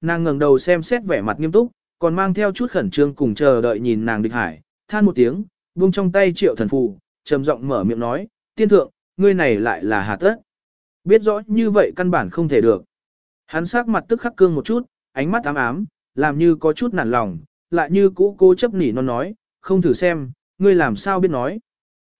nàng ngẩng đầu xem xét vẻ mặt nghiêm túc, còn mang theo chút khẩn trương cùng chờ đợi nhìn nàng địch hải, than một tiếng, buông trong tay triệu thần phù, trầm giọng mở miệng nói, tiên thượng, ngươi này lại là hà tất. Biết rõ như vậy căn bản không thể được. Hắn sắc mặt tức khắc cương một chút, ánh mắt ám ám, làm như có chút nản lòng, lại như cũ cố chấp nỉ non nói, không thử xem, ngươi làm sao biết nói.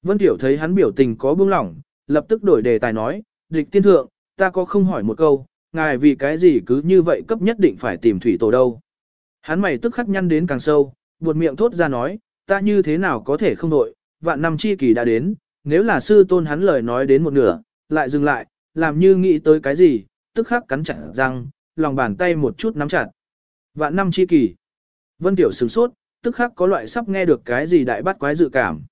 Vân Tiểu thấy hắn biểu tình có buông lỏng, lập tức đổi đề tài nói, địch tiên thượng, ta có không hỏi một câu, ngài vì cái gì cứ như vậy cấp nhất định phải tìm thủy tổ đâu. Hắn mày tức khắc nhăn đến càng sâu, buột miệng thốt ra nói, ta như thế nào có thể không đội, vạn năm chi kỳ đã đến, nếu là sư tôn hắn lời nói đến một nửa, lại dừng lại, làm như nghĩ tới cái gì, tức khắc cắn chặt răng, lòng bàn tay một chút nắm chặt. Vạn năm chi kỳ. Vân Tiểu sửng sốt, tức khắc có loại sắp nghe được cái gì đại bắt quái dự cảm.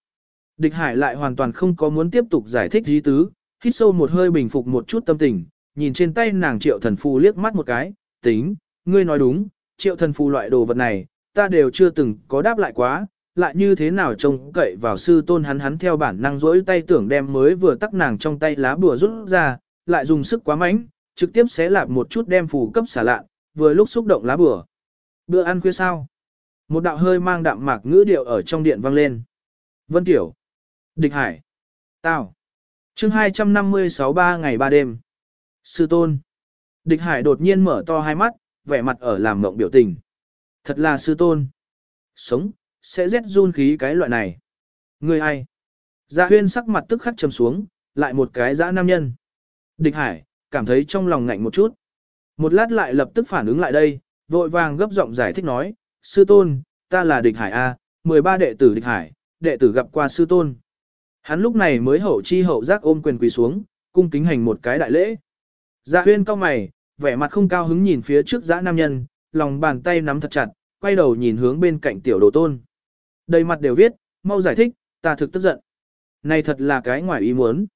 Địch Hải lại hoàn toàn không có muốn tiếp tục giải thích dí tứ, hít sâu một hơi bình phục một chút tâm tình, nhìn trên tay nàng triệu thần phù liếc mắt một cái, tính, ngươi nói đúng, triệu thần phù loại đồ vật này, ta đều chưa từng có đáp lại quá, lại như thế nào trông cậy vào sư tôn hắn hắn theo bản năng rỗi tay tưởng đem mới vừa tắc nàng trong tay lá bùa rút ra, lại dùng sức quá mạnh, trực tiếp xé lạp một chút đem phù cấp xả lạ, vừa lúc xúc động lá bùa. Bữa ăn khuya sao? Một đạo hơi mang đạm mạc ngữ điệu ở trong điện vang lên. Vân Tiểu. Địch Hải. Tao. chương 256 ba ngày ba đêm. Sư Tôn. Địch Hải đột nhiên mở to hai mắt, vẻ mặt ở làm mộng biểu tình. Thật là Sư Tôn. Sống, sẽ rét run khí cái loại này. Người ai? Dạ huyên sắc mặt tức khắc trầm xuống, lại một cái dã nam nhân. Địch Hải, cảm thấy trong lòng ngạnh một chút. Một lát lại lập tức phản ứng lại đây, vội vàng gấp giọng giải thích nói, sư tôn, ta là địch hải A, 13 đệ tử địch hải, đệ tử gặp qua sư tôn. Hắn lúc này mới hậu chi hậu giác ôm quyền quỳ xuống, cung kính hành một cái đại lễ. Dạ huyên cao mày, vẻ mặt không cao hứng nhìn phía trước dã nam nhân, lòng bàn tay nắm thật chặt, quay đầu nhìn hướng bên cạnh tiểu đồ tôn. Đầy mặt đều viết, mau giải thích, ta thực tức giận. Này thật là cái ngoài ý muốn.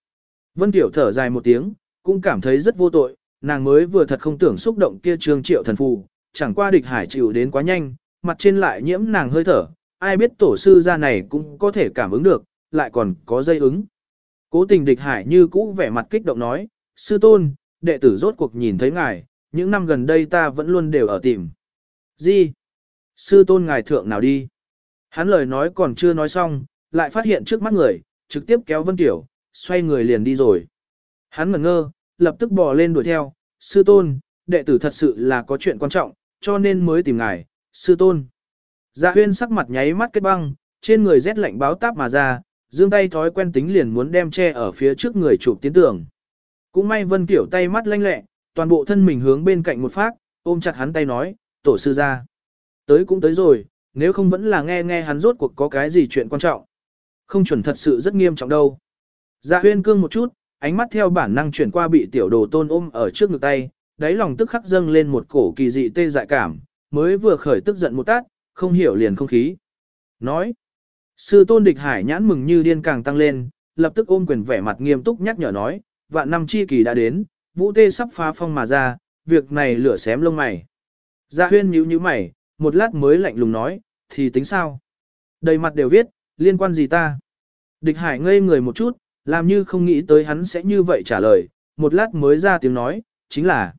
Vân Tiểu thở dài một tiếng, cũng cảm thấy rất vô tội, nàng mới vừa thật không tưởng xúc động kia trương triệu thần phù, chẳng qua địch hải chịu đến quá nhanh, mặt trên lại nhiễm nàng hơi thở, ai biết tổ sư ra này cũng có thể cảm ứng được, lại còn có dây ứng. Cố tình địch hải như cũ vẻ mặt kích động nói, sư tôn, đệ tử rốt cuộc nhìn thấy ngài, những năm gần đây ta vẫn luôn đều ở tìm. Gì? Sư tôn ngài thượng nào đi? Hắn lời nói còn chưa nói xong, lại phát hiện trước mắt người, trực tiếp kéo Vân Tiểu, xoay người liền đi rồi. Hắn ngẩn ngơ, lập tức bò lên đuổi theo, sư tôn, đệ tử thật sự là có chuyện quan trọng, cho nên mới tìm ngài, sư tôn. Dạ huyên sắc mặt nháy mắt kết băng, trên người rét lạnh báo táp mà ra, dương tay thói quen tính liền muốn đem che ở phía trước người chụp tiến tưởng. Cũng may Vân Kiểu tay mắt lanh lẹ, toàn bộ thân mình hướng bên cạnh một phát, ôm chặt hắn tay nói, tổ sư ra. Tới cũng tới rồi, nếu không vẫn là nghe nghe hắn rốt cuộc có cái gì chuyện quan trọng. Không chuẩn thật sự rất nghiêm trọng đâu. Dạ huyên cương một chút, ánh mắt theo bản năng chuyển qua bị tiểu đồ tôn ôm ở trước ngực tay, đáy lòng tức khắc dâng lên một cổ kỳ dị tê dại cảm, mới vừa khởi tức giận một tát, không hiểu liền không khí. Nói, sư tôn địch hải nhãn mừng như điên càng tăng lên, lập tức ôm quyền vẻ mặt nghiêm túc nhắc nhở nói, vạn năm chi kỳ đã đến, vũ tê sắp phá phong mà ra, việc này lửa xém lông mày. Gia dạ huyên nhíu nhíu mày, một lát mới lạnh lùng nói, thì tính sao? Đầy mặt đều viết, liên quan gì ta? Địch hải ngây người một chút, làm như không nghĩ tới hắn sẽ như vậy trả lời, một lát mới ra tiếng nói, chính là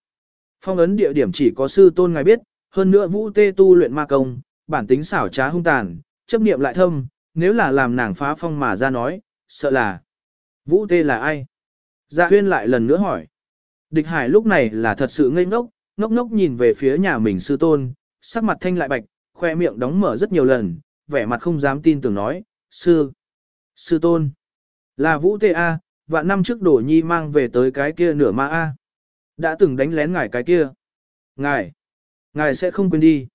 phong ấn địa điểm chỉ có sư tôn ngài biết, hơn nữa vũ tê tu luyện ma công, bản tính xảo trá hung tàn, chấp niệm lại thâm, nếu là làm nàng phá phong mà ra nói, sợ là vũ tê là ai? Dạ huyên lại lần nữa hỏi. Địch hải lúc này là thật sự ngây ngốc, ngốc ngốc nhìn về phía nhà mình sư tôn, sắc mặt thanh lại bạch, khoe miệng đóng mở rất nhiều lần, vẻ mặt không dám tin tưởng nói, sư, sư tôn. Là Vũ Tê A, vạn năm trước đổ nhi mang về tới cái kia nửa ma A. Đã từng đánh lén ngài cái kia. Ngài, ngài sẽ không quên đi.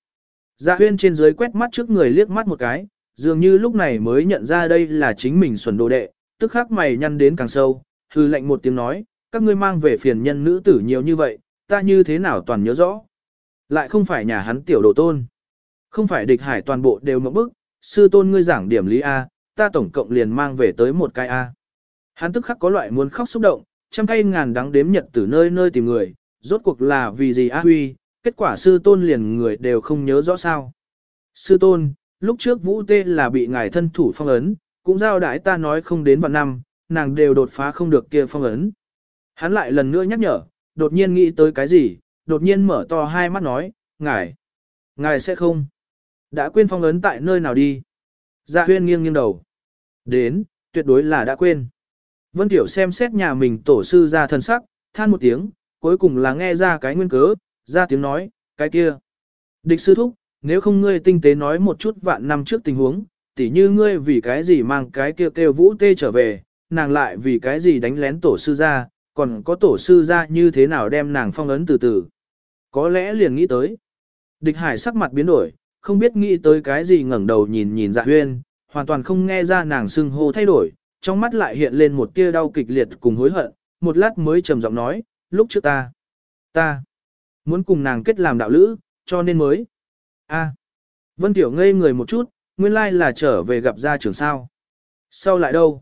Dạ huyên trên dưới quét mắt trước người liếc mắt một cái, dường như lúc này mới nhận ra đây là chính mình xuẩn đồ đệ, tức khắc mày nhăn đến càng sâu, hư lệnh một tiếng nói, các ngươi mang về phiền nhân nữ tử nhiều như vậy, ta như thế nào toàn nhớ rõ. Lại không phải nhà hắn tiểu đồ tôn. Không phải địch hải toàn bộ đều mộng bức, sư tôn ngươi giảng điểm lý A, ta tổng cộng liền mang về tới một cái A. Hắn tức khắc có loại muốn khóc xúc động, trăm cây ngàn đắng đếm nhật từ nơi nơi tìm người, rốt cuộc là vì gì A Huy, kết quả sư tôn liền người đều không nhớ rõ sao. Sư tôn, lúc trước Vũ Tê là bị ngài thân thủ phong ấn, cũng giao đãi ta nói không đến vạn năm, nàng đều đột phá không được kia phong ấn. Hắn lại lần nữa nhắc nhở, đột nhiên nghĩ tới cái gì, đột nhiên mở to hai mắt nói, ngài, ngài sẽ không. Đã quên phong ấn tại nơi nào đi. Dạ huyên nghiêng nghiêng đầu. Đến, tuyệt đối là đã quên. Vân Tiểu xem xét nhà mình tổ sư ra thân sắc, than một tiếng, cuối cùng là nghe ra cái nguyên cớ, ra tiếng nói, cái kia. Địch sư thúc, nếu không ngươi tinh tế nói một chút vạn năm trước tình huống, tỉ như ngươi vì cái gì mang cái kia kêu vũ tê trở về, nàng lại vì cái gì đánh lén tổ sư ra, còn có tổ sư ra như thế nào đem nàng phong ấn từ từ. Có lẽ liền nghĩ tới. Địch hải sắc mặt biến đổi, không biết nghĩ tới cái gì ngẩng đầu nhìn nhìn dạ huyên, hoàn toàn không nghe ra nàng xưng hô thay đổi, trong mắt lại hiện lên một tia đau kịch liệt cùng hối hận, một lát mới trầm giọng nói, lúc trước ta, ta, muốn cùng nàng kết làm đạo lữ, cho nên mới, a Vân Tiểu ngây người một chút, nguyên lai là trở về gặp gia trưởng sao. Sau lại đâu?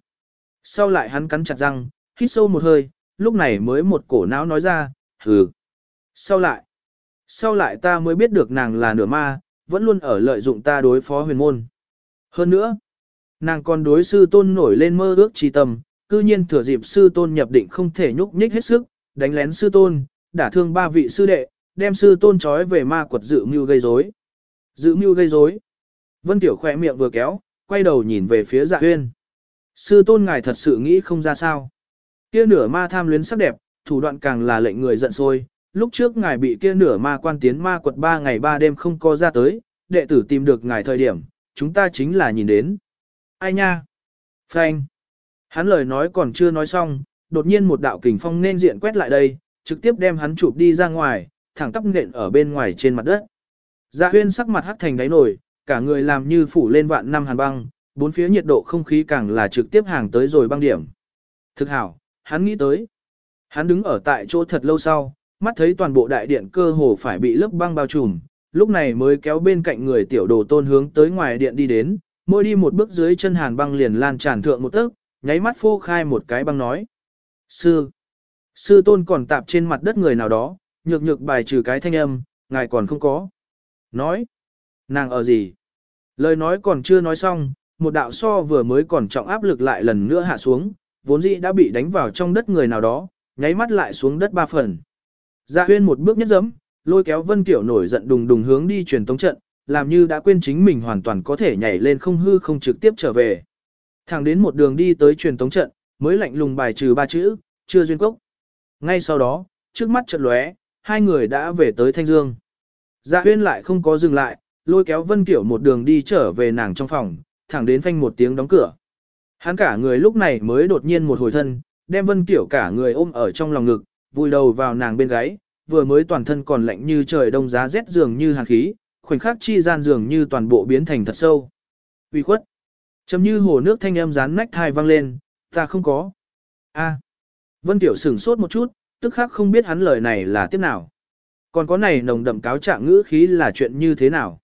Sau lại hắn cắn chặt răng, hít sâu một hơi, lúc này mới một cổ não nói ra, hừ. Sau lại, sau lại ta mới biết được nàng là nửa ma, vẫn luôn ở lợi dụng ta đối phó huyền môn. Hơn nữa, nàng còn đối sư tôn nổi lên mơ ước trì tâm, cư nhiên thừa dịp sư tôn nhập định không thể nhúc nhích hết sức, đánh lén sư tôn, đả thương ba vị sư đệ, đem sư tôn trói về ma quật dự mưu gây rối. Dự mưu gây rối. Vân Tiểu khỏe miệng vừa kéo, quay đầu nhìn về phía Dạ Huyên. Sư tôn ngài thật sự nghĩ không ra sao? Kia nửa ma tham luyến sắc đẹp, thủ đoạn càng là lệnh người giận sôi. Lúc trước ngài bị kia nửa ma quan tiến ma quật ba ngày ba đêm không có ra tới, đệ tử tìm được ngài thời điểm, chúng ta chính là nhìn đến. Ai nha? Frank. Hắn lời nói còn chưa nói xong, đột nhiên một đạo kình phong nên diện quét lại đây, trực tiếp đem hắn chụp đi ra ngoài, thẳng tắp nện ở bên ngoài trên mặt đất. Dạ huyên sắc mặt hắt thành đáy nổi, cả người làm như phủ lên vạn năm hàn băng, bốn phía nhiệt độ không khí càng là trực tiếp hàng tới rồi băng điểm. Thực hảo, hắn nghĩ tới. Hắn đứng ở tại chỗ thật lâu sau, mắt thấy toàn bộ đại điện cơ hồ phải bị lớp băng bao trùm, lúc này mới kéo bên cạnh người tiểu đồ tôn hướng tới ngoài điện đi đến, mỗi đi một bước dưới chân hàn băng liền lan tràn thượng một tấc, nháy mắt phô khai một cái băng nói. Sư! Sư tôn còn tạp trên mặt đất người nào đó, nhược nhược bài trừ cái thanh âm, ngài còn không có. Nói! Nàng ở gì? Lời nói còn chưa nói xong, một đạo so vừa mới còn trọng áp lực lại lần nữa hạ xuống, vốn dĩ đã bị đánh vào trong đất người nào đó, nháy mắt lại xuống đất ba phần. Dạ huyên một bước nhất dẫm, lôi kéo Vân Kiểu nổi giận đùng đùng hướng đi truyền tống trận, làm như đã quên chính mình hoàn toàn có thể nhảy lên không hư không trực tiếp trở về. Thẳng đến một đường đi tới truyền tống trận, mới lạnh lùng bài trừ ba chữ, chưa duyên cốc. Ngay sau đó, trước mắt trận lóe, hai người đã về tới Thanh Dương. Dạ huyên lại không có dừng lại, lôi kéo Vân Kiểu một đường đi trở về nàng trong phòng, thẳng đến phanh một tiếng đóng cửa. Hắn cả người lúc này mới đột nhiên một hồi thân, đem Vân Kiểu cả người ôm ở trong lòng ngực, vùi đầu vào nàng bên gáy, vừa mới toàn thân còn lạnh như trời đông giá rét dường như hàn khí, khoảnh khắc chi gian dường như toàn bộ biến thành thật sâu. Uy khuất. Chấm như hồ nước thanh âm rán nách thai vang lên, ta không có. A. Vân Tiểu sửng sốt một chút, tức khắc không biết hắn lời này là tiếp nào. Còn có này nồng đậm cáo trạng ngữ khí là chuyện như thế nào.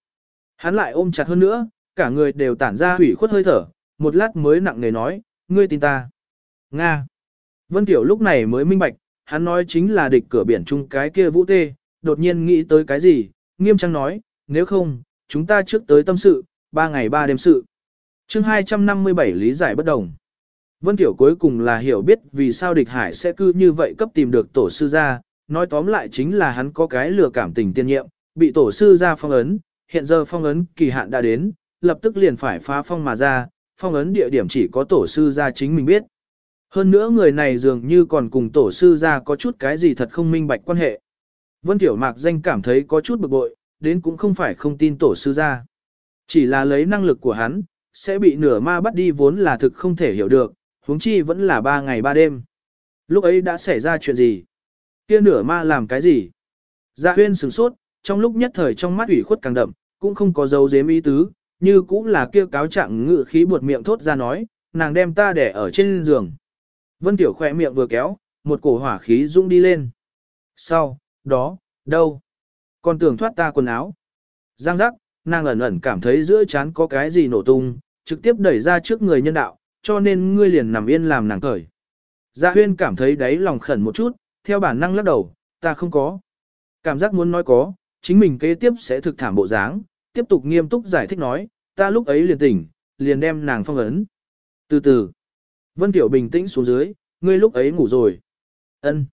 Hắn lại ôm chặt hơn nữa, cả người đều tản ra hủy khuất hơi thở, một lát mới nặng nề nói, ngươi tin ta. Nga. Vân Tiểu lúc này mới minh bạch, hắn nói chính là địch cửa biển chung cái kia vũ tê, đột nhiên nghĩ tới cái gì, nghiêm trang nói, nếu không, chúng ta trước tới tâm sự, ba ngày ba đêm sự. chương 257 lý giải bất đồng. Vân Tiểu cuối cùng là hiểu biết vì sao địch hải sẽ cư như vậy cấp tìm được tổ sư ra, nói tóm lại chính là hắn có cái lừa cảm tình tiên nhiệm, bị tổ sư ra phong ấn, hiện giờ phong ấn kỳ hạn đã đến, lập tức liền phải phá phong mà ra, phong ấn địa điểm chỉ có tổ sư ra chính mình biết. Hơn nữa người này dường như còn cùng tổ sư ra có chút cái gì thật không minh bạch quan hệ. Vân Tiểu Mạc danh cảm thấy có chút bực bội, đến cũng không phải không tin tổ sư ra. Chỉ là lấy năng lực của hắn, sẽ bị nửa ma bắt đi vốn là thực không thể hiểu được, huống chi vẫn là ba ngày ba đêm. Lúc ấy đã xảy ra chuyện gì? Kia nửa ma làm cái gì? Dạ huyên sửng sốt, trong lúc nhất thời trong mắt ủy khuất càng đậm, cũng không có dấu dếm ý tứ, như cũng là kia cáo trạng ngự khí buột miệng thốt ra nói, nàng đem ta để ở trên giường. Vân Tiểu khỏe miệng vừa kéo, một cổ hỏa khí rung đi lên. Sau, đó, đâu? Còn tưởng thoát ta quần áo. Giang giác, nàng ẩn ẩn cảm thấy giữa chán có cái gì nổ tung, trực tiếp đẩy ra trước người nhân đạo, cho nên ngươi liền nằm yên làm nàng cởi. Dạ huyên cảm thấy đáy lòng khẩn một chút, theo bản năng lắc đầu, ta không có. Cảm giác muốn nói có, chính mình kế tiếp sẽ thực thảm bộ dáng, tiếp tục nghiêm túc giải thích nói, ta lúc ấy liền tỉnh, liền đem nàng phong ấn. Từ từ, Vân Tiểu bình tĩnh xuống dưới, ngươi lúc ấy ngủ rồi. Ân.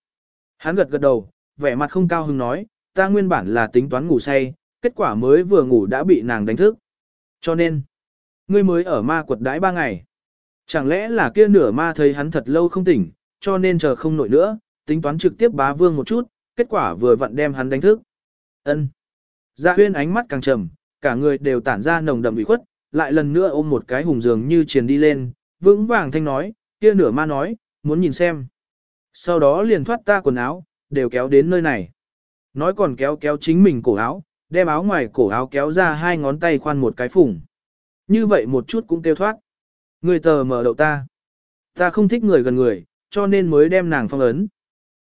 Hắn gật gật đầu, vẻ mặt không cao hứng nói, ta nguyên bản là tính toán ngủ say, kết quả mới vừa ngủ đã bị nàng đánh thức. Cho nên, ngươi mới ở ma quật đãi ba ngày. Chẳng lẽ là kia nửa ma thấy hắn thật lâu không tỉnh, cho nên chờ không nổi nữa, tính toán trực tiếp bá vương một chút, kết quả vừa vặn đem hắn đánh thức. Ân. Dạ huyên ánh mắt càng trầm, cả người đều tản ra nồng đậm ủy khuất, lại lần nữa ôm một cái hùng dường như triền đi lên, vững vàng thanh nói, kia nửa ma nói, muốn nhìn xem. Sau đó liền thoát ta quần áo, đều kéo đến nơi này. Nói còn kéo kéo chính mình cổ áo, đem áo ngoài cổ áo kéo ra hai ngón tay khoan một cái phủng. Như vậy một chút cũng tiêu thoát. Người tờ mở đậu ta. Ta không thích người gần người, cho nên mới đem nàng phong ấn.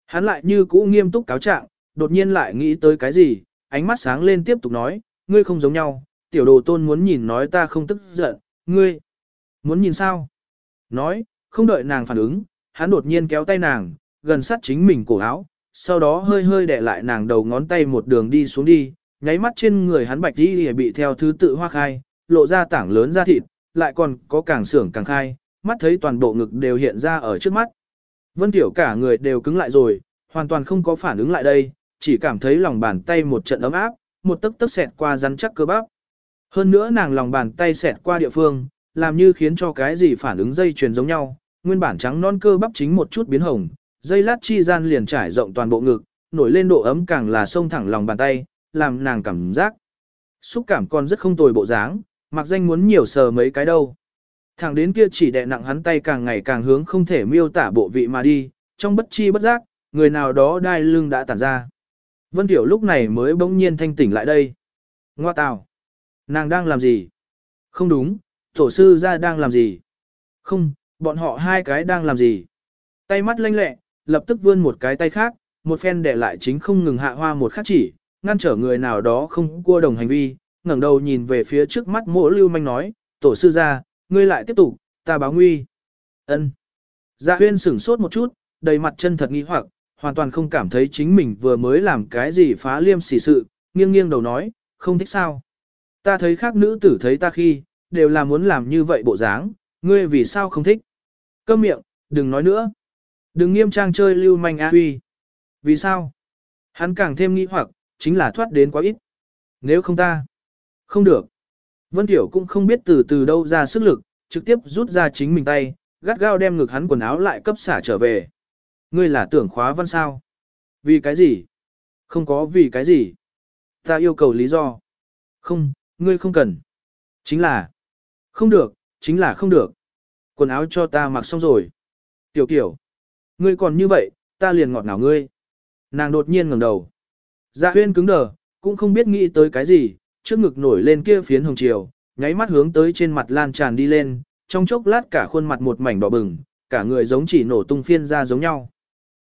Hắn lại như cũ nghiêm túc cáo trạng, đột nhiên lại nghĩ tới cái gì, ánh mắt sáng lên tiếp tục nói, ngươi không giống nhau, tiểu đồ tôn muốn nhìn nói ta không tức giận, ngươi, muốn nhìn sao? Nói, không đợi nàng phản ứng, hắn đột nhiên kéo tay nàng, gần sát chính mình cổ áo, sau đó hơi hơi đè lại nàng đầu ngón tay một đường đi xuống đi, nháy mắt trên người hắn bạch đi bị theo thứ tự hoa khai, lộ ra tảng lớn da thịt, lại còn có càng sưởng càng khai, mắt thấy toàn bộ ngực đều hiện ra ở trước mắt. Vân Tiểu cả người đều cứng lại rồi, hoàn toàn không có phản ứng lại đây, chỉ cảm thấy lòng bàn tay một trận ấm áp, một tấc tấc xẹt qua rắn chắc cơ bắp. Hơn nữa nàng lòng bàn tay xẹt qua địa phương, làm như khiến cho cái gì phản ứng dây chuyền giống nhau, nguyên bản trắng non cơ bắp chính một chút biến hồng, dây lát chi gian liền trải rộng toàn bộ ngực, nổi lên độ ấm càng là sông thẳng lòng bàn tay, làm nàng cảm giác. Xúc cảm còn rất không tồi bộ dáng, mặc danh muốn nhiều sờ mấy cái đâu. Thẳng đến kia chỉ đè nặng hắn tay càng ngày càng hướng không thể miêu tả bộ vị mà đi, trong bất chi bất giác, người nào đó đai lưng đã tản ra. Vân Tiểu lúc này mới bỗng nhiên thanh tỉnh lại đây. Ngoa tào. Nàng đang làm gì? Không đúng, tổ sư ra đang làm gì? Không, bọn họ hai cái đang làm gì? Tay mắt lanh lẹ, lập tức vươn một cái tay khác, một phen để lại chính không ngừng hạ hoa một khắc chỉ, ngăn trở người nào đó không cua đồng hành vi, ngẩng đầu nhìn về phía trước mắt Mỗ lưu manh nói, tổ sư ra, ngươi lại tiếp tục, ta báo nguy. ân Dạ huyên sửng sốt một chút, đầy mặt chân thật nghi hoặc, hoàn toàn không cảm thấy chính mình vừa mới làm cái gì phá liêm sỉ sự, nghiêng nghiêng đầu nói, không thích sao. Ta thấy khác nữ tử thấy ta khi, đều là muốn làm như vậy bộ dáng, ngươi vì sao không thích. Câm miệng, đừng nói nữa. Đừng nghiêm trang chơi lưu manh á huy. Vì sao? Hắn càng thêm nghi hoặc, chính là thoát đến quá ít. Nếu không ta, không được. Vân Tiểu cũng không biết từ từ đâu ra sức lực, trực tiếp rút ra chính mình tay, gắt gao đem ngực hắn quần áo lại cấp xả trở về. Ngươi là tưởng khóa văn sao? Vì cái gì? Không có vì cái gì. Ta yêu cầu lý do. Không, ngươi không cần. Chính là. Không được, chính là không được. Quần áo cho ta mặc xong rồi. Tiểu kiểu. Ngươi còn như vậy, ta liền ngọt ngào ngươi. Nàng đột nhiên ngẩng đầu. Dạ huyên cứng đờ, cũng không biết nghĩ tới cái gì, trước ngực nổi lên kia phiến hồng chiều, nháy mắt hướng tới trên mặt lan tràn đi lên, trong chốc lát cả khuôn mặt một mảnh đỏ bừng, cả người giống chỉ nổ tung phiên ra giống nhau.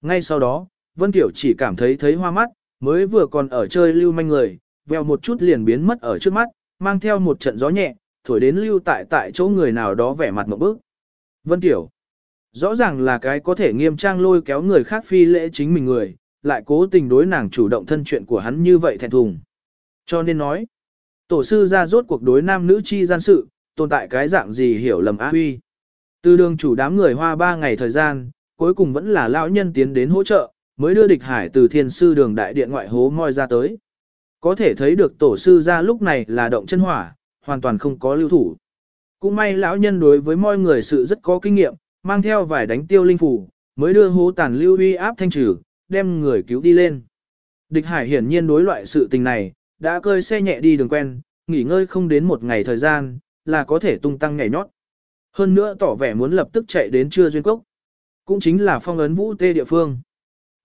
Ngay sau đó, Vân Tiểu chỉ cảm thấy thấy hoa mắt, mới vừa còn ở chơi lưu manh người, veo một chút liền biến mất ở trước mắt, mang theo một trận gió nhẹ, thổi đến lưu tại tại chỗ người nào đó vẻ mặt một bước. Vân Tiểu, rõ ràng là cái có thể nghiêm trang lôi kéo người khác phi lễ chính mình người, lại cố tình đối nàng chủ động thân chuyện của hắn như vậy thẹn thùng. Cho nên nói, tổ sư ra rốt cuộc đối nam nữ chi gian sự, tồn tại cái dạng gì hiểu lầm á huy. Từ đường chủ đám người hoa ba ngày thời gian, cuối cùng vẫn là lão nhân tiến đến hỗ trợ, mới đưa địch hải từ thiên sư đường đại điện ngoại hố moi ra tới. Có thể thấy được tổ sư ra lúc này là động chân hỏa, hoàn toàn không có lưu thủ. Cũng may lão nhân đối với mọi người sự rất có kinh nghiệm, mang theo vài đánh tiêu linh phủ, mới đưa hố tàn lưu uy áp thanh trừ, đem người cứu đi lên. Địch hải hiển nhiên đối loại sự tình này, đã cơi xe nhẹ đi đường quen, nghỉ ngơi không đến một ngày thời gian, là có thể tung tăng nhảy nhót. Hơn nữa tỏ vẻ muốn lập tức chạy đến trưa duyên cốc. Cũng chính là phong ấn vũ tê địa phương.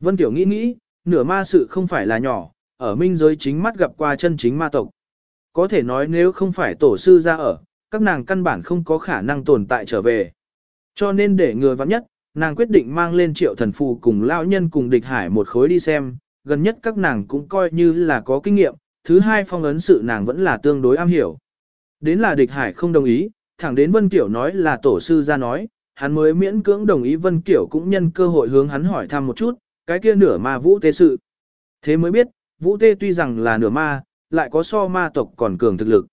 Vân Tiểu nghĩ nghĩ, nửa ma sự không phải là nhỏ, ở minh giới chính mắt gặp qua chân chính ma tộc. Có thể nói nếu không phải tổ sư ra ở, các nàng căn bản không có khả năng tồn tại trở về. Cho nên để ngừa vắng nhất, nàng quyết định mang lên triệu thần phù cùng lao nhân cùng địch hải một khối đi xem, gần nhất các nàng cũng coi như là có kinh nghiệm, thứ hai phong ấn sự nàng vẫn là tương đối am hiểu. Đến là địch hải không đồng ý, thẳng đến Vân Kiểu nói là tổ sư ra nói, hắn mới miễn cưỡng đồng ý Vân Kiểu cũng nhân cơ hội hướng hắn hỏi thăm một chút, cái kia nửa ma vũ tê sự. Thế mới biết, vũ tê tuy rằng là nửa ma, lại có so ma tộc còn cường thực lực.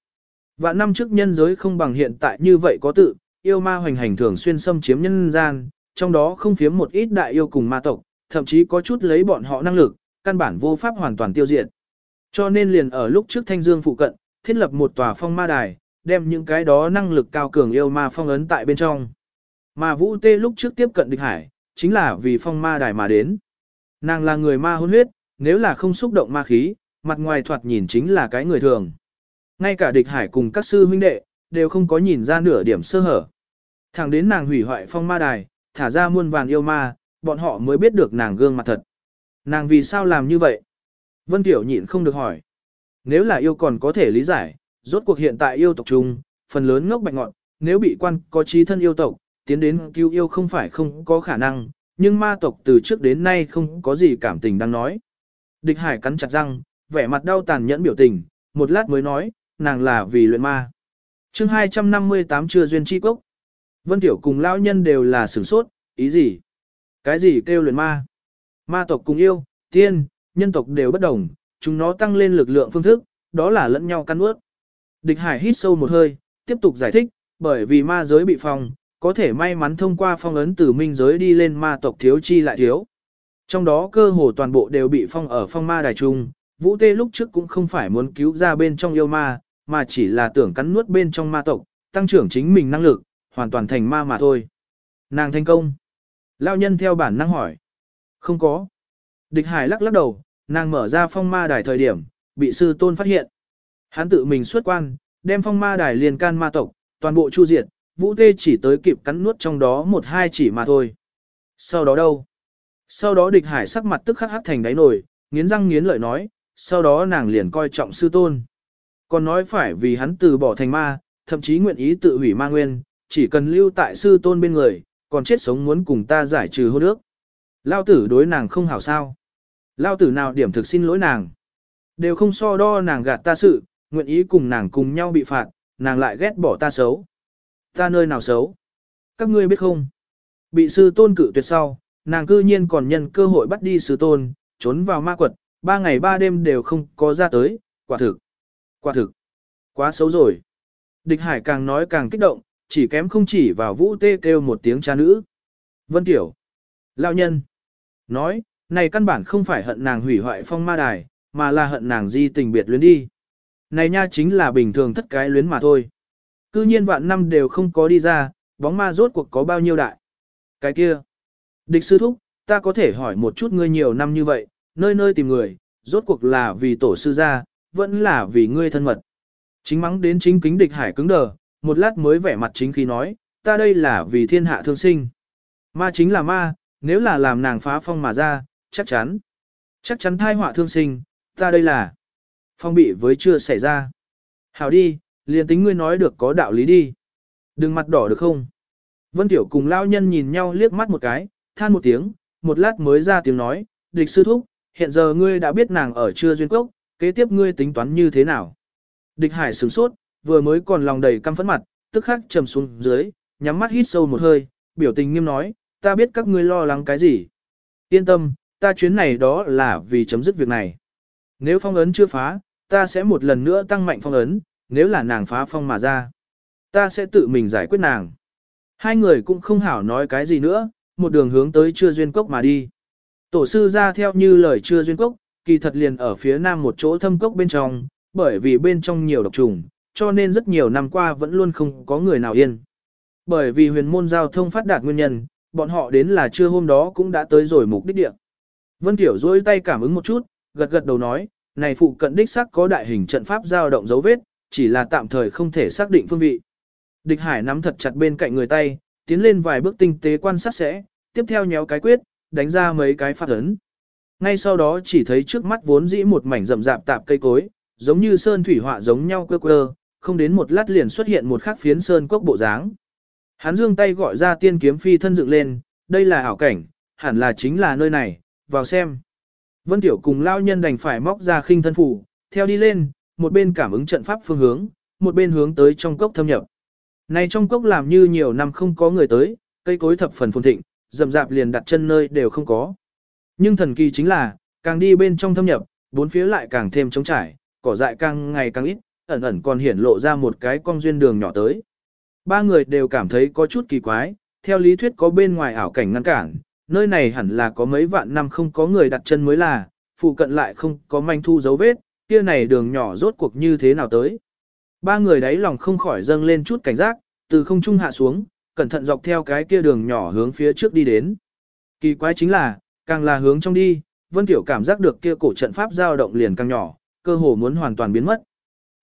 Và năm trước nhân giới không bằng hiện tại như vậy có tự, yêu ma hoành hành thường xuyên xâm chiếm nhân gian, trong đó không phiếm một ít đại yêu cùng ma tộc, thậm chí có chút lấy bọn họ năng lực, căn bản vô pháp hoàn toàn tiêu diệt. Cho nên liền ở lúc trước Thanh Dương phụ cận, thiết lập một tòa phong ma đài, đem những cái đó năng lực cao cường yêu ma phong ấn tại bên trong. Mà Vũ Tê lúc trước tiếp cận địch hải, chính là vì phong ma đài mà đến. Nàng là người ma hôn huyết, nếu là không xúc động ma khí, mặt ngoài thoạt nhìn chính là cái người thường. Ngay cả địch hải cùng các sư huynh đệ, đều không có nhìn ra nửa điểm sơ hở. Thẳng đến nàng hủy hoại phong ma đài, thả ra muôn vàn yêu ma, bọn họ mới biết được nàng gương mặt thật. Nàng vì sao làm như vậy? Vân Tiểu nhịn không được hỏi. Nếu là yêu còn có thể lý giải, rốt cuộc hiện tại yêu tộc chung, phần lớn ngốc bạch ngọn, nếu bị quan có trí thân yêu tộc, tiến đến cứu yêu không phải không có khả năng, nhưng ma tộc từ trước đến nay không có gì cảm tình đang nói. Địch hải cắn chặt răng, vẻ mặt đau tàn nhẫn biểu tình, một lát mới nói, nàng là vì luyện ma. chương 258 chưa duyên chi cốc. Vân Tiểu cùng lão nhân đều là sửng sốt, ý gì? Cái gì kêu luyện ma? Ma tộc cùng yêu, tiên, nhân tộc đều bất đồng, chúng nó tăng lên lực lượng phương thức, đó là lẫn nhau căn ướt. Địch hải hít sâu một hơi, tiếp tục giải thích, bởi vì ma giới bị phong, có thể may mắn thông qua phong ấn từ minh giới đi lên ma tộc thiếu chi lại thiếu. Trong đó cơ hồ toàn bộ đều bị phong ở phong ma đài trung, Vũ Tê lúc trước cũng không phải muốn cứu ra bên trong yêu ma, mà chỉ là tưởng cắn nuốt bên trong ma tộc, tăng trưởng chính mình năng lực, hoàn toàn thành ma mà thôi. Nàng thành công. Lao nhân theo bản năng hỏi. Không có. Địch hải lắc lắc đầu, nàng mở ra phong ma đài thời điểm, bị sư tôn phát hiện. Hắn tự mình xuất quan, đem phong ma đài liền can ma tộc, toàn bộ chu diệt, vũ tê chỉ tới kịp cắn nuốt trong đó một hai chỉ mà thôi. Sau đó đâu? Sau đó địch hải sắc mặt tức khắc hắc thành đáy nổi, nghiến răng nghiến lợi nói, sau đó nàng liền coi trọng sư tôn. Còn nói phải vì hắn từ bỏ thành ma, thậm chí nguyện ý tự hủy ma nguyên, chỉ cần lưu tại sư tôn bên người, còn chết sống muốn cùng ta giải trừ hôn ước. Lao tử đối nàng không hảo sao. Lao tử nào điểm thực xin lỗi nàng. Đều không so đo nàng gạt ta sự, nguyện ý cùng nàng cùng nhau bị phạt, nàng lại ghét bỏ ta xấu. Ta nơi nào xấu? Các ngươi biết không? Bị sư tôn cử tuyệt sau, nàng cư nhiên còn nhân cơ hội bắt đi sư tôn, trốn vào ma quật, ba ngày ba đêm đều không có ra tới, quả thực. Quả thực. Quá xấu rồi. Địch hải càng nói càng kích động, chỉ kém không chỉ vào vũ tê kêu một tiếng cha nữ. Vân Tiểu. Lão nhân. Nói, này căn bản không phải hận nàng hủy hoại phong ma đài, mà là hận nàng di tình biệt luyến đi. Này nha chính là bình thường thất cái luyến mà thôi. Cư nhiên vạn năm đều không có đi ra, bóng ma rốt cuộc có bao nhiêu đại. Cái kia. Địch sư thúc, ta có thể hỏi một chút ngươi nhiều năm như vậy, nơi nơi tìm người, rốt cuộc là vì tổ sư gia, vẫn là vì ngươi thân mật. Chính mắng đến chính kính địch hải cứng đờ, một lát mới vẻ mặt chính khí nói, ta đây là vì thiên hạ thương sinh. Ma chính là ma, nếu là làm nàng phá phong mà ra, chắc chắn. Chắc chắn thai họa thương sinh, ta đây là phong bị với chưa xảy ra. Hảo đi, liền tính ngươi nói được có đạo lý đi. Đừng mặt đỏ được không? Vân Tiểu cùng lao nhân nhìn nhau liếc mắt một cái, than một tiếng, một lát mới ra tiếng nói, địch sư thúc, hiện giờ ngươi đã biết nàng ở chưa duyên cốc, kế tiếp ngươi tính toán như thế nào? Địch hải sửng sốt, vừa mới còn lòng đầy căm phẫn mặt, tức khắc trầm xuống dưới, nhắm mắt hít sâu một hơi, biểu tình nghiêm nói, ta biết các ngươi lo lắng cái gì. Yên tâm, ta chuyến này đó là vì chấm dứt việc này. Nếu phong ấn chưa phá, ta sẽ một lần nữa tăng mạnh phong ấn, nếu là nàng phá phong mà ra. Ta sẽ tự mình giải quyết nàng. Hai người cũng không hảo nói cái gì nữa, một đường hướng tới chưa duyên cốc mà đi. Tổ sư ra theo như lời chưa duyên cốc, kỳ thật liền ở phía nam một chỗ thâm cốc bên trong, bởi vì bên trong nhiều độc trùng, cho nên rất nhiều năm qua vẫn luôn không có người nào yên. Bởi vì huyền môn giao thông phát đạt nguyên nhân, bọn họ đến là trưa hôm đó cũng đã tới rồi mục đích địa. Vân Tiểu duỗi tay cảm ứng một chút, gật gật đầu nói, này phụ cận đích xác có đại hình trận pháp giao động dấu vết, chỉ là tạm thời không thể xác định phương vị. Địch Hải nắm thật chặt bên cạnh người tay, tiến lên vài bước tinh tế quan sát sẽ, tiếp theo nhéo cái quyết, đánh ra mấy cái phát ấn. Ngay sau đó chỉ thấy trước mắt vốn dĩ một mảnh rậm rạp tạp cây cối, giống như sơn thủy họa giống nhau quơ quơ, không đến một lát liền xuất hiện một khắc phiến sơn cốc bộ dáng. Hắn dương tay gọi ra tiên kiếm phi thân dựng lên, đây là ảo cảnh, hẳn là chính là nơi này, vào xem. Vân Tiểu cùng lao nhân đành phải móc ra khinh thân phủ, theo đi lên, một bên cảm ứng trận pháp phương hướng, một bên hướng tới trong cốc thâm nhập. Này trong cốc làm như nhiều năm không có người tới, cây cối thập phần phồn thịnh, rậm rạp liền đặt chân nơi đều không có. Nhưng thần kỳ chính là, càng đi bên trong thâm nhập, bốn phía lại càng thêm trống trải, cỏ dại càng ngày càng ít, ẩn ẩn còn hiển lộ ra một cái cong duyên đường nhỏ tới. Ba người đều cảm thấy có chút kỳ quái, theo lý thuyết có bên ngoài ảo cảnh ngăn cản, nơi này hẳn là có mấy vạn năm không có người đặt chân mới là, phụ cận lại không có manh thu dấu vết, kia này đường nhỏ rốt cuộc như thế nào tới. Ba người đấy lòng không khỏi dâng lên chút cảnh giác, từ không trung hạ xuống, cẩn thận dọc theo cái kia đường nhỏ hướng phía trước đi đến. Kỳ quái chính là, càng là hướng trong đi, Vân Tiểu cảm giác được kia cổ trận pháp dao động liền càng nhỏ, cơ hồ muốn hoàn toàn biến mất.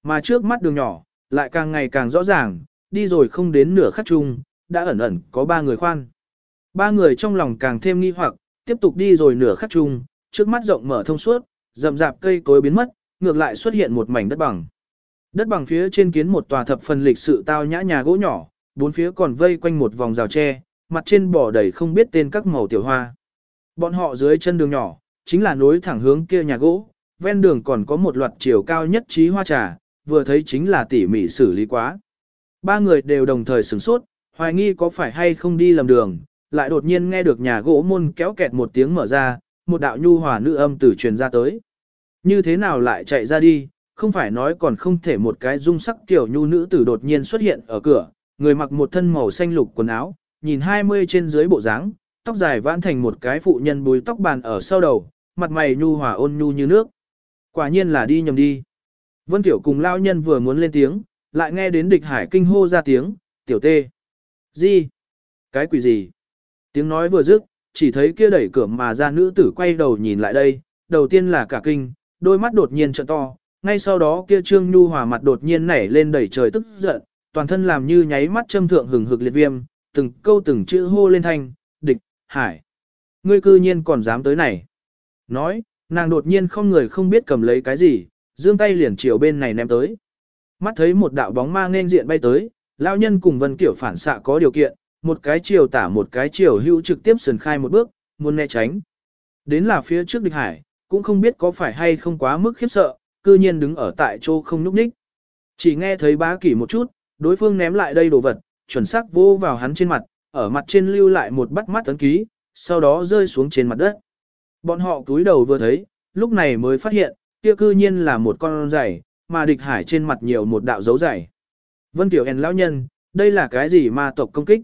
Mà trước mắt đường nhỏ, lại càng ngày càng rõ ràng, đi rồi không đến nửa khắc chung, đã ẩn ẩn có ba người khoan. Ba người trong lòng càng thêm nghi hoặc, tiếp tục đi rồi nửa khắc chung, trước mắt rộng mở thông suốt, rậm rạp cây cối biến mất, ngược lại xuất hiện một mảnh đất bằng. Đất bằng phía trên kiến một tòa thập phần lịch sự tao nhã nhà gỗ nhỏ, bốn phía còn vây quanh một vòng rào tre, mặt trên bỏ đầy không biết tên các màu tiểu hoa. Bọn họ dưới chân đường nhỏ, chính là nối thẳng hướng kia nhà gỗ, ven đường còn có một loạt chiều cao nhất trí hoa trà, vừa thấy chính là tỉ mỉ xử lý quá. Ba người đều đồng thời sửng sốt, hoài nghi có phải hay không đi lầm đường, lại đột nhiên nghe được nhà gỗ môn kéo kẹt một tiếng mở ra, một đạo nhu hòa nữ âm từ truyền ra tới. Như thế nào lại chạy ra đi, không phải nói còn không thể một cái dung sắc tiểu nhu nữ tử đột nhiên xuất hiện ở cửa, người mặc một thân màu xanh lục quần áo, nhìn 20 trên dưới bộ dáng, tóc dài vãn thành một cái phụ nhân bùi tóc bàn ở sau đầu, mặt mày nhu hòa ôn nhu như nước. Quả nhiên là đi nhầm đi. Vân Tiểu cùng lao nhân vừa muốn lên tiếng, lại nghe đến địch hải kinh hô ra tiếng, tiểu tê. Gì? Cái quỷ gì? Tiếng nói vừa dứt, chỉ thấy kia đẩy cửa mà ra nữ tử quay đầu nhìn lại đây, đầu tiên là cả kinh, đôi mắt đột nhiên trợn to, ngay sau đó kia trương nhu hòa mặt đột nhiên nảy lên đẩy trời tức giận, toàn thân làm như nháy mắt châm thượng hừng hực liệt viêm, từng câu từng chữ hô lên thanh, địch, hải. Ngươi cư nhiên còn dám tới này. Nói, nàng đột nhiên không người không biết cầm lấy cái gì, dương tay liền chiều bên này ném tới. Mắt thấy một đạo bóng ma nên diện bay tới, lao nhân cùng vân kiểu phản xạ có điều kiện, một cái chiều tả một cái chiều hữu trực tiếp sườn khai một bước, muốn né tránh. Đến là phía trước địch hải, cũng không biết có phải hay không quá mức khiếp sợ, cư nhiên đứng ở tại chỗ không núp ních. Chỉ nghe thấy bá kỷ một chút, đối phương ném lại đây đồ vật, chuẩn xác vô vào hắn trên mặt, ở mặt trên lưu lại một bắt mắt ấn ký, sau đó rơi xuống trên mặt đất. Bọn họ túi đầu vừa thấy, lúc này mới phát hiện, kia cư nhiên là một con giày, mà địch hải trên mặt nhiều một đạo dấu giày. Vân Tiểu En lão nhân, đây là cái gì ma tộc công kích?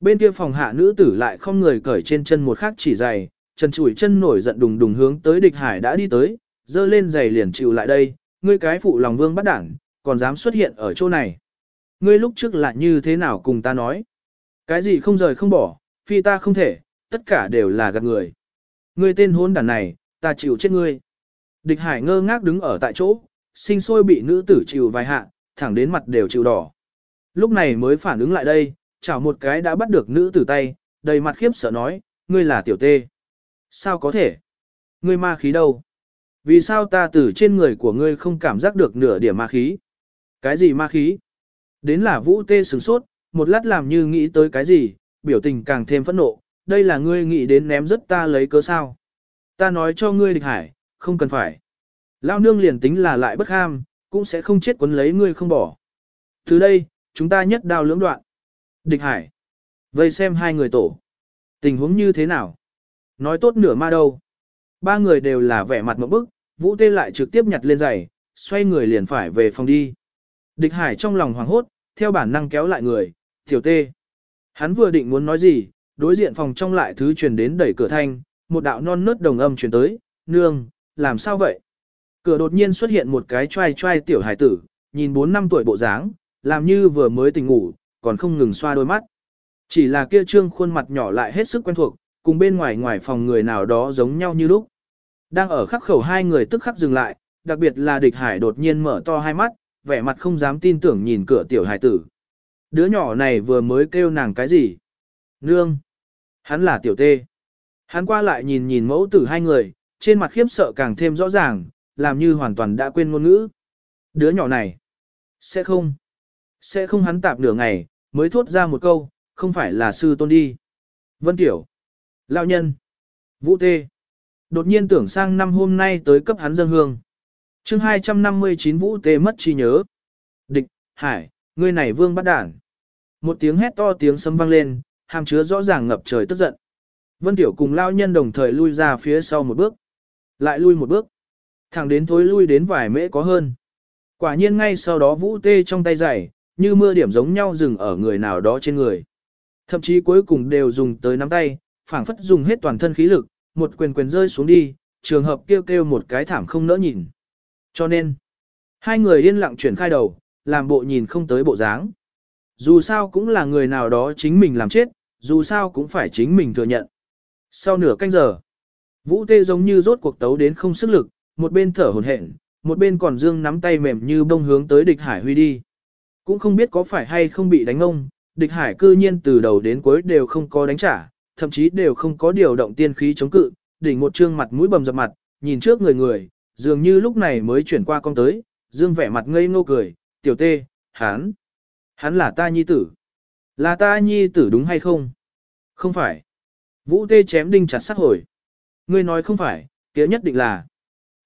Bên kia phòng hạ nữ tử lại không người cởi trên chân một khắc chỉ giày, chân chủi chân nổi giận đùng đùng hướng tới địch hải đã đi tới, dơ lên giày liền chịu lại đây, ngươi cái phụ lòng vương bắt đảng, còn dám xuất hiện ở chỗ này. Ngươi lúc trước là như thế nào cùng ta nói? Cái gì không rời không bỏ, phi ta không thể, tất cả đều là gạt người. Ngươi tên hôn đàn này, ta chịu chết ngươi. Địch hải ngơ ngác đứng ở tại chỗ, sinh sôi bị nữ tử chịu vài hạ, thẳng đến mặt đều chịu đỏ. Lúc này mới phản ứng lại đây, chảo một cái đã bắt được nữ tử tay, đầy mặt khiếp sợ nói, ngươi là tiểu tê. Sao có thể? Ngươi ma khí đâu? Vì sao ta từ trên người của ngươi không cảm giác được nửa điểm ma khí? Cái gì ma khí? Đến là vũ tê sửng sốt, một lát làm như nghĩ tới cái gì, biểu tình càng thêm phẫn nộ, đây là ngươi nghĩ đến ném rất ta lấy cớ sao. Ta nói cho ngươi địch hải, không cần phải. Lao nương liền tính là lại bất ham, cũng sẽ không chết quấn lấy ngươi không bỏ. Từ đây, chúng ta nhất đao lưỡng đoạn. Địch hải. Vây xem hai người tổ. Tình huống như thế nào? Nói tốt nửa ma đâu. Ba người đều là vẻ mặt một bức, vũ tê lại trực tiếp nhặt lên giày, xoay người liền phải về phòng đi. Địch hải trong lòng hoảng hốt, theo bản năng kéo lại người, tiểu tê. Hắn vừa định muốn nói gì, đối diện phòng trong lại thứ truyền đến đẩy cửa thanh, một đạo non nớt đồng âm truyền tới, nương, làm sao vậy? Cửa đột nhiên xuất hiện một cái trai trai tiểu hải tử, nhìn 4 năm tuổi bộ dáng, làm như vừa mới tỉnh ngủ, còn không ngừng xoa đôi mắt. Chỉ là kia trương khuôn mặt nhỏ lại hết sức quen thuộc, cùng bên ngoài ngoài phòng người nào đó giống nhau như lúc. Đang ở khắc khẩu hai người tức khắc dừng lại, đặc biệt là địch hải đột nhiên mở to hai mắt, vẻ mặt không dám tin tưởng nhìn cửa tiểu hải tử. Đứa nhỏ này vừa mới kêu nàng cái gì? Nương! Hắn là tiểu tê. Hắn qua lại nhìn nhìn mẫu tử hai người, trên mặt khiếp sợ càng thêm rõ ràng, làm như hoàn toàn đã quên ngôn ngữ. Đứa nhỏ này, sẽ không, sẽ không hắn tạp nửa ngày, mới thốt ra một câu, không phải là sư tôn đi. Vân Tiểu, Lão Nhân, Vũ Tê, đột nhiên tưởng sang năm hôm nay tới cấp hắn dân hương. chương 259 Vũ Tê mất trí nhớ. Địch, Hải, ngươi này vương bắt đản. Một tiếng hét to tiếng sấm vang lên, hàm chứa rõ ràng ngập trời tức giận. Vân Tiểu cùng Lão nhân đồng thời lui ra phía sau một bước. Lại lui một bước. Thẳng đến thối lui đến vài mễ có hơn. Quả nhiên ngay sau đó vũ tê trong tay giày, như mưa điểm giống nhau dừng ở người nào đó trên người. Thậm chí cuối cùng đều dùng tới nắm tay, phảng phất dùng hết toàn thân khí lực, một quyền quyền rơi xuống đi, trường hợp kêu kêu một cái thảm không nỡ nhìn. Cho nên, hai người yên lặng chuyển khai đầu, làm bộ nhìn không tới bộ dáng. Dù sao cũng là người nào đó chính mình làm chết, dù sao cũng phải chính mình thừa nhận. Sau nửa canh giờ, Vũ Tê giống như rốt cuộc tấu đến không sức lực, một bên thở hổn hển, một bên còn dương nắm tay mềm như bông hướng tới địch hải huy đi. Cũng không biết có phải hay không bị đánh ông, địch hải cư nhiên từ đầu đến cuối đều không có đánh trả, thậm chí đều không có điều động tiên khí chống cự, đỉnh một trương mặt mũi bầm dập mặt, nhìn trước người người, dường như lúc này mới chuyển qua con tới, dương vẻ mặt ngây ngô cười, tiểu tê, hắn, hắn là ta nhi tử. Là ta nhi tử đúng hay không? Không phải. Vũ tê chém đinh chặt sắc hồi. Ngươi nói không phải, kia nhất định là.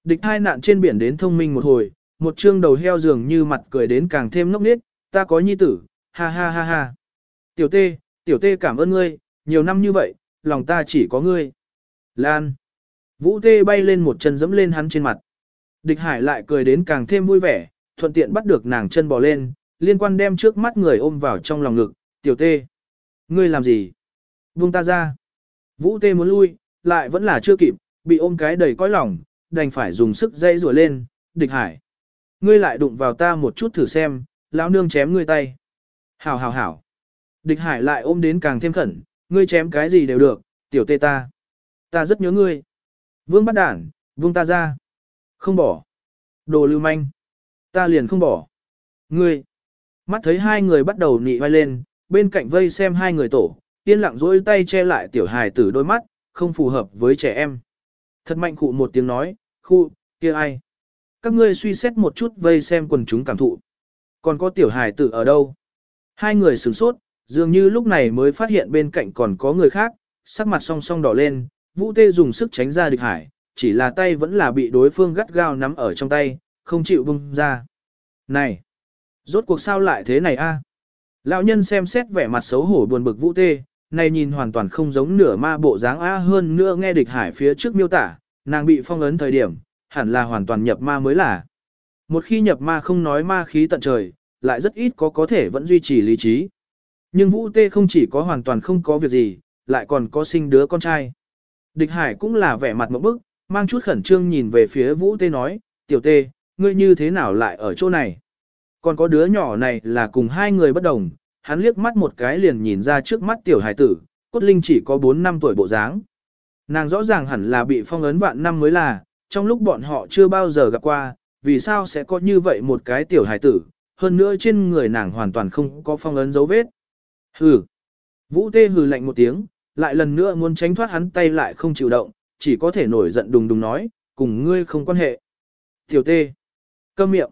Địch thai nạn trên biển đến thông minh một hồi, một trương đầu heo dường như mặt cười đến càng thêm ngốc nghếch, ta có nhi tử, ha ha ha ha. Tiểu tê, tiểu tê cảm ơn ngươi, nhiều năm như vậy, lòng ta chỉ có ngươi. Lan. Vũ tê bay lên một chân dẫm lên hắn trên mặt. Địch hải lại cười đến càng thêm vui vẻ, thuận tiện bắt được nàng chân bò lên, liên quan đem trước mắt người ôm vào trong lòng ngực, tiểu tê. Ngươi làm gì? Buông ta ra. Vũ tê muốn lui, lại vẫn là chưa kịp, bị ôm cái đầy cõi lòng, đành phải dùng sức dây rùa lên, địch hải. Ngươi lại đụng vào ta một chút thử xem, lão nương chém ngươi tay. Hảo hảo hảo. Địch hải lại ôm đến càng thêm khẩn, ngươi chém cái gì đều được, tiểu tê ta. Ta rất nhớ ngươi. Vương bắt đản, vương ta ra. Không bỏ. Đồ lưu manh. Ta liền không bỏ. Ngươi. Mắt thấy hai người bắt đầu nị vai lên, bên cạnh vây xem hai người tổ, yên lặng dối tay che lại tiểu hài tử đôi mắt, không phù hợp với trẻ em. Thật mạnh cụ một tiếng nói, khu, kia ai? Các ngươi suy xét một chút vây xem quần chúng cảm thụ. Còn có tiểu hài tử ở đâu? Hai người sửng sốt, dường như lúc này mới phát hiện bên cạnh còn có người khác, sắc mặt song song đỏ lên, Vũ Tê dùng sức tránh ra địch hải, chỉ là tay vẫn là bị đối phương gắt gao nắm ở trong tay, không chịu bung ra. Này! Rốt cuộc sao lại thế này a? Lão nhân xem xét vẻ mặt xấu hổ buồn bực Vũ Tê, này nhìn hoàn toàn không giống nửa ma bộ dáng a hơn nữa nghe địch hải phía trước miêu tả, nàng bị phong ấn thời điểm, hẳn là hoàn toàn nhập ma mới là. Một khi nhập ma không nói ma khí tận trời, lại rất ít có có thể vẫn duy trì lý trí. Nhưng Vũ Tê không chỉ có hoàn toàn không có việc gì, lại còn có sinh đứa con trai. Địch Hải cũng là vẻ mặt một bức, mang chút khẩn trương nhìn về phía Vũ Tê nói, tiểu Tê, ngươi như thế nào lại ở chỗ này? Còn có đứa nhỏ này là cùng hai người bất đồng, hắn liếc mắt một cái liền nhìn ra trước mắt tiểu hải tử, cốt linh chỉ có 4 năm tuổi bộ dáng. Nàng rõ ràng hẳn là bị phong ấn vạn năm mới là, trong lúc bọn họ chưa bao giờ gặp qua, vì sao sẽ có như vậy một cái tiểu hải tử, hơn nữa trên người nàng hoàn toàn không có phong ấn dấu vết. Hừ. Vũ tê hừ lạnh một tiếng, lại lần nữa muốn tránh thoát hắn tay lại không chịu động, chỉ có thể nổi giận đùng đùng nói, cùng ngươi không quan hệ. Tiểu tê. Câm miệng.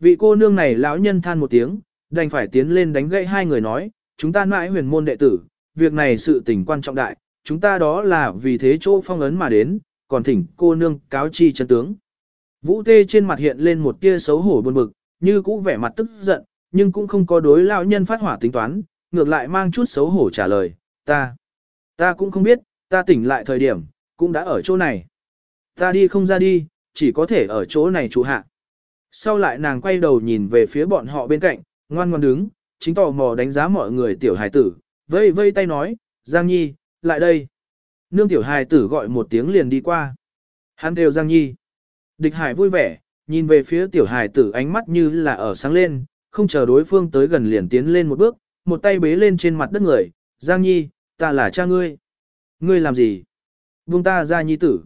Vị cô nương này lão nhân than một tiếng, đành phải tiến lên đánh gãy hai người nói, chúng ta mãi huyền môn đệ tử, việc này sự tình quan trọng đại, chúng ta đó là vì thế chỗ phong ấn mà đến, còn thỉnh cô nương cáo chi chân tướng. Vũ tê trên mặt hiện lên một tia xấu hổ buồn bực, như cũ vẻ mặt tức giận, nhưng cũng không có đối lão nhân phát hỏa tính toán, ngược lại mang chút xấu hổ trả lời, ta, ta cũng không biết, ta tỉnh lại thời điểm, cũng đã ở chỗ này. Ta đi không ra đi, chỉ có thể ở chỗ này trụ hạ. Sau lại nàng quay đầu nhìn về phía bọn họ bên cạnh, ngoan ngoan đứng, chính tò mò đánh giá mọi người tiểu hài tử, vây vây tay nói, Giang Nhi, lại đây. Nương tiểu hài tử gọi một tiếng liền đi qua. Hắn đều Giang Nhi. Địch hải vui vẻ, nhìn về phía tiểu hài tử ánh mắt như là ở sáng lên, không chờ đối phương tới gần liền tiến lên một bước, một tay bế lên trên mặt đất người, Giang Nhi, ta là cha ngươi. Ngươi làm gì? Buông ta ra nhi tử.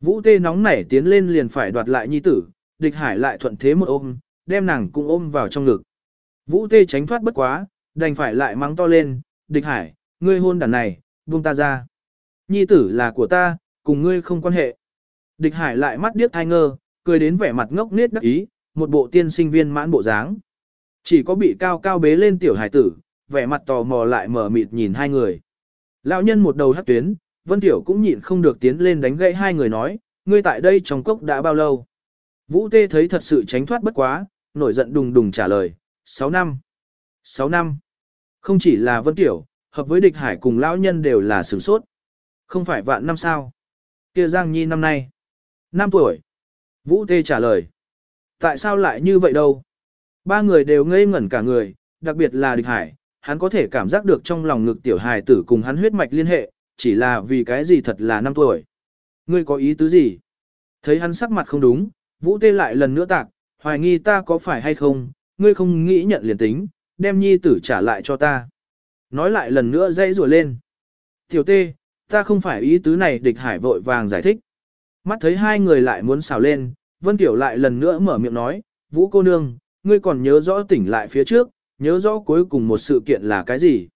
Vũ tê nóng nảy tiến lên liền phải đoạt lại nhi tử, địch hải lại thuận thế một ôm, đem nàng cũng ôm vào trong ngực. Vũ tê tránh thoát bất quá, đành phải lại mắng to lên, địch hải, ngươi hôn đàn này, buông ta ra. Nhi tử là của ta, cùng ngươi không quan hệ. Địch hải lại mắt điếc thai ngơ, cười đến vẻ mặt ngốc nết đắc ý, một bộ tiên sinh viên mãn bộ dáng. Chỉ có bị cao cao bế lên tiểu hải tử, vẻ mặt tò mò lại mở mịt nhìn hai người. Lão nhân một đầu hất tuyến, Vân Tiểu cũng nhịn không được tiến lên đánh gãy hai người nói, ngươi tại đây trong cốc đã bao lâu? Vũ Tê thấy thật sự tránh thoát bất quá, nổi giận đùng đùng trả lời, 6 năm. 6 năm. Không chỉ là Vân Tiểu, hợp với địch hải cùng lão nhân đều là sửng sốt. Không phải vạn năm sao? Kia Giang Nhi năm nay. 5 tuổi. Vũ Tê trả lời. Tại sao lại như vậy đâu? Ba người đều ngây ngẩn cả người, đặc biệt là địch hải, hắn có thể cảm giác được trong lòng ngực tiểu hài tử cùng hắn huyết mạch liên hệ, chỉ là vì cái gì thật là năm tuổi. ngươi có ý tứ gì? Thấy hắn sắc mặt không đúng, Vũ Tê lại lần nữa tạc, hoài nghi ta có phải hay không, ngươi không nghĩ nhận liền tính, đem nhi tử trả lại cho ta. Nói lại lần nữa dây rùa lên. Tiểu Tê, ta không phải ý tứ này địch hải vội vàng giải thích. Mắt thấy hai người lại muốn xào lên, Vân Tiểu lại lần nữa mở miệng nói, Vũ cô nương, ngươi còn nhớ rõ tỉnh lại phía trước, nhớ rõ cuối cùng một sự kiện là cái gì.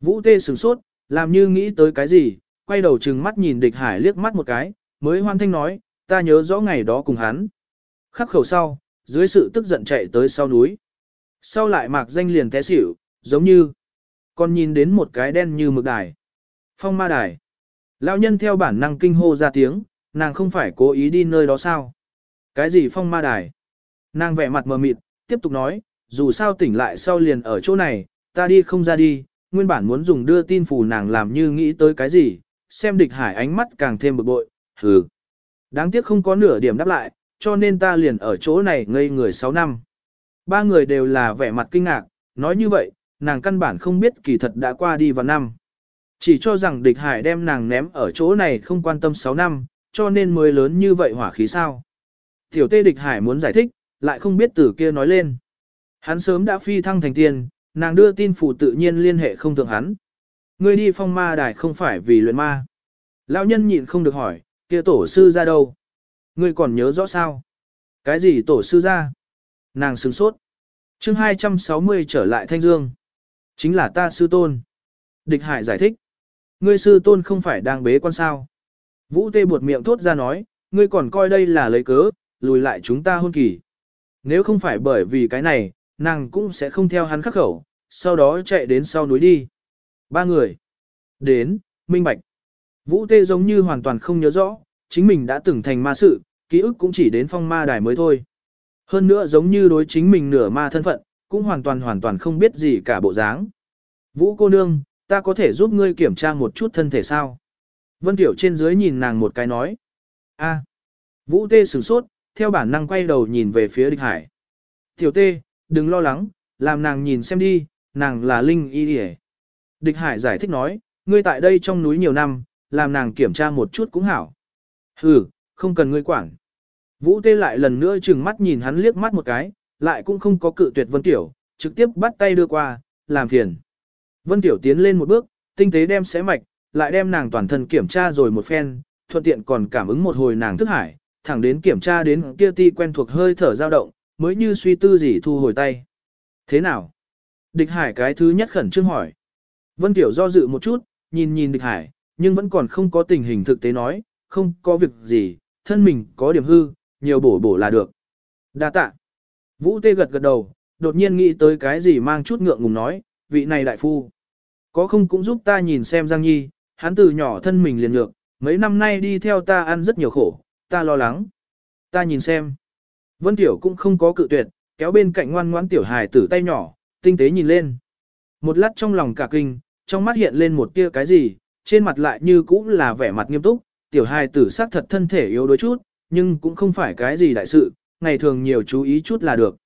Vũ Tê sửng sốt, làm như nghĩ tới cái gì, quay đầu trừng mắt nhìn địch hải liếc mắt một cái, mới hoan thanh nói, ta nhớ rõ ngày đó cùng hắn. Khắc khẩu sau, dưới sự tức giận chạy tới sau núi. Sau lại mạc danh liền té xỉu, giống như, còn nhìn đến một cái đen như mực đài. Phong ma đài. Lão nhân theo bản năng kinh hô ra tiếng, nàng không phải cố ý đi nơi đó sao? Cái gì phong ma đài? Nàng vẻ mặt mờ mịt, tiếp tục nói, dù sao tỉnh lại sau liền ở chỗ này, ta đi không ra đi, nguyên bản muốn dùng đưa tin phù nàng làm như nghĩ tới cái gì, xem địch hải ánh mắt càng thêm bực bội, hừ. Đáng tiếc không có nửa điểm đáp lại, cho nên ta liền ở chỗ này ngây người 6 năm. Ba người đều là vẻ mặt kinh ngạc, nói như vậy, nàng căn bản không biết kỳ thật đã qua đi vào năm. Chỉ cho rằng địch hải đem nàng ném ở chỗ này không quan tâm 6 năm, cho nên mới lớn như vậy hỏa khí sao. Tiểu tê địch hải muốn giải thích, lại không biết từ kia nói lên. Hắn sớm đã phi thăng thành tiên, nàng đưa tin phủ tự nhiên liên hệ không thường hắn. Ngươi đi phong ma đài không phải vì luyện ma. Lão nhân nhịn không được hỏi, kia tổ sư ra đâu? Ngươi còn nhớ rõ sao? Cái gì tổ sư ra? Nàng sừng sốt. chương 260 trở lại Thanh Dương. Chính là ta sư tôn. Địch Hải giải thích. Ngươi sư tôn không phải đang bế quan sao. Vũ tê buột miệng thốt ra nói, ngươi còn coi đây là lấy cớ, lùi lại chúng ta hôn kỳ. Nếu không phải bởi vì cái này, nàng cũng sẽ không theo hắn khắc khẩu, sau đó chạy đến sau núi đi. Ba người. Đến, minh bạch. Vũ tê giống như hoàn toàn không nhớ rõ, chính mình đã từng thành ma sự, ký ức cũng chỉ đến phong ma đài mới thôi. Hơn nữa giống như đối chính mình nửa ma thân phận, cũng hoàn toàn hoàn toàn không biết gì cả bộ dáng. Vũ cô nương, ta có thể giúp ngươi kiểm tra một chút thân thể sao? Vân Tiểu trên dưới nhìn nàng một cái nói. a Vũ tê sửng sốt, theo bản năng quay đầu nhìn về phía địch hải. Tiểu tê, đừng lo lắng, làm nàng nhìn xem đi, nàng là Linh Y Điề. Địch hải giải thích nói, ngươi tại đây trong núi nhiều năm, làm nàng kiểm tra một chút cũng hảo. Hừ, không cần ngươi quản. Vũ tê lại lần nữa chừng mắt nhìn hắn liếc mắt một cái, lại cũng không có cự tuyệt Vân Tiểu, trực tiếp bắt tay đưa qua, làm phiền. Vân Tiểu tiến lên một bước, tinh tế đem xé mạch, lại đem nàng toàn thân kiểm tra rồi một phen, thuận tiện còn cảm ứng một hồi nàng thức hải, thẳng đến kiểm tra đến kia ti quen thuộc hơi thở dao động, mới như suy tư gì thu hồi tay. Thế nào? Địch hải cái thứ nhất khẩn trương hỏi. Vân Tiểu do dự một chút, nhìn nhìn địch hải, nhưng vẫn còn không có tình hình thực tế nói, không có việc gì, thân mình có điểm hư, nhiều bổ bổ là được. Đa tạ. Vũ Tê gật gật đầu, đột nhiên nghĩ tới cái gì mang chút ngượng ngùng nói, vị này đại phu. Có không cũng giúp ta nhìn xem Giang Nhi, hắn từ nhỏ thân mình liền nhược, mấy năm nay đi theo ta ăn rất nhiều khổ, ta lo lắng. Ta nhìn xem. Vân Tiểu cũng không có cự tuyệt, kéo bên cạnh ngoan ngoãn Tiểu Hải tử tay nhỏ, tinh tế nhìn lên. Một lát trong lòng cả kinh, trong mắt hiện lên một tia cái gì, trên mặt lại như cũng là vẻ mặt nghiêm túc, Tiểu Hải tử xác thật thân thể yếu đuối chút, nhưng cũng không phải cái gì đại sự, ngày thường nhiều chú ý chút là được.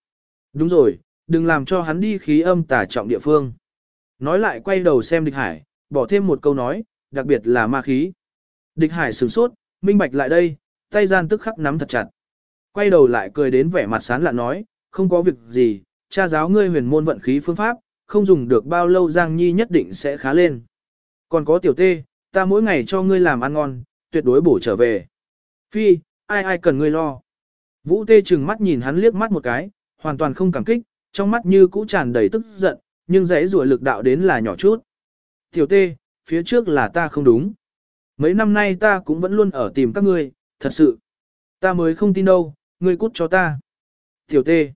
Đúng rồi, đừng làm cho hắn đi khí âm tả trọng địa phương. Nói lại quay đầu xem địch hải, bỏ thêm một câu nói, đặc biệt là ma khí. Địch hải sửng sốt, minh bạch lại đây, tay gian tức khắc nắm thật chặt. Quay đầu lại cười đến vẻ mặt sán lạ nói, không có việc gì, cha giáo ngươi huyền môn vận khí phương pháp, không dùng được bao lâu Giang Nhi nhất định sẽ khá lên. Còn có tiểu tê, ta mỗi ngày cho ngươi làm ăn ngon, tuyệt đối bổ trở về. Phi, ai ai cần ngươi lo. Vũ tê chừng mắt nhìn hắn liếc mắt một cái, hoàn toàn không cảm kích, trong mắt như cũ tràn đầy tức giận, nhưng dãy rủa lực đạo đến là nhỏ chút. Tiểu tê, phía trước là ta không đúng. Mấy năm nay ta cũng vẫn luôn ở tìm các ngươi, thật sự. Ta mới không tin đâu, ngươi cút cho ta. Tiểu tê,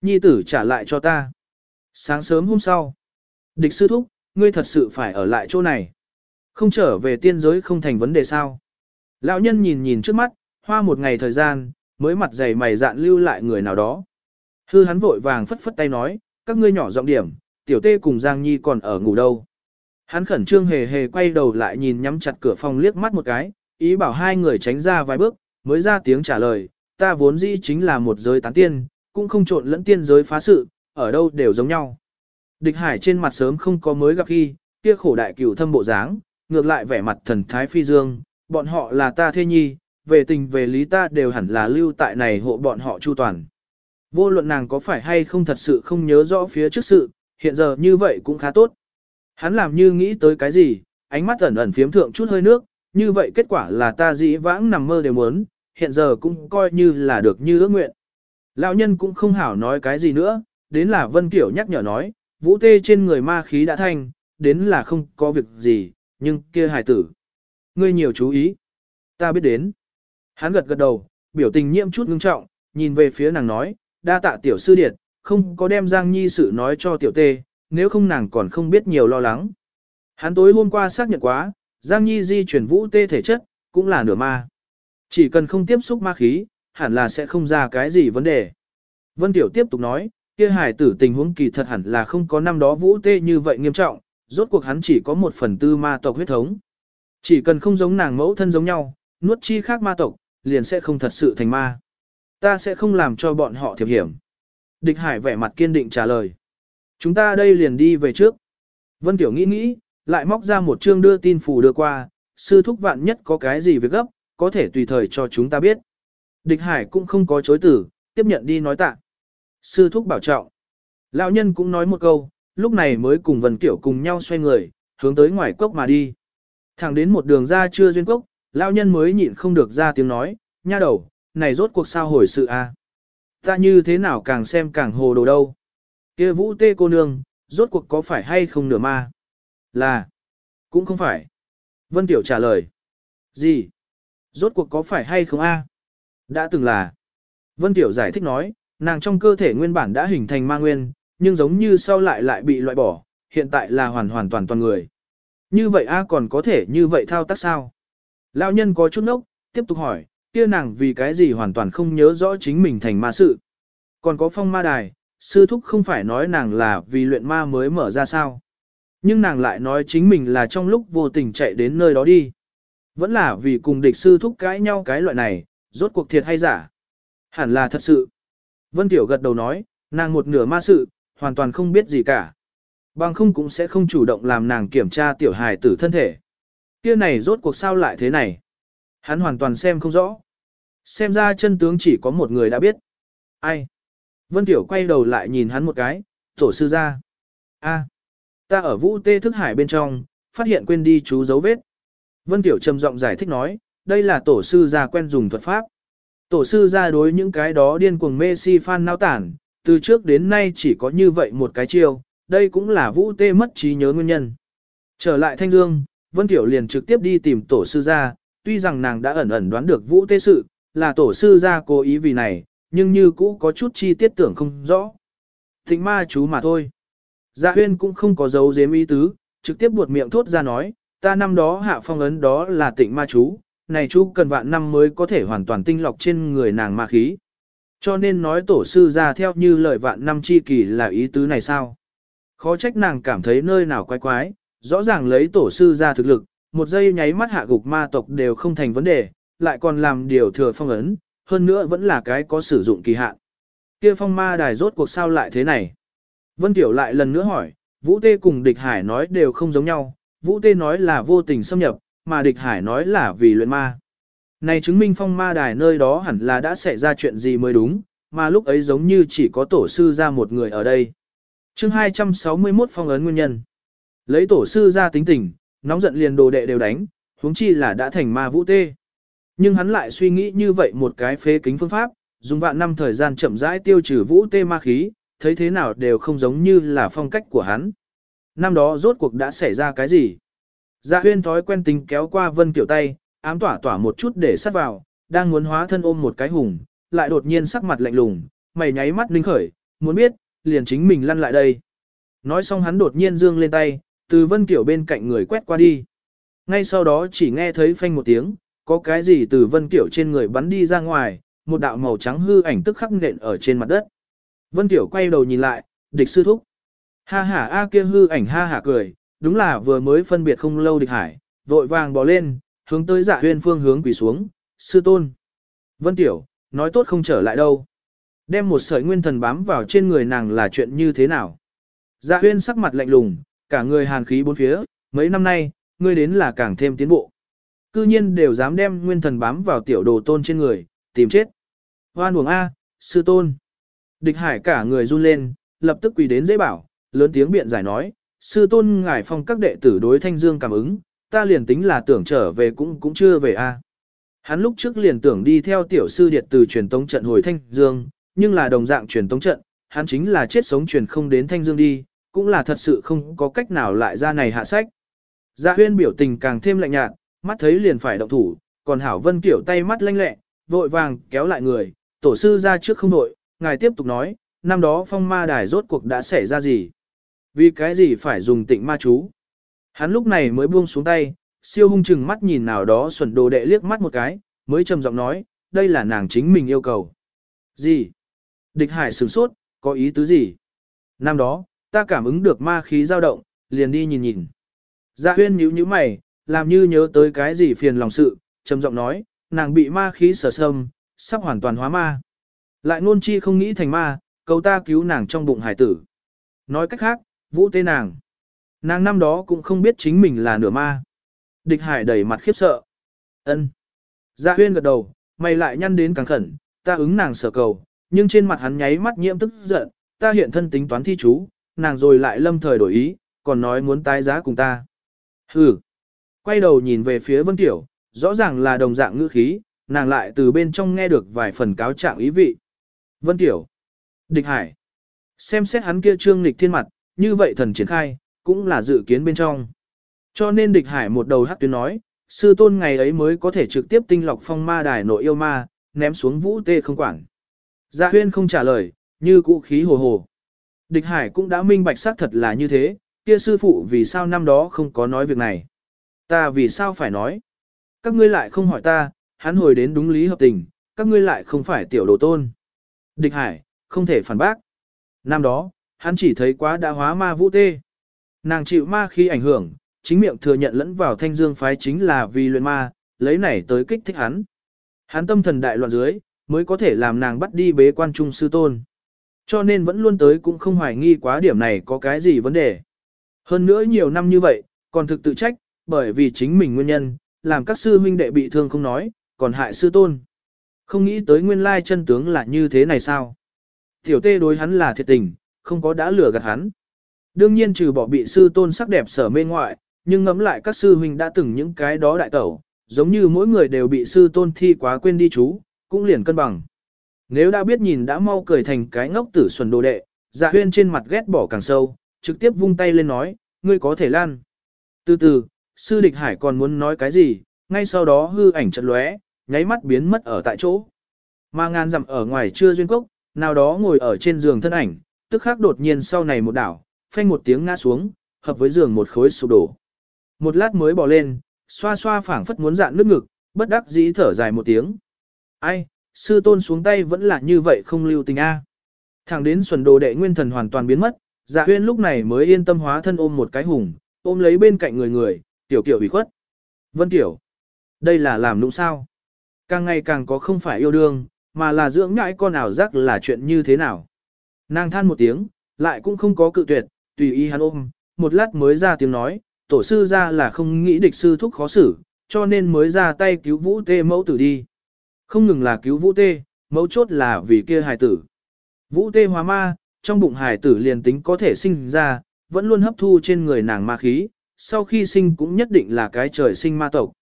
nhi tử trả lại cho ta. Sáng sớm hôm sau, địch sư thúc, ngươi thật sự phải ở lại chỗ này. Không trở về tiên giới không thành vấn đề sao. Lão nhân nhìn nhìn trước mắt, hoa một ngày thời gian, mới mặt dày mày dạn lưu lại người nào đó. Hư hắn vội vàng phất phất tay nói, các ngươi nhỏ giọng điểm, tiểu tê cùng Giang Nhi còn ở ngủ đâu. Hắn khẩn trương hề hề quay đầu lại nhìn nhắm chặt cửa phòng liếc mắt một cái, ý bảo hai người tránh ra vài bước, mới ra tiếng trả lời, ta vốn dĩ chính là một giới tán tiên, cũng không trộn lẫn tiên giới phá sự, ở đâu đều giống nhau. Địch hải trên mặt sớm không có mới gặp khi, kia khổ đại cửu thâm bộ dáng, ngược lại vẻ mặt thần thái phi dương, bọn họ là ta thê nhi, về tình về lý ta đều hẳn là lưu tại này hộ bọn họ chu toàn. Vô luận nàng có phải hay không thật sự không nhớ rõ phía trước sự, hiện giờ như vậy cũng khá tốt. Hắn làm như nghĩ tới cái gì, ánh mắt ẩn ẩn phiếm thượng chút hơi nước, như vậy kết quả là ta dĩ vãng nằm mơ đều muốn, hiện giờ cũng coi như là được như ước nguyện. Lão nhân cũng không hảo nói cái gì nữa, đến là Vân Kiểu nhắc nhở nói, vũ tê trên người ma khí đã thanh, đến là không có việc gì, nhưng kia hài tử. Ngươi nhiều chú ý. Ta biết đến. Hắn gật gật đầu, biểu tình nhiễm chút ngưng trọng, nhìn về phía nàng nói, đa tạ tiểu sư điệt, không có đem Giang Nhi sự nói cho tiểu tê, nếu không nàng còn không biết nhiều lo lắng. Hắn tối hôm qua xác nhận quá, Giang Nhi di chuyển vũ tê thể chất, cũng là nửa ma. Chỉ cần không tiếp xúc ma khí, hẳn là sẽ không ra cái gì vấn đề. Vân Tiểu tiếp tục nói, kia hải tử tình huống kỳ thật hẳn là không có năm đó vũ tê như vậy nghiêm trọng, rốt cuộc hắn chỉ có một phần tư ma tộc huyết thống. Chỉ cần không giống nàng mẫu thân giống nhau, nuốt chi khác ma tộc, liền sẽ không thật sự thành ma. Ta sẽ không làm cho bọn họ thiệp hiểm. Địch Hải vẻ mặt kiên định trả lời. Chúng ta đây liền đi về trước. Vân Tiểu nghĩ nghĩ, lại móc ra một chương đưa tin phủ đưa qua, sư thúc vạn nhất có cái gì việc gấp, có thể tùy thời cho chúng ta biết. Địch Hải cũng không có chối tử, tiếp nhận đi nói tạ. Sư thúc bảo trọng. Lão nhân cũng nói một câu, lúc này mới cùng Vân Kiểu cùng nhau xoay người, hướng tới ngoài cốc mà đi. Thẳng đến một đường ra chưa duyên cốc, lão nhân mới nhịn không được ra tiếng nói, nha đầu, này rốt cuộc sao hồi sự a? Ta như thế nào càng xem càng hồ đồ đâu. kia vũ tê cô nương, rốt cuộc có phải hay không nửa ma? Là, cũng không phải. Vân Tiểu trả lời. Gì? Rốt cuộc có phải hay không a? Đã từng là. Vân Tiểu giải thích nói, nàng trong cơ thể nguyên bản đã hình thành ma nguyên, nhưng giống như sau lại lại bị loại bỏ, hiện tại là hoàn hoàn toàn toàn người. Như vậy a còn có thể như vậy thao tác sao? Lão nhân có chút nốc, tiếp tục hỏi, kia nàng vì cái gì hoàn toàn không nhớ rõ chính mình thành ma sự. Còn có phong ma đài, sư thúc không phải nói nàng là vì luyện ma mới mở ra sao. Nhưng nàng lại nói chính mình là trong lúc vô tình chạy đến nơi đó đi. Vẫn là vì cùng địch sư thúc cãi nhau cái loại này, rốt cuộc thiệt hay giả. Hẳn là thật sự. Vân Tiểu gật đầu nói, nàng một nửa ma sự, hoàn toàn không biết gì cả. Bằng không cũng sẽ không chủ động làm nàng kiểm tra tiểu hài tử thân thể. Kia này rốt cuộc sao lại thế này. Hắn hoàn toàn xem không rõ. Xem ra chân tướng chỉ có một người đã biết. Ai? Vân Tiểu quay đầu lại nhìn hắn một cái, tổ sư ra. a ta ở vũ tê thức hải bên trong, phát hiện quên đi chú dấu vết. Vân Tiểu trầm giọng giải thích nói, đây là tổ sư gia quen dùng thuật pháp. Tổ sư gia đối những cái đó điên cuồng mê si phan nao tản, từ trước đến nay chỉ có như vậy một cái chiêu, đây cũng là vũ tê mất trí nhớ nguyên nhân. Trở lại Thanh Dương, Vân Tiểu liền trực tiếp đi tìm tổ sư gia. tuy rằng nàng đã ẩn ẩn đoán được vũ tê sự, là tổ sư gia cố ý vì này, nhưng như cũ có chút chi tiết tưởng không rõ. Thịnh ma chú mà thôi. Dạ huyên cũng không có dấu dếm ý tứ, trực tiếp buột miệng thốt ra nói, ta năm đó hạ phong ấn đó là tịnh ma chú, này chú cần vạn năm mới có thể hoàn toàn tinh lọc trên người nàng ma khí. Cho nên nói tổ sư ra theo như lời vạn năm chi kỳ là ý tứ này sao? Khó trách nàng cảm thấy nơi nào quái quái, rõ ràng lấy tổ sư ra thực lực, một giây nháy mắt hạ gục ma tộc đều không thành vấn đề, lại còn làm điều thừa phong ấn, hơn nữa vẫn là cái có sử dụng kỳ hạn. Kia phong ma đài rốt cuộc sao lại thế này? Vân Tiểu lại lần nữa hỏi, Vũ Tê cùng địch hải nói đều không giống nhau, Vũ Tê nói là vô tình xâm nhập, mà địch hải nói là vì luyện ma. Này chứng minh phong ma đài nơi đó hẳn là đã xảy ra chuyện gì mới đúng, mà lúc ấy giống như chỉ có tổ sư ra một người ở đây. chương 261 phong ấn nguyên nhân. Lấy tổ sư ra tính tình, nóng giận liền đồ đệ đều đánh, huống chi là đã thành ma vũ tê. Nhưng hắn lại suy nghĩ như vậy một cái phế kính phương pháp, dùng vạn năm thời gian chậm rãi tiêu trừ vũ tê ma khí, thấy thế nào đều không giống như là phong cách của hắn. Năm đó rốt cuộc đã xảy ra cái gì? Dạ huyên thói quen tính kéo qua vân kiểu tay, ám tỏa tỏa một chút để sát vào, đang muốn hóa thân ôm một cái hùng, lại đột nhiên sắc mặt lạnh lùng, mày nháy mắt linh khởi, muốn biết, liền chính mình lăn lại đây. Nói xong hắn đột nhiên dương lên tay, từ vân kiểu bên cạnh người quét qua đi. Ngay sau đó chỉ nghe thấy phanh một tiếng, có cái gì từ vân kiểu trên người bắn đi ra ngoài, một đạo màu trắng hư ảnh tức khắc nện ở trên mặt đất. Vân kiểu quay đầu nhìn lại, địch sư thúc. Ha ha a kia hư ảnh ha hả cười, đúng là vừa mới phân biệt không lâu địch hải, vội vàng bò lên, hướng tới dạ huyên phương hướng quỳ xuống, sư tôn. Vân tiểu, nói tốt không trở lại đâu. Đem một sợi nguyên thần bám vào trên người nàng là chuyện như thế nào? Dạ huyên sắc mặt lạnh lùng, cả người hàn khí bốn phía, mấy năm nay, ngươi đến là càng thêm tiến bộ. Cư nhiên đều dám đem nguyên thần bám vào tiểu đồ tôn trên người, tìm chết. Hoan uổng A, sư tôn. Địch hải cả người run lên, lập tức quỳ đến dễ bảo, lớn tiếng biện giải nói, sư tôn ngài phong các đệ tử đối thanh dương cảm ứng, ta liền tính là tưởng trở về cũng cũng chưa về A. Hắn lúc trước liền tưởng đi theo tiểu sư điệt từ truyền tống trận hồi thanh dương, nhưng là đồng dạng truyền tống trận, hắn chính là chết sống truyền không đến thanh dương đi, cũng là thật sự không có cách nào lại ra này hạ sách. Dạ huyên biểu tình càng thêm lạnh nhạt, mắt thấy liền phải động thủ, còn Hảo Vân kiểu tay mắt lanh lẹ, vội vàng kéo lại người, tổ sư ra trước không đội, ngài tiếp tục nói, năm đó phong ma đài rốt cuộc đã xảy ra gì? Vì cái gì phải dùng tịnh ma chú? Hắn lúc này mới buông xuống tay, siêu hung chừng mắt nhìn nào đó xuẩn đồ đệ liếc mắt một cái, mới trầm giọng nói, đây là nàng chính mình yêu cầu. Gì? Địch hải sửng sốt, có ý tứ gì? Năm đó, ta cảm ứng được ma khí dao động, liền đi nhìn nhìn. Dạ huyên nhíu nhíu mày, làm như nhớ tới cái gì phiền lòng sự, trầm giọng nói, nàng bị ma khí sở sâm, sắp hoàn toàn hóa ma. Lại ngôn chi không nghĩ thành ma, cầu ta cứu nàng trong bụng hải tử. Nói cách khác, vũ tê nàng. Nàng năm đó cũng không biết chính mình là nửa ma. Địch hải đẩy mặt khiếp sợ. ân Dạ huyên gật đầu, mày lại nhăn đến càng khẩn, ta ứng nàng sở cầu, nhưng trên mặt hắn nháy mắt nhiễm tức giận, ta hiện thân tính toán thi chú, nàng rồi lại lâm thời đổi ý, còn nói muốn tái giá cùng ta. Hừ. Quay đầu nhìn về phía Vân Tiểu, rõ ràng là đồng dạng ngữ khí, nàng lại từ bên trong nghe được vài phần cáo trạng ý vị. Vân Tiểu. Địch Hải. Xem xét hắn kia trương nghịch thiên mặt, như vậy thần triển khai, cũng là dự kiến bên trong. Cho nên địch hải một đầu hắc tuyến nói, sư tôn ngày ấy mới có thể trực tiếp tinh lọc phong ma đài nội yêu ma, ném xuống vũ tê không quản. Dạ huyên không trả lời, như cũ khí hồ hồ. Địch hải cũng đã minh bạch xác thật là như thế, kia sư phụ vì sao năm đó không có nói việc này. Ta vì sao phải nói. Các ngươi lại không hỏi ta, hắn hồi đến đúng lý hợp tình, các ngươi lại không phải tiểu đồ tôn. Địch hải, không thể phản bác. Năm đó, hắn chỉ thấy quá đã hóa ma vũ tê. Nàng chịu ma khi ảnh hưởng, chính miệng thừa nhận lẫn vào thanh dương phái chính là vì luyện ma, lấy này tới kích thích hắn. Hắn tâm thần đại loạn dưới, mới có thể làm nàng bắt đi bế quan trung sư tôn. Cho nên vẫn luôn tới cũng không hoài nghi quá điểm này có cái gì vấn đề. Hơn nữa nhiều năm như vậy, còn thực tự trách, bởi vì chính mình nguyên nhân, làm các sư huynh đệ bị thương không nói, còn hại sư tôn. Không nghĩ tới nguyên lai chân tướng là như thế này sao? Tiểu tê đối hắn là thiệt tình, không có đã lừa gạt hắn. Đương nhiên trừ bỏ bị sư tôn sắc đẹp sở mê ngoại, nhưng ngẫm lại các sư huynh đã từng những cái đó đại tẩu, giống như mỗi người đều bị sư tôn thi quá quên đi chú, cũng liền cân bằng. Nếu đã biết nhìn đã mau cười thành cái ngốc tử xuẩn đồ đệ, dạ huyên trên mặt ghét bỏ càng sâu, trực tiếp vung tay lên nói, ngươi có thể lan. Từ từ, sư địch hải còn muốn nói cái gì, ngay sau đó hư ảnh chợt lóe, nháy mắt biến mất ở tại chỗ. Mà ngàn dặm ở ngoài chưa duyên cốc, nào đó ngồi ở trên giường thân ảnh, tức khắc đột nhiên sau này một đảo, phanh một tiếng ngã xuống, hợp với giường một khối sụp đổ. Một lát mới bỏ lên, xoa xoa phảng phất muốn dạn nước ngực, bất đắc dĩ thở dài một tiếng. Ai, sư tôn xuống tay vẫn là như vậy không lưu tình a. Thẳng đến xuân đồ đệ nguyên thần hoàn toàn biến mất, dạ huyên lúc này mới yên tâm hóa thân ôm một cái hùng, ôm lấy bên cạnh người người, tiểu kiểu ủy khuất. Vân tiểu, đây là làm nũng sao? Càng ngày càng có không phải yêu đương, mà là dưỡng nhãi con ảo giác là chuyện như thế nào? Nàng than một tiếng, lại cũng không có cự tuyệt, tùy ý hắn ôm, một lát mới ra tiếng nói, tổ sư ra là không nghĩ địch sư thúc khó xử, cho nên mới ra tay cứu vũ tê mẫu tử đi. Không ngừng là cứu vũ tê, mẫu chốt là vì kia hài tử. Vũ tê hóa ma, trong bụng hài tử liền tính có thể sinh ra, vẫn luôn hấp thu trên người nàng ma khí, sau khi sinh cũng nhất định là cái trời sinh ma tộc.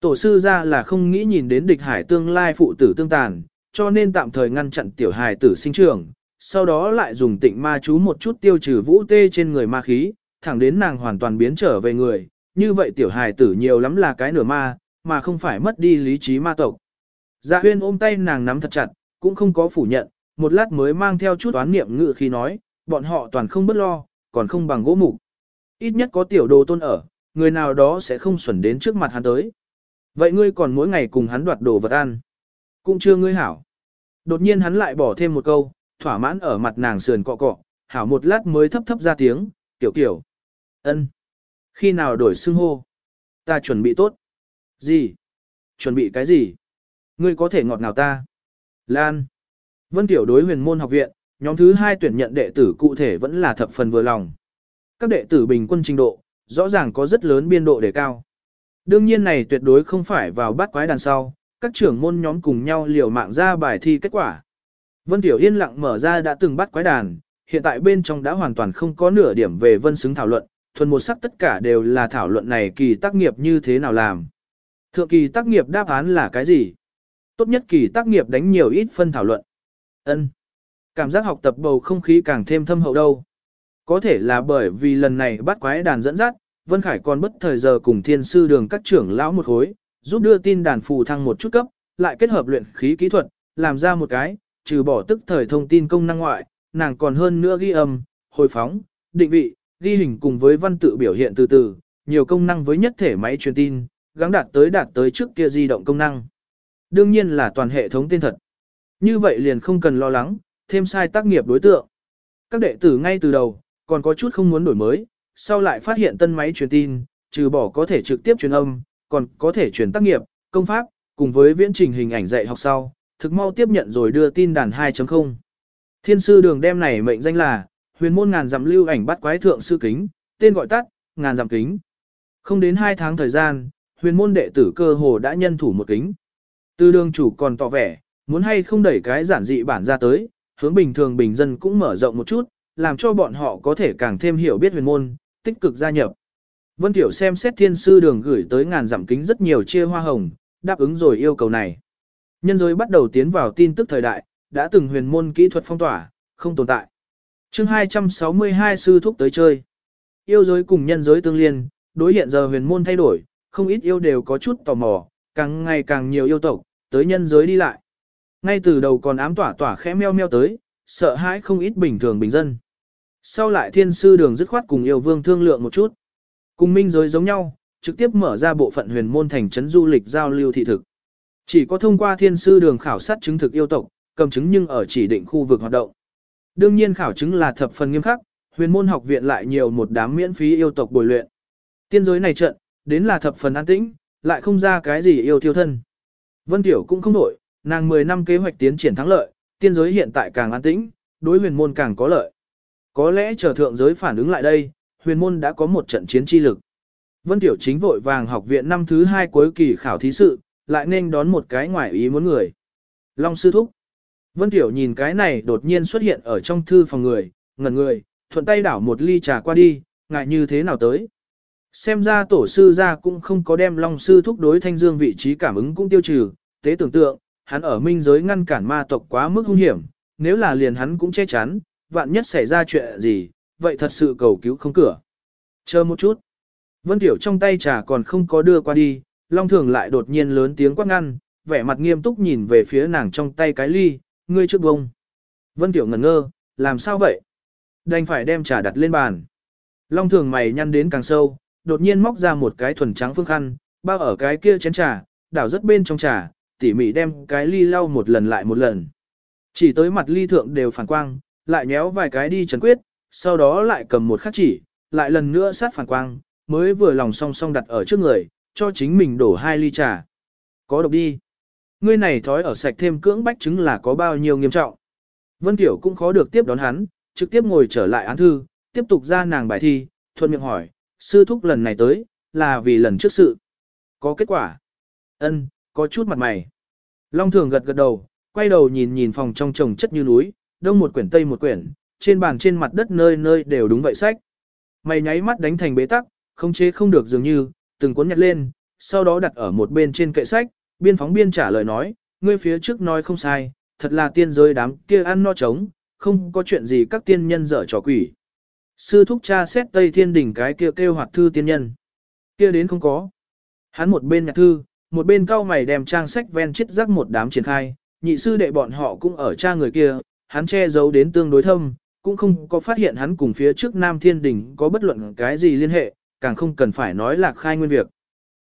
Tổ sư ra là không nghĩ nhìn đến địch hải tương lai phụ tử tương tàn, cho nên tạm thời ngăn chặn tiểu hài tử sinh trưởng, sau đó lại dùng tịnh ma chú một chút tiêu trừ vũ tê trên người ma khí, thẳng đến nàng hoàn toàn biến trở về người, như vậy tiểu hài tử nhiều lắm là cái nửa ma, mà không phải mất đi lý trí ma tộc. Dạ huyên ôm tay nàng nắm thật chặt, cũng không có phủ nhận, một lát mới mang theo chút oán niệm ngự khi nói, bọn họ toàn không bất lo, còn không bằng gỗ mục. Ít nhất có tiểu đồ tôn ở, người nào đó sẽ không xuẩn đến trước mặt hắn tới. Vậy ngươi còn mỗi ngày cùng hắn đoạt đồ vật ăn. Cũng chưa ngươi hảo. Đột nhiên hắn lại bỏ thêm một câu, thỏa mãn ở mặt nàng sườn cọ cọ, hảo một lát mới thấp thấp ra tiếng, tiểu kiểu. ân Khi nào đổi xưng hô? Ta chuẩn bị tốt. Gì? Chuẩn bị cái gì? Ngươi có thể ngọt ngào ta? Lan. Vân Tiểu đối huyền môn học viện, nhóm thứ hai tuyển nhận đệ tử cụ thể vẫn là thập phần vừa lòng. Các đệ tử bình quân trình độ, rõ ràng có rất lớn biên độ đề cao. Đương nhiên này tuyệt đối không phải vào bắt quái đàn sau, các trưởng môn nhóm cùng nhau liều mạng ra bài thi kết quả. Vân Tiểu yên lặng mở ra đã từng bắt quái đàn, hiện tại bên trong đã hoàn toàn không có nửa điểm về vân xứng thảo luận, thuần một sắc tất cả đều là thảo luận này kỳ tác nghiệp như thế nào làm. Thượng kỳ tác nghiệp đáp án là cái gì? Tốt nhất kỳ tác nghiệp đánh nhiều ít phân thảo luận. Ân. Cảm giác học tập bầu không khí càng thêm thâm hậu đâu. Có thể là bởi vì lần này bắt quái đàn dẫn dắt, Vân Khải còn bất thời giờ cùng thiên sư đường các trưởng lão một khối, giúp đưa tin đàn phù thăng một chút cấp, lại kết hợp luyện khí kỹ thuật, làm ra một cái, trừ bỏ tức thời thông tin công năng ngoại, nàng còn hơn nữa ghi âm, hồi phóng, định vị, ghi hình cùng với văn tự biểu hiện từ từ, nhiều công năng với nhất thể máy truyền tin, gắng đạt tới đạt tới trước kia di động công năng. Đương nhiên là toàn hệ thống tên thật. Như vậy liền không cần lo lắng, thêm sai tác nghiệp đối tượng. Các đệ tử ngay từ đầu, còn có chút không muốn đổi mới, sau lại phát hiện tân máy truyền tin, trừ bỏ có thể trực tiếp truyền âm, còn có thể truyền tác nghiệp, công pháp, cùng với viễn trình hình ảnh dạy học sau, thực mau tiếp nhận rồi đưa tin đàn 2.0. Thiên sư đường đem này mệnh danh là, huyền môn ngàn dặm lưu ảnh bắt quái thượng sư kính, tên gọi tắt, ngàn dặm kính. Không đến 2 tháng thời gian, huyền môn đệ tử cơ hồ đã nhân thủ một kính. Tư đường chủ còn tỏ vẻ, muốn hay không đẩy cái giản dị bản ra tới, hướng bình thường bình dân cũng mở rộng một chút, làm cho bọn họ có thể càng thêm hiểu biết huyền môn, tích cực gia nhập. Vân Tiểu xem xét thiên sư đường gửi tới ngàn dặm kính rất nhiều chia hoa hồng, đáp ứng rồi yêu cầu này. Nhân giới bắt đầu tiến vào tin tức thời đại, đã từng huyền môn kỹ thuật phong tỏa, không tồn tại. chương 262 sư thúc tới chơi. Yêu giới cùng nhân giới tương liên, đối hiện giờ huyền môn thay đổi, không ít yêu đều có chút tò mò, càng ngày càng nhiều yêu tộc, tới nhân giới đi lại. Ngay từ đầu còn ám tỏa tỏa khẽ meo meo tới, sợ hãi không ít bình thường bình dân. Sau lại thiên sư đường dứt khoát cùng yêu vương thương lượng một chút. Cùng minh giới giống nhau, trực tiếp mở ra bộ phận huyền môn thành trấn du lịch giao lưu thị thực. Chỉ có thông qua thiên sư đường khảo sát chứng thực yêu tộc, cầm chứng nhưng ở chỉ định khu vực hoạt động. Đương nhiên khảo chứng là thập phần nghiêm khắc, huyền môn học viện lại nhiều một đám miễn phí yêu tộc bồi luyện. Tiên giới này trận, đến là thập phần an tĩnh, lại không ra cái gì yêu thiêu thân. Vân Tiểu cũng không nổi, nàng 10 năm kế hoạch tiến triển thắng lợi, tiên giới hiện tại càng an tĩnh, đối huyền môn càng có lợi. Có lẽ chờ thượng giới phản ứng lại đây, huyền môn đã có một trận chiến chi lực. Vân Tiểu chính vội vàng học viện năm thứ hai cuối kỳ khảo thí sự, lại nên đón một cái ngoại ý muốn người. Long sư thúc. Vân Tiểu nhìn cái này đột nhiên xuất hiện ở trong thư phòng người, ngẩn người, thuận tay đảo một ly trà qua đi, ngại như thế nào tới. Xem ra tổ sư ra cũng không có đem Long sư thúc đối thanh dương vị trí cảm ứng cũng tiêu trừ, tế tưởng tượng, hắn ở minh giới ngăn cản ma tộc quá mức hung hiểm, nếu là liền hắn cũng che chắn, vạn nhất xảy ra chuyện gì, vậy thật sự cầu cứu không cửa. Chờ một chút. Vân Tiểu trong tay trà còn không có đưa qua đi, Long Thường lại đột nhiên lớn tiếng quát ngăn, vẻ mặt nghiêm túc nhìn về phía nàng trong tay cái ly, ngươi trước bông. Vân Tiểu ngẩn ngơ, làm sao vậy? Đành phải đem trà đặt lên bàn. Long Thường mày nhăn đến càng sâu, đột nhiên móc ra một cái thuần trắng phương khăn, bao ở cái kia chén trà, đảo rất bên trong trà, tỉ mỉ đem cái ly lau một lần lại một lần. Chỉ tới mặt ly thượng đều phản quang, lại nhéo vài cái đi trấn quyết, sau đó lại cầm một khắc chỉ, lại lần nữa sát phản quang, mới vừa lòng song song đặt ở trước người, cho chính mình đổ hai ly trà. Có độc đi. Ngươi này thói ở sạch thêm cưỡng bách chứng là có bao nhiêu nghiêm trọng. Vân Tiểu cũng khó được tiếp đón hắn, trực tiếp ngồi trở lại án thư, tiếp tục ra nàng bài thi, thuận miệng hỏi, sư thúc lần này tới, là vì lần trước sự. Có kết quả. Ân, có chút mặt mày. Long thường gật gật đầu, quay đầu nhìn nhìn phòng trong trồng chất như núi, đông một quyển tây một quyển, trên bàn trên mặt đất nơi nơi đều đúng vậy sách. Mày nháy mắt đánh thành bế tắc, không chế không được dường như, từng cuốn nhặt lên, sau đó đặt ở một bên trên kệ sách, biên phóng biên trả lời nói, ngươi phía trước nói không sai, thật là tiên giới đám kia ăn no trống, không có chuyện gì các tiên nhân dở trò quỷ. Sư thúc cha xét Tây Thiên đỉnh cái kia kêu, kêu hoạt thư tiên nhân. Kia đến không có. Hắn một bên nhặt thư, một bên cao mày đem trang sách ven chết rắc một đám triển khai, nhị sư đệ bọn họ cũng ở cha người kia, hắn che giấu đến tương đối thâm, cũng không có phát hiện hắn cùng phía trước Nam Thiên Đình có bất luận cái gì liên hệ, càng không cần phải nói lạc khai nguyên việc.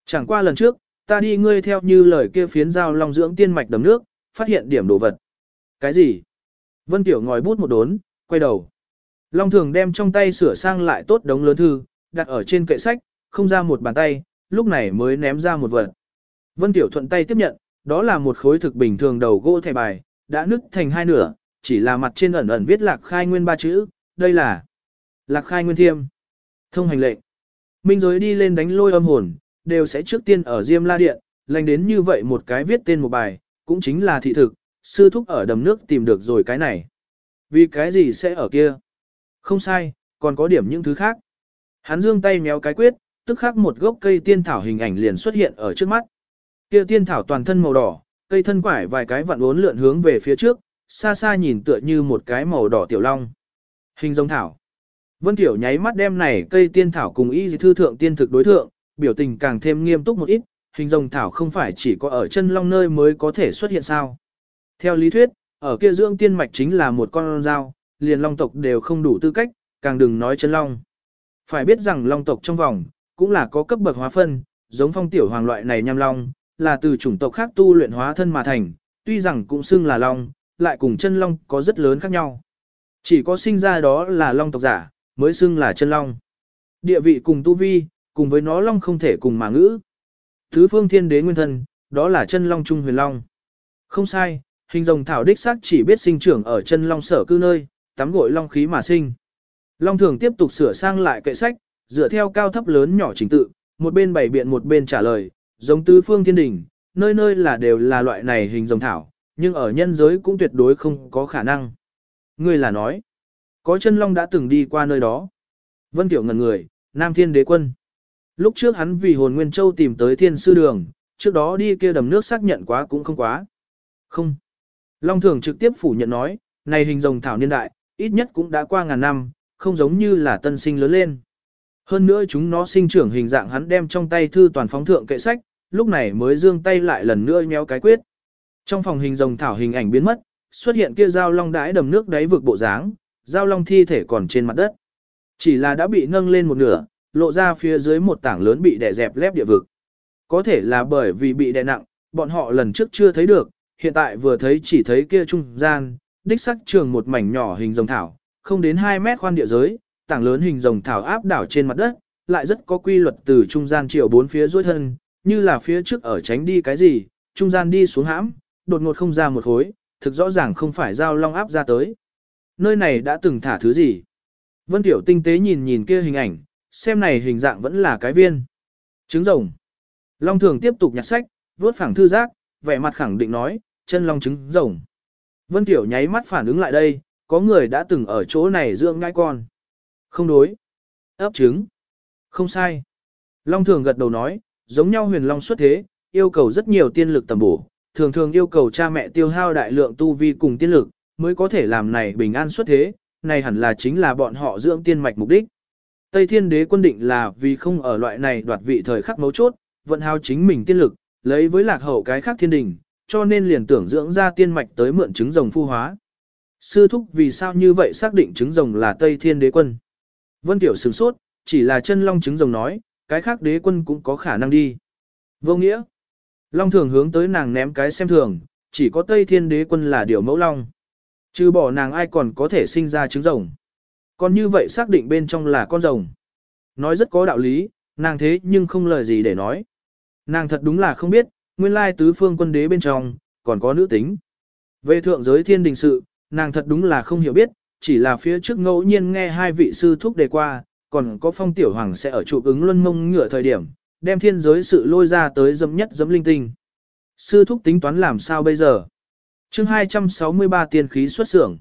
Chẳng qua lần trước, ta đi ngươi theo như lời kia phiến giao long dưỡng tiên mạch đầm nước, phát hiện điểm đồ vật. Cái gì? Vân Tiểu ngòi bút một đốn, quay đầu. Long thường đem trong tay sửa sang lại tốt đống lớn thư, đặt ở trên kệ sách, không ra một bàn tay, lúc này mới ném ra một vật. Vân Tiểu thuận tay tiếp nhận, đó là một khối thực bình thường đầu gỗ thẻ bài, đã nứt thành hai nửa, chỉ là mặt trên ẩn ẩn viết lạc khai nguyên ba chữ, đây là lạc khai nguyên thiêm. Thông hành lệnh. Minh giới đi lên đánh lôi âm hồn, đều sẽ trước tiên ở Diêm La Điện, lành đến như vậy một cái viết tên một bài, cũng chính là thị thực, sư thúc ở đầm nước tìm được rồi cái này. Vì cái gì sẽ ở kia? Không sai, còn có điểm những thứ khác. Hắn dương tay méo cái quyết, tức khắc một gốc cây tiên thảo hình ảnh liền xuất hiện ở trước mắt. Kia tiên thảo toàn thân màu đỏ, cây thân quải vài cái vặn uốn lượn hướng về phía trước, xa xa nhìn tựa như một cái màu đỏ tiểu long. Hình giống thảo. Vân Tiểu nháy mắt đem này cây tiên thảo cùng y thư thượng tiên thực đối thượng, biểu tình càng thêm nghiêm túc một ít, hình rồng thảo không phải chỉ có ở chân long nơi mới có thể xuất hiện sao. Theo lý thuyết, ở kia dưỡng tiên mạch chính là một con dao, liền long tộc đều không đủ tư cách, càng đừng nói chân long. Phải biết rằng long tộc trong vòng, cũng là có cấp bậc hóa phân, giống phong tiểu hoàng loại này nham long, là từ chủng tộc khác tu luyện hóa thân mà thành, tuy rằng cũng xưng là long, lại cùng chân long có rất lớn khác nhau. Chỉ có sinh ra đó là long tộc giả, mới xưng là chân long. Địa vị cùng tu vi, cùng với nó long không thể cùng mà ngữ. Thứ phương thiên đế nguyên thân, đó là chân long trung huyền long. Không sai, hình rồng thảo đích xác chỉ biết sinh trưởng ở chân long sở cư nơi, tắm gội long khí mà sinh. Long thường tiếp tục sửa sang lại kệ sách, dựa theo cao thấp lớn nhỏ trình tự, một bên bày biện một bên trả lời, giống tứ phương thiên đỉnh, nơi nơi là đều là loại này hình rồng thảo, nhưng ở nhân giới cũng tuyệt đối không có khả năng. Ngươi là nói, có chân long đã từng đi qua nơi đó. Vân Tiểu ngẩn người, Nam Thiên Đế Quân. Lúc trước hắn vì hồn Nguyên Châu tìm tới thiên sư đường, trước đó đi kia đầm nước xác nhận quá cũng không quá. Không. Long Thường trực tiếp phủ nhận nói, này hình rồng thảo niên đại, ít nhất cũng đã qua ngàn năm, không giống như là tân sinh lớn lên. Hơn nữa chúng nó sinh trưởng hình dạng hắn đem trong tay thư toàn phóng thượng kệ sách, lúc này mới dương tay lại lần nữa nhéo cái quyết. Trong phòng hình rồng thảo hình ảnh biến mất, xuất hiện kia dao long đái đầm nước đáy vực bộ dáng, Giao long thi thể còn trên mặt đất. Chỉ là đã bị nâng lên một nửa, lộ ra phía dưới một tảng lớn bị đè dẹp lép địa vực. Có thể là bởi vì bị đè nặng, bọn họ lần trước chưa thấy được, hiện tại vừa thấy chỉ thấy kia trung gian, đích sắc trường một mảnh nhỏ hình rồng thảo, không đến 2 mét khoan địa giới, tảng lớn hình rồng thảo áp đảo trên mặt đất, lại rất có quy luật từ trung gian chiều bốn phía duỗi thân, như là phía trước ở tránh đi cái gì, trung gian đi xuống hãm, đột ngột không ra một khối, thực rõ ràng không phải giao long áp ra tới. Nơi này đã từng thả thứ gì? Vân Tiểu tinh tế nhìn nhìn kia hình ảnh, xem này hình dạng vẫn là cái viên. Trứng rồng. Long thường tiếp tục nhặt sách, vuốt phẳng thư giác, vẻ mặt khẳng định nói, chân long trứng rồng. Vân Tiểu nháy mắt phản ứng lại đây, có người đã từng ở chỗ này dưỡng ngai con. Không đối. Ấp trứng. Không sai. Long thường gật đầu nói, giống nhau huyền long xuất thế, yêu cầu rất nhiều tiên lực tầm bổ, thường thường yêu cầu cha mẹ tiêu hao đại lượng tu vi cùng tiên lực, mới có thể làm này bình an xuất thế, này hẳn là chính là bọn họ dưỡng tiên mạch mục đích. Tây Thiên Đế quân định là vì không ở loại này đoạt vị thời khắc mấu chốt, vận hao chính mình tiên lực, lấy với lạc hậu cái khác thiên đình, cho nên liền tưởng dưỡng ra tiên mạch tới mượn trứng rồng phu hóa. Sư thúc vì sao như vậy xác định trứng rồng là Tây Thiên Đế quân? Vân Tiểu sửng sốt, chỉ là chân long trứng rồng nói, cái khác đế quân cũng có khả năng đi. Vô nghĩa. Long thường hướng tới nàng ném cái xem thường, chỉ có Tây Thiên Đế quân là điều mẫu long. Trừ bỏ nàng ai còn có thể sinh ra trứng rồng. Còn như vậy xác định bên trong là con rồng. Nói rất có đạo lý, nàng thế nhưng không lời gì để nói. Nàng thật đúng là không biết, nguyên lai tứ phương quân đế bên trong, còn có nữ tính. Về thượng giới thiên đình sự, nàng thật đúng là không hiểu biết, chỉ là phía trước ngẫu nhiên nghe hai vị sư thúc đề qua, còn có phong tiểu hoàng sẽ ở trụ ứng luân mông ngựa thời điểm, đem thiên giới sự lôi ra tới dấm nhất dấm linh tinh. Sư thúc tính toán làm sao bây giờ? Chương 263 tiên khí xuất xưởng.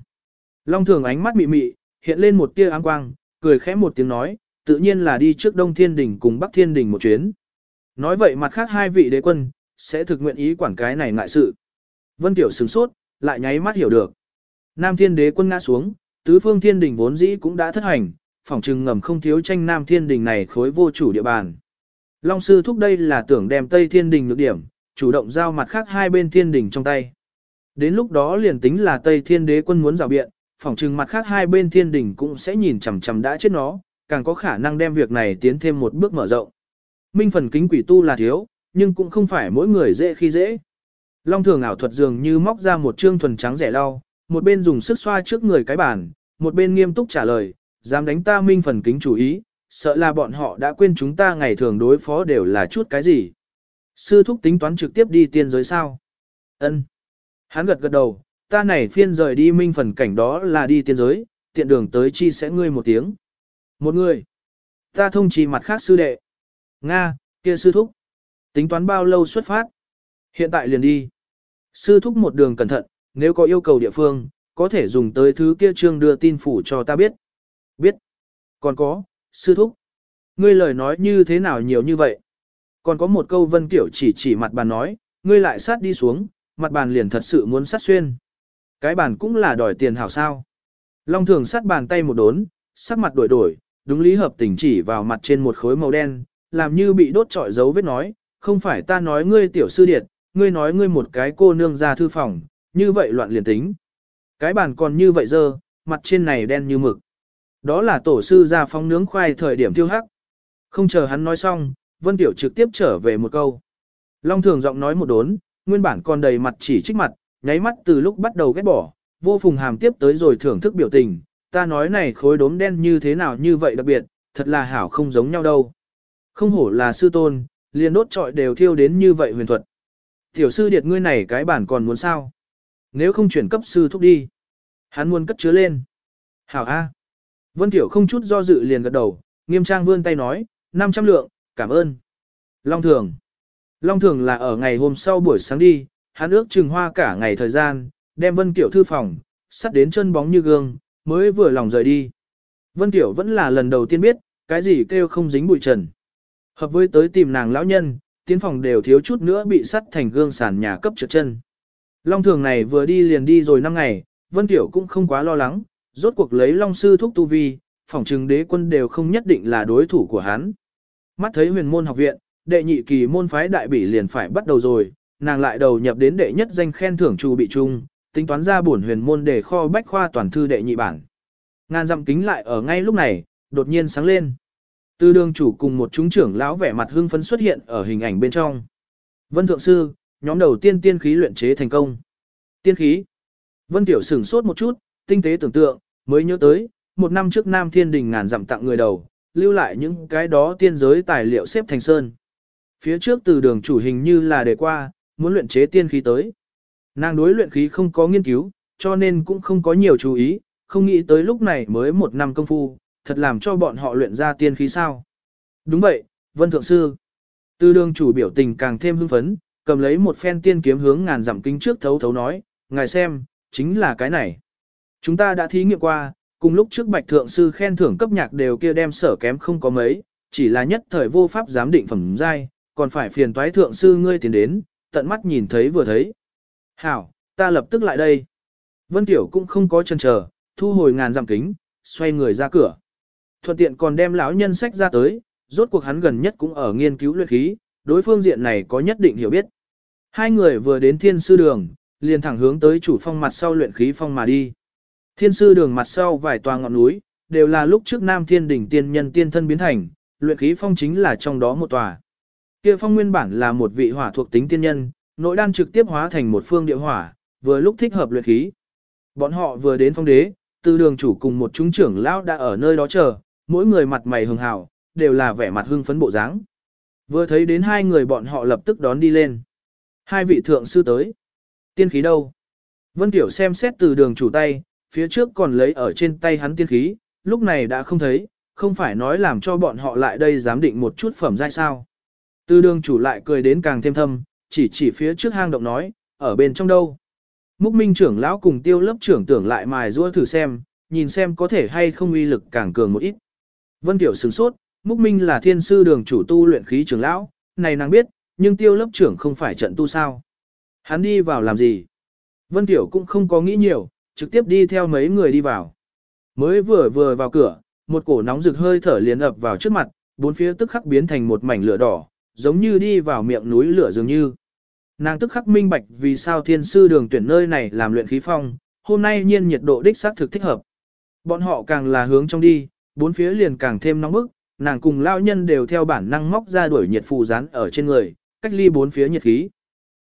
Long thường ánh mắt mị mị, hiện lên một tia áng quang, cười khẽ một tiếng nói, tự nhiên là đi trước Đông Thiên Đình cùng Bắc Thiên Đình một chuyến. Nói vậy mặt khác hai vị đế quân, sẽ thực nguyện ý quản cái này ngại sự. Vân Tiểu sửng sốt, lại nháy mắt hiểu được. Nam Thiên Đế quân ngã xuống, tứ phương Thiên Đình vốn dĩ cũng đã thất hành, phỏng trừng ngầm không thiếu tranh Nam Thiên Đình này khối vô chủ địa bàn. Long sư thúc đây là tưởng đem Tây Thiên Đình nhược điểm, chủ động giao mặt khác hai bên Thiên Đình trong tay. Đến lúc đó liền tính là Tây Thiên Đế quân muốn rào biện, phỏng trừng mặt khác hai bên Thiên Đình cũng sẽ nhìn chằm chằm đã chết nó, càng có khả năng đem việc này tiến thêm một bước mở rộng. Minh phần kính quỷ tu là thiếu, nhưng cũng không phải mỗi người dễ khi dễ. Long thường ảo thuật dường như móc ra một trương thuần trắng rẻ lau, một bên dùng sức xoa trước người cái bàn, một bên nghiêm túc trả lời, dám đánh ta minh phần kính chủ ý, sợ là bọn họ đã quên chúng ta ngày thường đối phó đều là chút cái gì. Sư thúc tính toán trực tiếp đi tiên giới sao? Ân. Hắn gật gật đầu, ta này phiên rời đi minh phần cảnh đó là đi tiên giới, tiện đường tới chi sẽ ngươi một tiếng. Một người. Ta thông trì mặt khác sư đệ. Nga, kia sư thúc. Tính toán bao lâu xuất phát? Hiện tại liền đi. Sư thúc một đường cẩn thận, nếu có yêu cầu địa phương, có thể dùng tới thứ kia trương đưa tin phủ cho ta biết. Biết. Còn có, sư thúc. Ngươi lời nói như thế nào nhiều như vậy? Còn có một câu vân kiểu chỉ chỉ mặt bàn nói, ngươi lại sát đi xuống, mặt bàn liền thật sự muốn sát xuyên. Cái bàn cũng là đòi tiền hảo sao. Long thường sát bàn tay một đốn, sắc mặt đổi đổi, đúng lý hợp tình chỉ vào mặt trên một khối màu đen, làm như bị đốt trọi dấu vết nói, không phải ta nói ngươi tiểu sư điệt, ngươi nói ngươi một cái cô nương ra thư phòng, như vậy loạn liền tính. Cái bàn còn như vậy dơ, mặt trên này đen như mực. Đó là tổ sư ra phong nướng khoai thời điểm tiêu hắc. Không chờ hắn nói xong, Vân Tiểu trực tiếp trở về một câu. Long thường giọng nói một đốn, nguyên bản còn đầy mặt chỉ trích mặt, nháy mắt từ lúc bắt đầu ghét bỏ, vô phùng hàm tiếp tới rồi thưởng thức biểu tình, ta nói này khối đốm đen như thế nào như vậy đặc biệt, thật là hảo không giống nhau đâu. Không hổ là sư tôn, liền đốt trọi đều thiêu đến như vậy huyền thuật. Tiểu sư điệt ngươi này cái bản còn muốn sao? Nếu không chuyển cấp sư thúc đi. Hắn muốn cất chứa lên. Hảo A. Vân Tiểu không chút do dự liền gật đầu, nghiêm trang vươn tay nói, 500 lượng, cảm ơn. Long Thường. Long Thường là ở ngày hôm sau buổi sáng đi, hắn ước trừng hoa cả ngày thời gian, đem Vân Kiểu thư phòng, sắt đến chân bóng như gương, mới vừa lòng rời đi. Vân Kiểu vẫn là lần đầu tiên biết, cái gì kêu không dính bụi trần. Hợp với tới tìm nàng lão nhân, tiến phòng đều thiếu chút nữa bị sắt thành gương sàn nhà cấp trượt chân. Long thường này vừa đi liền đi rồi 5 ngày, Vân Tiểu cũng không quá lo lắng, rốt cuộc lấy Long sư thúc tu vi, phòng trừng đế quân đều không nhất định là đối thủ của hắn. Mắt thấy huyền môn học viện, đệ nhị kỳ môn phái đại bỉ liền phải bắt đầu rồi, nàng lại đầu nhập đến đệ nhất danh khen thưởng chu bị trung, tính toán ra bổn huyền môn để kho bách khoa toàn thư đệ nhị bản. Ngàn dặm kính lại ở ngay lúc này, đột nhiên sáng lên. tư đường chủ cùng một chúng trưởng lão vẻ mặt hưng phấn xuất hiện ở hình ảnh bên trong. Vân Thượng Sư, nhóm đầu tiên tiên khí luyện chế thành công. Tiên khí. Vân Tiểu sửng sốt một chút, tinh tế tưởng tượng, mới nhớ tới, một năm trước Nam Thiên Đình ngàn dặm tặng người đầu, lưu lại những cái đó tiên giới tài liệu xếp thành sơn. Phía trước từ đường chủ hình như là để qua, muốn luyện chế tiên khí tới. Nàng đối luyện khí không có nghiên cứu, cho nên cũng không có nhiều chú ý, không nghĩ tới lúc này mới một năm công phu, thật làm cho bọn họ luyện ra tiên khí sao. Đúng vậy, Vân Thượng Sư. Từ đường chủ biểu tình càng thêm hưng phấn, cầm lấy một phen tiên kiếm hướng ngàn dặm kính trước thấu thấu nói, ngài xem, chính là cái này. Chúng ta đã thí nghiệm qua, cùng lúc trước Bạch Thượng Sư khen thưởng cấp nhạc đều kia đem sở kém không có mấy, chỉ là nhất thời vô pháp giám định phẩm giai, còn phải phiền toái Thượng Sư ngươi tiến đến, tận mắt nhìn thấy vừa thấy. Hảo, ta lập tức lại đây. Vân Tiểu cũng không có chân chờ, thu hồi ngàn dặm kính, xoay người ra cửa. Thuận tiện còn đem lão nhân sách ra tới, rốt cuộc hắn gần nhất cũng ở nghiên cứu luyện khí, đối phương diện này có nhất định hiểu biết. Hai người vừa đến thiên sư đường, liền thẳng hướng tới chủ phong mặt sau luyện khí phong mà đi. Thiên sư đường mặt sau vài tòa ngọn núi, đều là lúc trước Nam Thiên đỉnh tiên nhân tiên thân biến thành, luyện khí phong chính là trong đó một tòa. Kia phong nguyên bản là một vị hỏa thuộc tính tiên nhân, nội đan trực tiếp hóa thành một phương địa hỏa, vừa lúc thích hợp luyện khí. Bọn họ vừa đến phong đế, từ đường chủ cùng một chúng trưởng lão đã ở nơi đó chờ, mỗi người mặt mày hường hào, đều là vẻ mặt hưng phấn bộ dáng. Vừa thấy đến hai người bọn họ lập tức đón đi lên. Hai vị thượng sư tới. Tiên khí đâu? Vân Tiểu xem xét từ đường chủ tay, phía trước còn lấy ở trên tay hắn tiên khí, lúc này đã không thấy, không phải nói làm cho bọn họ lại đây giám định một chút phẩm giai sao. Từ đường chủ lại cười đến càng thêm thâm, chỉ chỉ phía trước hang động nói, ở bên trong đâu. Mục minh trưởng lão cùng tiêu lớp trưởng tưởng lại mài rua thử xem, nhìn xem có thể hay không uy lực càng cường một ít. Vân Tiểu sửng sốt, Mục minh là thiên sư đường chủ tu luyện khí trưởng lão, này nàng biết, nhưng tiêu lớp trưởng không phải trận tu sao. Hắn đi vào làm gì? Vân Tiểu cũng không có nghĩ nhiều, trực tiếp đi theo mấy người đi vào. Mới vừa vừa vào cửa, một cổ nóng rực hơi thở liền ập vào trước mặt, bốn phía tức khắc biến thành một mảnh lửa đỏ, giống như đi vào miệng núi lửa dường như. Nàng tức khắc minh bạch vì sao thiên sư đường tuyển nơi này làm luyện khí phong, hôm nay nhiên nhiệt độ đích xác thực thích hợp. Bọn họ càng là hướng trong đi, bốn phía liền càng thêm nóng bức, nàng cùng lao nhân đều theo bản năng móc ra đuổi nhiệt phù rán ở trên người, cách ly bốn phía nhiệt khí.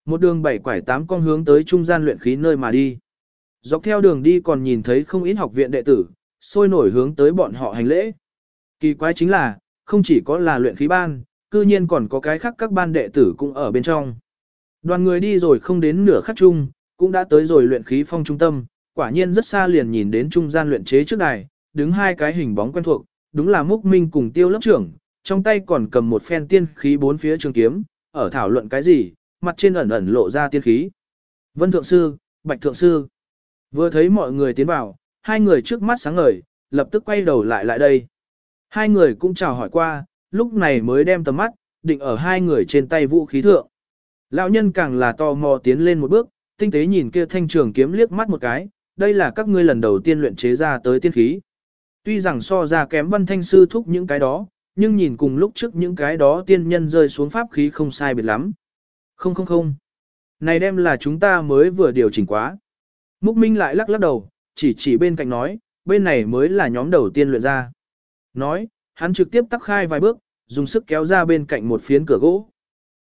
Một đường bảy quải tám con hướng tới trung gian luyện khí nơi mà đi. Dọc theo đường đi còn nhìn thấy không ít học viện đệ tử, sôi nổi hướng tới bọn họ hành lễ. Kỳ quái chính là, không chỉ có là luyện khí ban, cư nhiên còn có cái khác các ban đệ tử cũng ở bên trong. Đoàn người đi rồi không đến nửa khắc chung, cũng đã tới rồi luyện khí phong trung tâm, quả nhiên rất xa liền nhìn đến trung gian luyện chế trước đài, đứng hai cái hình bóng quen thuộc, đúng là Múc Minh cùng Tiêu lớp trưởng, trong tay còn cầm một phen tiên khí bốn phía trường kiếm, ở thảo luận cái gì, mặt trên ẩn ẩn lộ ra tiên khí. Vân Thượng Sư, Bạch Thượng Sư. Vừa thấy mọi người tiến vào, hai người trước mắt sáng ngời, lập tức quay đầu lại lại đây. Hai người cũng chào hỏi qua, lúc này mới đem tầm mắt, định ở hai người trên tay vũ khí thượng. Lão nhân càng là to mò tiến lên một bước, tinh tế nhìn kia thanh trường kiếm liếc mắt một cái, đây là các ngươi lần đầu tiên luyện chế ra tới tiên khí. Tuy rằng so ra kém văn thanh sư thúc những cái đó, nhưng nhìn cùng lúc trước những cái đó tiên nhân rơi xuống pháp khí không sai biệt lắm. Không không không. Này đem là chúng ta mới vừa điều chỉnh quá. Mục Minh lại lắc lắc đầu, chỉ chỉ bên cạnh nói, bên này mới là nhóm đầu tiên luyện ra. Nói, hắn trực tiếp tắc khai vài bước, dùng sức kéo ra bên cạnh một phiến cửa gỗ.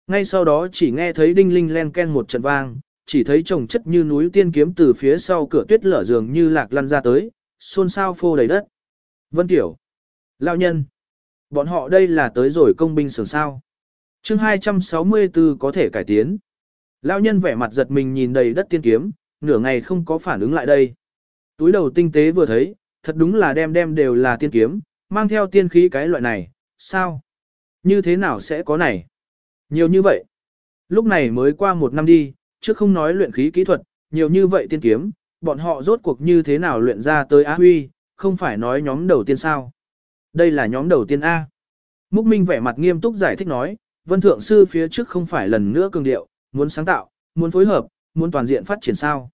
Ngay sau đó chỉ nghe thấy đinh linh len ken một trận vang, chỉ thấy chồng chất như núi tiên kiếm từ phía sau cửa tuyết lở dường như lạc lăn ra tới, xôn xao phô đầy đất. Vân Tiểu, Lão Nhân, bọn họ đây là tới rồi công binh sưởng sao. chương 264 có thể cải tiến. Lão Nhân vẻ mặt giật mình nhìn đầy đất tiên kiếm, nửa ngày không có phản ứng lại đây. Túi đầu tinh tế vừa thấy, thật đúng là đem đem đều là tiên kiếm, mang theo tiên khí cái loại này, sao? Như thế nào sẽ có này? Nhiều như vậy. Lúc này mới qua một năm đi, chứ không nói luyện khí kỹ thuật, nhiều như vậy tiên kiếm, bọn họ rốt cuộc như thế nào luyện ra tới Á Huy, không phải nói nhóm đầu tiên sao. Đây là nhóm đầu tiên A. Mục Minh vẻ mặt nghiêm túc giải thích nói, Vân Thượng Sư phía trước không phải lần nữa cường điệu, muốn sáng tạo, muốn phối hợp, muốn toàn diện phát triển sao.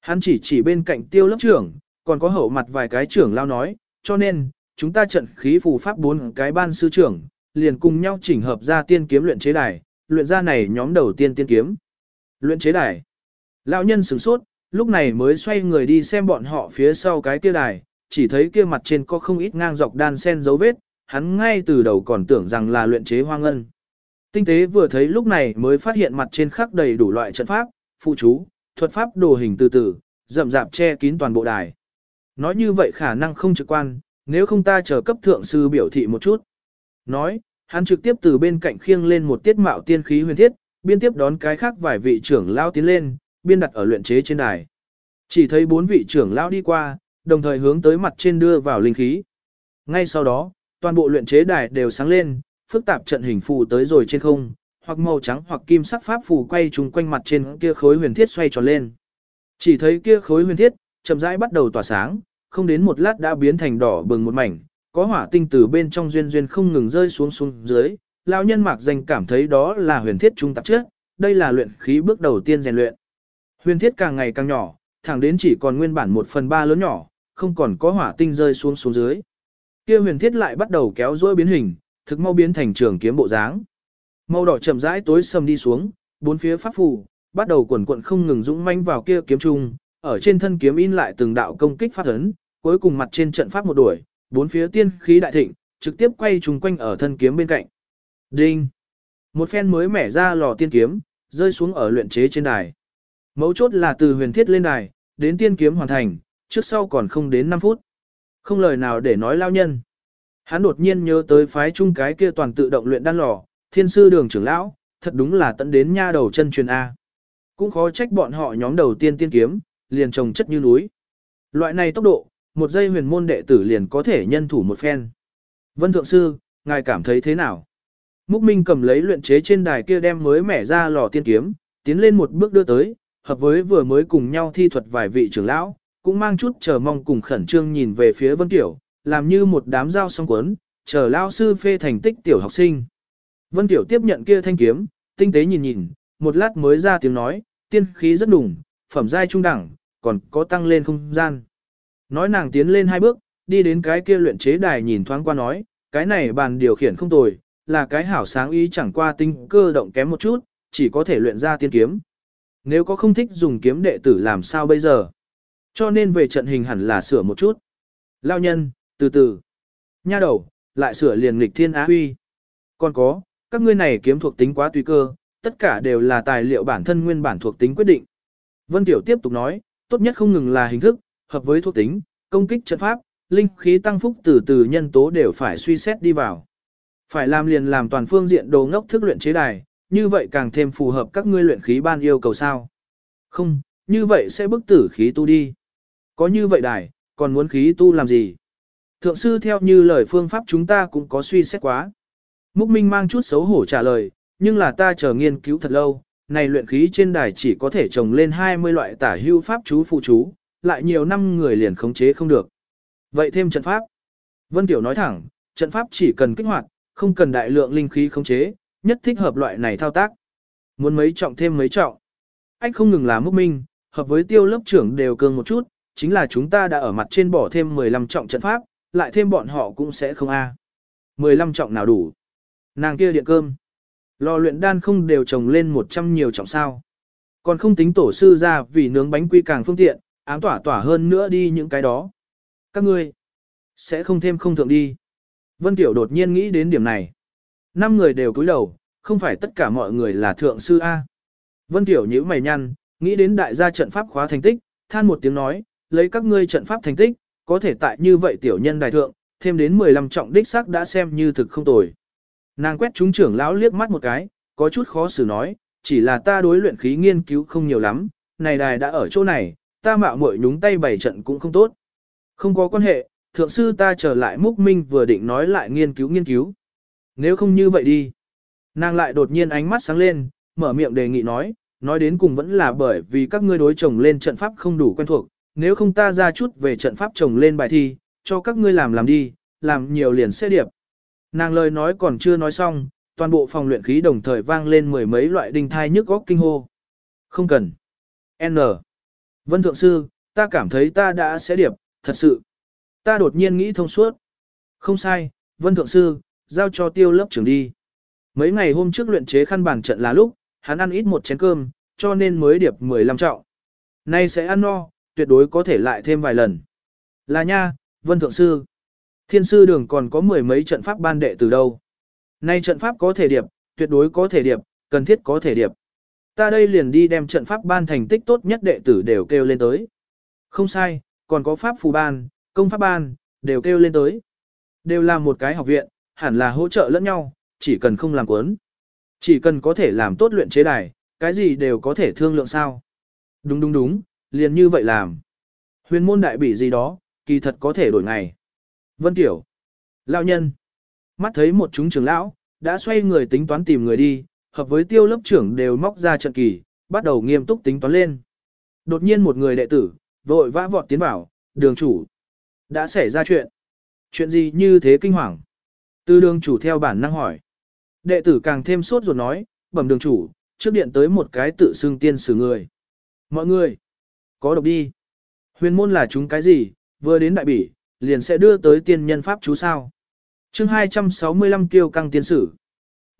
Hắn chỉ chỉ bên cạnh tiêu lớp trưởng, còn có hậu mặt vài cái trưởng lao nói, cho nên, chúng ta trận khí phù pháp bốn cái ban sư trưởng, liền cùng nhau chỉnh hợp ra tiên kiếm luyện chế đài, luyện ra này nhóm đầu tiên tiên kiếm. Luyện chế đài. Lão nhân sửng sốt, lúc này mới xoay người đi xem bọn họ phía sau cái kia đài, chỉ thấy kia mặt trên có không ít ngang dọc đan sen dấu vết, hắn ngay từ đầu còn tưởng rằng là luyện chế hoang ngân. Tinh tế vừa thấy lúc này mới phát hiện mặt trên khắc đầy đủ loại trận pháp, phụ chú, thuật pháp đồ hình từ từ, rậm rạp che kín toàn bộ đài. Nói như vậy khả năng không trực quan, nếu không ta chờ cấp thượng sư biểu thị một chút. Nói, hắn trực tiếp từ bên cạnh khiêng lên một tiết mạo tiên khí huyền thiết, biên tiếp đón cái khác vài vị trưởng lao tiến lên, biên đặt ở luyện chế trên đài. Chỉ thấy bốn vị trưởng lao đi qua, đồng thời hướng tới mặt trên đưa vào linh khí. Ngay sau đó, toàn bộ luyện chế đài đều sáng lên, phức tạp trận hình phù tới rồi trên không, hoặc màu trắng hoặc kim sắc pháp phù quay trùng quanh mặt trên kia khối huyền thiết xoay tròn lên. Chỉ thấy kia khối huyền thiết, chậm rãi bắt đầu tỏa sáng, không đến một lát đã biến thành đỏ bừng một mảnh, có hỏa tinh từ bên trong duyên duyên không ngừng rơi xuống xuống dưới, lão nhân mạc danh cảm thấy đó là huyền thiết trung tạp trước, đây là luyện khí bước đầu tiên rèn luyện. Huyền thiết càng ngày càng nhỏ, thẳng đến chỉ còn nguyên bản một phần ba lớn nhỏ, không còn có hỏa tinh rơi xuống xuống dưới. Kia huyền thiết lại bắt đầu kéo dối biến hình, thực mau biến thành trường kiếm bộ dáng. Màu đỏ chậm rãi tối sầm đi xuống, bốn phía pháp phù, bắt đầu quần quận không ngừng dũng manh vào kia kiếm trung, ở trên thân kiếm in lại từng đạo công kích phát ấn, cuối cùng mặt trên trận pháp một đuổi, bốn phía tiên khí đại thịnh, trực tiếp quay trùng quanh ở thân kiếm bên cạnh. Đinh! Một phen mới mẻ ra lò tiên kiếm, rơi xuống ở luyện chế trên đài. Mấu chốt là từ huyền thiết lên đài, đến tiên kiếm hoàn thành, trước sau còn không đến 5 phút. Không lời nào để nói lao nhân. Hắn đột nhiên nhớ tới phái chung cái kia toàn tự động luyện đan lò, thiên sư đường trưởng lão, thật đúng là tận đến nha đầu chân truyền A. Cũng khó trách bọn họ nhóm đầu tiên tiên kiếm, liền trồng chất như núi. Loại này tốc độ, một giây huyền môn đệ tử liền có thể nhân thủ một phen. Vân Thượng Sư, ngài cảm thấy thế nào? Mục Minh cầm lấy luyện chế trên đài kia đem mới mẻ ra lò tiên kiếm, tiến lên một bước đưa tới, hợp với vừa mới cùng nhau thi thuật vài vị trưởng lão, cũng mang chút chờ mong cùng khẩn trương nhìn về phía Vân Tiểu, làm như một đám dao song cuốn, chờ lao sư phê thành tích tiểu học sinh. Vân Tiểu tiếp nhận kia thanh kiếm, tinh tế nhìn nhìn, một lát mới ra tiếng nói, tiên khí rất đủng, phẩm giai trung đẳng, còn có tăng lên không gian. Nói nàng tiến lên hai bước, đi đến cái kia luyện chế đài nhìn thoáng qua nói, cái này bàn điều khiển không tồi, là cái hảo sáng ý chẳng qua tinh cơ động kém một chút, chỉ có thể luyện ra tiên kiếm. Nếu có không thích dùng kiếm đệ tử làm sao bây giờ? Cho nên về trận hình hẳn là sửa một chút. Lao nhân, từ từ. Nha đầu, lại sửa liền nghịch thiên á huy. Còn có, các ngươi này kiếm thuộc tính quá tùy cơ, tất cả đều là tài liệu bản thân nguyên bản thuộc tính quyết định. Vân Tiểu tiếp tục nói, tốt nhất không ngừng là hình thức, hợp với thuộc tính, công kích trận pháp, linh khí tăng phúc từ từ nhân tố đều phải suy xét đi vào. Phải làm liền làm toàn phương diện đồ ngốc thức luyện chế đài, như vậy càng thêm phù hợp các ngươi luyện khí ban yêu cầu sao. Không, như vậy sẽ bức tử khí tu đi. Có như vậy đài, còn muốn khí tu làm gì? Thượng sư theo như lời phương pháp chúng ta cũng có suy xét quá. Mục Minh mang chút xấu hổ trả lời, nhưng là ta chờ nghiên cứu thật lâu, này luyện khí trên đài chỉ có thể trồng lên 20 loại tả hưu pháp chú phụ chú, lại nhiều năm người liền khống chế không được. Vậy thêm trận pháp. Vân Tiểu nói thẳng, trận pháp chỉ cần kích hoạt, không cần đại lượng linh khí khống chế, nhất thích hợp loại này thao tác. Muốn mấy trọng thêm mấy trọng. Anh không ngừng là múc minh, hợp với tiêu lớp trưởng đều cường một chút, chính là chúng ta đã ở mặt trên bỏ thêm 15 trọng trận pháp, lại thêm bọn họ cũng sẽ không a. 15 trọng nào đủ. Nàng kia điện cơm. Lò luyện đan không đều trồng lên 100 nhiều trọng sao. Còn không tính tổ sư ra vì nướng bánh quy càng phương tiện, ám tỏa tỏa hơn nữa đi những cái đó. Các ngươi sẽ không thêm không thượng đi. Vân Tiểu đột nhiên nghĩ đến điểm này. Năm người đều cúi đầu, không phải tất cả mọi người là thượng sư A. Vân Tiểu nhíu mày nhăn, nghĩ đến đại gia trận pháp khóa thành tích, than một tiếng nói, lấy các ngươi trận pháp thành tích, có thể tại như vậy tiểu nhân đại thượng, thêm đến 15 trọng đích sắc đã xem như thực không tồi. Nàng quét chúng trưởng lão liếc mắt một cái, có chút khó xử nói, chỉ là ta đối luyện khí nghiên cứu không nhiều lắm, này đài đã ở chỗ này, ta mạo muội nhúng tay bảy trận cũng không tốt. Không có quan hệ, thượng sư ta trở lại múc minh vừa định nói lại nghiên cứu nghiên cứu. Nếu không như vậy đi. Nàng lại đột nhiên ánh mắt sáng lên, mở miệng đề nghị nói, nói đến cùng vẫn là bởi vì các ngươi đối chồng lên trận pháp không đủ quen thuộc, nếu không ta ra chút về trận pháp chồng lên bài thi, cho các ngươi làm làm đi, làm nhiều liền sẽ điệp. Nàng lời nói còn chưa nói xong, toàn bộ phòng luyện khí đồng thời vang lên mười mấy loại đinh thai nhức góc kinh hô. Không cần. N. Vân Thượng Sư, ta cảm thấy ta đã sẽ điệp, thật sự. Ta đột nhiên nghĩ thông suốt. Không sai, Vân Thượng Sư, giao cho tiêu lớp trưởng đi. Mấy ngày hôm trước luyện chế khăn bàn trận là lúc, hắn ăn ít một chén cơm, cho nên mới điệp 15 trọng. Nay sẽ ăn no, tuyệt đối có thể lại thêm vài lần. Là nha, Vân Thượng Sư. Thiên sư đường còn có mười mấy trận pháp ban đệ từ đâu. Nay trận pháp có thể điệp, tuyệt đối có thể điệp, cần thiết có thể điệp. Ta đây liền đi đem trận pháp ban thành tích tốt nhất đệ tử đều kêu lên tới. Không sai, còn có pháp phù ban, công pháp ban, đều kêu lên tới. Đều là một cái học viện, hẳn là hỗ trợ lẫn nhau, chỉ cần không làm cuốn. Chỉ cần có thể làm tốt luyện chế đài, cái gì đều có thể thương lượng sao. Đúng đúng đúng, liền như vậy làm. Huyền môn đại bỉ gì đó, kỳ thật có thể đổi ngày. Vân Tiểu. Lão nhân. Mắt thấy một chúng trưởng lão, đã xoay người tính toán tìm người đi, hợp với tiêu lớp trưởng đều móc ra trận kỳ, bắt đầu nghiêm túc tính toán lên. Đột nhiên một người đệ tử, vội vã vọt tiến vào, đường chủ. Đã xảy ra chuyện. Chuyện gì như thế kinh hoàng? Từ đường chủ theo bản năng hỏi. Đệ tử càng thêm sốt ruột nói, bẩm đường chủ, trước điện tới một cái tự xưng tiên sử người. Mọi người, có độc đi. Huyền môn là chúng cái gì, vừa đến đại bỉ, liền sẽ đưa tới tiên nhân pháp chú sao. chương 265 kiêu căng tiên sử.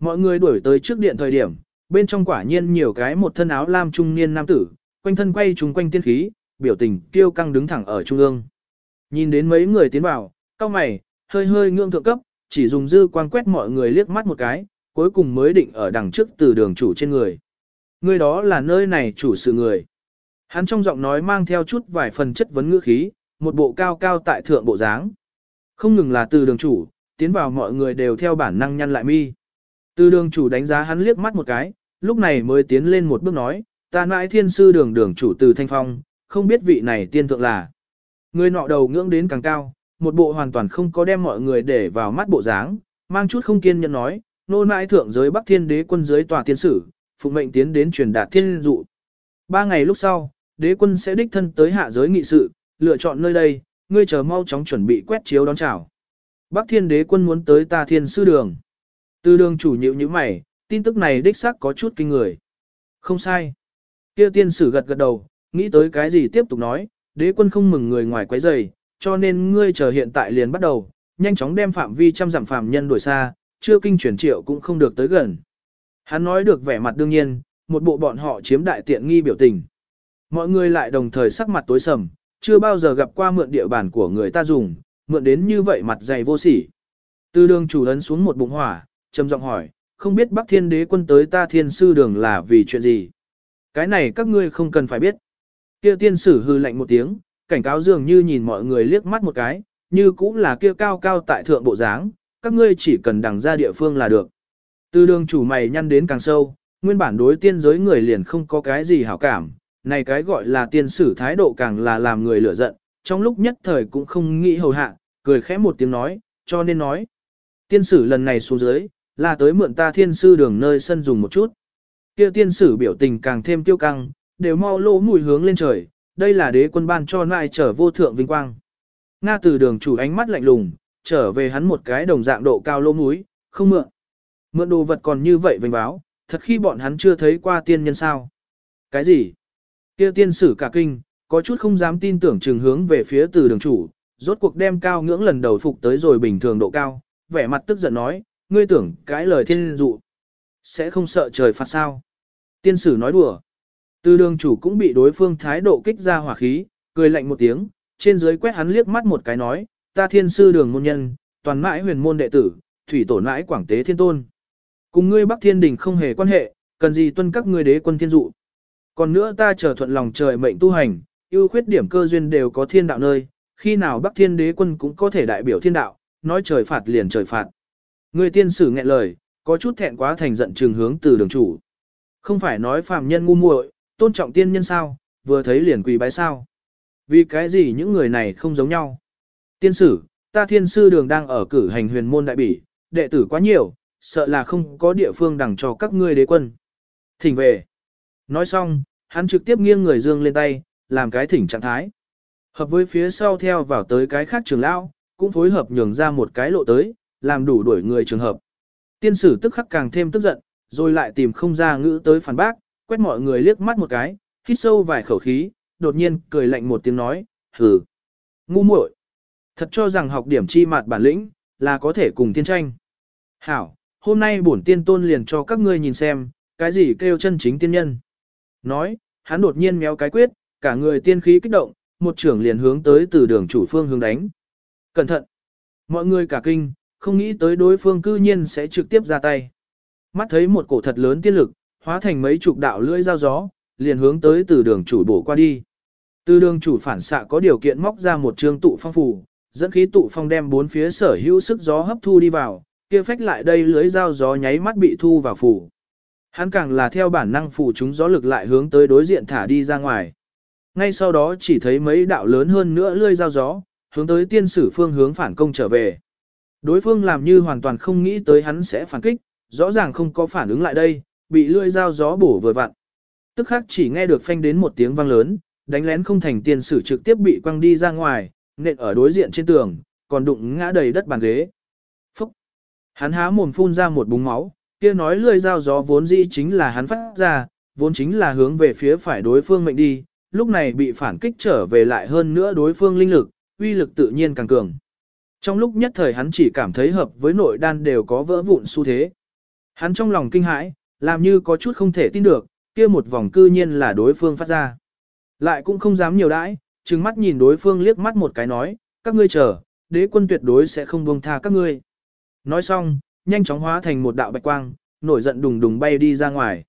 Mọi người đuổi tới trước điện thời điểm, bên trong quả nhiên nhiều cái một thân áo lam trung niên nam tử, quanh thân quay trùng quanh tiên khí, biểu tình kiêu căng đứng thẳng ở trung ương. Nhìn đến mấy người tiến vào, cao mày, hơi hơi ngưỡng thượng cấp, chỉ dùng dư quang quét mọi người liếc mắt một cái, cuối cùng mới định ở đằng trước từ đường chủ trên người. Người đó là nơi này chủ sự người. Hắn trong giọng nói mang theo chút vài phần chất vấn ngữ khí, một bộ cao cao tại thượng bộ dáng. Không ngừng là từ đường chủ, tiến vào mọi người đều theo bản năng nhăn lại mi. Từ đường chủ đánh giá hắn liếc mắt một cái, lúc này mới tiến lên một bước nói, ta nãi thiên sư đường đường chủ từ thanh phong, không biết vị này tiên thượng là. Người nọ đầu ngưỡng đến càng cao, một bộ hoàn toàn không có đem mọi người để vào mắt bộ dáng, mang chút không kiên nhẫn nói, nô nãi thượng giới Bắc Thiên đế quân giới tòa tiên sử, phụ mệnh tiến đến truyền đạt thiên dụ. Ba ngày lúc sau, đế quân sẽ đích thân tới hạ giới nghị sự, lựa chọn nơi đây, ngươi chờ mau chóng chuẩn bị quét chiếu đón chào. Bắc Thiên đế quân muốn tới ta thiên sư đường. Từ đường chủ nhịu như mày, tin tức này đích xác có chút kinh người. Không sai. Kia tiên sử gật gật đầu, nghĩ tới cái gì tiếp tục nói, đế quân không mừng người ngoài quấy rầy, cho nên ngươi chờ hiện tại liền bắt đầu, nhanh chóng đem phạm vi trăm dặm phạm nhân đuổi xa, chưa kinh chuyển triệu cũng không được tới gần. Hắn nói được vẻ mặt đương nhiên, một bộ bọn họ chiếm đại tiện nghi biểu tình. Mọi người lại đồng thời sắc mặt tối sầm, chưa bao giờ gặp qua mượn địa bàn của người ta dùng, mượn đến như vậy mặt dày vô sỉ. Từ đường chủ ấn xuống một bụng hỏa, trầm giọng hỏi, không biết Bắc Thiên Đế quân tới ta Thiên Sư đường là vì chuyện gì? Cái này các ngươi không cần phải biết. Kia tiên sử hư lạnh một tiếng, cảnh cáo dường như nhìn mọi người liếc mắt một cái, như cũng là kia cao cao tại thượng bộ dáng, các ngươi chỉ cần đằng ra địa phương là được. Từ đường chủ mày nhăn đến càng sâu, nguyên bản đối tiên giới người liền không có cái gì hảo cảm, này cái gọi là tiên sử thái độ càng là làm người lửa giận, trong lúc nhất thời cũng không nghĩ hầu hạ, cười khẽ một tiếng nói, cho nên nói. Tiên sử lần này xuống dưới, là tới mượn ta thiên sư đường nơi sân dùng một chút. Kia tiên sử biểu tình càng thêm tiêu căng, đều mau lỗ mùi hướng lên trời, đây là đế quân ban cho nại trở vô thượng vinh quang. Nga từ đường chủ ánh mắt lạnh lùng, trở về hắn một cái đồng dạng độ cao lỗ mũi, không mượn. Mượn đồ vật còn như vậy vinh báo, thật khi bọn hắn chưa thấy qua tiên nhân sao. Cái gì? Kia tiên sử cả kinh, có chút không dám tin tưởng trường hướng về phía từ đường chủ, rốt cuộc đem cao ngưỡng lần đầu phục tới rồi bình thường độ cao, vẻ mặt tức giận nói, ngươi tưởng cái lời thiên dụ. Sẽ không sợ trời phạt sao? Tiên sử nói đùa. Từ đường chủ cũng bị đối phương thái độ kích ra hỏa khí, cười lạnh một tiếng, trên dưới quét hắn liếc mắt một cái nói, ta thiên sư đường môn nhân, toàn mãi huyền môn đệ tử, thủy tổ mãi quảng tế thiên tôn. Cùng ngươi bắc thiên đình không hề quan hệ, cần gì tuân các ngươi đế quân thiên dụ. Còn nữa ta chờ thuận lòng trời mệnh tu hành, ưu khuyết điểm cơ duyên đều có thiên đạo nơi, khi nào bắc thiên đế quân cũng có thể đại biểu thiên đạo, nói trời phạt liền trời phạt. Ngươi tiên sử nghẹn lời, có chút thẹn quá thành giận trường hướng từ đường chủ. Không phải nói phàm nhân ngu muội, tôn trọng tiên nhân sao, vừa thấy liền quỳ bái sao. Vì cái gì những người này không giống nhau. Tiên sử, ta thiên sư đường đang ở cử hành huyền môn đại bỉ, đệ tử quá nhiều, sợ là không có địa phương đằng cho các ngươi đế quân. Thỉnh về. Nói xong, hắn trực tiếp nghiêng người dương lên tay, làm cái thỉnh trạng thái. Hợp với phía sau theo vào tới cái khác trường lão, cũng phối hợp nhường ra một cái lộ tới, làm đủ đuổi người trường hợp. Tiên sử tức khắc càng thêm tức giận, rồi lại tìm không ra ngữ tới phản bác, quét mọi người liếc mắt một cái, hít sâu vài khẩu khí, đột nhiên cười lạnh một tiếng nói, hừ, ngu muội, thật cho rằng học điểm chi mạt bản lĩnh, là có thể cùng tiên tranh. Hảo, hôm nay bổn tiên tôn liền cho các ngươi nhìn xem, cái gì kêu chân chính tiên nhân. Nói, hắn đột nhiên méo cái quyết, cả người tiên khí kích động, một trưởng liền hướng tới từ đường chủ phương hướng đánh. Cẩn thận! Mọi người cả kinh, không nghĩ tới đối phương cư nhiên sẽ trực tiếp ra tay. Mắt thấy một cổ thật lớn tiên lực, hóa thành mấy chục đạo lưỡi dao gió, liền hướng tới từ đường chủ bổ qua đi. Từ đường chủ phản xạ có điều kiện móc ra một trương tụ phong phủ, dẫn khí tụ phong đem bốn phía sở hữu sức gió hấp thu đi vào, kia phách lại đây lưới dao gió nháy mắt bị thu vào phủ. Hắn càng là theo bản năng phủ chúng gió lực lại hướng tới đối diện thả đi ra ngoài. Ngay sau đó chỉ thấy mấy đạo lớn hơn nữa lưới dao gió, hướng tới tiên sử phương hướng phản công trở về. Đối phương làm như hoàn toàn không nghĩ tới hắn sẽ phản kích, rõ ràng không có phản ứng lại đây, bị lưỡi dao gió bổ vừa vặn. Tức khắc chỉ nghe được phanh đến một tiếng vang lớn, đánh lén không thành tiền sử trực tiếp bị quăng đi ra ngoài, nện ở đối diện trên tường, còn đụng ngã đầy đất bàn ghế. Phúc! Hắn há mồm phun ra một búng máu, kia nói lưỡi dao gió vốn dĩ chính là hắn phát ra, vốn chính là hướng về phía phải đối phương mệnh đi, lúc này bị phản kích trở về lại hơn nữa đối phương linh lực, uy lực tự nhiên càng cường. Trong lúc nhất thời hắn chỉ cảm thấy hợp với nội đan đều có vỡ vụn xu thế. Hắn trong lòng kinh hãi, làm như có chút không thể tin được, kia một vòng cư nhiên là đối phương phát ra. Lại cũng không dám nhiều đãi, trừng mắt nhìn đối phương liếc mắt một cái nói, các ngươi chờ, đế quân tuyệt đối sẽ không buông tha các ngươi. Nói xong, nhanh chóng hóa thành một đạo bạch quang, nổi giận đùng đùng bay đi ra ngoài.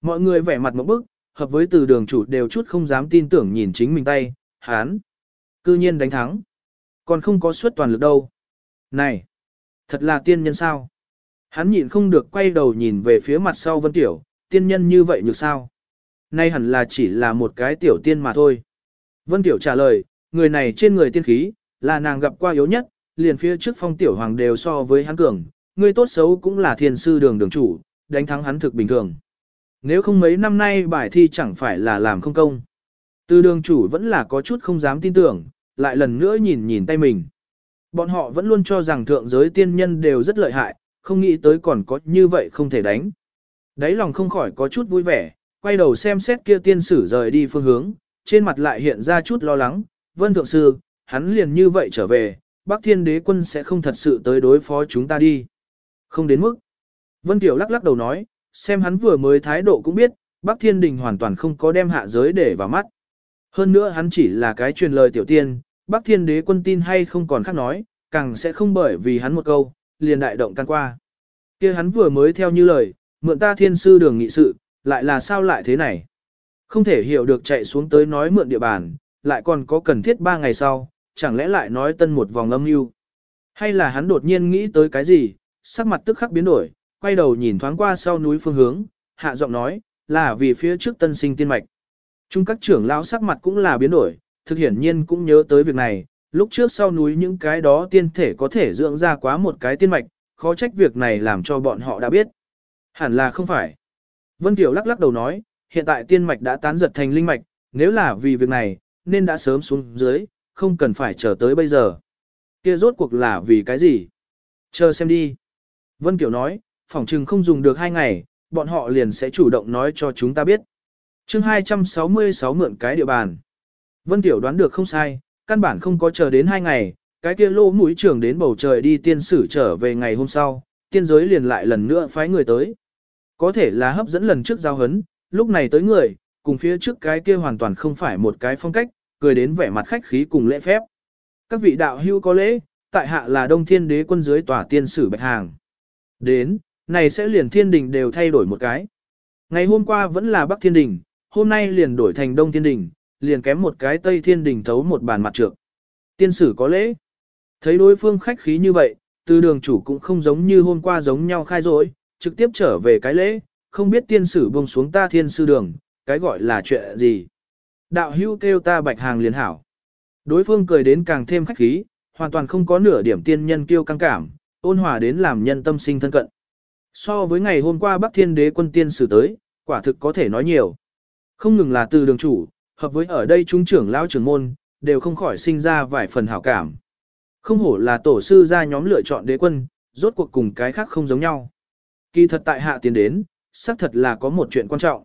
Mọi người vẻ mặt một bức, hợp với từ đường chủ đều chút không dám tin tưởng nhìn chính mình tay, hán. Cư nhiên đánh thắng. Còn không có suất toàn lực đâu. Này, thật là tiên nhân sao? Hắn nhịn không được quay đầu nhìn về phía mặt sau Vân Tiểu, tiên nhân như vậy nhược sao? Nay hẳn là chỉ là một cái tiểu tiên mà thôi. Vân Tiểu trả lời, người này trên người tiên khí, là nàng gặp qua yếu nhất, liền phía trước phong tiểu hoàng đều so với hắn cường, người tốt xấu cũng là thiên sư đường đường chủ, đánh thắng hắn thực bình thường. Nếu không mấy năm nay bài thi chẳng phải là làm không công. Từ đường chủ vẫn là có chút không dám tin tưởng, lại lần nữa nhìn nhìn tay mình. Bọn họ vẫn luôn cho rằng thượng giới tiên nhân đều rất lợi hại, không nghĩ tới còn có như vậy không thể đánh. Đấy lòng không khỏi có chút vui vẻ, quay đầu xem xét kia tiên sử rời đi phương hướng, trên mặt lại hiện ra chút lo lắng, vân thượng sư, hắn liền như vậy trở về, Bắc Thiên đế quân sẽ không thật sự tới đối phó chúng ta đi. Không đến mức. Vân Tiểu lắc lắc đầu nói, xem hắn vừa mới thái độ cũng biết, Bắc Thiên đình hoàn toàn không có đem hạ giới để vào mắt. Hơn nữa hắn chỉ là cái truyền lời tiểu tiên, Bắc Thiên đế quân tin hay không còn khác nói, càng sẽ không bởi vì hắn một câu, liền đại động can qua. kia hắn vừa mới theo như lời, mượn ta thiên sư đường nghị sự, lại là sao lại thế này? Không thể hiểu được chạy xuống tới nói mượn địa bàn, lại còn có cần thiết ba ngày sau, chẳng lẽ lại nói tân một vòng âm mưu Hay là hắn đột nhiên nghĩ tới cái gì, sắc mặt tức khắc biến đổi, quay đầu nhìn thoáng qua sau núi phương hướng, hạ giọng nói, là vì phía trước tân sinh tiên mạch. Trung các trưởng lão sắc mặt cũng là biến đổi, thực hiển nhiên cũng nhớ tới việc này, lúc trước sau núi những cái đó tiên thể có thể dưỡng ra quá một cái tiên mạch, khó trách việc này làm cho bọn họ đã biết. Hẳn là không phải. Vân Tiểu lắc lắc đầu nói, hiện tại tiên mạch đã tán giật thành linh mạch, nếu là vì việc này, nên đã sớm xuống dưới, không cần phải chờ tới bây giờ. Kia rốt cuộc là vì cái gì? Chờ xem đi. Vân tiểu nói, phỏng chừng không dùng được hai ngày, bọn họ liền sẽ chủ động nói cho chúng ta biết. chương 266 mượn cái địa bàn. Vân Tiểu đoán được không sai, căn bản không có chờ đến hai ngày, cái kia lô mũi trưởng đến bầu trời đi tiên sử trở về ngày hôm sau, tiên giới liền lại lần nữa phái người tới. Có thể là hấp dẫn lần trước giao hấn, lúc này tới người, cùng phía trước cái kia hoàn toàn không phải một cái phong cách, cười đến vẻ mặt khách khí cùng lễ phép. Các vị đạo hưu có lễ, tại hạ là đông thiên đế quân dưới tòa tiên sử bạch hàng. Đến, này sẽ liền thiên đình đều thay đổi một cái. Ngày hôm qua vẫn là bắc thiên đình, hôm nay liền đổi thành đông thiên đình, liền kém một cái tây thiên đình thấu một bàn mặt trược. Tiên sử có lễ. Thấy đối phương khách khí như vậy, từ đường chủ cũng không giống như hôm qua giống nhau khai rỗi, trực tiếp trở về cái lễ, không biết tiên sử buông xuống ta thiên sư đường, cái gọi là chuyện gì. Đạo hưu kêu ta bạch hàng liền hảo. Đối phương cười đến càng thêm khách khí, hoàn toàn không có nửa điểm tiên nhân kiêu căng cảm, ôn hòa đến làm nhân tâm sinh thân cận. So với ngày hôm qua Bắc Thiên Đế quân tiên sử tới, quả thực có thể nói nhiều. Không ngừng là từ đường chủ, hợp với ở đây trung trưởng lão trưởng môn, đều không khỏi sinh ra vài phần hảo cảm. Không hổ là tổ sư ra nhóm lựa chọn đế quân, rốt cuộc cùng cái khác không giống nhau. Kỳ thật tại hạ tiến đến, xác thật là có một chuyện quan trọng.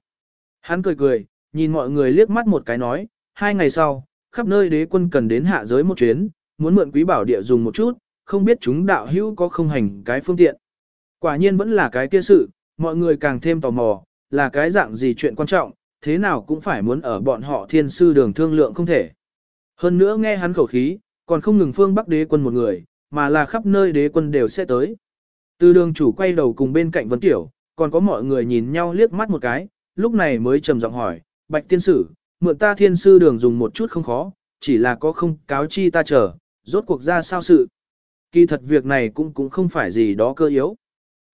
Hắn cười cười, nhìn mọi người liếc mắt một cái nói, hai ngày sau, khắp nơi đế quân cần đến hạ giới một chuyến, muốn mượn quý bảo địa dùng một chút, không biết chúng đạo hữu có không hành cái phương tiện. Quả nhiên vẫn là cái kia sự, mọi người càng thêm tò mò, là cái dạng gì chuyện quan trọng, thế nào cũng phải muốn ở bọn họ thiên sư đường thương lượng không thể. Hơn nữa nghe hắn khẩu khí, còn không ngừng phương Bắc đế quân một người, mà là khắp nơi đế quân đều sẽ tới. Từ đường chủ quay đầu cùng bên cạnh Vân Tiểu, còn có mọi người nhìn nhau liếc mắt một cái, lúc này mới trầm giọng hỏi, Bạch tiên sử, mượn ta thiên sư đường dùng một chút không khó, chỉ là có không cáo chi ta chờ, rốt cuộc ra sao sự. Kỳ thật việc này cũng cũng không phải gì đó cơ yếu.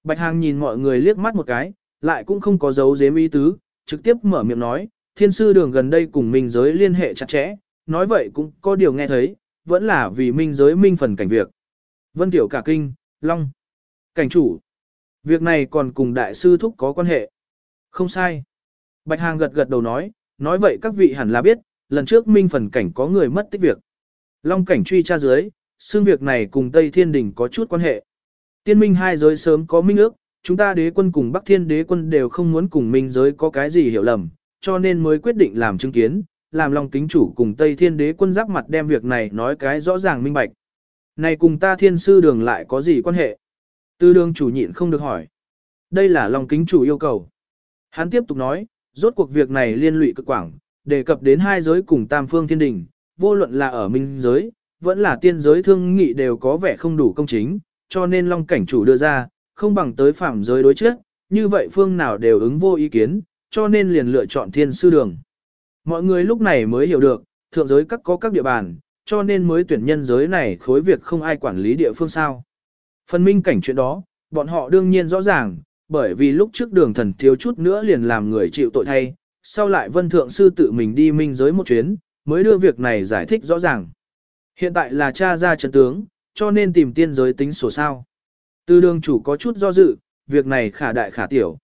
Bạch Hàng nhìn mọi người liếc mắt một cái, lại cũng không có dấu dếm ý tứ, trực tiếp mở miệng nói, thiên sư đường gần đây cùng minh giới liên hệ chặt chẽ, nói vậy cũng có điều nghe thấy, vẫn là vì minh giới minh phần cảnh việc. Vân Tiểu cả kinh, Long, cảnh chủ. Việc này còn cùng đại sư thúc có quan hệ. Không sai. Bạch Hàng gật gật đầu nói, nói vậy các vị hẳn là biết, lần trước minh phần cảnh có người mất tích việc. Long cảnh truy tra dưới, xương việc này cùng Tây Thiên Đình có chút quan hệ. Tiên minh hai giới sớm có minh ước, chúng ta đế quân cùng Bắc Thiên đế quân đều không muốn cùng minh giới có cái gì hiểu lầm, cho nên mới quyết định làm chứng kiến, làm Long kính chủ cùng Tây Thiên đế quân giáp mặt đem việc này nói cái rõ ràng minh bạch. Này cùng ta thiên sư đường lại có gì quan hệ? Tư đường chủ nhịn không được hỏi. Đây là Long kính chủ yêu cầu. Hắn tiếp tục nói, rốt cuộc việc này liên lụy cực quảng, đề cập đến hai giới cùng tam phương thiên đình, vô luận là ở minh giới, vẫn là tiên giới thương nghị đều có vẻ không đủ công chính, cho nên long cảnh chủ đưa ra, không bằng tới phạm giới đối trước, như vậy phương nào đều ứng vô ý kiến, cho nên liền lựa chọn thiên sư đường. Mọi người lúc này mới hiểu được, thượng giới các có các địa bàn, cho nên mới tuyển nhân giới này khối việc không ai quản lý địa phương sao. Phần minh cảnh chuyện đó, bọn họ đương nhiên rõ ràng, bởi vì lúc trước đường thần thiếu chút nữa liền làm người chịu tội thay, sau lại vân thượng sư tự mình đi minh giới một chuyến, mới đưa việc này giải thích rõ ràng. Hiện tại là cha ra trận tướng, cho nên tìm tiên giới tính sổ sao. Từ đường chủ có chút do dự, việc này khả đại khả tiểu.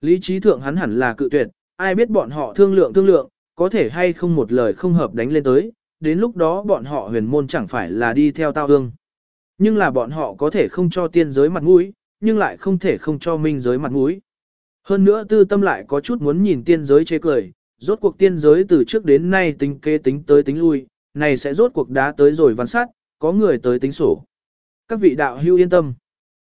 Lý trí thượng hắn hẳn là cự tuyệt, ai biết bọn họ thương lượng thương lượng, có thể hay không một lời không hợp đánh lên tới, đến lúc đó bọn họ huyền môn chẳng phải là đi theo tao hương. Nhưng là bọn họ có thể không cho tiên giới mặt mũi, nhưng lại không thể không cho minh giới mặt mũi. Hơn nữa tư tâm lại có chút muốn nhìn tiên giới chế cười, rốt cuộc tiên giới từ trước đến nay tính kế tính tới tính lui, này sẽ rốt cuộc đá tới rồi văn sát, có người tới tính sổ. Các vị đạo hưu yên tâm.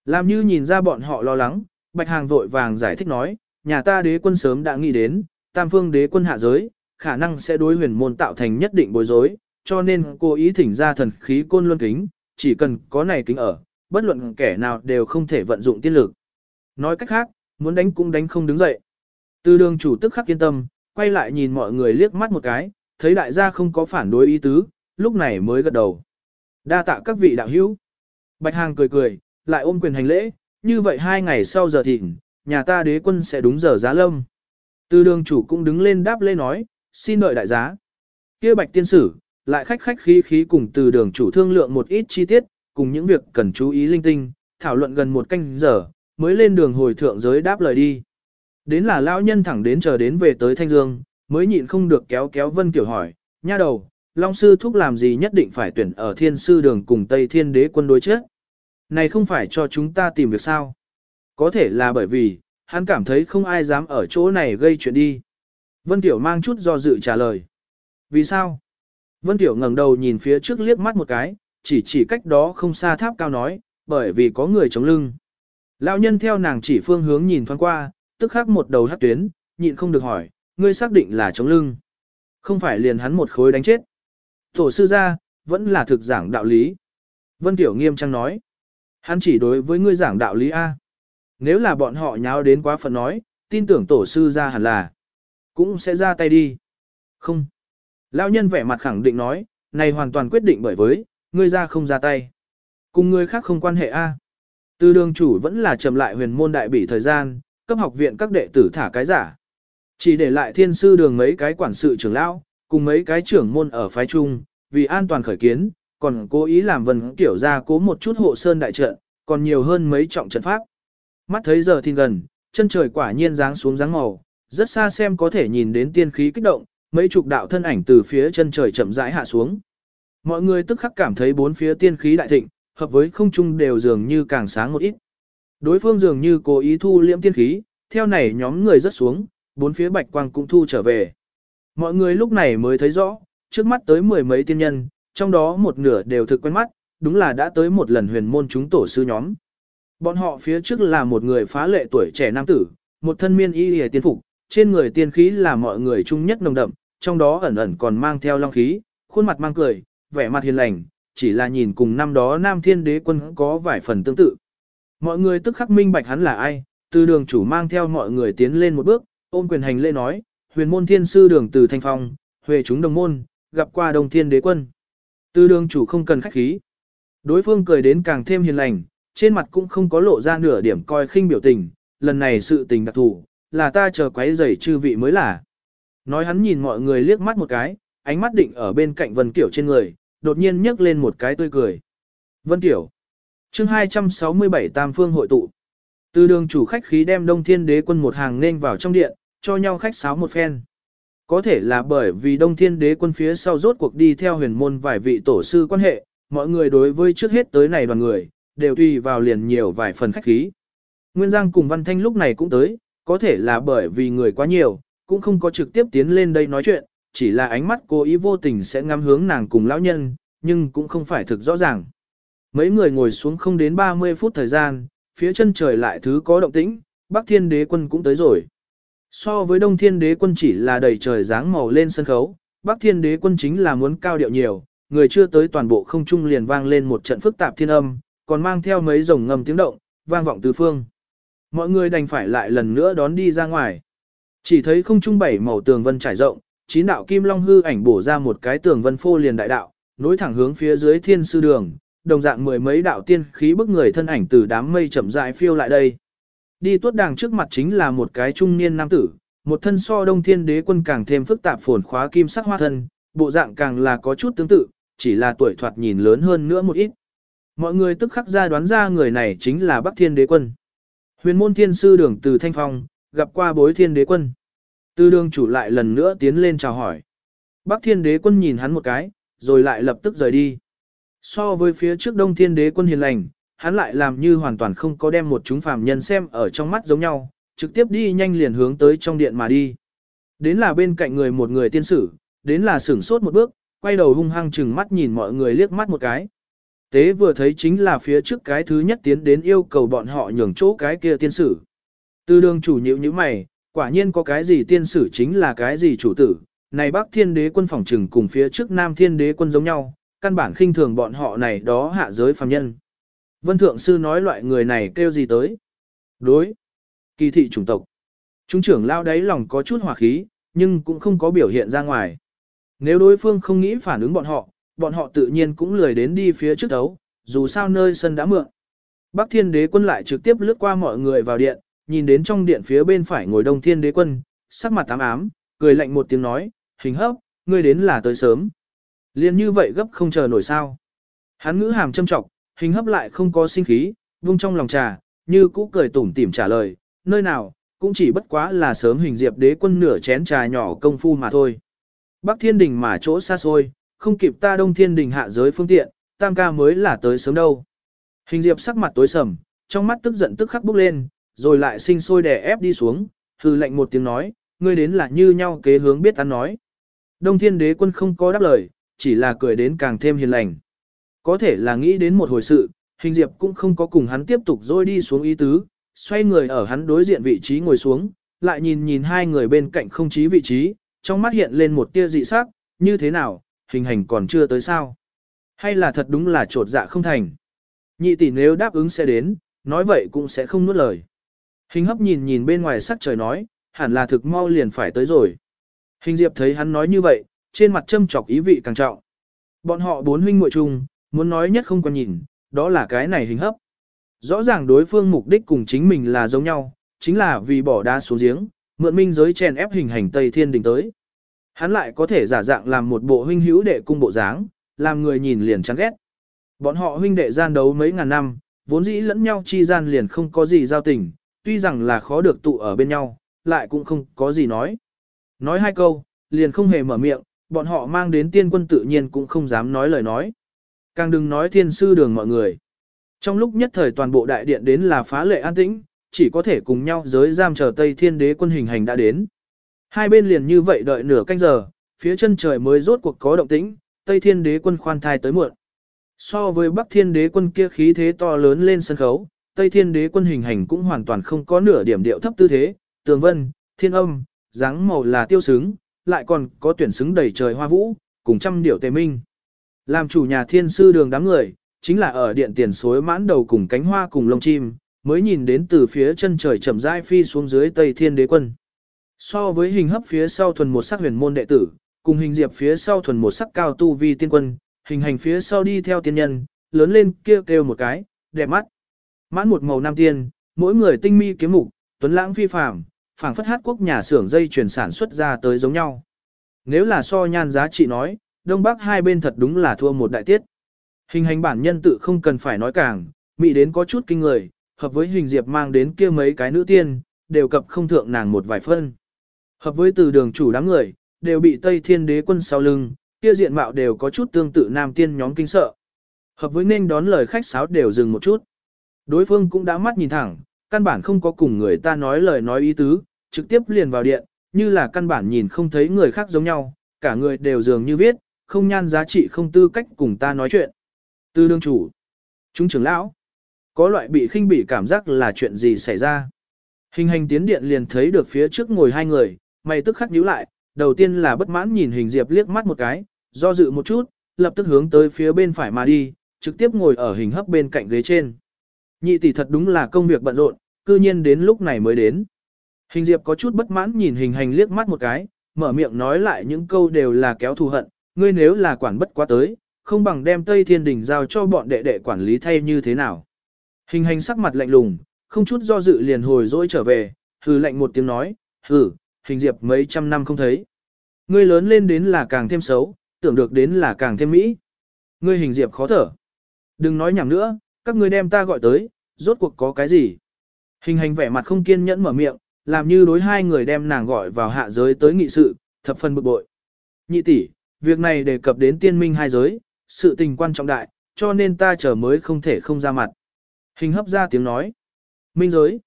Làm như nhìn ra bọn họ lo lắng, Bạch Hàng vội vàng giải thích nói, nhà ta đế quân sớm đã nghĩ đến, tam phương đế quân hạ giới, khả năng sẽ đối huyền môn tạo thành nhất định bối rối, cho nên cô ý thỉnh ra thần khí côn luân kính, chỉ cần có này kính ở, bất luận kẻ nào đều không thể vận dụng tiên lực. Nói cách khác, muốn đánh cũng đánh không đứng dậy. Từ đường chủ tức khắc yên tâm, quay lại nhìn mọi người liếc mắt một cái, thấy đại gia không có phản đối ý tứ, lúc này mới gật đầu. Đa tạ các vị đạo hữu. Bạch Hàng cười cười, lại ôm quyền hành lễ, như vậy hai ngày sau giờ thịnh, nhà ta đế quân sẽ đúng giờ giá lâm. Từ đường chủ cũng đứng lên đáp lễ nói, xin đợi đại giá. kia bạch tiên sử, lại khách khách khí khí cùng từ đường chủ thương lượng một ít chi tiết, cùng những việc cần chú ý linh tinh, thảo luận gần một canh giờ, mới lên đường hồi thượng giới đáp lời đi. Đến là lão nhân thẳng đến chờ đến về tới Thanh Dương, mới nhịn không được kéo kéo Vân Kiểu hỏi, nha đầu, Long Sư Thúc làm gì nhất định phải tuyển ở thiên sư đường cùng Tây Thiên Đế quân đối chết? Này không phải cho chúng ta tìm việc sao? Có thể là bởi vì, hắn cảm thấy không ai dám ở chỗ này gây chuyện đi. Vân Tiểu mang chút do dự trả lời. Vì sao? Vân Tiểu ngẩng đầu nhìn phía trước liếc mắt một cái, chỉ chỉ cách đó không xa tháp cao nói, bởi vì có người chống lưng. Lão nhân theo nàng chỉ phương hướng nhìn thoáng qua, tức khắc một đầu hắc tuyến, nhịn không được hỏi, ngươi xác định là chống lưng. Không phải liền hắn một khối đánh chết. Tổ sư ra, vẫn là thực giảng đạo lý. Vân Tiểu nghiêm trang nói. Hắn chỉ đối với ngươi giảng đạo lý A. Nếu là bọn họ nháo đến quá phần nói, tin tưởng tổ sư ra hẳn là. Cũng sẽ ra tay đi. Không. Lão nhân vẻ mặt khẳng định nói, này hoàn toàn quyết định bởi với, ngươi ra không ra tay. Cùng người khác không quan hệ A. Từ đường chủ vẫn là trầm lại huyền môn đại bỉ thời gian, cấp học viện các đệ tử thả cái giả. Chỉ để lại thiên sư đường mấy cái quản sự trưởng lão, cùng mấy cái trưởng môn ở phái trung, vì an toàn khởi kiến, còn cố ý làm vần kiểu ra cố một chút hộ sơn đại trận, còn nhiều hơn mấy trọng trận pháp. Mắt thấy giờ thì gần, chân trời quả nhiên dáng xuống dáng màu, rất xa xem có thể nhìn đến tiên khí kích động, mấy chục đạo thân ảnh từ phía chân trời chậm rãi hạ xuống. Mọi người tức khắc cảm thấy bốn phía tiên khí đại thịnh, hợp với không trung đều dường như càng sáng một ít. Đối phương dường như cố ý thu liễm tiên khí, theo này nhóm người rất xuống, bốn phía bạch quang cũng thu trở về. Mọi người lúc này mới thấy rõ, trước mắt tới mười mấy tiên nhân, trong đó một nửa đều thực quen mắt, đúng là đã tới một lần huyền môn chúng tổ sư nhóm. Bọn họ phía trước là một người phá lệ tuổi trẻ nam tử, một thân miên y hề tiên phục, trên người tiên khí là mọi người chung nhất nồng đậm, trong đó ẩn ẩn còn mang theo long khí, khuôn mặt mang cười, vẻ mặt hiền lành, chỉ là nhìn cùng năm đó Nam Thiên Đế quân có vài phần tương tự. Mọi người tức khắc minh bạch hắn là ai, từ đường chủ mang theo mọi người tiến lên một bước, ôm quyền hành lễ nói, huyền môn thiên sư đường từ thanh phong, huệ chúng đồng môn, gặp qua đồng thiên đế quân. Từ đường chủ không cần khách khí. Đối phương cười đến càng thêm hiền lành, trên mặt cũng không có lộ ra nửa điểm coi khinh biểu tình, lần này sự tình đặc thủ, là ta chờ quấy rầy chư vị mới là. Nói hắn nhìn mọi người liếc mắt một cái, ánh mắt định ở bên cạnh Vân Kiểu trên người, đột nhiên nhấc lên một cái tươi cười. Vân Kiểu. Chương 267 Tam Phương hội tụ. Từ đường chủ khách khí đem Đông Thiên Đế quân một hàng nên vào trong điện, cho nhau khách sáo một phen. Có thể là bởi vì Đông Thiên Đế quân phía sau rốt cuộc đi theo huyền môn vài vị tổ sư quan hệ, mọi người đối với trước hết tới này đoàn người, đều tùy vào liền nhiều vài phần khách khí. Nguyên Giang cùng Văn Thanh lúc này cũng tới, có thể là bởi vì người quá nhiều, cũng không có trực tiếp tiến lên đây nói chuyện, chỉ là ánh mắt cố ý vô tình sẽ ngắm hướng nàng cùng lão nhân, nhưng cũng không phải thực rõ ràng. Mấy người ngồi xuống không đến 30 phút thời gian, phía chân trời lại thứ có động tĩnh, Bắc Thiên Đế quân cũng tới rồi. So với Đông Thiên Đế quân chỉ là đầy trời dáng màu lên sân khấu, Bắc Thiên Đế quân chính là muốn cao điệu nhiều, người chưa tới toàn bộ không trung liền vang lên một trận phức tạp thiên âm, còn mang theo mấy rồng ngầm tiếng động, vang vọng tứ phương. Mọi người đành phải lại lần nữa đón đi ra ngoài. Chỉ thấy không trung bảy màu tường vân trải rộng, chín đạo kim long hư ảnh bổ ra một cái tường vân phô liền đại đạo, nối thẳng hướng phía dưới thiên sư đường, đồng dạng mười mấy đạo tiên khí bức người thân ảnh từ đám mây chậm rãi phiêu lại đây. Đi tuốt đàng trước mặt chính là một cái trung niên nam tử, một thân so đông thiên đế quân càng thêm phức tạp phồn khóa kim sắc hoa thân, bộ dạng càng là có chút tương tự, chỉ là tuổi thoạt nhìn lớn hơn nữa một ít. Mọi người tức khắc ra đoán ra người này chính là Bắc Thiên Đế Quân. Huyền môn thiên sư đường từ Thanh Phong, gặp qua bối thiên đế quân. tư đường chủ lại lần nữa tiến lên chào hỏi. Bắc thiên đế quân nhìn hắn một cái, rồi lại lập tức rời đi. So với phía trước đông thiên đế quân hiền lành, hắn lại làm như hoàn toàn không có đem một chúng phàm nhân xem ở trong mắt giống nhau, trực tiếp đi nhanh liền hướng tới trong điện mà đi. Đến là bên cạnh người một người tiên sử, đến là sửng sốt một bước, quay đầu hung hăng chừng mắt nhìn mọi người liếc mắt một cái. Tế vừa thấy chính là phía trước cái thứ nhất tiến đến yêu cầu bọn họ nhường chỗ cái kia tiên sử. Từ đường chủ nhữ như mày, quả nhiên có cái gì tiên sử chính là cái gì chủ tử, này Bắc Thiên Đế quân phòng trừng cùng phía trước Nam Thiên Đế quân giống nhau, căn bản khinh thường bọn họ này đó hạ giới phàm nhân. Vân Thượng Sư nói loại người này kêu gì tới? Đối. Kỳ thị chủng tộc. Trung trưởng lao đáy lòng có chút hỏa khí, nhưng cũng không có biểu hiện ra ngoài. Nếu đối phương không nghĩ phản ứng bọn họ, bọn họ tự nhiên cũng lười đến đi phía trước đấu, dù sao nơi sân đã mượn. Bắc Thiên Đế quân lại trực tiếp lướt qua mọi người vào điện, nhìn đến trong điện phía bên phải ngồi Đông Thiên Đế quân, sắc mặt tám ám, cười lạnh một tiếng nói, hình hấp, ngươi đến là tới sớm. Liên như vậy gấp không chờ nổi sao. Hắn ngữ hàm châm trọng, hình hấp lại không có sinh khí, vung trong lòng trà, như cũ cười tủm tỉm trả lời, nơi nào, cũng chỉ bất quá là sớm hình diệp đế quân nửa chén trà nhỏ công phu mà thôi. Bắc thiên đình mà chỗ xa xôi, không kịp ta đông thiên đình hạ giới phương tiện, tam ca mới là tới sớm đâu. Hình diệp sắc mặt tối sầm, trong mắt tức giận tức khắc bốc lên, rồi lại sinh sôi đè ép đi xuống, hư lệnh một tiếng nói, ngươi đến là như nhau kế hướng biết ăn nói. Đông thiên đế quân không có đáp lời, chỉ là cười đến càng thêm hiền lành. Có thể là nghĩ đến một hồi sự, hình diệp cũng không có cùng hắn tiếp tục rồi đi xuống ý tứ, xoay người ở hắn đối diện vị trí ngồi xuống, lại nhìn nhìn hai người bên cạnh không chí vị trí, trong mắt hiện lên một tia dị sắc, như thế nào, hình hành còn chưa tới sao? Hay là thật đúng là trột dạ không thành? Nhị tỷ nếu đáp ứng sẽ đến, nói vậy cũng sẽ không nuốt lời. Hình hấp nhìn nhìn bên ngoài sắc trời nói, hẳn là thực mau liền phải tới rồi. Hình diệp thấy hắn nói như vậy, trên mặt châm chọc ý vị càng trọng. Bọn họ bốn huynh muội chung, muốn nói nhất không quan nhìn, đó là cái này hình hấp. Rõ ràng đối phương mục đích cùng chính mình là giống nhau, chính là vì bỏ đá xuống giếng, mượn minh giới chèn ép hình hành Tây Thiên Đình tới. Hắn lại có thể giả dạng làm một bộ huynh hữu đệ cung bộ dáng, làm người nhìn liền chán ghét. Bọn họ huynh đệ gian đấu mấy ngàn năm, vốn dĩ lẫn nhau chi gian liền không có gì giao tình, tuy rằng là khó được tụ ở bên nhau, lại cũng không có gì nói. Nói hai câu, liền không hề mở miệng, bọn họ mang đến tiên quân tự nhiên cũng không dám nói lời nói. Càng đừng nói thiên sư đường mọi người. Trong lúc nhất thời toàn bộ đại điện đến là phá lệ an tĩnh, chỉ có thể cùng nhau giới giam chờ Tây Thiên Đế quân hình hành đã đến. Hai bên liền như vậy đợi nửa canh giờ, phía chân trời mới rốt cuộc có động tĩnh, Tây Thiên Đế quân khoan thai tới muộn. So với Bắc Thiên Đế quân kia khí thế to lớn lên sân khấu, Tây Thiên Đế quân hình hành cũng hoàn toàn không có nửa điểm điệu thấp tư thế, tường vân, thiên âm, dáng màu là tiêu sướng, lại còn có tuyển xứng đầy trời hoa vũ, cùng trăm điệu tề minh. Làm chủ nhà thiên sư đường đám người, chính là ở điện tiền suối mãn đầu cùng cánh hoa cùng lông chim, mới nhìn đến từ phía chân trời chậm rãi phi xuống dưới Tây Thiên Đế quân. So với hình hấp phía sau thuần một sắc huyền môn đệ tử, cùng hình diệp phía sau thuần một sắc cao tu vi tiên quân, hình hành phía sau đi theo tiên nhân, lớn lên kêu kêu một cái, đẹp mắt. Mãn một màu nam tiên, mỗi người tinh mi kiếm mục, tuấn lãng phi phàm, phảng phất hát quốc nhà xưởng dây chuyển sản xuất ra tới giống nhau. Nếu là so nhan giá trị nói, Đông Bắc hai bên thật đúng là thua một đại tiết. Hình hành bản nhân tự không cần phải nói càng, mỹ đến có chút kinh người, hợp với hình diệp mang đến kia mấy cái nữ tiên, đều cập không thượng nàng một vài phân. Hợp với từ đường chủ đám người, đều bị Tây Thiên Đế quân sau lưng, kia diện mạo đều có chút tương tự nam tiên nhóm kinh sợ. Hợp với nên đón lời khách sáo đều dừng một chút. Đối phương cũng đã mắt nhìn thẳng, căn bản không có cùng người ta nói lời nói ý tứ, trực tiếp liền vào điện, như là căn bản nhìn không thấy người khác giống nhau, cả người đều dường như viết, không nhan giá trị không tư cách cùng ta nói chuyện. tư đương chủ, chúng trưởng lão, có loại bị khinh bỉ cảm giác là chuyện gì xảy ra. Hình hành tiến điện liền thấy được phía trước ngồi hai người, mày tức khắc nhíu lại, đầu tiên là bất mãn nhìn hình diệp liếc mắt một cái, do dự một chút, lập tức hướng tới phía bên phải mà đi, trực tiếp ngồi ở hình hấp bên cạnh ghế trên. Nhị tỷ thật đúng là công việc bận rộn, cư nhiên đến lúc này mới đến. Hình diệp có chút bất mãn nhìn hình hành liếc mắt một cái, mở miệng nói lại những câu đều là kéo thù hận, ngươi nếu là quản bất quá tới, không bằng đem Tây Thiên Đình giao cho bọn đệ đệ quản lý thay như thế nào. Hình hành sắc mặt lạnh lùng, không chút do dự liền hồi dỗi trở về, hừ lạnh một tiếng nói, hừ, hình diệp mấy trăm năm không thấy. Ngươi lớn lên đến là càng thêm xấu, tưởng được đến là càng thêm mỹ. Ngươi hình diệp khó thở. Đừng nói nhảm nữa, các ngươi đem ta gọi tới, rốt cuộc có cái gì. Hình hành vẻ mặt không kiên nhẫn mở miệng, làm như đối hai người đem nàng gọi vào hạ giới tới nghị sự, thập phần bực bội. Nhị tỷ, việc này đề cập đến tiên minh hai giới, sự tình quan trọng đại, cho nên ta chờ mới không thể không ra mặt. Hình hấp ra tiếng nói. Minh giới.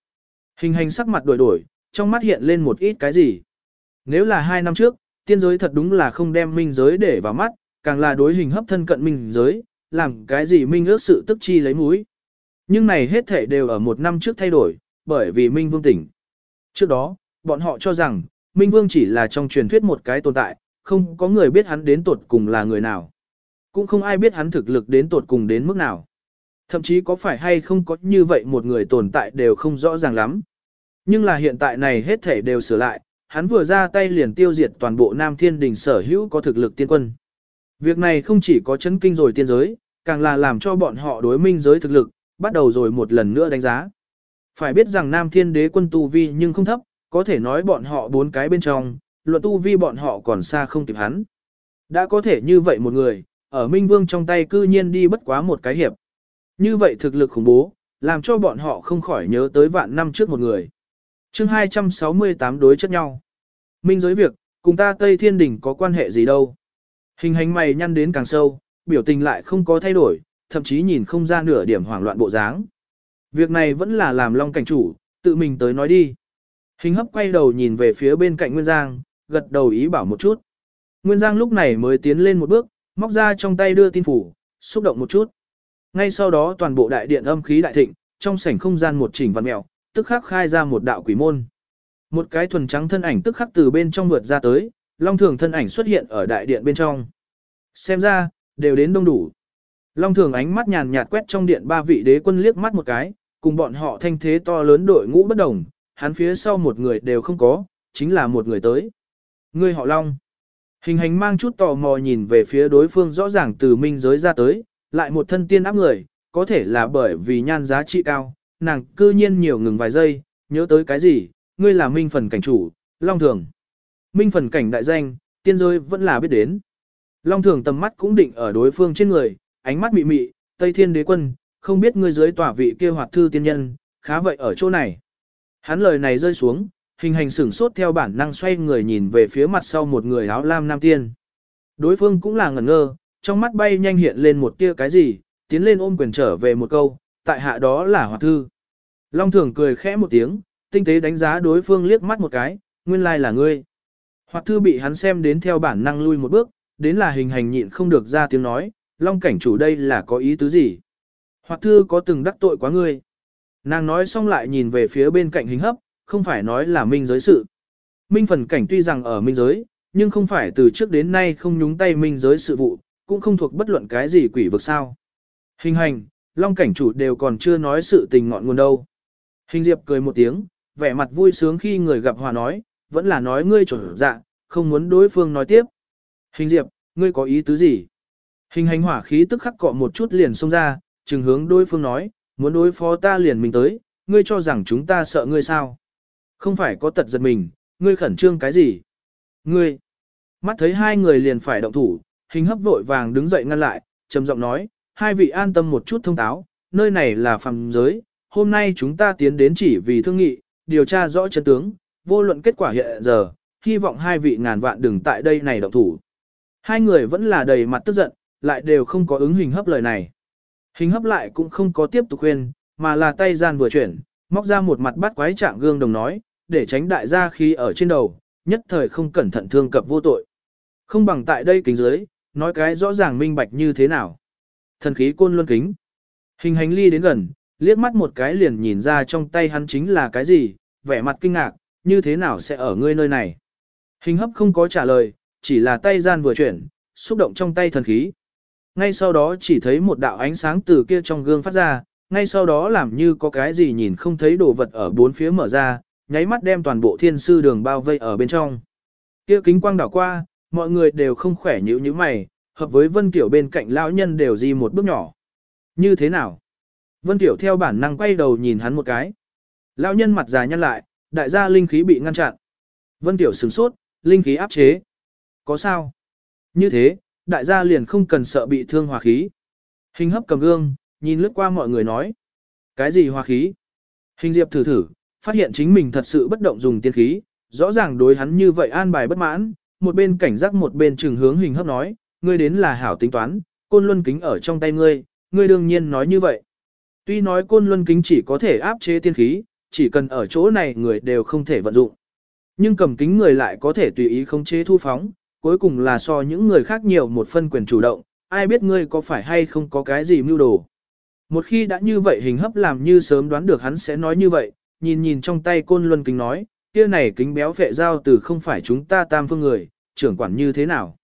Hình hành sắc mặt đổi đổi, trong mắt hiện lên một ít cái gì. Nếu là hai năm trước, tiên giới thật đúng là không đem minh giới để vào mắt, càng là đối hình hấp thân cận minh giới, làm cái gì minh ước sự tức chi lấy múi. Nhưng này hết thể đều ở một năm trước thay đổi, bởi vì minh vương tỉnh. Trước đó, bọn họ cho rằng, minh vương chỉ là trong truyền thuyết một cái tồn tại, không có người biết hắn đến tột cùng là người nào. Cũng không ai biết hắn thực lực đến tột cùng đến mức nào. Thậm chí có phải hay không có như vậy một người tồn tại đều không rõ ràng lắm. Nhưng là hiện tại này hết thể đều sửa lại, hắn vừa ra tay liền tiêu diệt toàn bộ Nam Thiên Đình sở hữu có thực lực tiên quân. Việc này không chỉ có chấn kinh rồi tiên giới, càng là làm cho bọn họ đối minh giới thực lực, bắt đầu rồi một lần nữa đánh giá. Phải biết rằng Nam Thiên Đế quân tu vi nhưng không thấp, có thể nói bọn họ bốn cái bên trong, luận tu vi bọn họ còn xa không kịp hắn. Đã có thể như vậy một người, ở Minh Vương trong tay cư nhiên đi bất quá một cái hiệp. Như vậy thực lực khủng bố, làm cho bọn họ không khỏi nhớ tới vạn năm trước một người. chương 268 đối chất nhau. Minh giới việc, cùng ta Tây Thiên Đình có quan hệ gì đâu. Hình hành mày nhăn đến càng sâu, biểu tình lại không có thay đổi, thậm chí nhìn không ra nửa điểm hoảng loạn bộ dáng. Việc này vẫn là làm long cảnh chủ, tự mình tới nói đi. Hình hấp quay đầu nhìn về phía bên cạnh Nguyên Giang, gật đầu ý bảo một chút. Nguyên Giang lúc này mới tiến lên một bước, móc ra trong tay đưa tin phủ, xúc động một chút. Ngay sau đó toàn bộ đại điện âm khí đại thịnh, trong sảnh không gian một chỉnh văn mèo, tức khắc khai ra một đạo quỷ môn. Một cái thuần trắng thân ảnh tức khắc từ bên trong vượt ra tới, long thường thân ảnh xuất hiện ở đại điện bên trong. Xem ra, đều đến đông đủ. Long thường ánh mắt nhàn nhạt quét trong điện ba vị đế quân liếc mắt một cái, cùng bọn họ thanh thế to lớn đội ngũ bất đồng, hắn phía sau một người đều không có, chính là một người tới. Ngươi họ Long. Hình hành mang chút tò mò nhìn về phía đối phương rõ ràng từ minh giới ra tới, lại một thân tiên áp người, có thể là bởi vì nhan giá trị cao, nàng cư nhiên nhiều ngừng vài giây, nhớ tới cái gì, ngươi là minh phần cảnh chủ, Long Thường. Minh phần cảnh đại danh, tiên giới vẫn là biết đến. Long Thường tầm mắt cũng định ở đối phương trên người, ánh mắt mị mị, Tây Thiên Đế Quân, không biết ngươi dưới tỏa vị kia hoạt thư tiên nhân, khá vậy ở chỗ này. Hắn lời này rơi xuống, hình hành sửng sốt theo bản năng xoay người nhìn về phía mặt sau một người áo lam nam tiên. Đối phương cũng là ngẩn ngơ, trong mắt bay nhanh hiện lên một tia cái gì, tiến lên ôm quyền trở về một câu, tại hạ đó là hoạt thư. Long thường cười khẽ một tiếng, tinh tế đánh giá đối phương liếc mắt một cái, nguyên lai là ngươi. Hoạt thư bị hắn xem đến theo bản năng lui một bước, đến là hình hành nhịn không được ra tiếng nói, Long cảnh chủ đây là có ý tứ gì? Hoạt thư có từng đắc tội quá ngươi? Nàng nói xong lại nhìn về phía bên cạnh hình hấp, không phải nói là minh giới sự. Minh phần cảnh tuy rằng ở minh giới, nhưng không phải từ trước đến nay không nhúng tay minh giới sự vụ, cũng không thuộc bất luận cái gì quỷ vực sao. Hình hành, long cảnh chủ đều còn chưa nói sự tình ngọn nguồn đâu. Hình diệp cười một tiếng, vẻ mặt vui sướng khi người gặp hòa nói, vẫn là nói ngươi trở dạ, không muốn đối phương nói tiếp. Hình diệp, ngươi có ý tứ gì? Hình hành hỏa khí tức khắc cọ một chút liền xông ra, chừng hướng đối phương nói, muốn đối phó ta liền mình tới, ngươi cho rằng chúng ta sợ ngươi sao? Không phải có tật giật mình, ngươi khẩn trương cái gì? Ngươi! Mắt thấy hai người liền phải động thủ, hình hấp vội vàng đứng dậy ngăn lại, trầm giọng nói, hai vị an tâm một chút thông táo, nơi này là phàm giới, hôm nay chúng ta tiến đến chỉ vì thương nghị, điều tra rõ chân tướng, vô luận kết quả hiện giờ, hy vọng hai vị ngàn vạn đừng tại đây này động thủ. Hai người vẫn là đầy mặt tức giận, lại đều không có ứng hình hấp lời này. Hình hấp lại cũng không có tiếp tục khuyên, mà là tay gian vừa chuyển, móc ra một mặt bắt quái trạng gương đồng nói, để tránh đại gia khi ở trên đầu, nhất thời không cẩn thận thương cập vô tội. Không bằng tại đây kính dưới, nói cái rõ ràng minh bạch như thế nào. Thần khí côn luân kính. Hình hành ly đến gần, liếc mắt một cái liền nhìn ra trong tay hắn chính là cái gì, vẻ mặt kinh ngạc, như thế nào sẽ ở ngươi nơi này. Hình hấp không có trả lời, chỉ là tay gian vừa chuyển, xúc động trong tay thần khí. Ngay sau đó chỉ thấy một đạo ánh sáng từ kia trong gương phát ra, ngay sau đó làm như có cái gì nhìn không thấy đồ vật ở bốn phía mở ra, nháy mắt đem toàn bộ thiên sư đường bao vây ở bên trong. Kia kính quang đảo qua, mọi người đều không khỏe nhữ như mày, hợp với Vân Tiểu bên cạnh lão nhân đều di một bước nhỏ. Như thế nào? Vân Tiểu theo bản năng quay đầu nhìn hắn một cái. Lão nhân mặt già nhăn lại, đại gia linh khí bị ngăn chặn. Vân Tiểu sửng sốt, linh khí áp chế. Có sao? Như thế, đại gia liền không cần sợ bị thương hòa khí. Hình hấp cầm gương, nhìn lướt qua mọi người nói. Cái gì hòa khí? Hình diệp thử thử, phát hiện chính mình thật sự bất động dùng tiên khí, rõ ràng đối hắn như vậy an bài bất mãn, một bên cảnh giác một bên trừng hướng hình hấp nói, ngươi đến là hảo tính toán, côn luân kính ở trong tay ngươi, ngươi đương nhiên nói như vậy. Tuy nói côn luân kính chỉ có thể áp chế tiên khí, chỉ cần ở chỗ này người đều không thể vận dụng. Nhưng cầm kính người lại có thể tùy ý khống chế thu phóng, cuối cùng là so những người khác nhiều một phân quyền chủ động, ai biết ngươi có phải hay không có cái gì mưu đồ. Một khi đã như vậy hình hấp làm như sớm đoán được hắn sẽ nói như vậy, nhìn nhìn trong tay côn luân kính nói, kia này kính béo vệ giao từ không phải chúng ta tam phương người, trưởng quản như thế nào.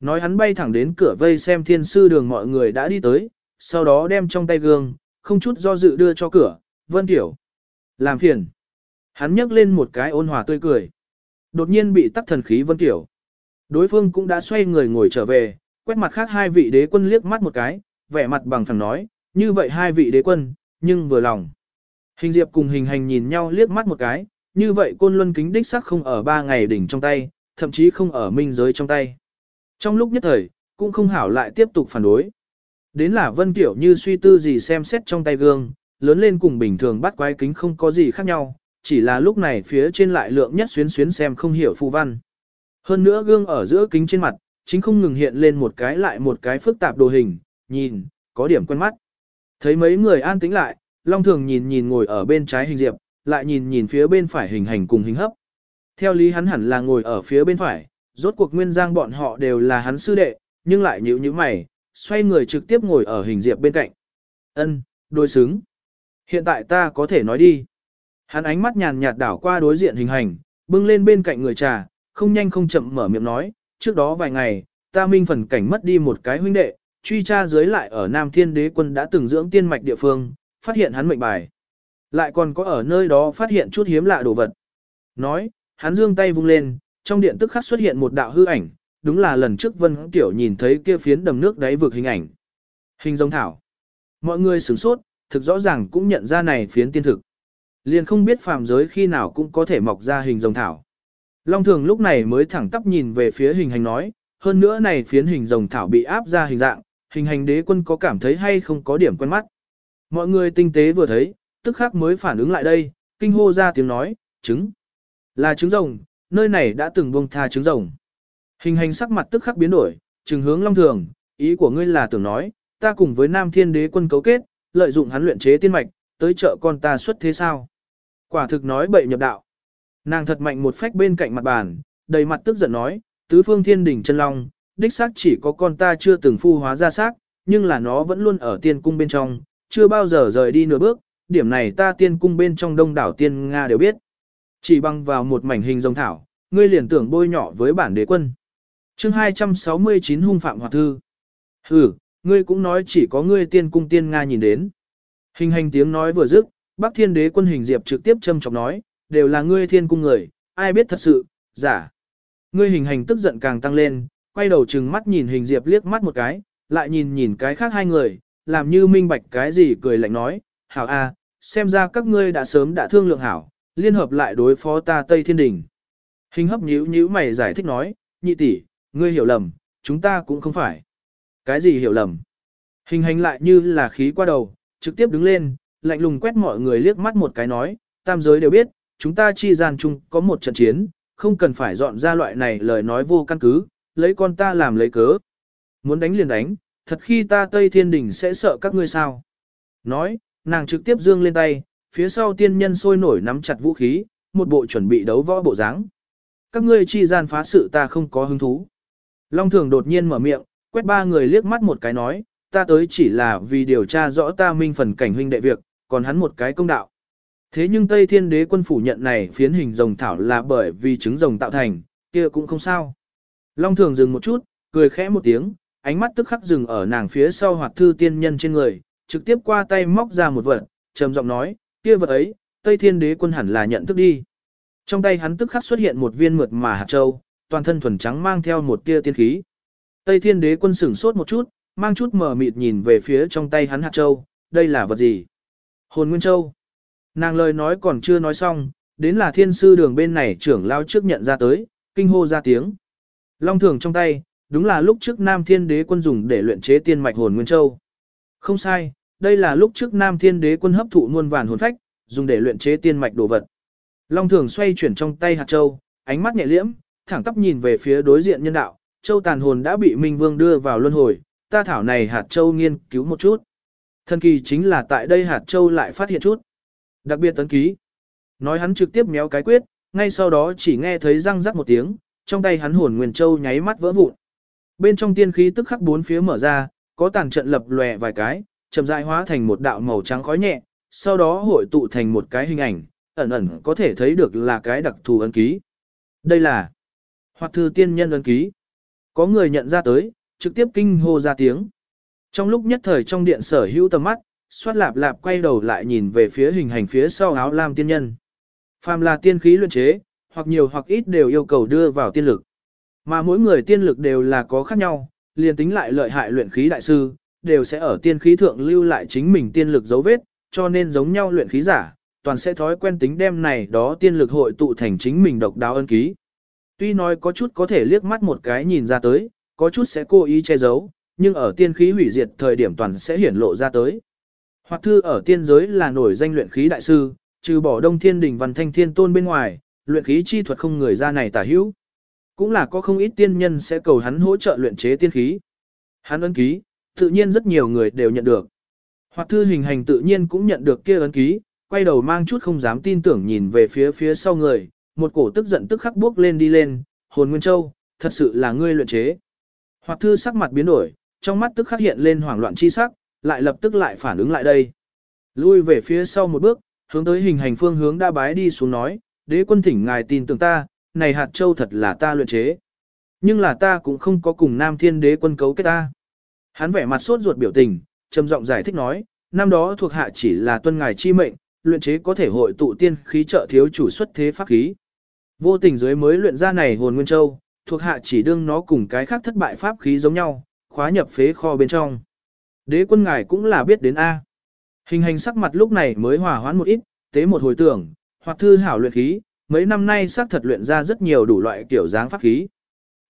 Nói hắn bay thẳng đến cửa vây xem thiên sư đường mọi người đã đi tới, sau đó đem trong tay gương, không chút do dự đưa cho cửa, vân tiểu. Làm phiền. Hắn nhấc lên một cái ôn hòa tươi cười. Đột nhiên bị tắc thần khí vân tiểu. Đối phương cũng đã xoay người ngồi trở về, quét mặt khác hai vị đế quân liếc mắt một cái, vẻ mặt bằng phẳng nói, như vậy hai vị đế quân, nhưng vừa lòng. Hình diệp cùng hình hành nhìn nhau liếc mắt một cái, như vậy côn luân kính đích sắc không ở ba ngày đỉnh trong tay, thậm chí không ở minh giới trong tay. Trong lúc nhất thời, cũng không hảo lại tiếp tục phản đối. Đến là Vân Tiểu như suy tư gì xem xét trong tay gương, lớn lên cùng bình thường bắt quái kính không có gì khác nhau, chỉ là lúc này phía trên lại lượng nhất xuyến xuyến xem không hiểu phù văn. Hơn nữa gương ở giữa kính trên mặt, chính không ngừng hiện lên một cái lại một cái phức tạp đồ hình, nhìn, có điểm quen mắt. Thấy mấy người an tĩnh lại, Long Thường nhìn nhìn ngồi ở bên trái hình diệp, lại nhìn nhìn phía bên phải hình hành cùng hình hấp. Theo lý hắn hẳn là ngồi ở phía bên phải, rốt cuộc nguyên giang bọn họ đều là hắn sư đệ, nhưng lại nhíu như mày, xoay người trực tiếp ngồi ở hình diệp bên cạnh. Ân, đôi xứng. Hiện tại ta có thể nói đi. Hắn ánh mắt nhàn nhạt đảo qua đối diện hình hành, bưng lên bên cạnh người trà, không nhanh không chậm mở miệng nói, trước đó vài ngày, ta minh phần cảnh mất đi một cái huynh đệ, truy tra dưới lại ở Nam Thiên Đế quân đã từng dưỡng tiên mạch địa phương, phát hiện hắn mệnh bài. Lại còn có ở nơi đó phát hiện chút hiếm lạ đồ vật. Nói, hắn dương tay vung lên, trong điện tức khắc xuất hiện một đạo hư ảnh, đúng là lần trước Vân Tiểu nhìn thấy kia phiến đầm nước đáy vực hình ảnh. Hình giống thảo. Mọi người sửng sốt, thực rõ ràng cũng nhận ra này phiến tiên thực. Liền không biết phàm giới khi nào cũng có thể mọc ra hình rồng thảo. Long thường lúc này mới thẳng tắp nhìn về phía hình hành nói, hơn nữa này phiến hình rồng thảo bị áp ra hình dạng, hình hành đế quân có cảm thấy hay không có điểm quen mắt. Mọi người tinh tế vừa thấy, tức khắc mới phản ứng lại đây, kinh hô ra tiếng nói, trứng. Là trứng rồng, nơi này đã từng buông tha trứng rồng. Hình hành sắc mặt tức khắc biến đổi, trừng hướng long thường, ý của ngươi là tưởng nói, ta cùng với nam thiên đế quân cấu kết, lợi dụng hắn luyện chế tiên mạch, tới chợ con ta xuất thế sao. Quả thực nói bậy nhập đạo. Nàng thật mạnh một phách bên cạnh mặt bàn, đầy mặt tức giận nói, tứ phương thiên đỉnh chân long, đích xác chỉ có con ta chưa từng phu hóa ra xác, nhưng là nó vẫn luôn ở tiên cung bên trong, chưa bao giờ rời đi nửa bước, điểm này ta tiên cung bên trong đông đảo tiên Nga đều biết. Chỉ bằng vào một mảnh hình rồng thảo, ngươi liền tưởng bôi nhỏ với bản đế quân. chương 269 hung phạm hoạt thư. Ừ, ngươi cũng nói chỉ có ngươi tiên cung tiên Nga nhìn đến. Hình hành tiếng nói vừa dứt, Bắc Thiên Đế quân hình diệp trực tiếp châm chọc nói, đều là ngươi thiên cung người, ai biết thật sự, giả. Ngươi hình hành tức giận càng tăng lên, quay đầu trừng mắt nhìn hình diệp liếc mắt một cái, lại nhìn nhìn cái khác hai người, làm như minh bạch cái gì cười lạnh nói, hảo a, xem ra các ngươi đã sớm đã thương lượng hảo, liên hợp lại đối phó ta Tây Thiên Đình. Hình hấp nhíu nhíu mày giải thích nói, nhị tỷ, ngươi hiểu lầm, chúng ta cũng không phải. Cái gì hiểu lầm? Hình hành lại như là khí qua đầu, trực tiếp đứng lên, lạnh lùng quét mọi người liếc mắt một cái nói, tam giới đều biết, chúng ta chi gian chung có một trận chiến, không cần phải dọn ra loại này lời nói vô căn cứ, lấy con ta làm lấy cớ. Muốn đánh liền đánh, thật khi ta Tây Thiên Đình sẽ sợ các ngươi sao. Nói, nàng trực tiếp dương lên tay, phía sau tiên nhân sôi nổi nắm chặt vũ khí, một bộ chuẩn bị đấu võ bộ dáng. Các ngươi chi gian phá sự ta không có hứng thú. Long thường đột nhiên mở miệng, quét ba người liếc mắt một cái nói, ta tới chỉ là vì điều tra rõ ta minh phần cảnh huynh đệ việc, còn hắn một cái công đạo. Thế nhưng Tây Thiên Đế quân phủ nhận này phiến hình rồng thảo là bởi vì trứng rồng tạo thành, kia cũng không sao. Long thường dừng một chút, cười khẽ một tiếng, ánh mắt tức khắc dừng ở nàng phía sau hoạt thư tiên nhân trên người, trực tiếp qua tay móc ra một vật, trầm giọng nói, kia vật ấy, Tây Thiên Đế quân hẳn là nhận thức đi. Trong tay hắn tức khắc xuất hiện một viên mượt mà hạt châu, toàn thân thuần trắng mang theo một tia tiên khí. Tây Thiên Đế quân sửng sốt một chút, mang chút mờ mịt nhìn về phía trong tay hắn hạt châu, đây là vật gì? Hồn Nguyên Châu. Nàng lời nói còn chưa nói xong, đến là thiên sư đường bên này trưởng lao trước nhận ra tới, kinh hô ra tiếng. Long thường trong tay, đúng là lúc trước Nam Thiên Đế quân dùng để luyện chế tiên mạch hồn Nguyên Châu. Không sai, đây là lúc trước Nam Thiên Đế quân hấp thụ muôn vàn hồn phách, dùng để luyện chế tiên mạch đồ vật. Long thường xoay chuyển trong tay hạt châu, ánh mắt nhẹ liễm, thẳng tắp nhìn về phía đối diện nhân đạo, châu tàn hồn đã bị Minh Vương đưa vào luân hồi, ta thảo này hạt châu nghiên cứu một chút. Thần kỳ chính là tại đây hạt châu lại phát hiện chút. Đặc biệt tấn ký. Nói hắn trực tiếp méo cái quyết, ngay sau đó chỉ nghe thấy răng rắc một tiếng, trong tay hắn hồn nguyên châu nháy mắt vỡ vụn. Bên trong tiên khí tức khắc bốn phía mở ra, có tàn trận lập lòe vài cái, chậm rãi hóa thành một đạo màu trắng khói nhẹ, sau đó hội tụ thành một cái hình ảnh, ẩn ẩn có thể thấy được là cái đặc thù ấn ký. Đây là hoặc thư tiên nhân ấn ký. Có người nhận ra tới, trực tiếp kinh hô ra tiếng. Trong lúc nhất thời trong điện sở hữu tầm mắt, xoát lạp lạp quay đầu lại nhìn về phía hình hành phía sau áo lam tiên nhân. Phàm là tiên khí luyện chế, hoặc nhiều hoặc ít đều yêu cầu đưa vào tiên lực. Mà mỗi người tiên lực đều là có khác nhau, liền tính lại lợi hại luyện khí đại sư, đều sẽ ở tiên khí thượng lưu lại chính mình tiên lực dấu vết, cho nên giống nhau luyện khí giả, toàn sẽ thói quen tính đem này đó tiên lực hội tụ thành chính mình độc đáo ân ký. Tuy nói có chút có thể liếc mắt một cái nhìn ra tới, có chút sẽ cố ý che giấu, nhưng ở tiên khí hủy diệt thời điểm toàn sẽ hiển lộ ra tới. Hoặc thư ở tiên giới là nổi danh luyện khí đại sư, trừ bỏ đông thiên đỉnh văn thanh thiên tôn bên ngoài, luyện khí chi thuật không người ra này tả hữu. Cũng là có không ít tiên nhân sẽ cầu hắn hỗ trợ luyện chế tiên khí. Hắn ấn ký, tự nhiên rất nhiều người đều nhận được. Hoặc thư hình hành tự nhiên cũng nhận được kia ấn ký, quay đầu mang chút không dám tin tưởng nhìn về phía phía sau người, một cổ tức giận tức khắc bước lên đi lên, hồn nguyên châu, thật sự là ngươi luyện chế. Hoặc thư sắc mặt biến đổi, trong mắt tức khắc hiện lên hoảng loạn chi sắc, lại lập tức lại phản ứng lại đây. Lui về phía sau một bước, hướng tới hình hành phương hướng đã bái đi xuống nói, đế quân thỉnh ngài tin tưởng ta, này hạt châu thật là ta luyện chế. Nhưng là ta cũng không có cùng nam thiên đế quân cấu kết ta. Hắn vẻ mặt sốt ruột biểu tình, trầm giọng giải thích nói, năm đó thuộc hạ chỉ là tuân ngài chi mệnh, luyện chế có thể hội tụ tiên khí trợ thiếu chủ xuất thế pháp khí. Vô tình dưới mới luyện ra này hồn nguyên châu, thuộc hạ chỉ đương nó cùng cái khác thất bại pháp khí giống nhau, khóa nhập phế kho bên trong. Đế quân ngài cũng là biết đến A. Hình hành sắc mặt lúc này mới hòa hoãn một ít, tế một hồi tưởng, hoặc thư hảo luyện khí, mấy năm nay xác thật luyện ra rất nhiều đủ loại kiểu dáng pháp khí.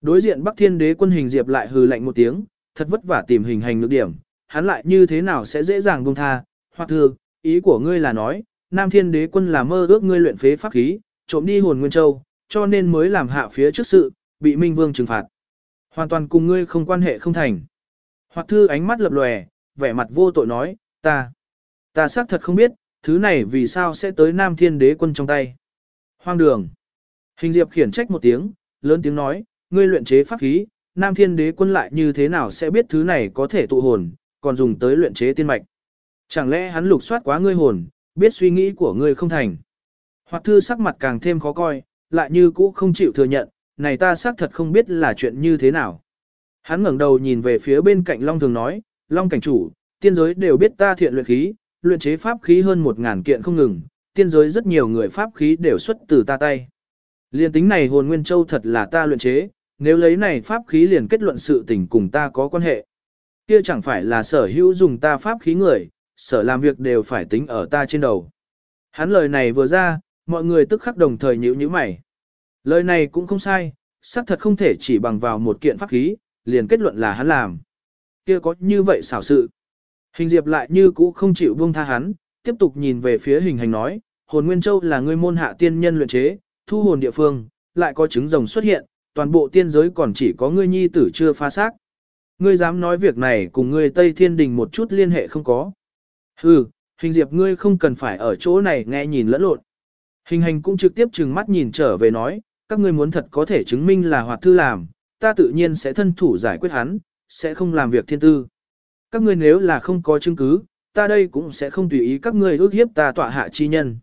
Đối diện Bắc Thiên Đế quân hình diệp lại hừ lạnh một tiếng, thật vất vả tìm hình hành lực điểm, hắn lại như thế nào sẽ dễ dàng buông tha, hoặc thư, ý của ngươi là nói, Nam Thiên Đế quân là mơ ước ngươi luyện phế pháp khí, trộm đi hồn nguyên châu, cho nên mới làm hạ phía trước sự, bị Minh Vương trừng phạt. Hoàn toàn cùng ngươi không quan hệ không thành. Hoặc thư ánh mắt lập lòe, vẻ mặt vô tội nói, ta, ta xác thật không biết, thứ này vì sao sẽ tới Nam Thiên Đế quân trong tay. Hoang đường. Hình Diệp khiển trách một tiếng, lớn tiếng nói, ngươi luyện chế pháp khí, Nam Thiên Đế quân lại như thế nào sẽ biết thứ này có thể tụ hồn, còn dùng tới luyện chế tiên mạch. Chẳng lẽ hắn lục soát quá ngươi hồn, biết suy nghĩ của ngươi không thành. Hoặc thư sắc mặt càng thêm khó coi, lại như cũ không chịu thừa nhận, này ta xác thật không biết là chuyện như thế nào. Hắn ngẩng đầu nhìn về phía bên cạnh Long Thường nói, Long cảnh chủ, tiên giới đều biết ta thiện luyện khí, luyện chế pháp khí hơn một ngàn kiện không ngừng, tiên giới rất nhiều người pháp khí đều xuất từ ta tay. Liên tính này hồn nguyên châu thật là ta luyện chế, nếu lấy này pháp khí liền kết luận sự tình cùng ta có quan hệ. Kia chẳng phải là sở hữu dùng ta pháp khí người, sở làm việc đều phải tính ở ta trên đầu. Hắn lời này vừa ra, mọi người tức khắc đồng thời nhíu nhíu mày. Lời này cũng không sai, xác thật không thể chỉ bằng vào một kiện pháp khí, liền kết luận là hắn làm. Kia có như vậy xảo sự. Hình diệp lại như cũ không chịu buông tha hắn, tiếp tục nhìn về phía hình hành nói, hồn nguyên châu là ngươi môn hạ tiên nhân luyện chế, thu hồn địa phương, lại có trứng rồng xuất hiện, toàn bộ tiên giới còn chỉ có ngươi nhi tử chưa phá xác. Ngươi dám nói việc này cùng ngươi Tây Thiên Đình một chút liên hệ không có. Hừ, hình diệp ngươi không cần phải ở chỗ này nghe nhìn lẫn lộn. Hình hành cũng trực tiếp trừng mắt nhìn trở về nói, các ngươi muốn thật có thể chứng minh là hoạt thư làm, ta tự nhiên sẽ thân thủ giải quyết hắn, sẽ không làm việc thiên tư. Các ngươi nếu là không có chứng cứ, ta đây cũng sẽ không tùy ý các ngươi ước hiếp ta tọa hạ chi nhân.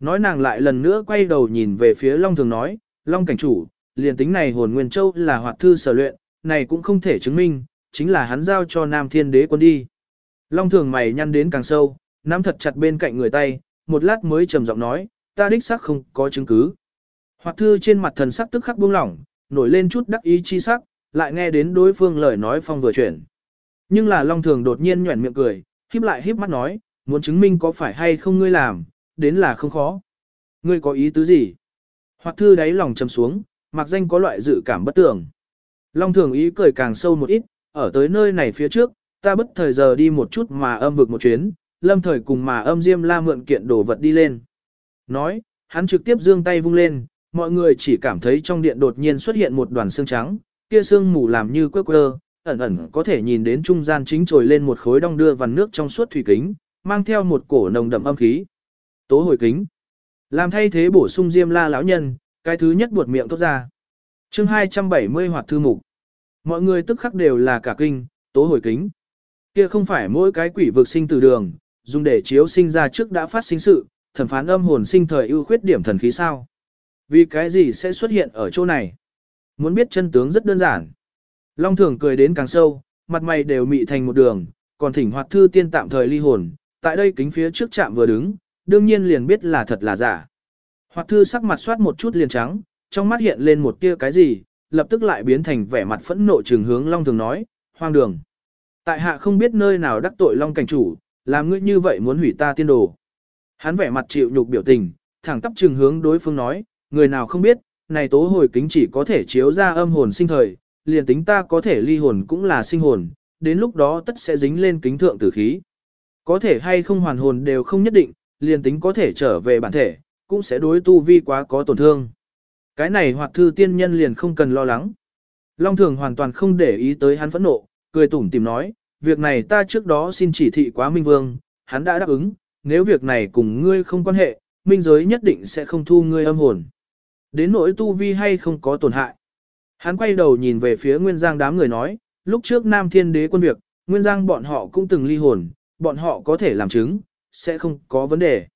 Nói nàng lại lần nữa quay đầu nhìn về phía Long Thường nói, Long cảnh chủ, liền tính này hồn nguyên châu là hoạt thư sở luyện, này cũng không thể chứng minh, chính là hắn giao cho Nam Thiên Đế quân đi. Long Thường mày nhăn đến càng sâu, nắm thật chặt bên cạnh người tay, một lát mới trầm giọng nói, ta đích xác không có chứng cứ. Hoạt thư trên mặt thần sắc tức khắc buông lỏng, nổi lên chút đắc ý chi sắc, lại nghe đến đối phương lời nói phong vừa chuyển. Nhưng là Long Thường đột nhiên nhuẩn miệng cười, híp lại híp mắt nói, muốn chứng minh có phải hay không ngươi làm, đến là không khó. Ngươi có ý tứ gì? Hoặc thư đáy lòng chầm xuống, mặc danh có loại dự cảm bất tưởng. Long Thường ý cười càng sâu một ít, ở tới nơi này phía trước, ta bất thời giờ đi một chút mà âm vực một chuyến, lâm thời cùng mà âm diêm la mượn kiện đồ vật đi lên. Nói, hắn trực tiếp dương tay vung lên, mọi người chỉ cảm thấy trong điện đột nhiên xuất hiện một đoàn xương trắng, kia xương mù làm như quơ quơ, ẩn ẩn có thể nhìn đến trung gian chính trồi lên một khối đong đưa vằn nước trong suốt thủy kính, mang theo một cổ nồng đậm âm khí. Tố hồi kính. Làm thay thế bổ sung diêm la lão nhân, cái thứ nhất buột miệng tốt ra. chương 270 hoạt thư mục. Mọi người tức khắc đều là cả kinh, tố hồi kính. Kia không phải mỗi cái quỷ vực sinh từ đường, dùng để chiếu sinh ra trước đã phát sinh sự, thẩm phán âm hồn sinh thời ưu khuyết điểm thần khí sao. Vì cái gì sẽ xuất hiện ở chỗ này? Muốn biết chân tướng rất đơn giản. Long thường cười đến càng sâu, mặt mày đều mị thành một đường, còn thỉnh hoạt thư tiên tạm thời ly hồn, tại đây kính phía trước chạm vừa đứng, đương nhiên liền biết là thật là giả. Hoạt thư sắc mặt soát một chút liền trắng, trong mắt hiện lên một tia cái gì, lập tức lại biến thành vẻ mặt phẫn nộ trường hướng Long thường nói, hoang đường. Tại hạ không biết nơi nào đắc tội Long cảnh chủ, làm ngươi như vậy muốn hủy ta tiên đồ. Hắn vẻ mặt chịu nhục biểu tình, thẳng tắp trường hướng đối phương nói, người nào không biết, này tố hồi kính chỉ có thể chiếu ra âm hồn sinh thời, liền tính ta có thể ly hồn cũng là sinh hồn, đến lúc đó tất sẽ dính lên kính thượng tử khí. Có thể hay không hoàn hồn đều không nhất định, liền tính có thể trở về bản thể, cũng sẽ đối tu vi quá có tổn thương. Cái này hoặc thư tiên nhân liền không cần lo lắng. Long thường hoàn toàn không để ý tới hắn phẫn nộ, cười tủm tìm nói, việc này ta trước đó xin chỉ thị quá Minh Vương, hắn đã đáp ứng, nếu việc này cùng ngươi không quan hệ, Minh giới nhất định sẽ không thu ngươi âm hồn. Đến nỗi tu vi hay không có tổn hại. Hắn quay đầu nhìn về phía Nguyên Giang đám người nói, lúc trước Nam Thiên Đế quân việc, Nguyên Giang bọn họ cũng từng ly hồn, bọn họ có thể làm chứng, sẽ không có vấn đề.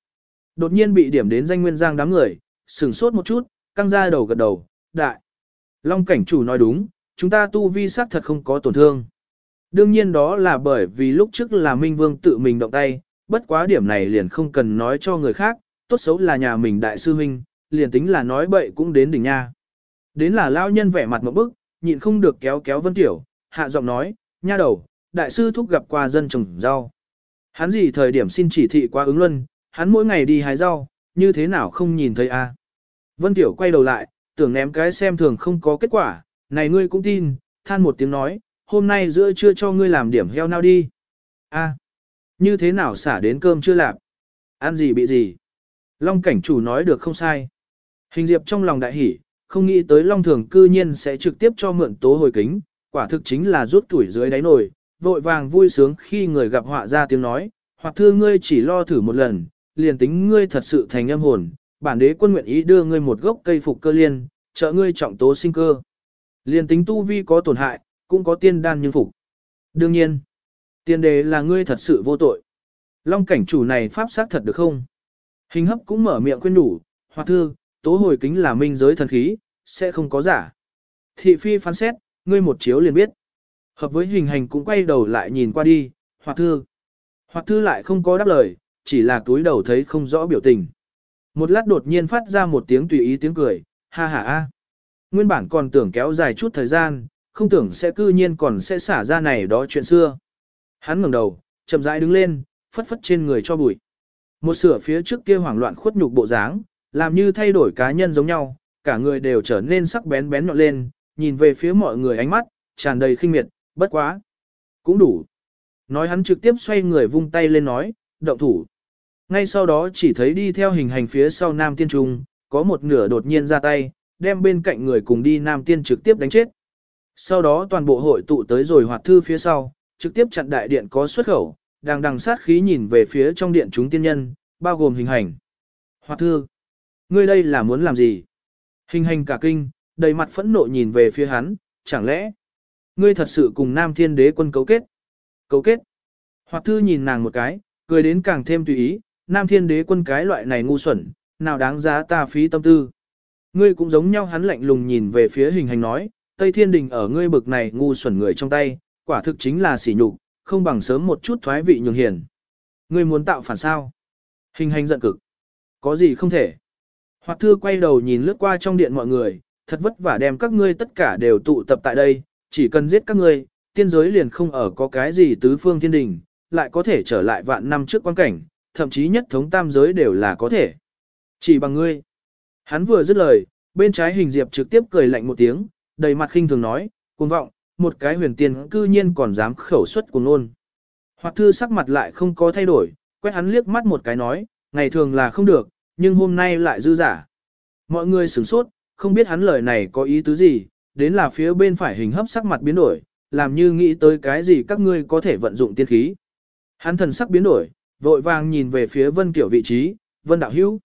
Đột nhiên bị điểm đến danh Nguyên Giang đám người, sửng sốt một chút, căng ra đầu gật đầu, đại. Long cảnh chủ nói đúng, chúng ta tu vi sắc thật không có tổn thương. Đương nhiên đó là bởi vì lúc trước là Minh Vương tự mình động tay, bất quá điểm này liền không cần nói cho người khác, tốt xấu là nhà mình đại sư huynh, liền tính là nói bậy cũng đến đỉnh nha. Đến là lao nhân vẻ mặt một bức, nhịn không được kéo kéo Vân Tiểu, hạ giọng nói, nha đầu, đại sư thúc gặp qua dân trồng rau. Hắn gì thời điểm xin chỉ thị qua ứng luân, hắn mỗi ngày đi hái rau, như thế nào không nhìn thấy a? À? Vân Tiểu quay đầu lại, tưởng ném cái xem thường không có kết quả, này ngươi cũng tin, than một tiếng nói, hôm nay giữa trưa cho ngươi làm điểm heo nào đi. A, như thế nào xả đến cơm chưa lạp? Ăn gì bị gì? Long cảnh chủ nói được không sai. Hình diệp trong lòng đại hỉ, không nghĩ tới Long thường cư nhiên sẽ trực tiếp cho mượn tố hồi kính, quả thực chính là rút tuổi dưới đáy nồi, vội vàng vui sướng khi người gặp họa ra tiếng nói, hoặc thưa ngươi chỉ lo thử một lần, liền tính ngươi thật sự thành âm hồn, bản đế quân nguyện ý đưa ngươi một gốc cây phục cơ liên, trợ ngươi trọng tố sinh cơ. Liền tính tu vi có tổn hại, cũng có tiên đan nhưng phục. Đương nhiên, tiên đề là ngươi thật sự vô tội. Long cảnh chủ này pháp sát thật được không? Hình hấp cũng mở miệng khuyên đủ, hoặc thư, tố hồi kính là minh giới thần khí, sẽ không có giả. Thị phi phán xét, ngươi một chiếu liền biết. Hợp với hình hành cũng quay đầu lại nhìn qua đi, hoặc thư. Hoặc thư lại không có đáp lời, chỉ là túi đầu thấy không rõ biểu tình. Một lát đột nhiên phát ra một tiếng tùy ý tiếng cười, ha ha ha. Nguyên bản còn tưởng kéo dài chút thời gian, không tưởng sẽ cư nhiên còn sẽ xả ra này đó chuyện xưa. Hắn ngẩng đầu, chậm rãi đứng lên, phất phất trên người cho bụi. Một sửa phía trước kia hoảng loạn khuất nhục bộ dáng, làm như thay đổi cá nhân giống nhau, cả người đều trở nên sắc bén bén nhọn lên, nhìn về phía mọi người ánh mắt, tràn đầy khinh miệt, bất quá. Cũng đủ. Nói hắn trực tiếp xoay người vung tay lên nói, động thủ. Ngay sau đó chỉ thấy đi theo hình hành phía sau Nam Tiên Trung, có một nửa đột nhiên ra tay, đem bên cạnh người cùng đi Nam Tiên trực tiếp đánh chết. Sau đó toàn bộ hội tụ tới rồi hoạt thư phía sau, trực tiếp chặn đại điện có xuất khẩu, đang đằng sát khí nhìn về phía trong điện chúng tiên nhân, bao gồm hình hành. Hoạt thư, ngươi đây là muốn làm gì? Hình hành cả kinh, đầy mặt phẫn nộ nhìn về phía hắn, chẳng lẽ, ngươi thật sự cùng Nam Thiên Đế quân cấu kết? Cấu kết? Hoạt thư nhìn nàng một cái, cười đến càng thêm tùy ý, Nam Thiên Đế quân cái loại này ngu xuẩn, nào đáng giá ta phí tâm tư. Ngươi cũng giống nhau hắn lạnh lùng nhìn về phía hình hành nói, Tây Thiên Đình ở ngươi bực này ngu xuẩn người trong tay, quả thực chính là sỉ nhục, không bằng sớm một chút thoái vị nhường hiền. Ngươi muốn tạo phản sao? Hình hành giận cực. Có gì không thể? Hoặc thư quay đầu nhìn lướt qua trong điện mọi người, thật vất vả đem các ngươi tất cả đều tụ tập tại đây, chỉ cần giết các ngươi, tiên giới liền không ở có cái gì tứ phương thiên đình, lại có thể trở lại vạn năm trước quan cảnh, thậm chí nhất thống tam giới đều là có thể. Chỉ bằng ngươi. Hắn vừa dứt lời, bên trái hình diệp trực tiếp cười lạnh một tiếng, đầy mặt khinh thường nói, cuồng vọng, một cái huyền tiên cư nhiên còn dám khẩu xuất cùng luôn. Hoặc thư sắc mặt lại không có thay đổi, quét hắn liếc mắt một cái nói, ngày thường là không được, nhưng hôm nay lại dư giả. Mọi người sửng sốt, không biết hắn lời này có ý tứ gì, đến là phía bên phải hình hấp sắc mặt biến đổi, làm như nghĩ tới cái gì các ngươi có thể vận dụng tiên khí. Hắn thần sắc biến đổi, vội vàng nhìn về phía Vân Kiểu vị trí, Vân Đạo Hữu.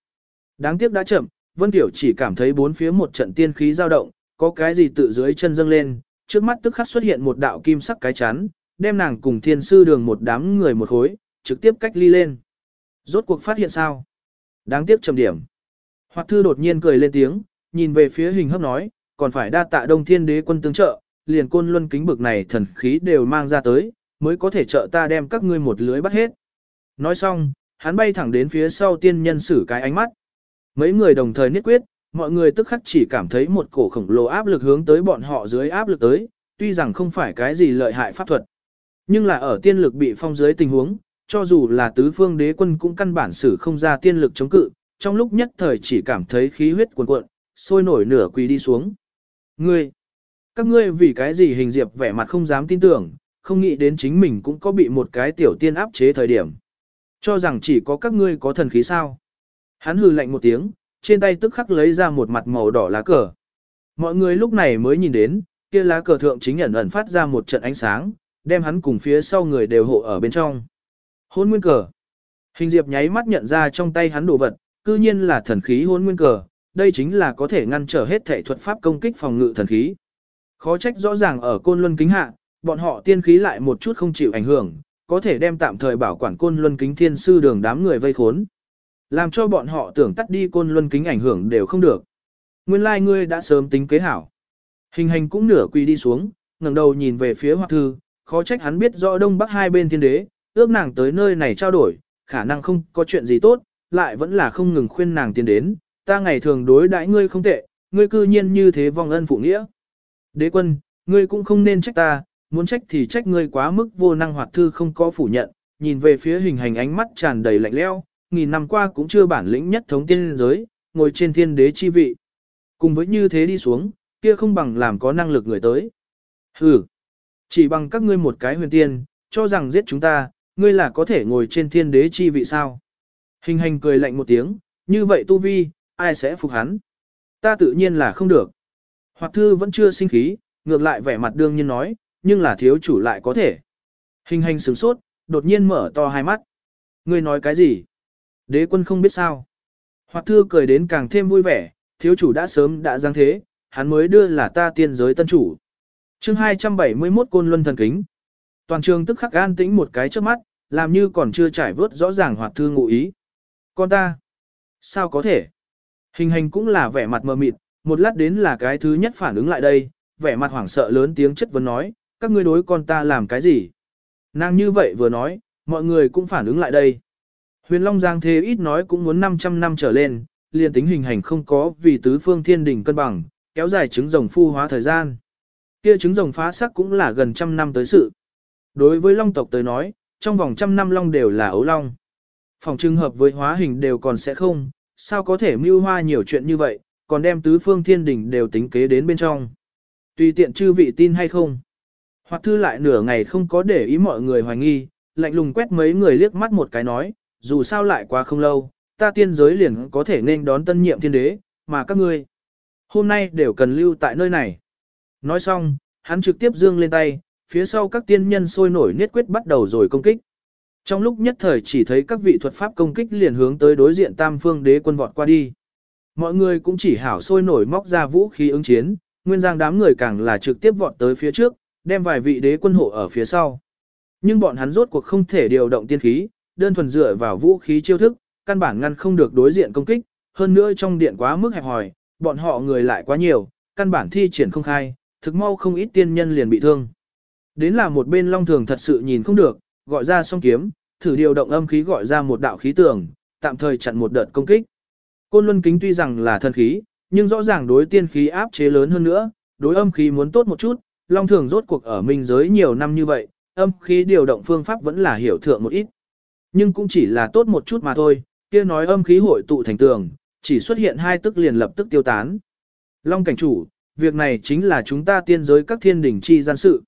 Đáng tiếc đã chậm, Vân Kiểu chỉ cảm thấy bốn phía một trận tiên khí dao động, có cái gì tự dưới chân dâng lên, trước mắt tức khắc xuất hiện một đạo kim sắc cái chắn, đem nàng cùng thiên sư đường một đám người một khối, trực tiếp cách ly lên. Rốt cuộc phát hiện sao? Đáng tiếc trầm điểm. Hoạt thư đột nhiên cười lên tiếng, nhìn về phía hình hấp nói, còn phải đa tạ đông thiên đế quân tương trợ, liền côn luân kính bực này thần khí đều mang ra tới, mới có thể trợ ta đem các ngươi một lưới bắt hết. Nói xong, hắn bay thẳng đến phía sau tiên nhân sử cái ánh mắt. Mấy người đồng thời niết quyết, mọi người tức khắc chỉ cảm thấy một cổ khổng lồ áp lực hướng tới bọn họ dưới áp lực tới, tuy rằng không phải cái gì lợi hại pháp thuật. Nhưng là ở tiên lực bị phong dưới tình huống, cho dù là tứ phương đế quân cũng căn bản sử không ra tiên lực chống cự, trong lúc nhất thời chỉ cảm thấy khí huyết cuồn cuộn, sôi nổi nửa quỳ đi xuống. Ngươi, các ngươi vì cái gì hình diệp vẻ mặt không dám tin tưởng, không nghĩ đến chính mình cũng có bị một cái tiểu tiên áp chế thời điểm. Cho rằng chỉ có các ngươi có thần khí sao. Hắn hừ lạnh một tiếng, trên tay tức khắc lấy ra một mặt màu đỏ lá cờ. Mọi người lúc này mới nhìn đến, kia lá cờ thượng chính ẩn ẩn phát ra một trận ánh sáng, đem hắn cùng phía sau người đều hộ ở bên trong. Hôn nguyên cờ. Hình diệp nháy mắt nhận ra trong tay hắn đồ vật, cư nhiên là thần khí hôn nguyên cờ, đây chính là có thể ngăn trở hết thể thuật pháp công kích phòng ngự thần khí. Khó trách rõ ràng ở côn luân kính hạ, bọn họ tiên khí lại một chút không chịu ảnh hưởng, có thể đem tạm thời bảo quản côn luân kính thiên sư đường đám người vây khốn. Làm cho bọn họ tưởng tắt đi côn luân kính ảnh hưởng đều không được. Nguyên lai like ngươi đã sớm tính kế hảo. Hình hành cũng nửa quỳ đi xuống, ngẩng đầu nhìn về phía hoa thư, khó trách hắn biết rõ đông bắc hai bên thiên đế, ước nàng tới nơi này trao đổi, khả năng không có chuyện gì tốt, lại vẫn là không ngừng khuyên nàng tiến đến, ta ngày thường đối đãi ngươi không tệ, ngươi cư nhiên như thế vong ân phụ nghĩa. Đế quân, ngươi cũng không nên trách ta, muốn trách thì trách ngươi quá mức vô năng hoạt thư không có phủ nhận, nhìn về phía hình hành ánh mắt tràn đầy lạnh lẽo, nghìn năm qua cũng chưa bản lĩnh nhất thống tiên giới, ngồi trên thiên đế chi vị. Cùng với như thế đi xuống, kia không bằng làm có năng lực người tới. Hừ, chỉ bằng các ngươi một cái huyền tiên, cho rằng giết chúng ta, ngươi là có thể ngồi trên thiên đế chi vị sao. Hình hành cười lạnh một tiếng, như vậy tu vi, ai sẽ phục hắn? Ta tự nhiên là không được. Hoặc thư vẫn chưa sinh khí, ngược lại vẻ mặt đương nhiên nói, nhưng là thiếu chủ lại có thể. Hình hành sửng sốt, đột nhiên mở to hai mắt. Ngươi nói cái gì? Đế quân không biết sao. Hoặc thư cười đến càng thêm vui vẻ, thiếu chủ đã sớm đã giáng thế, hắn mới đưa là ta tiên giới tân chủ. chương 271 Côn Luân Thần Kính. Toàn trường tức khắc an tĩnh một cái trước mắt, làm như còn chưa trải vớt rõ ràng hoặc thư ngụ ý. Con ta, sao có thể? Hình hành cũng là vẻ mặt mờ mịt, một lát đến là cái thứ nhất phản ứng lại đây, vẻ mặt hoảng sợ lớn tiếng chất vấn nói, các ngươi đối con ta làm cái gì? Nàng như vậy vừa nói, mọi người cũng phản ứng lại đây. Huyền Long Giang thế ít nói cũng muốn 500 năm trở lên, liền tính hình hành không có vì tứ phương thiên đỉnh cân bằng, kéo dài trứng rồng phu hóa thời gian. Kia trứng rồng phá sắc cũng là gần trăm năm tới sự. Đối với long tộc tới nói, trong vòng trăm năm long đều là ấu long. Phòng trưng hợp với hóa hình đều còn sẽ không, sao có thể mưu hoa nhiều chuyện như vậy, còn đem tứ phương thiên đỉnh đều tính kế đến bên trong. Tùy tiện chư vị tin hay không. Hoặc thư lại nửa ngày không có để ý mọi người hoài nghi, lạnh lùng quét mấy người liếc mắt một cái nói, dù sao lại quá không lâu, ta tiên giới liền có thể nên đón tân nhiệm thiên đế, mà các ngươi hôm nay đều cần lưu tại nơi này. Nói xong, hắn trực tiếp dương lên tay, phía sau các tiên nhân sôi nổi niết quyết bắt đầu rồi công kích. Trong lúc nhất thời chỉ thấy các vị thuật pháp công kích liền hướng tới đối diện tam phương đế quân vọt qua đi. Mọi người cũng chỉ hảo sôi nổi móc ra vũ khí ứng chiến, nguyên giang đám người càng là trực tiếp vọt tới phía trước, đem vài vị đế quân hộ ở phía sau. Nhưng bọn hắn rốt cuộc không thể điều động tiên khí, đơn thuần dựa vào vũ khí chiêu thức, căn bản ngăn không được đối diện công kích, hơn nữa trong điện quá mức hẹp hòi, bọn họ người lại quá nhiều, căn bản thi triển không khai, thực mau không ít tiên nhân liền bị thương. Đến là một bên long thường thật sự nhìn không được, gọi ra song kiếm, thử điều động âm khí gọi ra một đạo khí tường, tạm thời chặn một đợt công kích. Côn luân kính tuy rằng là thần khí, nhưng rõ ràng đối tiên khí áp chế lớn hơn nữa, đối âm khí muốn tốt một chút, long thường rốt cuộc ở minh giới nhiều năm như vậy, âm khí điều động phương pháp vẫn là hiểu thượng một ít. Nhưng cũng chỉ là tốt một chút mà thôi, kia nói âm khí hội tụ thành tường, chỉ xuất hiện hai tức liền lập tức tiêu tán. Long cảnh chủ, việc này chính là chúng ta tiên giới các thiên đỉnh chi gian sự.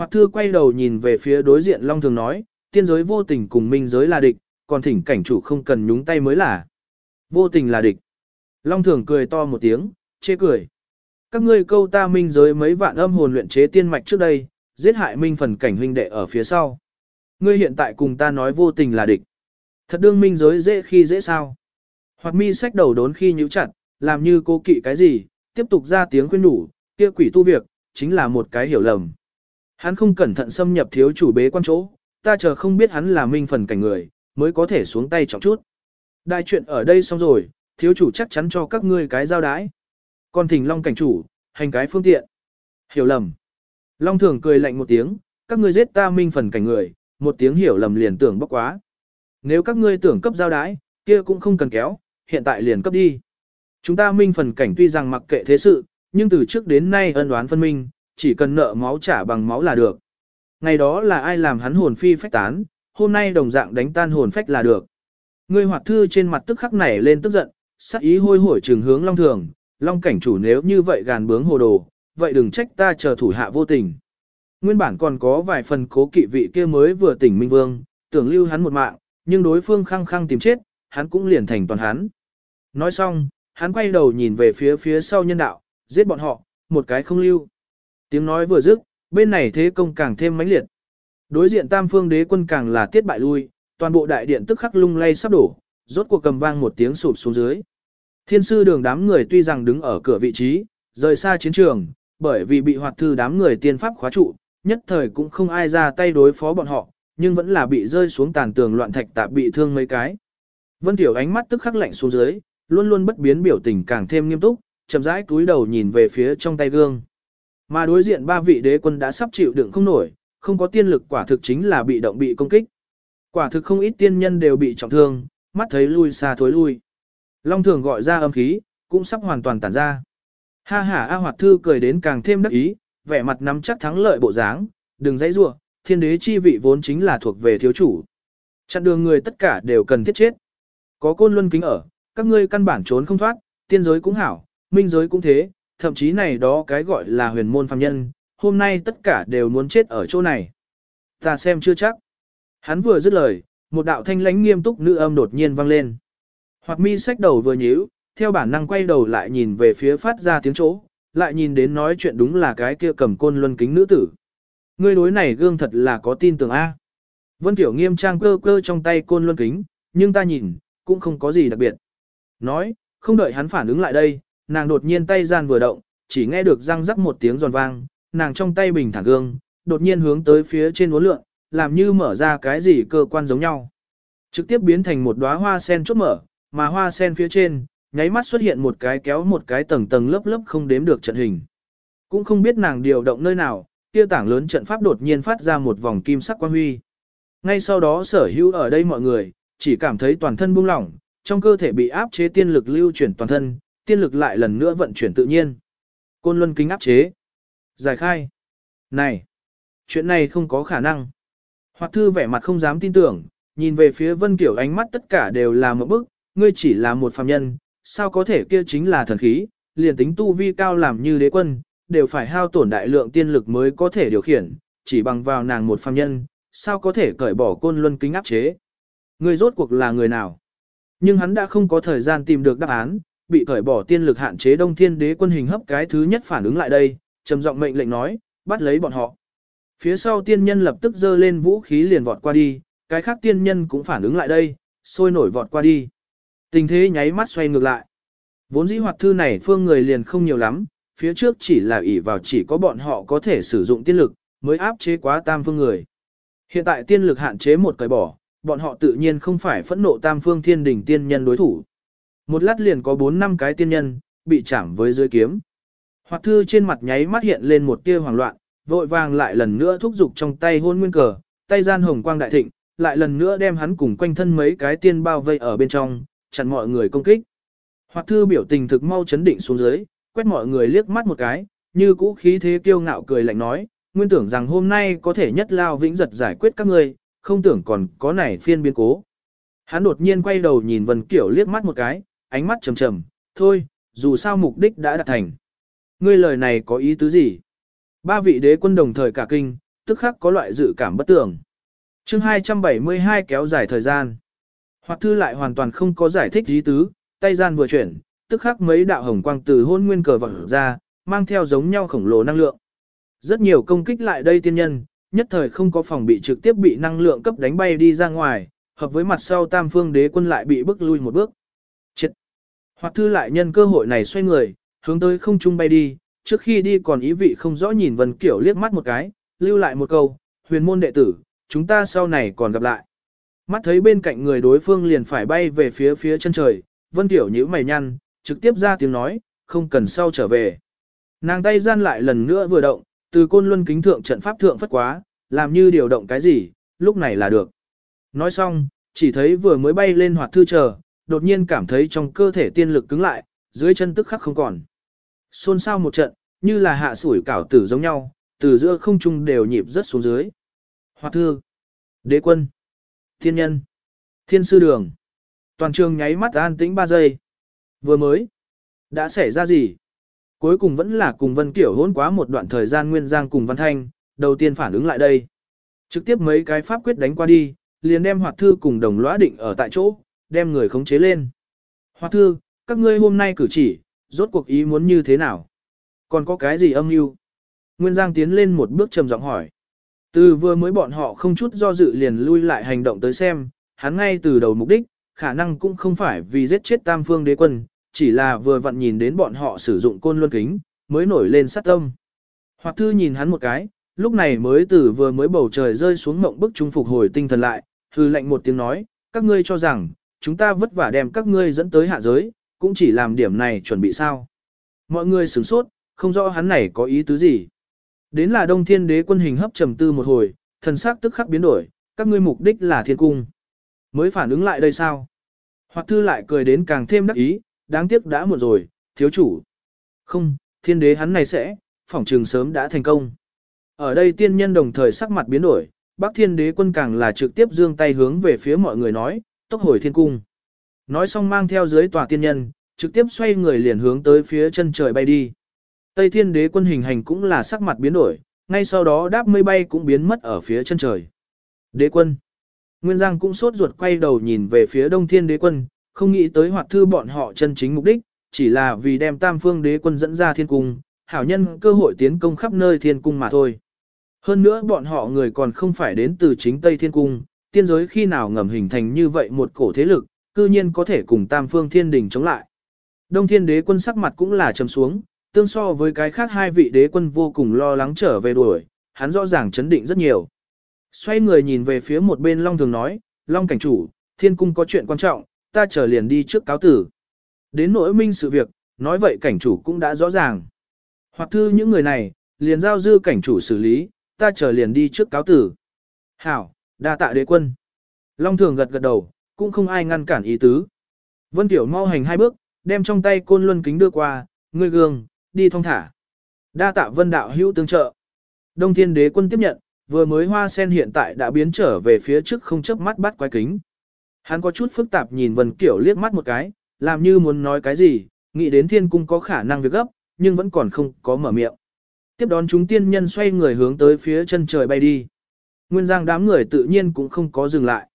Hoặc thư quay đầu nhìn về phía đối diện Long thường nói, tiên giới vô tình cùng minh giới là địch, còn thỉnh cảnh chủ không cần nhúng tay mới là. Vô tình là địch. Long thường cười to một tiếng, chê cười. Các ngươi câu ta minh giới mấy vạn âm hồn luyện chế tiên mạch trước đây, giết hại minh phần cảnh huynh đệ ở phía sau. Ngươi hiện tại cùng ta nói vô tình là địch. Thật đương minh giới dễ khi dễ sao. Hoặc mi sách đầu đốn khi nhíu chặt, làm như cô kỵ cái gì, tiếp tục ra tiếng khuyên nhủ, kia quỷ tu việc, chính là một cái hiểu lầm. Hắn không cẩn thận xâm nhập thiếu chủ bế quan chỗ, ta chờ không biết hắn là minh phần cảnh người, mới có thể xuống tay trọng chút. Đại chuyện ở đây xong rồi, thiếu chủ chắc chắn cho các ngươi cái giao đái. Còn thỉnh Long cảnh chủ, hành cái phương tiện. Hiểu lầm. Long thường cười lạnh một tiếng, các ngươi giết ta minh phần cảnh người, một tiếng hiểu lầm liền tưởng bốc quá. Nếu các ngươi tưởng cấp giao đái, kia cũng không cần kéo, hiện tại liền cấp đi. Chúng ta minh phần cảnh tuy rằng mặc kệ thế sự, nhưng từ trước đến nay ân oán phân minh, chỉ cần nợ máu trả bằng máu là được. Ngày đó là ai làm hắn hồn phi phách tán, hôm nay đồng dạng đánh tan hồn phách là được. Ngươi hoạt thư trên mặt tức khắc nảy lên tức giận, sắc ý hôi hổi trường hướng long thường, long cảnh chủ nếu như vậy gàn bướng hồ đồ, vậy đừng trách ta chờ thủ hạ vô tình. Nguyên bản còn có vài phần cố kỵ vị kia mới vừa tỉnh Minh Vương, tưởng lưu hắn một mạng, nhưng đối phương khăng khăng tìm chết, hắn cũng liền thành toàn hắn. Nói xong, hắn quay đầu nhìn về phía phía sau nhân đạo, giết bọn họ, một cái không lưu. Tiếng nói vừa dứt, bên này thế công càng thêm mãnh liệt. Đối diện tam phương đế quân càng là tiết bại lui, toàn bộ đại điện tức khắc lung lay sắp đổ, rốt cuộc cầm vang một tiếng sụp xuống dưới. Thiên sư đường đám người tuy rằng đứng ở cửa vị trí, rời xa chiến trường, bởi vì bị hoạt thư đám người tiên pháp khóa trụ, nhất thời cũng không ai ra tay đối phó bọn họ, nhưng vẫn là bị rơi xuống tàn tường loạn thạch tạp bị thương mấy cái. Vân Tiểu ánh mắt tức khắc lạnh xuống dưới, luôn luôn bất biến biểu tình càng thêm nghiêm túc, chậm rãi cúi đầu nhìn về phía trong tay gương. Mà đối diện ba vị đế quân đã sắp chịu đựng không nổi, không có tiên lực quả thực chính là bị động bị công kích. Quả thực không ít tiên nhân đều bị trọng thương, mắt thấy lui xa thối lui. Long thường gọi ra âm khí, cũng sắp hoàn toàn tản ra. Ha ha A Hoạt Thư cười đến càng thêm đắc ý, vẻ mặt nắm chắc thắng lợi bộ dáng, đừng dãy rủa, thiên đế chi vị vốn chính là thuộc về thiếu chủ. Chặn đường người tất cả đều cần thiết chết. Có côn luân kính ở, các ngươi căn bản trốn không thoát, tiên giới cũng hảo, minh giới cũng thế, thậm chí này đó cái gọi là huyền môn phàm nhân, hôm nay tất cả đều muốn chết ở chỗ này. Ta xem chưa chắc. Hắn vừa dứt lời, một đạo thanh lãnh nghiêm túc nữ âm đột nhiên vang lên. Hoặc mi sách đầu vừa nhíu, theo bản năng quay đầu lại nhìn về phía phát ra tiếng chỗ, lại nhìn đến nói chuyện đúng là cái kia cầm côn luân kính nữ tử. Ngươi đối này gương thật là có tin tưởng A. Vân Tiểu nghiêm trang cơ cơ trong tay côn luân kính, nhưng ta nhìn, cũng không có gì đặc biệt. Nói, không đợi hắn phản ứng lại đây, nàng đột nhiên tay gian vừa động, chỉ nghe được răng rắc một tiếng giòn vang, nàng trong tay bình thẳng gương, đột nhiên hướng tới phía trên uốn lượn, làm như mở ra cái gì cơ quan giống nhau. Trực tiếp biến thành một đóa hoa sen chốt mở, mà hoa sen phía trên, nháy mắt xuất hiện một cái kéo một cái tầng tầng lớp lớp không đếm được trận hình. Cũng không biết nàng điều động nơi nào, kia tảng lớn trận pháp đột nhiên phát ra một vòng kim sắc quang huy. Ngay sau đó sở hữu ở đây mọi người, chỉ cảm thấy toàn thân buông lỏng, trong cơ thể bị áp chế tiên lực lưu chuyển toàn thân, tiên lực lại lần nữa vận chuyển tự nhiên. Côn luân kính áp chế. Giải khai. Này, chuyện này không có khả năng. Hoạt thư vẻ mặt không dám tin tưởng, nhìn về phía Vân Kiểu ánh mắt tất cả đều là một bức, ngươi chỉ là một phàm nhân, sao có thể kia chính là thần khí, liền tính tu vi cao làm như đế quân, đều phải hao tổn đại lượng tiên lực mới có thể điều khiển, chỉ bằng vào nàng một phàm nhân, sao có thể cởi bỏ côn luân kính áp chế. Ngươi rốt cuộc là người nào? Nhưng hắn đã không có thời gian tìm được đáp án, bị cởi bỏ tiên lực hạn chế đông thiên đế quân hình hấp cái thứ nhất phản ứng lại đây, trầm giọng mệnh lệnh nói, bắt lấy bọn họ. Phía sau tiên nhân lập tức giơ lên vũ khí liền vọt qua đi, cái khác tiên nhân cũng phản ứng lại đây, sôi nổi vọt qua đi. Tình thế nháy mắt xoay ngược lại. Vốn dĩ hoạt thư này phương người liền không nhiều lắm, phía trước chỉ là ỷ vào chỉ có bọn họ có thể sử dụng tiên lực, mới áp chế quá tam phương người. Hiện tại tiên lực hạn chế một cởi bỏ, bọn họ tự nhiên không phải phẫn nộ tam phương thiên đỉnh tiên nhân đối thủ. Một lát liền có 4 năm cái tiên nhân, bị chạm với dưới kiếm. Hoạt thư trên mặt nháy mắt hiện lên một tia hoảng loạn, vội vàng lại lần nữa thúc giục trong tay hôn nguyên cờ, tay gian hồng quang đại thịnh, lại lần nữa đem hắn cùng quanh thân mấy cái tiên bao vây ở bên trong, chặn mọi người công kích. Hoạt thư biểu tình thực mau chấn định xuống dưới, quét mọi người liếc mắt một cái, như cũ khí thế kiêu ngạo cười lạnh nói, nguyên tưởng rằng hôm nay có thể nhất lao vĩnh giật giải quyết các ngươi, không tưởng còn có này phiên biến cố. Hắn đột nhiên quay đầu nhìn Vân Kiểu liếc mắt một cái, ánh mắt trầm trầm, thôi, dù sao mục đích đã đạt thành. Ngươi lời này có ý tứ gì? Ba vị đế quân đồng thời cả kinh, tức khắc có loại dự cảm bất tưởng. chương 272 kéo dài thời gian. Hoặc thư lại hoàn toàn không có giải thích ý tứ, tay gian vừa chuyển, tức khắc mấy đạo hồng quang từ hôn nguyên cờ vọng ra, mang theo giống nhau khổng lồ năng lượng. Rất nhiều công kích lại đây tiên nhân, nhất thời không có phòng bị trực tiếp bị năng lượng cấp đánh bay đi ra ngoài, hợp với mặt sau tam phương đế quân lại bị bức lui một bước. Hoặc thư lại nhân cơ hội này xoay người, hướng tới không trung bay đi, trước khi đi còn ý vị không rõ nhìn Vân Kiểu liếc mắt một cái, lưu lại một câu, huyền môn đệ tử, chúng ta sau này còn gặp lại. Mắt thấy bên cạnh người đối phương liền phải bay về phía phía chân trời, Vân Kiểu nhíu mày nhăn, trực tiếp ra tiếng nói, không cần sau trở về. Nàng tay gian lại lần nữa vừa động, từ côn luân kính thượng trận pháp thượng phất quá, làm như điều động cái gì, lúc này là được. Nói xong, chỉ thấy vừa mới bay lên hoạt thư chờ, đột nhiên cảm thấy trong cơ thể tiên lực cứng lại, dưới chân tức khắc không còn. Xôn xao một trận, như là hạ sủi cảo tử giống nhau, từ giữa không trung đều nhịp rất xuống dưới. Hoạt thư, đế quân, thiên nhân, thiên sư đường. Toàn trường nháy mắt an tĩnh 3 giây. Vừa mới, đã xảy ra gì? Cuối cùng vẫn là cùng Vân Kiểu hỗn quá một đoạn thời gian Nguyên Giang cùng Văn Thanh, đầu tiên phản ứng lại đây. Trực tiếp mấy cái pháp quyết đánh qua đi, liền đem hoạt thư cùng đồng lõa định ở tại chỗ, đem người khống chế lên. Hoa thư, các ngươi hôm nay cử chỉ, rốt cuộc ý muốn như thế nào? Còn có cái gì âm mưu? Nguyên Giang tiến lên một bước trầm giọng hỏi. Từ vừa mới bọn họ không chút do dự liền lui lại hành động tới xem, hắn ngay từ đầu mục đích, khả năng cũng không phải vì giết chết tam phương đế quân, chỉ là vừa vặn nhìn đến bọn họ sử dụng côn luân kính, mới nổi lên sát tâm. Hoặc thư nhìn hắn một cái, lúc này mới từ vừa mới bầu trời rơi xuống mộng bức trung phục hồi tinh thần lại, hư lệnh một tiếng nói, các ngươi cho rằng, chúng ta vất vả đem các ngươi dẫn tới hạ giới, cũng chỉ làm điểm này chuẩn bị sao. Mọi người sửng sốt, không rõ hắn này có ý tứ gì. Đến là đông thiên đế quân hình hấp trầm tư một hồi, thần sắc tức khắc biến đổi, các ngươi mục đích là thiên cung. Mới phản ứng lại đây sao? Hoặc thư lại cười đến càng thêm đắc ý, đáng tiếc đã muộn rồi, thiếu chủ. Không, thiên đế hắn này sẽ, phỏng trường sớm đã thành công. Ở đây tiên nhân đồng thời sắc mặt biến đổi, bác thiên đế quân càng là trực tiếp dương tay hướng về phía mọi người nói, tốc hồi thiên cung. Nói xong mang theo dưới tòa tiên nhân, trực tiếp xoay người liền hướng tới phía chân trời bay đi. Tây thiên đế quân hình hành cũng là sắc mặt biến đổi, ngay sau đó đáp mây bay cũng biến mất ở phía chân trời. Đế quân. Nguyên Giang cũng sốt ruột quay đầu nhìn về phía đông thiên đế quân, không nghĩ tới hoạt thư bọn họ chân chính mục đích, chỉ là vì đem tam phương đế quân dẫn ra thiên cung, hảo nhân cơ hội tiến công khắp nơi thiên cung mà thôi. Hơn nữa bọn họ người còn không phải đến từ chính Tây Thiên Cung, tiên giới khi nào ngầm hình thành như vậy một cổ thế lực, cư nhiên có thể cùng tam phương thiên đình chống lại. Đông thiên đế quân sắc mặt cũng là trầm xuống, tương so với cái khác hai vị đế quân vô cùng lo lắng trở về đuổi, hắn rõ ràng chấn định rất nhiều. Xoay người nhìn về phía một bên Long Thường nói, Long cảnh chủ, thiên cung có chuyện quan trọng, ta trở liền đi trước cáo tử. Đến nỗi minh sự việc, nói vậy cảnh chủ cũng đã rõ ràng. Hoặc thư những người này, liền giao dư cảnh chủ xử lý, ta trở liền đi trước cáo tử. Hảo, đa tạ đế quân. Long thường gật gật đầu, cũng không ai ngăn cản ý tứ. Vân Tiểu mau hành hai bước, đem trong tay côn luân kính đưa qua, ngươi gương, đi thong thả. Đa tạ vân đạo hữu tương trợ. Đông thiên đế quân tiếp nhận, vừa mới hoa sen hiện tại đã biến trở về phía trước không chớp mắt bắt quái kính. Hắn có chút phức tạp nhìn Vân Kiểu liếc mắt một cái, làm như muốn nói cái gì, nghĩ đến thiên cung có khả năng việc gấp, nhưng vẫn còn không có mở miệng. Tiếp đón chúng tiên nhân xoay người hướng tới phía chân trời bay đi. Nguyên giang đám người tự nhiên cũng không có dừng lại.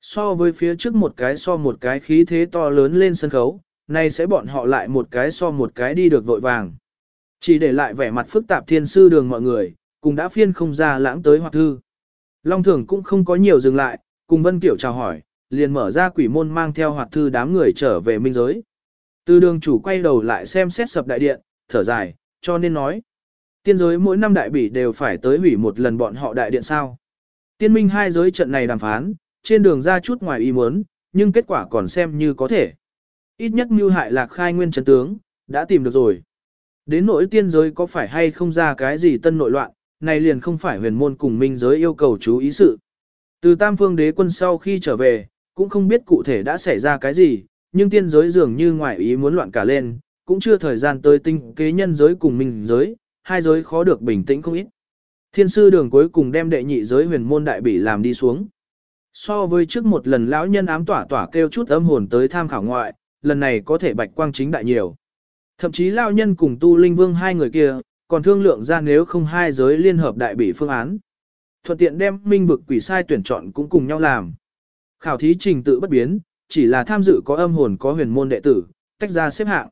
So với phía trước một cái so một cái khí thế to lớn lên sân khấu, nay sẽ bọn họ lại một cái so một cái đi được vội vàng. Chỉ để lại vẻ mặt phức tạp thiên sư đường mọi người, cùng đã phiên không ra lãng tới hoặc thư. Long thường cũng không có nhiều dừng lại, cùng Vân Kiểu chào hỏi, liền mở ra quỷ môn mang theo hoạt thư đám người trở về minh giới. Từ đường chủ quay đầu lại xem xét sập đại điện, thở dài, cho nên nói. Tiên giới mỗi năm đại bỉ đều phải tới hủy một lần bọn họ đại điện sao. Tiên minh hai giới trận này đàm phán, trên đường ra chút ngoài ý muốn, nhưng kết quả còn xem như có thể. Ít nhất mưu hại lạc khai nguyên trấn tướng, đã tìm được rồi. Đến nỗi tiên giới có phải hay không ra cái gì tân nội loạn, này liền không phải huyền môn cùng minh giới yêu cầu chú ý sự. Từ tam phương đế quân sau khi trở về, cũng không biết cụ thể đã xảy ra cái gì, nhưng tiên giới dường như ngoại ý muốn loạn cả lên, cũng chưa thời gian tới tinh kế nhân giới cùng minh giới, hai giới khó được bình tĩnh không ít. Thiên sư đường cuối cùng đem đệ nhị giới huyền môn đại bỉ làm đi xuống. So với trước một lần lão nhân ám tỏa tỏa kêu chút âm hồn tới tham khảo ngoại, lần này có thể bạch quang chính đại nhiều. Thậm chí lão nhân cùng tu linh vương hai người kia, còn thương lượng ra nếu không hai giới liên hợp đại bỉ phương án. Thuận tiện đem minh vực quỷ sai tuyển chọn cũng cùng nhau làm. Khảo thí trình tự bất biến, chỉ là tham dự có âm hồn có huyền môn đệ tử, tách ra xếp hạng.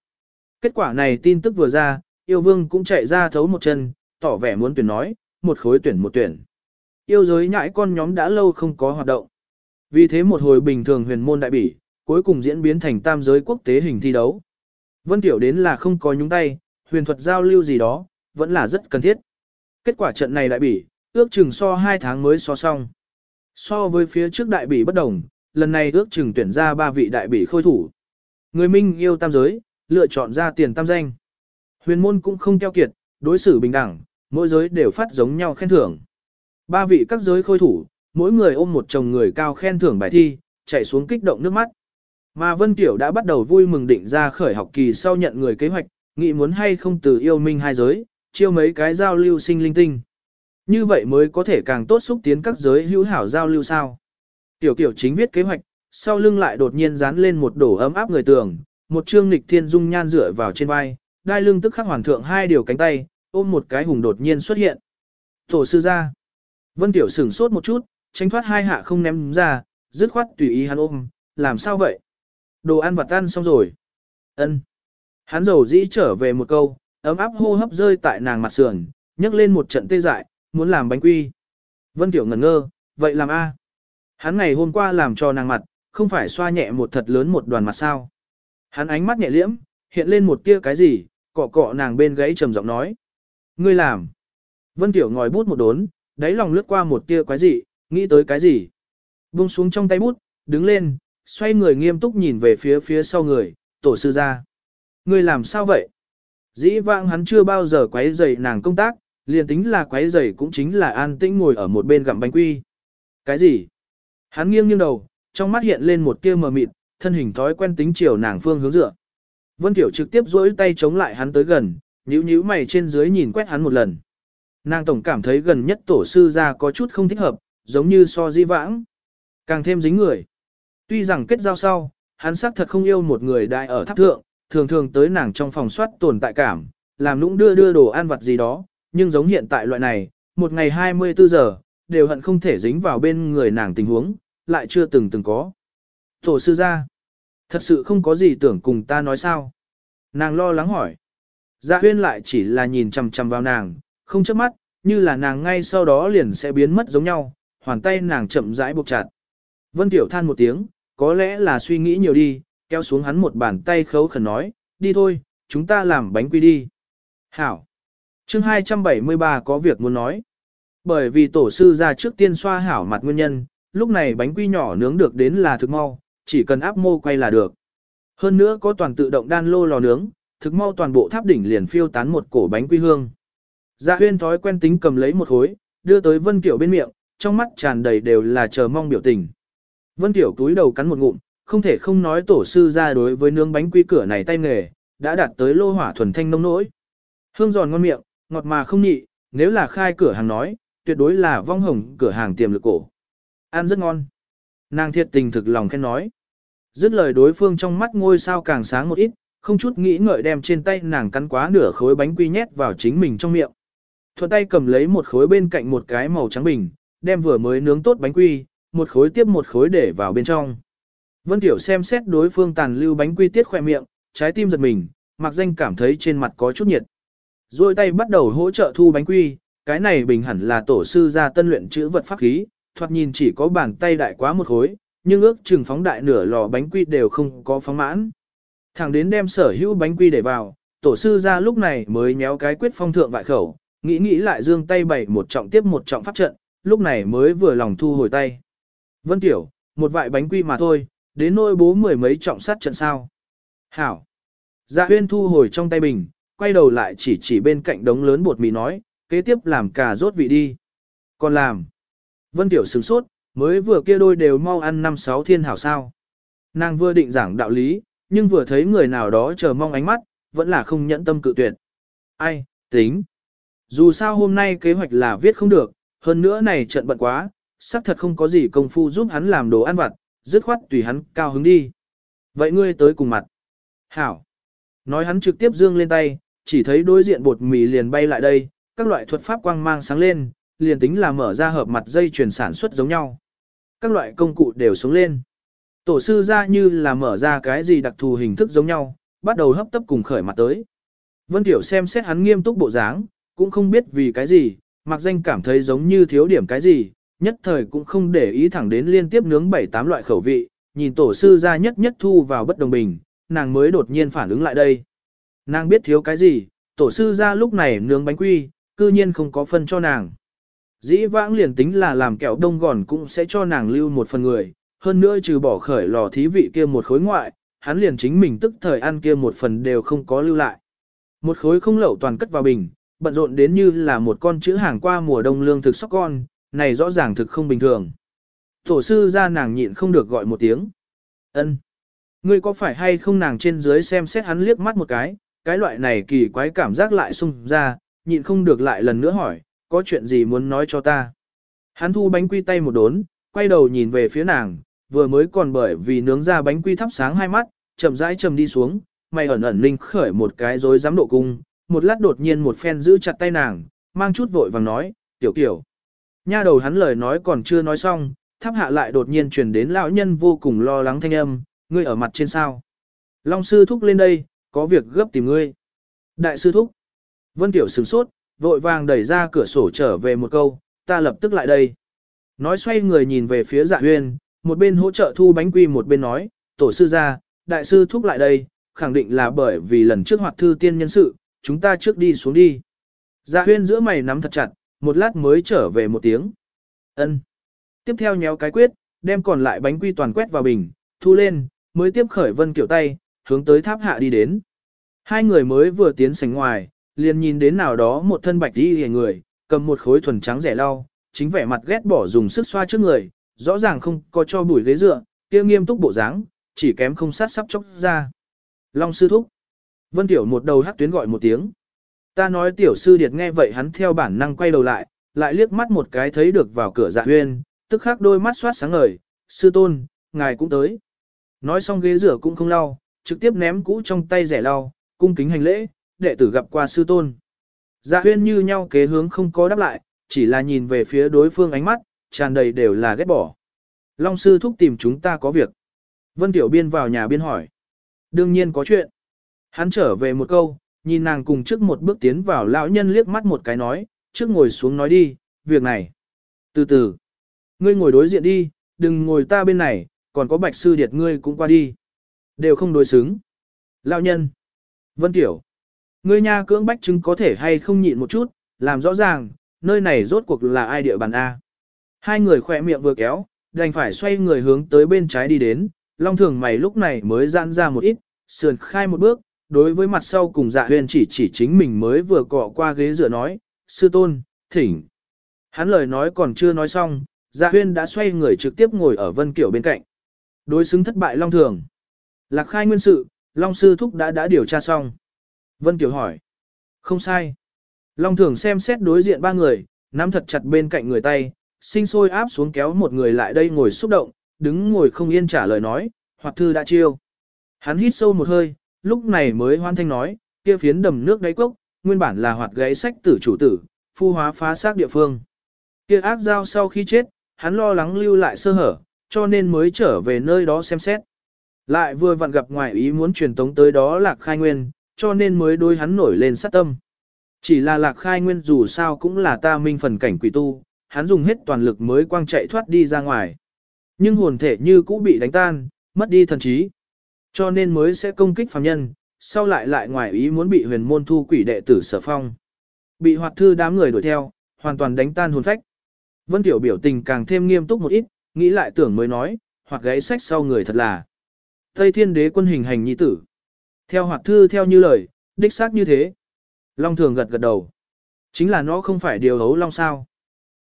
Kết quả này tin tức vừa ra, yêu vương cũng chạy ra thấu một chân, tỏ vẻ muốn tuyển nói, một khối tuyển một tuyển. Yêu giới nhãi con nhóm đã lâu không có hoạt động. Vì thế một hồi bình thường huyền môn đại bỉ, cuối cùng diễn biến thành tam giới quốc tế hình thi đấu. Vân Tiểu đến là không có nhúng tay, huyền thuật giao lưu gì đó, vẫn là rất cần thiết. Kết quả trận này đại bỉ, ước chừng so 2 tháng mới so xong. So với phía trước đại bỉ bất đồng, lần này ước chừng tuyển ra ba vị đại bỉ khôi thủ. Người minh yêu tam giới, lựa chọn ra tiền tam danh. Huyền môn cũng không keo kiệt, đối xử bình đẳng, mỗi giới đều phát giống nhau khen thưởng. Ba vị các giới khôi thủ, mỗi người ôm một chồng người cao khen thưởng bài thi, chạy xuống kích động nước mắt. Mà Vân Tiểu đã bắt đầu vui mừng định ra khởi học kỳ sau nhận người kế hoạch, nghĩ muốn hay không từ yêu minh hai giới, chiêu mấy cái giao lưu sinh linh tinh. Như vậy mới có thể càng tốt xúc tiến các giới hữu hảo giao lưu sao. Tiểu Tiểu chính viết kế hoạch, sau lưng lại đột nhiên dán lên một đổ ấm áp người tường, một trương lịch thiên dung nhan dựa vào trên vai, đai lưng tức khắc hoàn thượng hai điều cánh tay, ôm một cái hùng đột nhiên xuất hiện. Tổ sư ra. Vân Tiểu sửng sốt một chút, tránh thoát hai hạ không ném ra, dứt khoát tùy ý hắn ôm, làm sao vậy? Đồ ăn vặt ăn xong rồi. ân Hắn dầu dĩ trở về một câu, ấm áp hô hấp rơi tại nàng mặt sườn, nhấc lên một trận tê dại, muốn làm bánh quy. Vân Tiểu ngẩn ngơ, vậy làm a? Hắn ngày hôm qua làm cho nàng mặt, không phải xoa nhẹ một thật lớn một đoàn mặt sao. Hắn ánh mắt nhẹ liễm, hiện lên một tia cái gì, cọ cọ nàng bên gáy trầm giọng nói. Ngươi làm. Vân Tiểu ngòi bút một đốn, đáy lòng lướt qua một tia quái gì, nghĩ tới cái gì. Buông xuống trong tay bút, đứng lên, xoay người nghiêm túc nhìn về phía phía sau người, tổ sư ra. Ngươi làm sao vậy? Dĩ vãng hắn chưa bao giờ quấy rầy nàng công tác, liền tính là quấy rầy cũng chính là an tĩnh ngồi ở một bên gặm bánh quy. Cái gì? Hắn nghiêng nghiêng đầu, trong mắt hiện lên một tia mờ mịt, thân hình thói quen tính chiều nàng phương hướng dựa. Vân Tiểu trực tiếp duỗi tay chống lại hắn tới gần, nhíu nhíu mày trên dưới nhìn quét hắn một lần. Nàng tổng cảm thấy gần nhất tổ sư ra có chút không thích hợp, giống như so di vãng. Càng thêm dính người. Tuy rằng kết giao sau, hắn xác thật không yêu một người đại ở tháp thượng, thường thường tới nàng trong phòng soát tồn tại cảm, làm nũng đưa đưa đồ ăn vặt gì đó, nhưng giống hiện tại loại này, một ngày 24 giờ, đều hận không thể dính vào bên người nàng tình huống, lại chưa từng từng có. Tổ sư ra, thật sự không có gì tưởng cùng ta nói sao. Nàng lo lắng hỏi. Dạ huyên lại chỉ là nhìn chằm chằm vào nàng, không chớp mắt, như là nàng ngay sau đó liền sẽ biến mất giống nhau, hoàn tay nàng chậm rãi buộc chặt. Vân Tiểu than một tiếng, có lẽ là suy nghĩ nhiều đi, kéo xuống hắn một bàn tay khấu khẩn nói, đi thôi, chúng ta làm bánh quy đi. Hảo. chương 273 có việc muốn nói. Bởi vì tổ sư ra trước tiên xoa hảo mặt nguyên nhân, lúc này bánh quy nhỏ nướng được đến là thực mau, chỉ cần áp mô quay là được. Hơn nữa có toàn tự động đan lô lò nướng, thực mau toàn bộ tháp đỉnh liền phiêu tán một cổ bánh quy hương. Dạ huyên thói quen tính cầm lấy một khối, đưa tới Vân Kiểu bên miệng, trong mắt tràn đầy đều là chờ mong biểu tình. Vân Kiểu túi đầu cắn một ngụm, không thể không nói tổ sư ra đối với nướng bánh quy cửa này tay nghề, đã đạt tới lô hỏa thuần thanh nông nỗi. Hương giòn ngon miệng, ngọt mà không nhị, nếu là khai cửa hàng nói, tuyệt đối là vong hồng cửa hàng tiềm lực cổ. Ăn rất ngon. Nàng thiệt tình thực lòng khen nói. Dứt lời đối phương trong mắt ngôi sao càng sáng một ít, không chút nghĩ ngợi đem trên tay nàng cắn quá nửa khối bánh quy nhét vào chính mình trong miệng. Thuận tay cầm lấy một khối bên cạnh một cái màu trắng bình, đem vừa mới nướng tốt bánh quy, một khối tiếp một khối để vào bên trong. Vân Tiểu xem xét đối phương tàn lưu bánh quy tiết khỏe miệng, trái tim giật mình, mặc danh cảm thấy trên mặt có chút nhiệt. Rồi tay bắt đầu hỗ trợ thu bánh quy, cái này bình hẳn là tổ sư ra tân luyện chữ vật pháp khí, thoạt nhìn chỉ có bàn tay đại quá một khối, nhưng ước chừng phóng đại nửa lò bánh quy đều không có phóng mãn. Thẳng đến đem sở hữu bánh quy để vào, tổ sư ra lúc này mới nhéo cái quyết phong thượng vại khẩu, nghĩ nghĩ lại dương tay bảy một trọng tiếp một trọng pháp trận, lúc này mới vừa lòng thu hồi tay. Vân Tiểu, một vại bánh quy mà thôi, đến nôi bố mười mấy trọng sát trận sao. Hảo. Dạ huyên thu hồi trong tay bình, quay đầu lại chỉ chỉ bên cạnh đống lớn bột mì nói, kế tiếp làm cà rốt vị đi. Còn làm. Vân Tiểu sửng sốt, mới vừa kia đôi đều mau ăn năm sáu thiên hảo sao. Nàng vừa định giảng đạo lý, nhưng vừa thấy người nào đó chờ mong ánh mắt, vẫn là không nhẫn tâm cự tuyệt. Ai, tính. Dù sao hôm nay kế hoạch là viết không được, hơn nữa này trận bận quá, xác thật không có gì công phu giúp hắn làm đồ ăn vặt, dứt khoát tùy hắn cao hứng đi. Vậy ngươi tới cùng mặt. Hảo. Nói hắn trực tiếp dương lên tay, chỉ thấy đối diện bột mì liền bay lại đây, các loại thuật pháp quang mang sáng lên, liền tính là mở ra hợp mặt dây chuyển sản xuất giống nhau. Các loại công cụ đều xuống lên. Tổ sư ra như là mở ra cái gì đặc thù hình thức giống nhau, bắt đầu hấp tấp cùng khởi mặt tới. Vân Tiểu xem xét hắn nghiêm túc bộ dáng, cũng không biết vì cái gì, mặc danh cảm thấy giống như thiếu điểm cái gì, nhất thời cũng không để ý thẳng đến liên tiếp nướng bảy tám loại khẩu vị, nhìn tổ sư ra nhất nhất thu vào bất đồng bình, nàng mới đột nhiên phản ứng lại đây. Nàng biết thiếu cái gì, tổ sư ra lúc này nướng bánh quy, cư nhiên không có phân cho nàng. Dĩ vãng liền tính là làm kẹo đông gòn cũng sẽ cho nàng lưu một phần người, hơn nữa trừ bỏ khởi lò thí vị kia một khối ngoại, hắn liền chính mình tức thời ăn kia một phần đều không có lưu lại. Một khối không lậu toàn cất vào bình, bận rộn đến như là một con chữ hàng qua mùa đông lương thực sóc con, này rõ ràng thực không bình thường. Tổ sư ra nàng nhịn không được gọi một tiếng. ân Ngươi có phải hay không nàng trên dưới xem xét hắn liếc mắt một cái, cái loại này kỳ quái cảm giác lại sung ra, nhịn không được lại lần nữa hỏi, có chuyện gì muốn nói cho ta. Hắn thu bánh quy tay một đốn, quay đầu nhìn về phía nàng, vừa mới còn bởi vì nướng ra bánh quy thắp sáng hai mắt, chậm rãi chầm đi xuống, mày ẩn ẩn linh khởi một cái rối dám độ cung, một lát đột nhiên một phen giữ chặt tay nàng, mang chút vội vàng nói, tiểu tiểu Nha đầu hắn lời nói còn chưa nói xong, tháp hạ lại đột nhiên truyền đến lão nhân vô cùng lo lắng thanh âm, ngươi ở mặt trên sao. Long sư thúc lên đây, có việc gấp tìm ngươi. Đại sư thúc. Vân Tiểu sửng sốt, vội vàng đẩy ra cửa sổ trở về một câu, ta lập tức lại đây. Nói xoay người nhìn về phía dạ huyên, một bên hỗ trợ thu bánh quy một bên nói, tổ sư ra, đại sư thúc lại đây, khẳng định là bởi vì lần trước hoạt thư tiên nhân sự, chúng ta trước đi xuống đi. Dạ huyên giữa mày nắm thật chặt, một lát mới trở về một tiếng. ân Tiếp theo nhéo cái quyết, đem còn lại bánh quy toàn quét vào bình, thu lên, mới tiếp khởi vân kiểu tay, hướng tới tháp hạ đi đến. Hai người mới vừa tiến sảnh ngoài, liền nhìn đến nào đó một thân bạch đi hề người, cầm một khối thuần trắng rẻ lau, chính vẻ mặt ghét bỏ dùng sức xoa trước người, rõ ràng không có cho bùi ghế dựa, kia nghiêm túc bộ dáng, chỉ kém không sát sắp chốc ra. Long sư thúc. Vân Tiểu một đầu hắc tuyến gọi một tiếng. Ta nói tiểu sư điệt nghe vậy hắn theo bản năng quay đầu lại, lại liếc mắt một cái thấy được vào cửa dạ huyên, tức khắc đôi mắt xoát sáng ngời, sư tôn, ngài cũng tới. Nói xong ghế rửa cũng không lau, trực tiếp ném cũ trong tay rẻ lau, cung kính hành lễ, đệ tử gặp qua sư tôn. Dạ huyên như nhau kế hướng không có đáp lại, chỉ là nhìn về phía đối phương ánh mắt, tràn đầy đều là ghét bỏ. Long sư thúc tìm chúng ta có việc. Vân Tiểu Biên vào nhà biên hỏi. Đương nhiên có chuyện. Hắn trở về một câu, nhìn nàng cùng trước một bước tiến vào lão nhân liếc mắt một cái nói, trước ngồi xuống nói đi, việc này. Từ từ. Ngươi ngồi đối diện đi, đừng ngồi ta bên này, còn có bạch sư điệt ngươi cũng qua đi. Đều không đối xứng. Lão nhân. Vân Tiểu. Ngươi nha cưỡng bách chứng có thể hay không nhịn một chút, làm rõ ràng, nơi này rốt cuộc là ai địa bàn A. Hai người khỏe miệng vừa kéo, đành phải xoay người hướng tới bên trái đi đến, long thường mày lúc này mới giãn ra một ít, sườn khai một bước, đối với mặt sau cùng dạ huyền chỉ chỉ chính mình mới vừa cọ qua ghế dựa nói, sư tôn, thỉnh. Hắn lời nói còn chưa nói xong, dạ Huyền đã xoay người trực tiếp ngồi ở vân kiểu bên cạnh. Đối xứng thất bại long thường. Lạc khai nguyên sự, long sư thúc đã đã điều tra xong. Vân kiểu hỏi. Không sai. Long thường xem xét đối diện ba người, nắm thật chặt bên cạnh người tay, sinh sôi áp xuống kéo một người lại đây ngồi xúc động, đứng ngồi không yên trả lời nói, hoặc thư đã chiêu. Hắn hít sâu một hơi, lúc này mới hoan thanh nói, kia phiến đầm nước đáy cốc, nguyên bản là hoạt gáy sách tử chủ tử, phu hóa phá xác địa phương. Kia ác giao sau khi chết, hắn lo lắng lưu lại sơ hở, cho nên mới trở về nơi đó xem xét. Lại vừa vặn gặp ngoại ý muốn truyền tống tới đó là khai nguyên, cho nên mới đôi hắn nổi lên sát tâm. Chỉ là lạc khai nguyên dù sao cũng là ta minh phần cảnh quỷ tu, hắn dùng hết toàn lực mới quang chạy thoát đi ra ngoài. Nhưng hồn thể như cũ bị đánh tan, mất đi thần trí. Cho nên mới sẽ công kích phàm nhân, sau lại lại ngoài ý muốn bị huyền môn thu quỷ đệ tử sở phong. Bị hoạt thư đám người đuổi theo, hoàn toàn đánh tan hồn phách. Vân Tiểu biểu tình càng thêm nghiêm túc một ít, nghĩ lại tưởng mới nói, hoặc gáy sách sau người thật là. Tây thiên đế quân hình hành nhi tử. Theo hoạt thư theo như lời, đích xác như thế. Long thường gật gật đầu. Chính là nó không phải điều hấu long sao.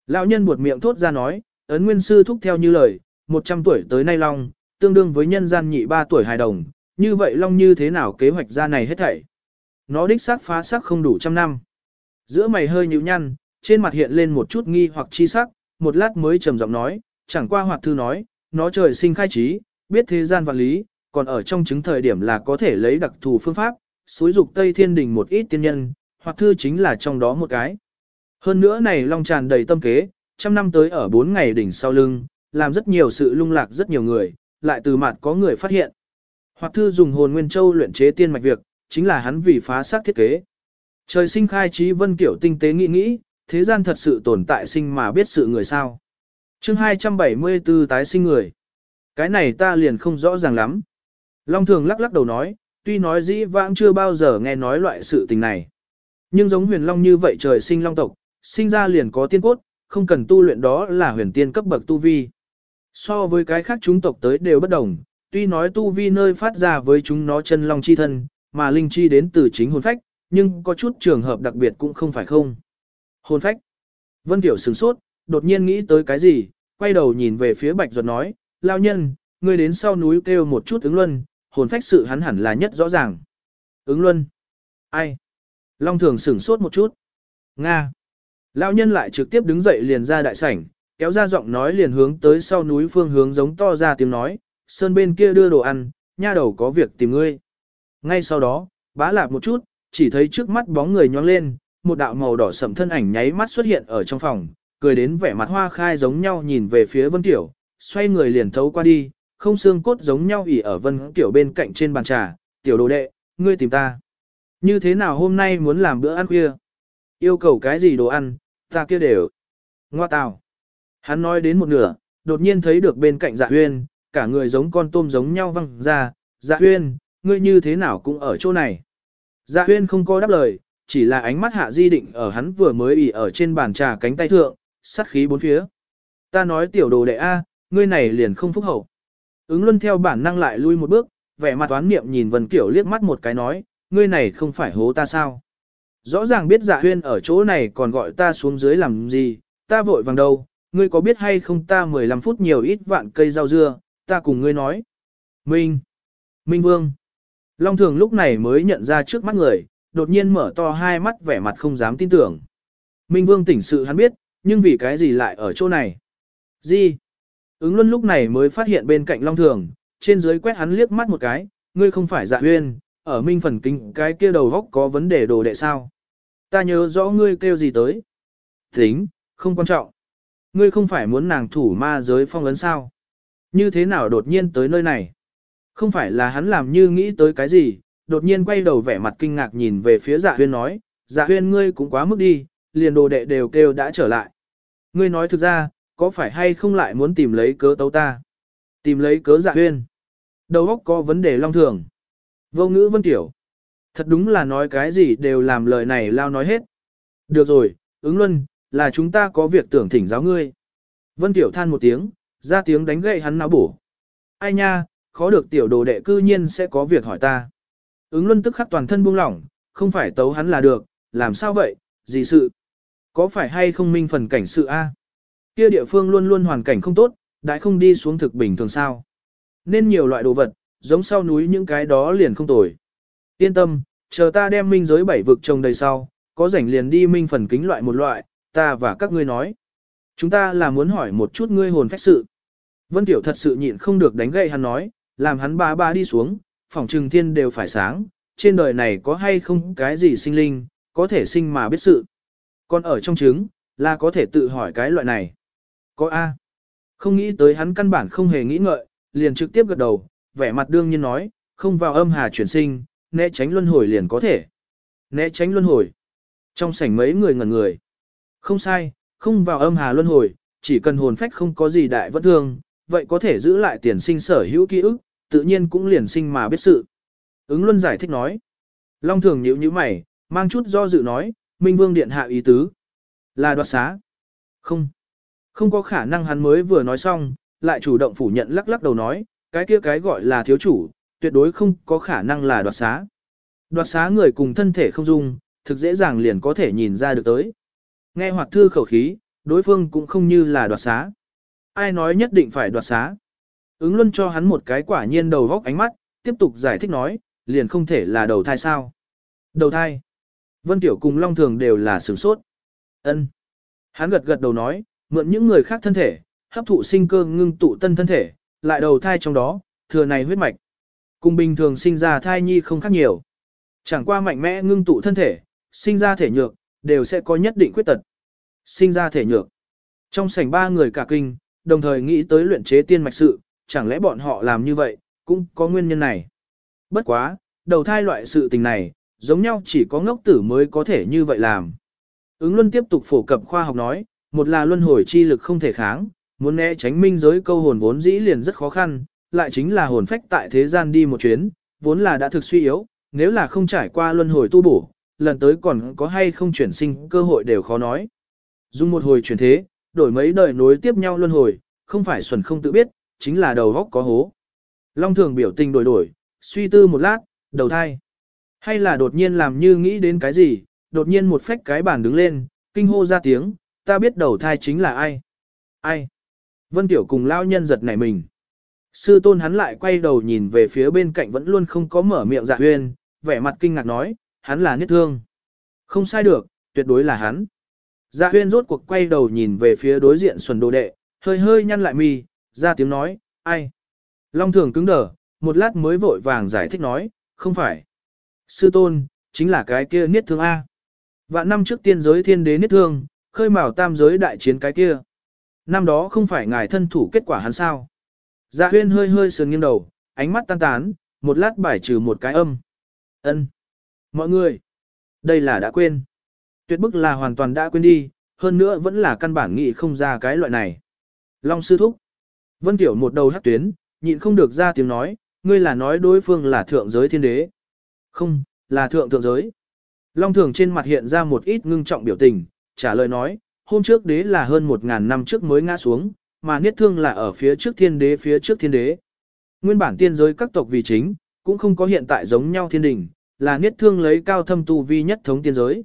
Lão nhân buột miệng thốt ra nói, ấn nguyên sư thúc theo như lời, 100 tuổi tới nay long, tương đương với nhân gian nhị 3 tuổi hài đồng, như vậy long như thế nào kế hoạch ra này hết thảy. Nó đích xác phá sắc không đủ trăm năm. Giữa mày hơi nhíu nhăn, trên mặt hiện lên một chút nghi hoặc chi sắc, một lát mới trầm giọng nói, chẳng qua hoạt thư nói, nó trời sinh khai trí, biết thế gian vạn lý, còn ở trong chứng thời điểm là có thể lấy đặc thù phương pháp, xúi dục Tây Thiên Đình một ít tiên nhân, hoặc thư chính là trong đó một cái. Hơn nữa này long tràn đầy tâm kế, trăm năm tới ở bốn ngày đỉnh sau lưng, làm rất nhiều sự lung lạc rất nhiều người, lại từ mặt có người phát hiện. Hoặc thư dùng hồn nguyên châu luyện chế tiên mạch việc, chính là hắn vì phá xác thiết kế. Trời sinh khai trí vân kiểu tinh tế nghĩ nghĩ, thế gian thật sự tồn tại sinh mà biết sự người sao. chương 274 tái sinh người. Cái này ta liền không rõ ràng lắm. Long thường lắc lắc đầu nói, tuy nói dĩ vãng chưa bao giờ nghe nói loại sự tình này. Nhưng giống huyền long như vậy trời sinh long tộc, sinh ra liền có tiên cốt, không cần tu luyện đó là huyền tiên cấp bậc tu vi. So với cái khác chúng tộc tới đều bất đồng, tuy nói tu vi nơi phát ra với chúng nó chân long chi thân, mà linh chi đến từ chính hồn phách, nhưng có chút trường hợp đặc biệt cũng không phải không. Hồn phách. Vân Tiểu sửng sốt, đột nhiên nghĩ tới cái gì, quay đầu nhìn về phía Bạch Duật nói, lao nhân, ngươi đến sau núi kêu một chút ứng luân, hồn phách sự hắn hẳn là nhất rõ ràng. Ứng luân. Ai? Long thường sửng sốt một chút. Nga. Lão nhân lại trực tiếp đứng dậy liền ra đại sảnh, kéo ra giọng nói liền hướng tới sau núi phương hướng giống to ra tiếng nói, sơn bên kia đưa đồ ăn, nha đầu có việc tìm ngươi. Ngay sau đó, bá lạp một chút, chỉ thấy trước mắt bóng người nhoáng lên, một đạo màu đỏ sẫm thân ảnh nháy mắt xuất hiện ở trong phòng, cười đến vẻ mặt hoa khai giống nhau nhìn về phía Vân Tiểu, xoay người liền thấu qua đi, không xương cốt giống nhau ỉ ở Vân Tiểu bên cạnh trên bàn trà, tiểu đồ đệ, ngươi tìm ta. Như thế nào hôm nay muốn làm bữa ăn khuya? Yêu cầu cái gì đồ ăn, ta kia đều. Ngoa tào. Hắn nói đến một nửa, đột nhiên thấy được bên cạnh dạ huyên, cả người giống con tôm giống nhau văng ra, dạ huyên, ngươi như thế nào cũng ở chỗ này. Dạ huyên không có đáp lời, chỉ là ánh mắt hạ di định ở hắn vừa mới ỉ ở trên bàn trà cánh tay thượng, sát khí bốn phía. Ta nói tiểu đồ đệ A, ngươi này liền không phúc hậu. Ứng luân theo bản năng lại lui một bước, vẻ mặt toán niệm nhìn Vân Kiểu liếc mắt một cái nói, ngươi này không phải hố ta sao? Rõ ràng biết dạ huyên ở chỗ này còn gọi ta xuống dưới làm gì, ta vội vàng đâu, ngươi có biết hay không ta 15 phút nhiều ít vạn cây rau dưa, ta cùng ngươi nói. Minh! Minh Vương! Long Thường lúc này mới nhận ra trước mắt người, đột nhiên mở to hai mắt vẻ mặt không dám tin tưởng. Minh Vương tỉnh sự hắn biết, nhưng vì cái gì lại ở chỗ này? Gì? Ứng luân lúc này mới phát hiện bên cạnh Long Thường, trên dưới quét hắn liếc mắt một cái, ngươi không phải dạ huyên, ở minh phần kính cái kia đầu góc có vấn đề đồ đệ sao. Ta nhớ rõ ngươi kêu gì tới. Tính, không quan trọng. Ngươi không phải muốn nàng thủ ma giới phong ấn sao. Như thế nào đột nhiên tới nơi này? Không phải là hắn làm như nghĩ tới cái gì, đột nhiên quay đầu vẻ mặt kinh ngạc nhìn về phía dạ huyên nói, dạ huyên ngươi cũng quá mức đi, liền đồ đệ đều kêu đã trở lại. Ngươi nói thực ra, có phải hay không lại muốn tìm lấy cớ tấu ta? Tìm lấy cớ dạ huyên. Đầu óc có vấn đề long thường. Vô ngữ vân tiểu. Thật đúng là nói cái gì đều làm lời này lao nói hết. Được rồi, ứng luân, là chúng ta có việc tưởng thỉnh giáo ngươi. Vân tiểu than một tiếng, ra tiếng đánh gậy hắn não bổ. Ai nha, khó được tiểu đồ đệ cư nhiên sẽ có việc hỏi ta. Ứng luân tức khắc toàn thân buông lỏng, không phải tấu hắn là được, làm sao vậy, gì sự? Có phải hay không minh phần cảnh sự a? Kia địa phương luôn luôn hoàn cảnh không tốt, đã không đi xuống thực bình thường sao. Nên nhiều loại đồ vật, giống sau núi những cái đó liền không tồi. Yên tâm, chờ ta đem minh giới bảy vực trồng đầy sau, có rảnh liền đi minh phần kính loại một loại, ta và các ngươi nói. Chúng ta là muốn hỏi một chút ngươi hồn phách sự. Vân Tiểu thật sự nhịn không được đánh gậy hắn nói, làm hắn ba ba đi xuống, phòng trừng thiên đều phải sáng, trên đời này có hay không cái gì sinh linh, có thể sinh mà biết sự. Còn ở trong trứng, là có thể tự hỏi cái loại này. Có A. Không nghĩ tới hắn căn bản không hề nghĩ ngợi, liền trực tiếp gật đầu, vẻ mặt đương nhiên nói, không vào âm hà chuyển sinh, né tránh luân hồi liền có thể. Né tránh luân hồi. Trong sảnh mấy người ngẩn người. Không sai, không vào âm hà luân hồi, chỉ cần hồn phách không có gì đại vẫn thương, vậy có thể giữ lại tiền sinh sở hữu ký ức, tự nhiên cũng liền sinh mà biết sự. Ứng luân giải thích nói. Long thường nhíu nhíu mày, mang chút do dự nói, Minh Vương Điện hạ ý tứ. Là đoạt xá. Không. Không có khả năng hắn mới vừa nói xong, lại chủ động phủ nhận lắc lắc đầu nói, cái kia cái gọi là thiếu chủ, tuyệt đối không có khả năng là đoạt xá. Đoạt xá người cùng thân thể không dung, thực dễ dàng liền có thể nhìn ra được tới. Nghe hoạt thư khẩu khí, đối phương cũng không như là đoạt xá. Ai nói nhất định phải đoạt xá. Ứng luôn cho hắn một cái quả nhiên đầu góc ánh mắt, tiếp tục giải thích nói, liền không thể là đầu thai sao. Đầu thai. Vân Tiểu cùng Long Thường đều là sửng sốt. ân Hắn gật gật đầu nói, mượn những người khác thân thể, hấp thụ sinh cơ ngưng tụ tân thân thể, lại đầu thai trong đó, thừa này huyết mạch. Cùng bình thường sinh ra thai nhi không khác nhiều. Chẳng qua mạnh mẽ ngưng tụ thân thể, sinh ra thể nhược, đều sẽ có nhất định khuyết tật. Sinh ra thể nhược. Trong sảnh ba người cả kinh, đồng thời nghĩ tới luyện chế tiên mạch sự, chẳng lẽ bọn họ làm như vậy, cũng có nguyên nhân này. Bất quá, đầu thai loại sự tình này, giống nhau chỉ có ngốc tử mới có thể như vậy làm. Ứng luân tiếp tục phổ cập khoa học nói, một là luân hồi chi lực không thể kháng, muốn né tránh minh giới câu hồn vốn dĩ liền rất khó khăn, lại chính là hồn phách tại thế gian đi một chuyến, vốn là đã thực suy yếu, nếu là không trải qua luân hồi tu bổ, lần tới còn có hay không chuyển sinh cơ hội đều khó nói. Dùng một hồi chuyển thế, đổi mấy đời nối tiếp nhau luân hồi, không phải xuẩn không tự biết, chính là đầu góc có hố. Long thường biểu tình đổi đổi, suy tư một lát, đầu thai. Hay là đột nhiên làm như nghĩ đến cái gì, đột nhiên một phách cái bàn đứng lên, kinh hô ra tiếng, ta biết đầu thai chính là ai. Ai? Vân Tiểu cùng lao nhân giật nảy mình. Sư tôn hắn lại quay đầu nhìn về phía bên cạnh vẫn luôn không có mở miệng dạ huyên, vẻ mặt kinh ngạc nói, hắn là niết thương. Không sai được, tuyệt đối là hắn. Dạ huyên rốt cuộc quay đầu nhìn về phía đối diện xuân đồ đệ, hơi hơi nhăn lại mi, ra tiếng nói, ai? Long thường cứng đờ, một lát mới vội vàng giải thích nói, không phải. Sư tôn, chính là cái kia niết thương A. Vạn năm trước tiên giới thiên đế niết thương, khơi mào tam giới đại chiến cái kia. Năm đó không phải ngài thân thủ kết quả hắn sao. Dạ huyên hơi hơi sườn nghiêng đầu, ánh mắt tan tán, một lát bài trừ một cái âm. ân Mọi người, đây là đã quên. Tuyệt bức là hoàn toàn đã quên đi, hơn nữa vẫn là căn bản nghị không ra cái loại này. Long sư thúc. Vân Tiểu một đầu hắc tuyến, nhịn không được ra tiếng nói, ngươi là nói đối phương là thượng giới thiên đế. Không, là thượng thượng giới. Long thường trên mặt hiện ra một ít ngưng trọng biểu tình, trả lời nói, hôm trước đế là hơn một ngàn năm trước mới ngã xuống, mà niết thương là ở phía trước thiên đế phía trước thiên đế. Nguyên bản tiên giới các tộc vì chính, cũng không có hiện tại giống nhau thiên đình, là niết thương lấy cao thâm tu vi nhất thống tiên giới.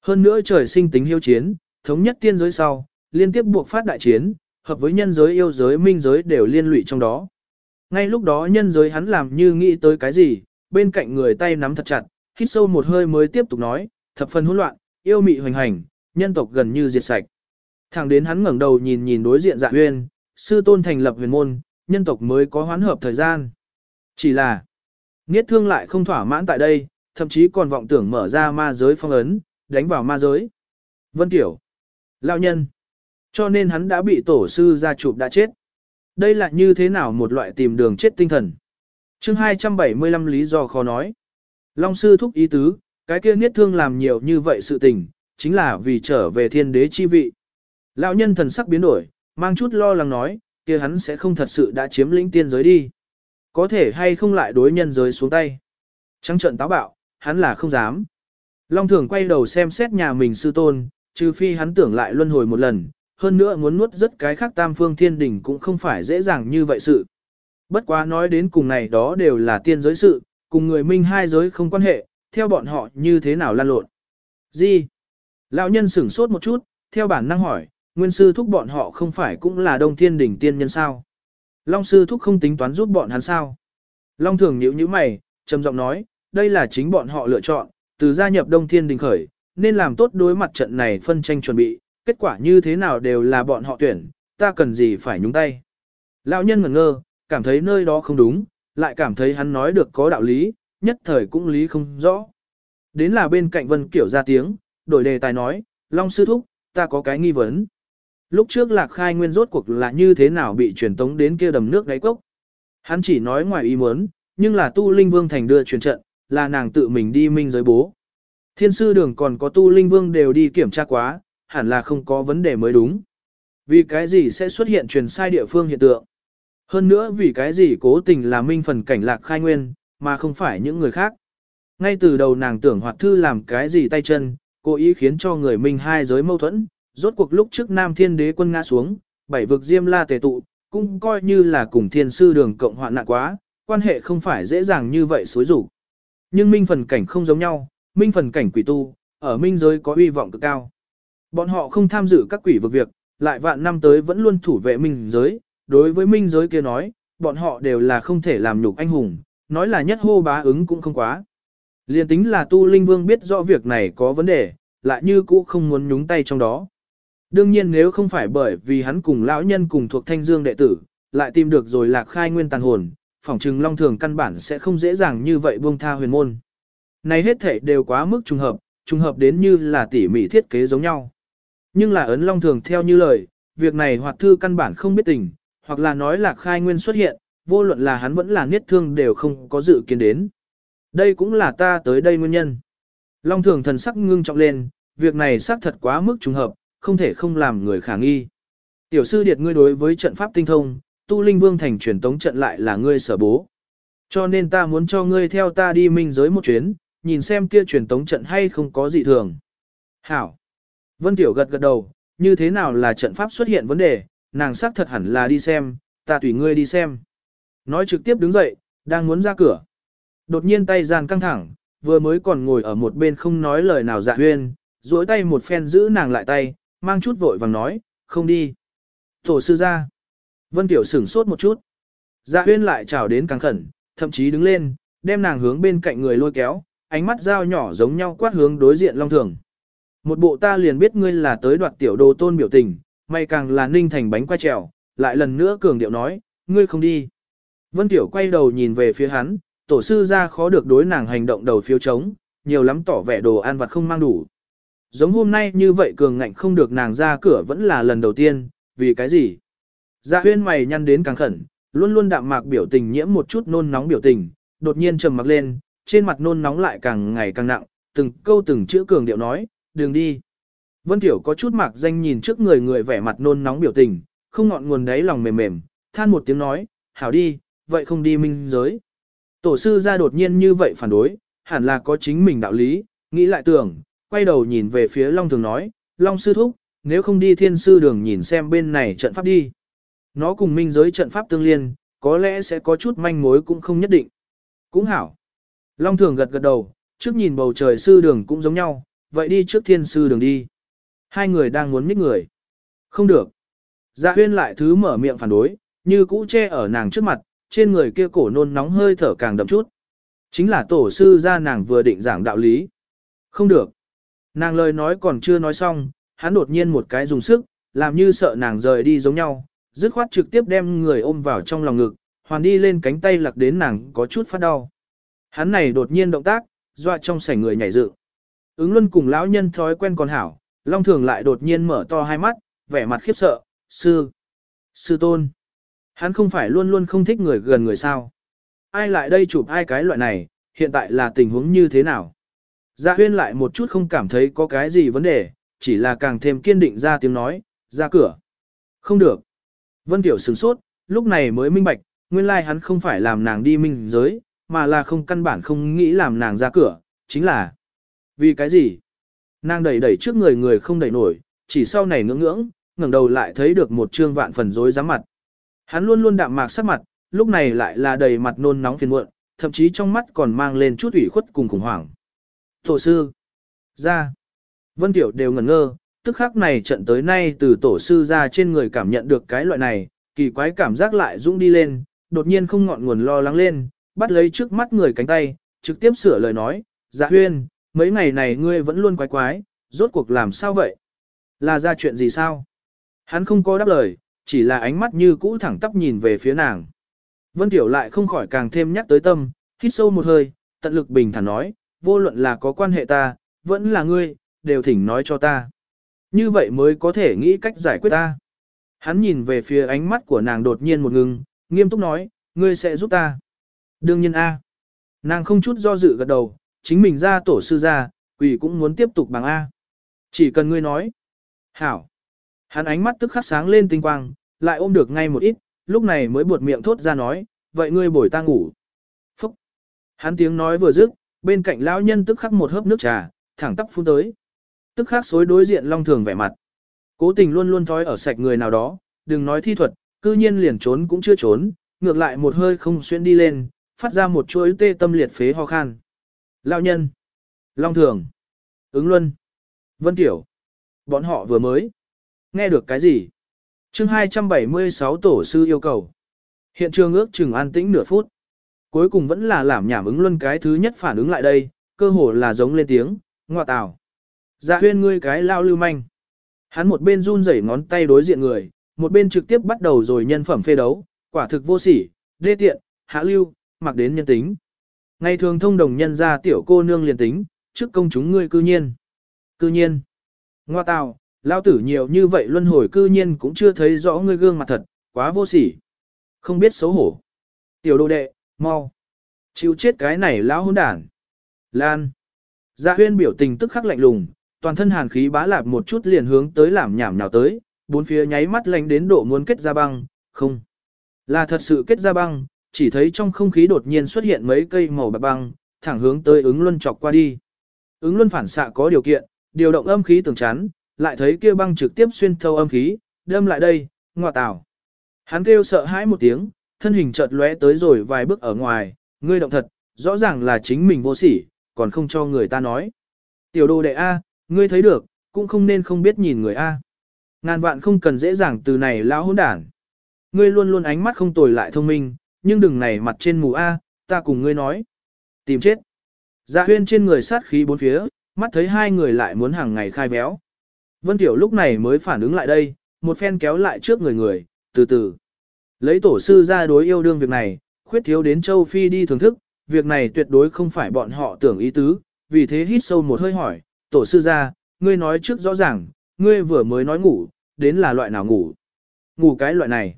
Hơn nữa trời sinh tính hiếu chiến, thống nhất tiên giới sau, liên tiếp buộc phát đại chiến, hợp với nhân giới yêu giới minh giới đều liên lụy trong đó. Ngay lúc đó nhân giới hắn làm như nghĩ tới cái gì, bên cạnh người tay nắm thật chặt, hít sâu một hơi mới tiếp tục nói, thập phần hỗn loạn, yêu mị hoành hành, nhân tộc gần như diệt sạch. Thẳng đến hắn ngẩng đầu nhìn nhìn đối diện dạ huyền, sư tôn thành lập huyền môn, nhân tộc mới có hoán hợp thời gian. Chỉ là, Niết thương lại không thỏa mãn tại đây, thậm chí còn vọng tưởng mở ra ma giới phong ấn, đánh vào ma giới. Vân Tiểu, lão nhân, cho nên hắn đã bị tổ sư gia chụp đã chết. Đây là như thế nào một loại tìm đường chết tinh thần? chương 275 lý do khó nói. Long sư thúc ý tứ, cái kia niết thương làm nhiều như vậy sự tình, chính là vì trở về thiên đế chi vị. Lão nhân thần sắc biến đổi, mang chút lo lắng nói, kia hắn sẽ không thật sự đã chiếm lĩnh tiên giới đi. Có thể hay không lại đối nhân giới xuống tay. Trắng trận táo bạo, hắn là không dám. Long thường quay đầu xem xét nhà mình sư tôn, trừ phi hắn tưởng lại luân hồi một lần, hơn nữa muốn nuốt rất cái khác tam phương thiên đỉnh cũng không phải dễ dàng như vậy sự. Bất quá nói đến cùng này đó đều là tiên giới sự, cùng người minh hai giới không quan hệ, theo bọn họ như thế nào lan lộn. Gì? Lão nhân sửng sốt một chút, theo bản năng hỏi, nguyên sư thúc bọn họ không phải cũng là đông thiên đỉnh tiên nhân sao? Long sư thúc không tính toán giúp bọn hắn sao? Long thường nhíu nhíu mày, trầm giọng nói, đây là chính bọn họ lựa chọn, từ gia nhập đông thiên đình khởi, nên làm tốt đối mặt trận này phân tranh chuẩn bị, kết quả như thế nào đều là bọn họ tuyển, ta cần gì phải nhúng tay. Lão nhân ngẩn ngơ, cảm thấy nơi đó không đúng, lại cảm thấy hắn nói được có đạo lý, nhất thời cũng lý không rõ. Đến là bên cạnh Vân Kiểu ra tiếng, đổi đề tài nói, Long sư thúc, ta có cái nghi vấn. Lúc trước lạc khai nguyên rốt cuộc là như thế nào bị truyền tống đến kia đầm nước đáy cốc. Hắn chỉ nói ngoài ý muốn, nhưng là tu linh vương thành đưa truyền trận, là nàng tự mình đi minh giới bố. Thiên sư đường còn có tu linh vương đều đi kiểm tra quá, hẳn là không có vấn đề mới đúng. Vì cái gì sẽ xuất hiện truyền sai địa phương hiện tượng? Hơn nữa vì cái gì cố tình là minh phần cảnh lạc khai nguyên, mà không phải những người khác. Ngay từ đầu nàng tưởng hoạt thư làm cái gì tay chân, cố ý khiến cho người minh hai giới mâu thuẫn, rốt cuộc lúc trước Nam Thiên Đế quân ngã xuống, bảy vực Diêm La tề tụ, cũng coi như là cùng Thiên sư đường cộng hoạn nạn quá, quan hệ không phải dễ dàng như vậy xối rủ. Nhưng minh phần cảnh không giống nhau, minh phần cảnh quỷ tu, ở minh giới có uy vọng cực cao. Bọn họ không tham dự các quỷ vực việc, lại vạn năm tới vẫn luôn thủ vệ minh giới, đối với minh giới kia nói, bọn họ đều là không thể làm nhục anh hùng, nói là nhất hô bá ứng cũng không quá. Liên tính là tu linh vương biết rõ việc này có vấn đề, lại như cũ không muốn nhúng tay trong đó. Đương nhiên nếu không phải bởi vì hắn cùng lão nhân cùng thuộc thanh dương đệ tử, lại tìm được rồi lạc khai nguyên tàn hồn, phỏng trừng long thường căn bản sẽ không dễ dàng như vậy buông tha huyền môn. Này hết thể đều quá mức trùng hợp, trùng hợp đến như là tỉ mỉ thiết kế giống nhau. Nhưng là ấn long thường theo như lời, việc này hoạt thư căn bản không biết tình, hoặc là nói lạc khai nguyên xuất hiện, vô luận là hắn vẫn là niết thương đều không có dự kiến đến. Đây cũng là ta tới đây nguyên nhân. Long thường thần sắc ngưng trọng lên, việc này xác thật quá mức trùng hợp, không thể không làm người khả nghi. Tiểu sư điệt ngươi đối với trận pháp tinh thông, tu linh vương thành truyền tống trận lại là ngươi sở bố. Cho nên ta muốn cho ngươi theo ta đi minh giới một chuyến, nhìn xem kia truyền tống trận hay không có gì thường. Hảo. Vân Tiểu gật gật đầu, như thế nào là trận pháp xuất hiện vấn đề, nàng xác thật hẳn là đi xem, ta tùy ngươi đi xem. Nói trực tiếp đứng dậy, đang muốn ra cửa. Đột nhiên tay giàn căng thẳng, vừa mới còn ngồi ở một bên không nói lời nào dạ huyên, duỗi tay một phen giữ nàng lại tay, mang chút vội vàng nói, không đi. Tổ sư ra. Vân Tiểu sửng sốt một chút. Dạ huyên lại chào đến càng khẩn, thậm chí đứng lên, đem nàng hướng bên cạnh người lôi kéo, ánh mắt dao nhỏ giống nhau quát hướng đối diện Long Thường. Một bộ ta liền biết ngươi là tới đoạt tiểu đồ tôn biểu tình, may càng là ninh thành bánh qua trèo, lại lần nữa cường điệu nói, ngươi không đi. Vân Tiểu quay đầu nhìn về phía hắn, tổ sư ra khó được đối nàng hành động đầu phiếu trống, nhiều lắm tỏ vẻ đồ ăn vặt không mang đủ. Giống hôm nay như vậy cường ngạnh không được nàng ra cửa vẫn là lần đầu tiên, vì cái gì? Dạ huyên mày nhăn đến càng khẩn, luôn luôn đạm mạc biểu tình nhiễm một chút nôn nóng biểu tình, đột nhiên trầm mặc lên, trên mặt nôn nóng lại càng ngày càng nặng, từng câu từng chữ cường điệu nói, đừng đi. Vân Tiểu có chút mạc danh nhìn trước người người vẻ mặt nôn nóng biểu tình, không ngọn nguồn đáy lòng mềm mềm, than một tiếng nói, hảo đi, vậy không đi minh giới. Tổ sư ra đột nhiên như vậy phản đối, hẳn là có chính mình đạo lý, nghĩ lại tưởng, quay đầu nhìn về phía Long Thường nói, Long sư thúc, nếu không đi thiên sư đường nhìn xem bên này trận pháp đi. Nó cùng minh giới trận pháp tương liên, có lẽ sẽ có chút manh mối cũng không nhất định. Cũng hảo. Long Thường gật gật đầu, trước nhìn bầu trời sư đường cũng giống nhau, vậy đi trước thiên sư đường đi. Hai người đang muốn nhích người. Không được. Dạ huyên lại thứ mở miệng phản đối, như cũ che ở nàng trước mặt, trên người kia cổ nôn nóng hơi thở càng đậm chút. Chính là tổ sư ra nàng vừa định giảng đạo lý. Không được. Nàng lời nói còn chưa nói xong, hắn đột nhiên một cái dùng sức, làm như sợ nàng rời đi giống nhau, dứt khoát trực tiếp đem người ôm vào trong lòng ngực, hoàn đi lên cánh tay lạc đến nàng có chút phát đau. Hắn này đột nhiên động tác, dọa trong sảnh người nhảy dựng. Ứng luân cùng lão nhân thói quen còn hảo, Long Thường lại đột nhiên mở to hai mắt, vẻ mặt khiếp sợ, sư, sư tôn. Hắn không phải luôn luôn không thích người gần người sao. Ai lại đây chụp ai cái loại này, hiện tại là tình huống như thế nào? Dạ huyên lại một chút không cảm thấy có cái gì vấn đề, chỉ là càng thêm kiên định ra tiếng nói, ra cửa. Không được. Vân Tiểu sửng sốt, lúc này mới minh bạch, nguyên lai like hắn không phải làm nàng đi minh giới, mà là không căn bản không nghĩ làm nàng ra cửa, chính là vì cái gì? Nàng đẩy đẩy trước người người không đẩy nổi, chỉ sau này ngưỡng ngưỡng, ngẩng đầu lại thấy được một trương vạn phần rối rắm mặt. Hắn luôn luôn đạm mạc sắc mặt, lúc này lại là đầy mặt nôn nóng phiền muộn, thậm chí trong mắt còn mang lên chút ủy khuất cùng khủng hoảng. Tổ sư, ra, Vân Tiểu đều ngẩn ngơ, tức khắc này trận tới nay từ tổ sư ra trên người cảm nhận được cái loại này, kỳ quái cảm giác lại dũng đi lên, đột nhiên không ngọn nguồn lo lắng lên, bắt lấy trước mắt người cánh tay, trực tiếp sửa lời nói, dạ huyên, mấy ngày này ngươi vẫn luôn quái quái, rốt cuộc làm sao vậy? Là ra chuyện gì sao? Hắn không có đáp lời, chỉ là ánh mắt như cũ thẳng tắp nhìn về phía nàng. Vân Tiểu lại không khỏi càng thêm nhắc tới tâm, hít sâu một hơi, tận lực bình thản nói, vô luận là có quan hệ ta, vẫn là ngươi, đều thỉnh nói cho ta. Như vậy mới có thể nghĩ cách giải quyết ta. Hắn nhìn về phía ánh mắt của nàng đột nhiên một ngừng, nghiêm túc nói, ngươi sẽ giúp ta. Đương nhiên A. Nàng không chút do dự gật đầu, chính mình ra tổ sư ra, quỷ cũng muốn tiếp tục bằng A. Chỉ cần ngươi nói. Hảo. Hắn ánh mắt tức khắc sáng lên tinh quang, lại ôm được ngay một ít, lúc này mới buột miệng thốt ra nói, vậy ngươi bồi ta ngủ. Phúc. Hắn tiếng nói vừa dứt, bên cạnh lão nhân tức khắc một hớp nước trà, thẳng tắp phun tới. Tức khắc xối đối diện long thường vẻ mặt. Cố tình luôn luôn thói ở sạch người nào đó, đừng nói thi thuật, cư nhiên liền trốn cũng chưa trốn, ngược lại một hơi không xuyên đi lên, phát ra một chuỗi tê tâm liệt phế ho khan. Lão nhân, Long Thường, Ứng Luân, Vân Tiểu, bọn họ vừa mới nghe được cái gì? Chương 276 tổ sư yêu cầu. Hiện trường ước chừng an tĩnh nửa phút. Cuối cùng vẫn là làm nhảm ứng luân cái thứ nhất phản ứng lại đây, cơ hồ là giống lên tiếng, ngoạ tào. Dạ huyên ngươi cái lao lưu manh. Hắn một bên run rẩy ngón tay đối diện người, một bên trực tiếp bắt đầu rồi nhân phẩm phê đấu, quả thực vô sỉ, đê tiện, hạ lưu, mặc đến nhân tính. Ngày thường thông đồng nhân ra tiểu cô nương liền tính, trước công chúng ngươi cư nhiên. Cư nhiên. Ngoa tào, lao tử nhiều như vậy luân hồi cư nhiên cũng chưa thấy rõ ngươi gương mặt thật, quá vô sỉ. Không biết xấu hổ. Tiểu đồ đệ, mau. Chịu chết cái này lão hỗn đản. Lan. Dạ huyên biểu tình tức khắc lạnh lùng, toàn thân hàn khí bá lạp một chút liền hướng tới làm nhảm nhào tới, bốn phía nháy mắt lạnh đến độ muốn kết ra băng, không. Là thật sự kết ra băng, chỉ thấy trong không khí đột nhiên xuất hiện mấy cây màu bạc băng, thẳng hướng tới ứng luân chọc qua đi. Ứng luân phản xạ có điều kiện, điều động âm khí tường chắn, lại thấy kia băng trực tiếp xuyên thâu âm khí, đâm lại đây, ngọa tảo. Hắn kêu sợ hãi một tiếng, thân hình chợt lóe tới rồi vài bước ở ngoài, ngươi động thật, rõ ràng là chính mình vô sỉ, còn không cho người ta nói. Tiểu đồ đệ A, ngươi thấy được, cũng không nên không biết nhìn người A. Ngàn vạn không cần dễ dàng từ này lão hỗn đản. Ngươi luôn luôn ánh mắt không tồi lại thông minh, nhưng đừng này mặt trên mù A, ta cùng ngươi nói. Tìm chết. Dạ huyên trên người sát khí bốn phía, mắt thấy hai người lại muốn hàng ngày khai béo. Vân Tiểu lúc này mới phản ứng lại đây, một phen kéo lại trước người người, từ từ. Lấy tổ sư ra đối yêu đương việc này, khuyết thiếu đến châu Phi đi thưởng thức, việc này tuyệt đối không phải bọn họ tưởng ý tứ, vì thế hít sâu một hơi hỏi, tổ sư ra, ngươi nói trước rõ ràng, ngươi vừa mới nói ngủ, đến là loại nào ngủ. Ngủ cái loại này.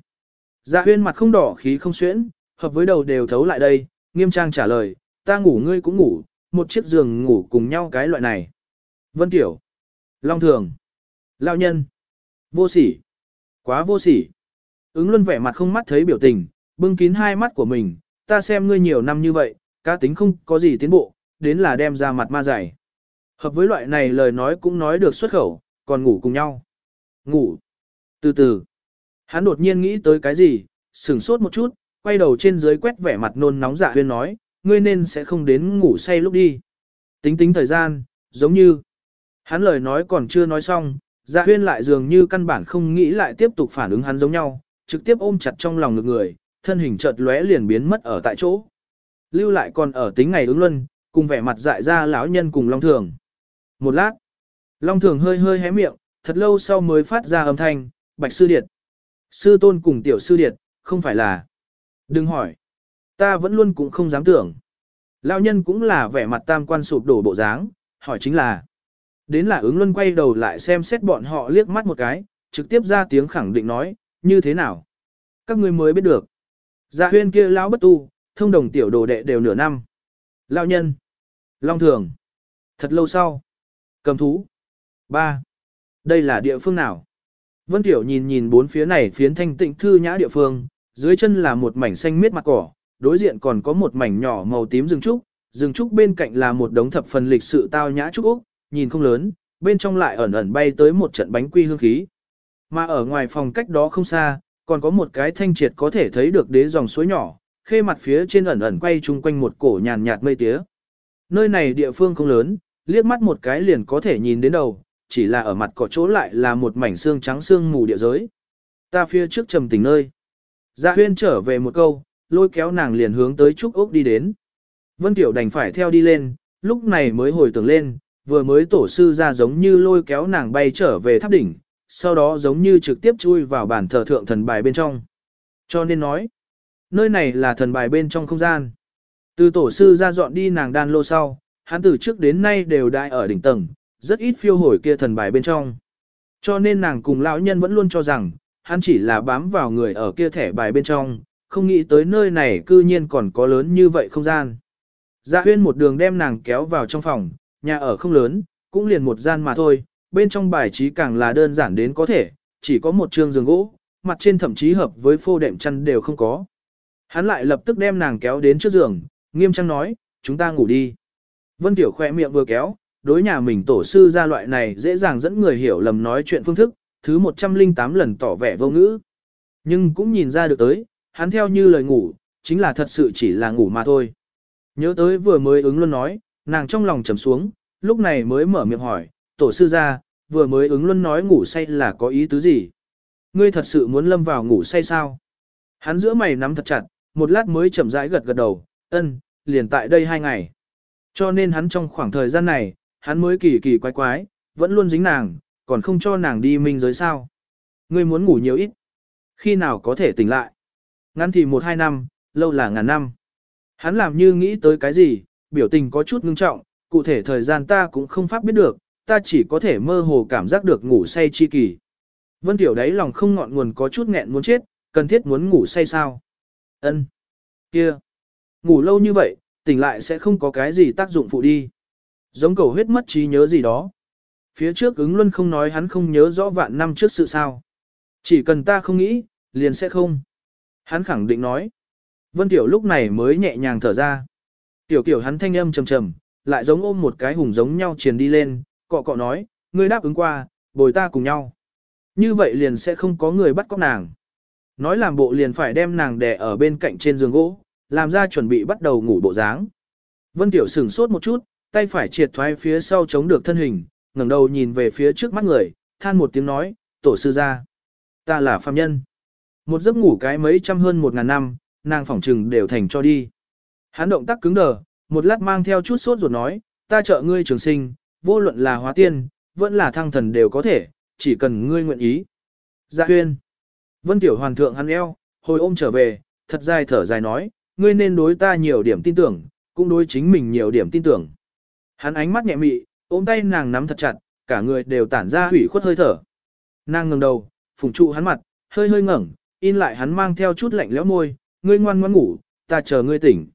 Dạ huyên mặt không đỏ khí không xuyễn, hợp với đầu đều thấu lại đây, nghiêm trang trả lời, ta ngủ ngươi cũng ngủ, một chiếc giường ngủ cùng nhau cái loại này. Vân Tiểu. Long Thường. lao nhân. Vô sỉ. Quá vô sỉ. Ứng luân vẻ mặt không mắt thấy biểu tình, bưng kín hai mắt của mình, ta xem ngươi nhiều năm như vậy, cá tính không có gì tiến bộ, đến là đem ra mặt ma dày. Hợp với loại này lời nói cũng nói được xuất khẩu, còn ngủ cùng nhau. Ngủ. Từ từ. Hắn đột nhiên nghĩ tới cái gì, sửng sốt một chút, quay đầu trên dưới quét vẻ mặt nôn nóng dạ huyên nói, ngươi nên sẽ không đến ngủ say lúc đi. Tính tính thời gian, giống như. Hắn lời nói còn chưa nói xong, dạ huyên lại dường như căn bản không nghĩ lại tiếp tục phản ứng hắn giống nhau, trực tiếp ôm chặt trong lòng ngực người, thân hình chợt lóe liền biến mất ở tại chỗ. Lưu lại còn ở tính ngày ứng luân, cùng vẻ mặt dại ra lão nhân cùng Long Thường. Một lát, Long Thường hơi hơi hé miệng, thật lâu sau mới phát ra âm thanh, Bạch Sư Điệt. Sư Tôn cùng Tiểu Sư Điệt, không phải là. Đừng hỏi. Ta vẫn luôn cũng không dám tưởng. Lão nhân cũng là vẻ mặt tam quan sụp đổ bộ dáng, hỏi chính là. Đến là ứng luân quay đầu lại xem xét bọn họ liếc mắt một cái, trực tiếp ra tiếng khẳng định nói, như thế nào? Các ngươi mới biết được. Dạ huyên kia lão bất tu, thông đồng tiểu đồ đệ đều nửa năm. Lão nhân. Long thường. Thật lâu sau. Cầm thú. ba Đây là địa phương nào? Vân Tiểu nhìn nhìn bốn phía này phiến thanh tịnh thư nhã địa phương, dưới chân là một mảnh xanh miết mặt cỏ, đối diện còn có một mảnh nhỏ màu tím rừng trúc, rừng trúc bên cạnh là một đống thập phần lịch sự tao nhã trúc úc, nhìn không lớn, bên trong lại ẩn ẩn bay tới một trận bánh quy hương khí. Mà ở ngoài phòng cách đó không xa, còn có một cái thanh triệt có thể thấy được đế dòng suối nhỏ, khê mặt phía trên ẩn ẩn quay chung quanh một cổ nhàn nhạt mây tía. Nơi này địa phương không lớn, liếc mắt một cái liền có thể nhìn đến đầu, chỉ là ở mặt cỏ chỗ lại là một mảnh xương trắng xương mù địa giới. Ta phía trước trầm tỉnh nơi. Dạ huyên trở về một câu, lôi kéo nàng liền hướng tới Trúc Úc đi đến. Vân Tiểu đành phải theo đi lên, lúc này mới hồi tưởng lên, vừa mới tổ sư ra giống như lôi kéo nàng bay trở về tháp đỉnh, sau đó giống như trực tiếp chui vào bản thờ thượng thần bài bên trong. Cho nên nói, nơi này là thần bài bên trong không gian. Từ tổ sư ra dọn đi nàng đan lô sau, hắn từ trước đến nay đều đại ở đỉnh tầng, rất ít phiêu hồi kia thần bài bên trong. Cho nên nàng cùng lão nhân vẫn luôn cho rằng, hắn chỉ là bám vào người ở kia thẻ bài bên trong, không nghĩ tới nơi này cư nhiên còn có lớn như vậy không gian. Dạ huyên một đường đem nàng kéo vào trong phòng, nhà ở không lớn, cũng liền một gian mà thôi, bên trong bài trí càng là đơn giản đến có thể, chỉ có một trường giường gỗ, mặt trên thậm chí hợp với phô đệm chăn đều không có. Hắn lại lập tức đem nàng kéo đến trước giường, nghiêm trang nói, chúng ta ngủ đi. Vân Tiểu khỏe miệng vừa kéo, đối nhà mình tổ sư ra loại này dễ dàng dẫn người hiểu lầm nói chuyện phương thức, thứ 108 lần tỏ vẻ vô ngữ. Nhưng cũng nhìn ra được tới, hắn theo như lời ngủ, chính là thật sự chỉ là ngủ mà thôi. Nhớ tới vừa mới ứng luôn nói, nàng trong lòng trầm xuống, lúc này mới mở miệng hỏi, tổ sư ra, vừa mới ứng luôn nói ngủ say là có ý tứ gì? Ngươi thật sự muốn lâm vào ngủ say sao? Hắn giữa mày nắm thật chặt, một lát mới chậm rãi gật gật đầu, ân, liền tại đây hai ngày. Cho nên hắn trong khoảng thời gian này, hắn mới kỳ kỳ quái quái, vẫn luôn dính nàng, còn không cho nàng đi minh giới sao. Ngươi muốn ngủ nhiều ít. Khi nào có thể tỉnh lại? Ngắn thì một hai năm, lâu là ngàn năm. Hắn làm như nghĩ tới cái gì, biểu tình có chút ngưng trọng, cụ thể thời gian ta cũng không pháp biết được, ta chỉ có thể mơ hồ cảm giác được ngủ say chi kỳ. Vân Tiểu đấy lòng không ngọn nguồn có chút nghẹn muốn chết, cần thiết muốn ngủ say sao? Ân, Kia. Ngủ lâu như vậy, tỉnh lại sẽ không có cái gì tác dụng phụ đi. Giống cầu huyết mất trí nhớ gì đó. Phía trước ứng luân không nói hắn không nhớ rõ vạn năm trước sự sao. Chỉ cần ta không nghĩ, liền sẽ không. Hắn khẳng định nói. Vân Tiểu lúc này mới nhẹ nhàng thở ra. Tiểu kiểu hắn thanh âm trầm trầm, lại giống ôm một cái hùng giống nhau truyền đi lên, cọ cọ nói, ngươi đáp ứng qua, bồi ta cùng nhau. Như vậy liền sẽ không có người bắt cóc nàng. Nói làm bộ liền phải đem nàng đè ở bên cạnh trên giường gỗ, làm ra chuẩn bị bắt đầu ngủ bộ dáng. Vân Tiểu sửng sốt một chút, tay phải triệt thoái phía sau chống được thân hình, ngẩng đầu nhìn về phía trước mắt người, than một tiếng nói, tổ sư ra. Ta là phàm nhân. Một giấc ngủ cái mấy trăm hơn một ngàn năm, nàng phỏng trừng đều thành cho đi. Hắn động tác cứng đờ, một lát mang theo chút sốt ruột nói, ta trợ ngươi trường sinh, vô luận là hóa tiên, vẫn là thăng thần đều có thể, chỉ cần ngươi nguyện ý. Dạ huyên. Vân Tiểu Hoàn thượng hắn eo, hồi ôm trở về, thật dài thở dài nói, ngươi nên đối ta nhiều điểm tin tưởng, cũng đối chính mình nhiều điểm tin tưởng. Hắn ánh mắt nhẹ mị, ôm tay nàng nắm thật chặt, cả người đều tản ra hủy khuất hơi thở. Nàng ngẩng đầu, phùng trụ hắn mặt, hơi hơi ngẩng, in lại hắn mang theo chút lạnh lẽo môi, ngươi ngoan ngoãn ngủ, ta chờ ngươi tỉnh.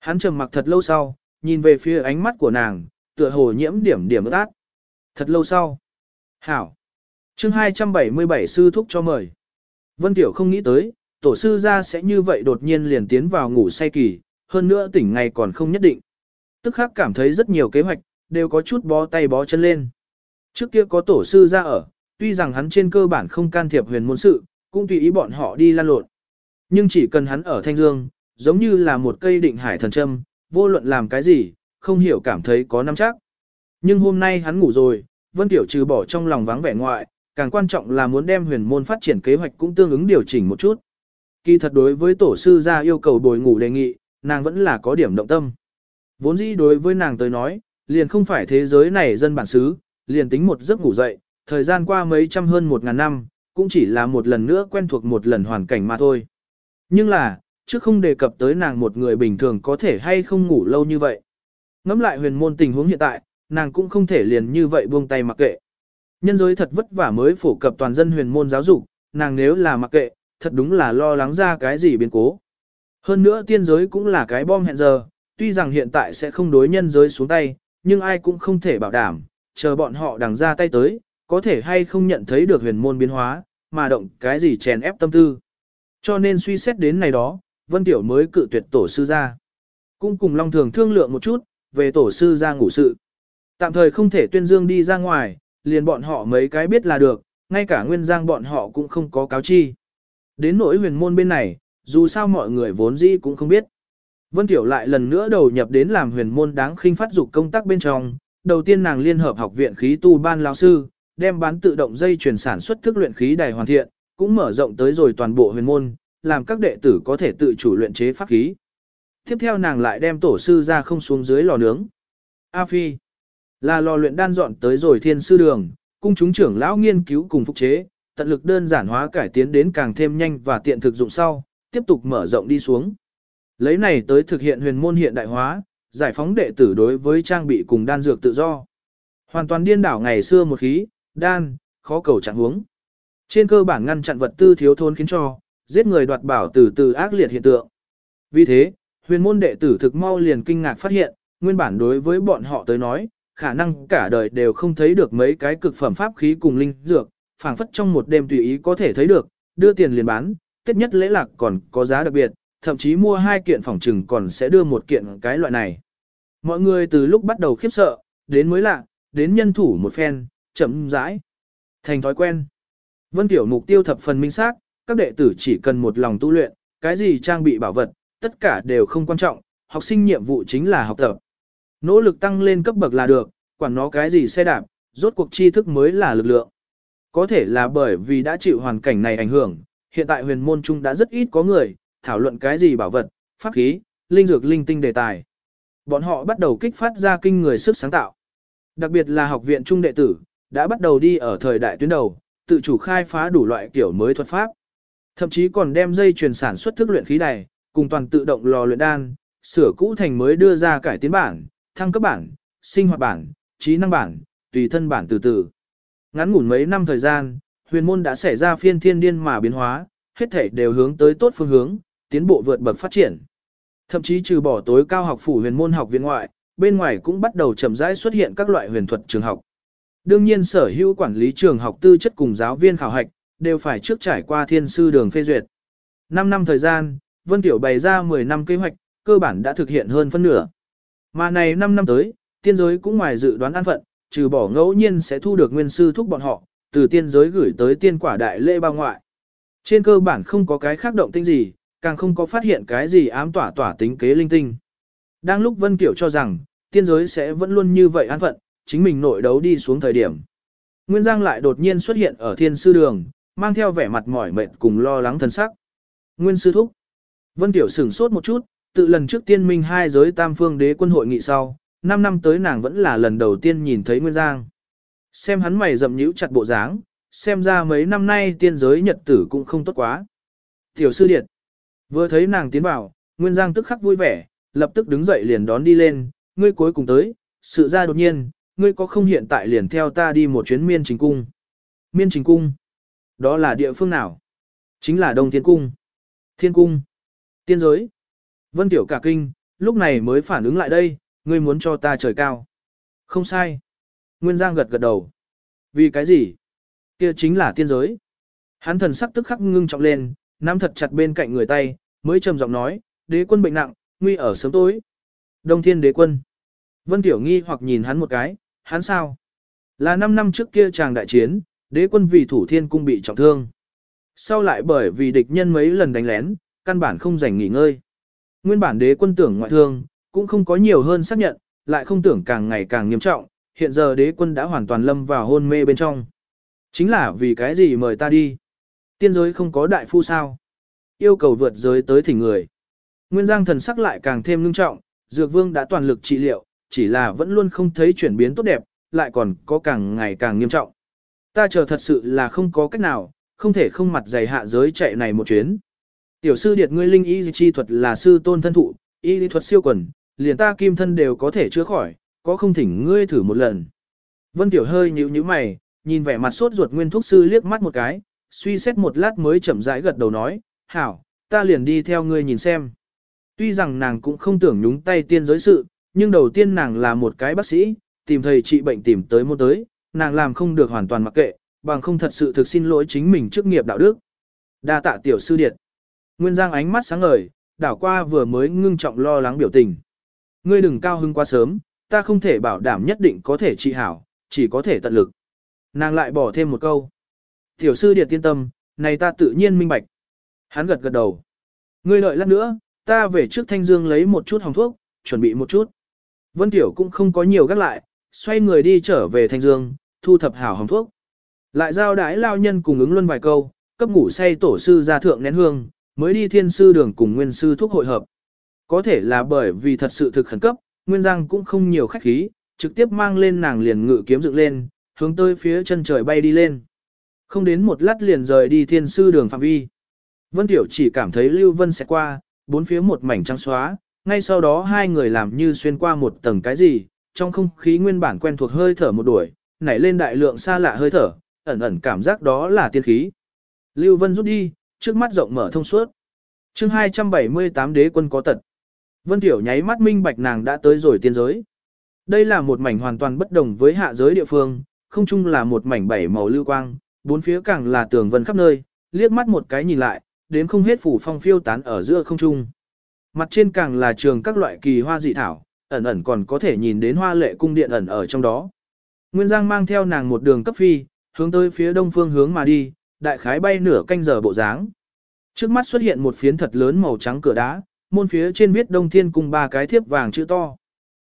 Hắn trầm mặc thật lâu sau, nhìn về phía ánh mắt của nàng, tựa hồ nhiễm điểm điểm ướt át. Thật lâu sau. Hảo. chương 277 sư thúc cho mời. Vân Tiểu không nghĩ tới, tổ sư ra sẽ như vậy đột nhiên liền tiến vào ngủ say kỳ, hơn nữa tỉnh ngày còn không nhất định. Tức khắc cảm thấy rất nhiều kế hoạch, đều có chút bó tay bó chân lên. Trước kia có tổ sư ra ở, tuy rằng hắn trên cơ bản không can thiệp huyền môn sự, cũng tùy ý bọn họ đi lan lộn. Nhưng chỉ cần hắn ở Thanh Dương, giống như là một cây định hải thần châm, vô luận làm cái gì, không hiểu cảm thấy có năm chắc. Nhưng hôm nay hắn ngủ rồi, Vân Tiểu trừ bỏ trong lòng vắng vẻ ngoại, càng quan trọng là muốn đem huyền môn phát triển kế hoạch cũng tương ứng điều chỉnh một chút. Kỳ thật đối với tổ sư ra yêu cầu bồi ngủ đề nghị, nàng vẫn là có điểm động tâm. Vốn dĩ đối với nàng tới nói, liền không phải thế giới này dân bản xứ, liền tính một giấc ngủ dậy, thời gian qua mấy trăm hơn một ngàn năm, cũng chỉ là một lần nữa quen thuộc một lần hoàn cảnh mà thôi. Nhưng là, trước không đề cập tới nàng một người bình thường có thể hay không ngủ lâu như vậy. Ngắm lại huyền môn tình huống hiện tại, nàng cũng không thể liền như vậy buông tay mặc kệ. Nhân giới thật vất vả mới phổ cập toàn dân huyền môn giáo dục, nàng nếu là mặc kệ, thật đúng là lo lắng ra cái gì biến cố. Hơn nữa tiên giới cũng là cái bom hẹn giờ, tuy rằng hiện tại sẽ không đối nhân giới xuống tay, nhưng ai cũng không thể bảo đảm, chờ bọn họ đằng ra tay tới, có thể hay không nhận thấy được huyền môn biến hóa, mà động cái gì chèn ép tâm tư. Cho nên suy xét đến này đó, Vân Tiểu mới cự tuyệt tổ sư ra. Cũng cùng Long Thường thương lượng một chút, về tổ sư ra ngủ sự. Tạm thời không thể tuyên dương đi ra ngoài, liền bọn họ mấy cái biết là được, ngay cả nguyên giang bọn họ cũng không có cáo chi. Đến nỗi huyền môn bên này, dù sao mọi người vốn dĩ cũng không biết. Vân Tiểu lại lần nữa đầu nhập đến làm huyền môn đáng khinh phát dục công tác bên trong. Đầu tiên nàng liên hợp học viện khí tu ban lão sư, đem bán tự động dây chuyển sản xuất thức luyện khí đài hoàn thiện, cũng mở rộng tới rồi toàn bộ huyền môn, làm các đệ tử có thể tự chủ luyện chế pháp khí. Tiếp theo nàng lại đem tổ sư ra không xuống dưới lò nướng. A Phi là lò luyện đan dọn tới rồi thiên sư đường, cung chúng trưởng lão nghiên cứu cùng phục chế, tận lực đơn giản hóa cải tiến đến càng thêm nhanh và tiện thực dụng sau, tiếp tục mở rộng đi xuống. Lấy này tới thực hiện huyền môn hiện đại hóa, giải phóng đệ tử đối với trang bị cùng đan dược tự do. Hoàn toàn điên đảo ngày xưa một khí, đan, khó cầu chặn huống. Trên cơ bản ngăn chặn vật tư thiếu thốn khiến cho, giết người đoạt bảo từ từ ác liệt hiện tượng. Vì thế, huyền môn đệ tử thực mau liền kinh ngạc phát hiện, nguyên bản đối với bọn họ tới nói, khả năng cả đời đều không thấy được mấy cái cực phẩm pháp khí cùng linh dược, phảng phất trong một đêm tùy ý có thể thấy được, đưa tiền liền bán, tết nhất lễ lạc còn có giá đặc biệt, thậm chí mua hai kiện phòng trừng còn sẽ đưa một kiện cái loại này. Mọi người từ lúc bắt đầu khiếp sợ, đến mới lạ, đến nhân thủ một phen, chậm rãi, thành thói quen. Vân Tiểu mục tiêu thập phần minh xác, các đệ tử chỉ cần một lòng tu luyện, cái gì trang bị bảo vật, tất cả đều không quan trọng, học sinh nhiệm vụ chính là học tập. Nỗ lực tăng lên cấp bậc là được, quản nó cái gì xe đạp, rốt cuộc tri thức mới là lực lượng. Có thể là bởi vì đã chịu hoàn cảnh này ảnh hưởng, hiện tại huyền môn trung đã rất ít có người, thảo luận cái gì bảo vật, pháp khí, linh dược linh tinh đề tài. Bọn họ bắt đầu kích phát ra kinh người sức sáng tạo. Đặc biệt là học viện trung đệ tử, đã bắt đầu đi ở thời đại tuyến đầu, tự chủ khai phá đủ loại kiểu mới thuật pháp. Thậm chí còn đem dây truyền sản xuất thức luyện khí đài, cùng toàn tự động lò luyện đan, sửa cũ thành mới đưa ra cải tiến bản, thăng cấp bản, sinh hoạt bản, trí năng bản, tùy thân bản từ từ. Ngắn ngủn mấy năm thời gian, huyền môn đã xảy ra phiên thiên điên mà biến hóa, hết thể đều hướng tới tốt phương hướng, tiến bộ vượt bậc phát triển. Thậm chí trừ bỏ tối cao học phủ huyền môn học viện ngoại, bên ngoài cũng bắt đầu chậm rãi xuất hiện các loại huyền thuật trường học. Đương nhiên sở hữu quản lý trường học tư chất cùng giáo viên khảo hạch, đều phải trước trải qua thiên sư đường phê duyệt. 5 năm thời gian, Vân Tiểu bày ra 10 năm kế hoạch, cơ bản đã thực hiện hơn phân nửa. Mà này 5 năm tới, tiên giới cũng ngoài dự đoán an phận, trừ bỏ ngẫu nhiên sẽ thu được nguyên sư thúc bọn họ, từ tiên giới gửi tới tiên quả đại lễ bao ngoại. Trên cơ bản không có cái khác động tinh gì, càng không có phát hiện cái gì ám tỏa tỏa tính kế linh tinh. Đang lúc Vân Kiểu cho rằng, tiên giới sẽ vẫn luôn như vậy an phận, chính mình nội đấu đi xuống thời điểm. Nguyên Giang lại đột nhiên xuất hiện ở thiên sư đường, mang theo vẻ mặt mỏi mệt cùng lo lắng thân sắc. Nguyên sư thúc. Vân Tiểu sửng sốt một chút, tự lần trước tiên minh hai giới tam phương đế quân hội nghị sau, 5 năm tới nàng vẫn là lần đầu tiên nhìn thấy Nguyên Giang. Xem hắn mày rậm nhíu chặt bộ dáng, xem ra mấy năm nay tiên giới nhật tử cũng không tốt quá. Tiểu sư điệt. Vừa thấy nàng tiến vào, Nguyên Giang tức khắc vui vẻ, lập tức đứng dậy liền đón đi lên, ngươi cuối cùng tới, sự ra đột nhiên, ngươi có không hiện tại liền theo ta đi một chuyến miên trình cung. Miên trình cung? Đó là địa phương nào? Chính là Đông Thiên Cung. Thiên Cung. Tiên giới. Vân Tiểu cả kinh, lúc này mới phản ứng lại đây, ngươi muốn cho ta trời cao. Không sai. Nguyên Giang gật gật đầu. Vì cái gì? Kia chính là tiên giới. Hắn thần sắc tức khắc ngưng trọng lên, nắm thật chặt bên cạnh người tay, mới trầm giọng nói, đế quân bệnh nặng, nguy ở sớm tối. Đông thiên đế quân. Vân Tiểu nghi hoặc nhìn hắn một cái, hắn sao? Là 5 năm trước kia chàng đại chiến, đế quân vì thủ thiên cung bị trọng thương. Sau lại bởi vì địch nhân mấy lần đánh lén, căn bản không rảnh nghỉ ngơi. Nguyên bản đế quân tưởng ngoại thương, cũng không có nhiều hơn xác nhận, lại không tưởng càng ngày càng nghiêm trọng, hiện giờ đế quân đã hoàn toàn lâm vào hôn mê bên trong. Chính là vì cái gì mời ta đi? Tiên giới không có đại phu sao? Yêu cầu vượt giới tới thỉnh người. Nguyên Giang thần sắc lại càng thêm ngưng trọng, Dược Vương đã toàn lực trị liệu, chỉ là vẫn luôn không thấy chuyển biến tốt đẹp, lại còn có càng ngày càng nghiêm trọng. Ta chờ thật sự là không có cách nào, không thể không mặt dày hạ giới chạy này một chuyến. Tiểu sư điệt ngươi linh y chi thuật là sư tôn thân thụ, y lý thuật siêu quần, liền ta kim thân đều có thể chữa khỏi, có không thỉnh ngươi thử một lần. Vân Tiểu hơi nhíu nhíu mày, nhìn vẻ mặt sốt ruột nguyên thúc sư liếc mắt một cái, suy xét một lát mới chậm rãi gật đầu nói, hảo, ta liền đi theo ngươi nhìn xem. Tuy rằng nàng cũng không tưởng nhúng tay tiên giới sự, nhưng đầu tiên nàng là một cái bác sĩ, tìm thầy trị bệnh tìm tới môn tới, nàng làm không được hoàn toàn mặc kệ, bằng không thật sự thực xin lỗi chính mình trước nghiệp đạo đức. Đa tạ tiểu sư điệt. Nguyên Giang ánh mắt sáng ngời, đảo qua vừa mới ngưng trọng lo lắng biểu tình. Ngươi đừng cao hưng quá sớm, ta không thể bảo đảm nhất định có thể trị hảo, chỉ có thể tận lực. Nàng lại bỏ thêm một câu. Tiểu sư điệt tiên tâm, này ta tự nhiên minh bạch. Hắn gật gật đầu. Ngươi đợi lát nữa, ta về trước thanh dương lấy một chút hồng thuốc, chuẩn bị một chút. Vân Tiểu cũng không có nhiều gác lại, xoay người đi trở về thanh dương, thu thập hảo hồng thuốc. Lại giao đái lao nhân cùng ứng luân vài câu, cấp ngủ say tổ sư ra thượng nén hương, mới đi thiên sư đường cùng nguyên sư thuốc hội hợp. Có thể là bởi vì thật sự thực khẩn cấp, Nguyên Giang cũng không nhiều khách khí, trực tiếp mang lên nàng liền ngự kiếm dựng lên, hướng tới phía chân trời bay đi lên. Không đến một lát liền rời đi thiên sư đường phạm vi. Vân Tiểu chỉ cảm thấy Lưu Vân sẽ qua, bốn phía một mảnh trắng xóa, ngay sau đó hai người làm như xuyên qua một tầng cái gì, trong không khí nguyên bản quen thuộc hơi thở một đuổi, nảy lên đại lượng xa lạ hơi thở, ẩn ẩn cảm giác đó là tiên khí. Lưu Vân rút đi, trước mắt rộng mở thông suốt. chương 278 đế quân có tật. Vân Tiểu nháy mắt minh bạch nàng đã tới rồi tiên giới. Đây là một mảnh hoàn toàn bất đồng với hạ giới địa phương, không chung là một mảnh bảy màu lưu quang, bốn phía càng là tường vân khắp nơi, liếc mắt một cái nhìn lại, đến không hết phủ phong phiêu tán ở giữa không trung. Mặt trên càng là trường các loại kỳ hoa dị thảo, ẩn ẩn còn có thể nhìn đến hoa lệ cung điện ẩn ở trong đó. Nguyên Giang mang theo nàng một đường cấp phi, hướng tới phía đông phương hướng mà đi, đại khái bay nửa canh giờ bộ dáng. Trước mắt xuất hiện một phiến thật lớn màu trắng cửa đá, môn phía trên viết Đông Thiên cung ba cái thiếp vàng chữ to.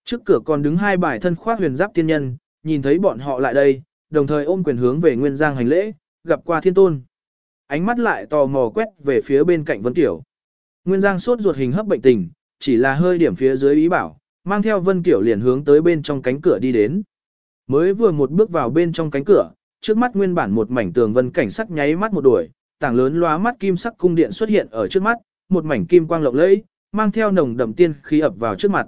Trước cửa còn đứng hai bài thân khoác huyền giáp tiên nhân, nhìn thấy bọn họ lại đây, đồng thời ôm quyền hướng về Nguyên Giang hành lễ, gặp qua thiên tôn. Ánh mắt lại tò mò quét về phía bên cạnh Vân Tiểu. Nguyên Giang sốt ruột hình hấp bệnh tình, chỉ là hơi điểm phía dưới ý bảo, mang theo Vân Tiểu liền hướng tới bên trong cánh cửa đi đến. Mới vừa một bước vào bên trong cánh cửa, trước mắt nguyên bản một mảnh tường vân cảnh sắc nháy mắt một đuổi, tảng lớn lóa mắt kim sắc cung điện xuất hiện ở trước mắt, một mảnh kim quang lộng lẫy, mang theo nồng đậm tiên khí ập vào trước mặt.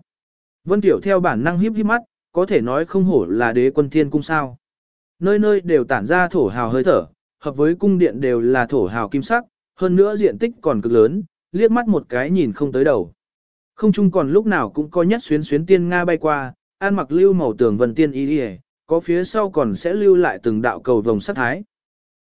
Vân Tiểu theo bản năng híp híp mắt, có thể nói không hổ là đế quân thiên cung sao. Nơi nơi đều tản ra thổ hào hơi thở, hợp với cung điện đều là thổ hào kim sắc, hơn nữa diện tích còn cực lớn, liếc mắt một cái nhìn không tới đầu. Không chung còn lúc nào cũng có nhất xuyến xuyến tiên Nga bay qua, an mặc lưu màu tường vân tiên y đi có phía sau còn sẽ lưu lại từng đạo cầu vồng sắt thái.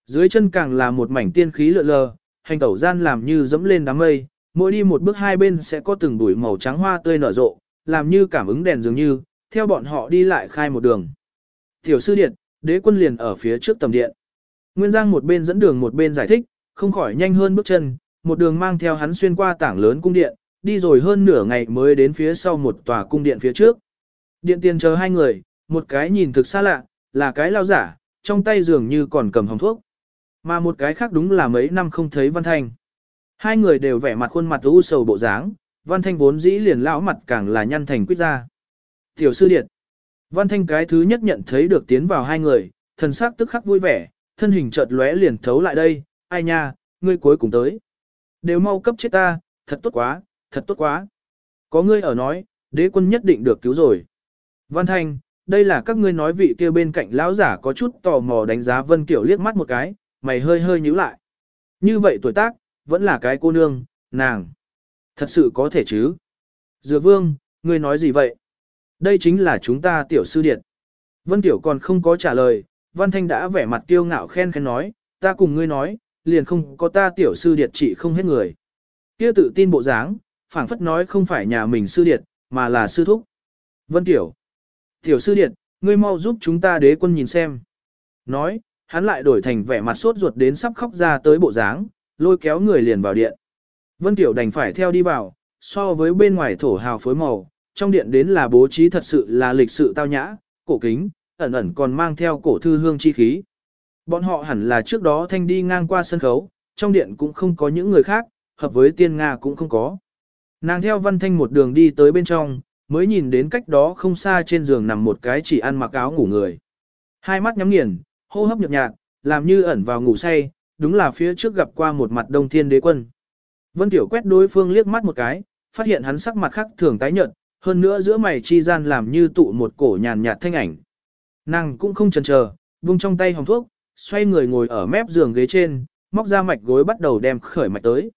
Dưới chân càng là một mảnh tiên khí lượn lờ, hành tẩu gian làm như dẫm lên đám mây, mỗi đi một bước hai bên sẽ có từng bụi màu trắng hoa tươi nở rộ, làm như cảm ứng đèn dường như, theo bọn họ đi lại khai một đường. Tiểu sư điện, đế quân liền ở phía trước tầm điện. Nguyên Giang một bên dẫn đường một bên giải thích, không khỏi nhanh hơn bước chân, một đường mang theo hắn xuyên qua tảng lớn cung điện, đi rồi hơn nửa ngày mới đến phía sau một tòa cung điện phía trước. Điện tiền chờ hai người, một cái nhìn thực xa lạ, là cái lao giả, trong tay dường như còn cầm hồng thuốc. Mà một cái khác đúng là mấy năm không thấy Văn Thanh. Hai người đều vẻ mặt khuôn mặt u sầu bộ dáng, Văn Thanh vốn dĩ liền lão mặt càng là nhăn thành quyết ra. Tiểu sư điện. Văn Thanh cái thứ nhất nhận thấy được tiến vào hai người, thần sắc tức khắc vui vẻ, thân hình chợt lóe liền thấu lại đây, ai nha, ngươi cuối cùng tới. Đều mau cấp chết ta, thật tốt quá, thật tốt quá. Có ngươi ở nói, đế quân nhất định được cứu rồi. Văn Thanh, đây là các ngươi nói vị kia bên cạnh lão giả có chút tò mò đánh giá Vân Kiểu liếc mắt một cái, mày hơi hơi nhíu lại. Như vậy tuổi tác, vẫn là cái cô nương, nàng. Thật sự có thể chứ? Dược vương, ngươi nói gì vậy? Đây chính là chúng ta tiểu sư điện. Vân Tiểu còn không có trả lời, Văn Thanh đã vẻ mặt kiêu ngạo khen khen nói, ta cùng ngươi nói, liền không có ta tiểu sư điệt trị không hết người. Kia tự tin bộ dáng, phảng phất nói không phải nhà mình sư điệt, mà là sư thúc. Vân Tiểu, tiểu sư điện, ngươi mau giúp chúng ta đế quân nhìn xem. Nói, hắn lại đổi thành vẻ mặt sốt ruột đến sắp khóc ra tới bộ dáng, lôi kéo người liền vào điện. Vân Tiểu đành phải theo đi vào, so với bên ngoài thổ hào phối màu, trong điện đến là bố trí thật sự là lịch sự tao nhã, cổ kính, ẩn ẩn còn mang theo cổ thư hương chi khí. Bọn họ hẳn là trước đó thanh đi ngang qua sân khấu, trong điện cũng không có những người khác, hợp với tiên Nga cũng không có. Nàng theo văn thanh một đường đi tới bên trong, mới nhìn đến cách đó không xa trên giường nằm một cái chỉ ăn mặc áo ngủ người. Hai mắt nhắm nghiền, hô hấp nhập nhạt, làm như ẩn vào ngủ say, đúng là phía trước gặp qua một mặt đông thiên đế quân. Vân Tiểu quét đối phương liếc mắt một cái, phát hiện hắn sắc mặt khác thường tái nhợt, hơn nữa giữa mày chi gian làm như tụ một cổ nhàn nhạt thanh ảnh. Nàng cũng không chần chờ, vung trong tay hồng thuốc, xoay người ngồi ở mép giường ghế trên, móc ra mạch gối bắt đầu đem khởi mạch tới.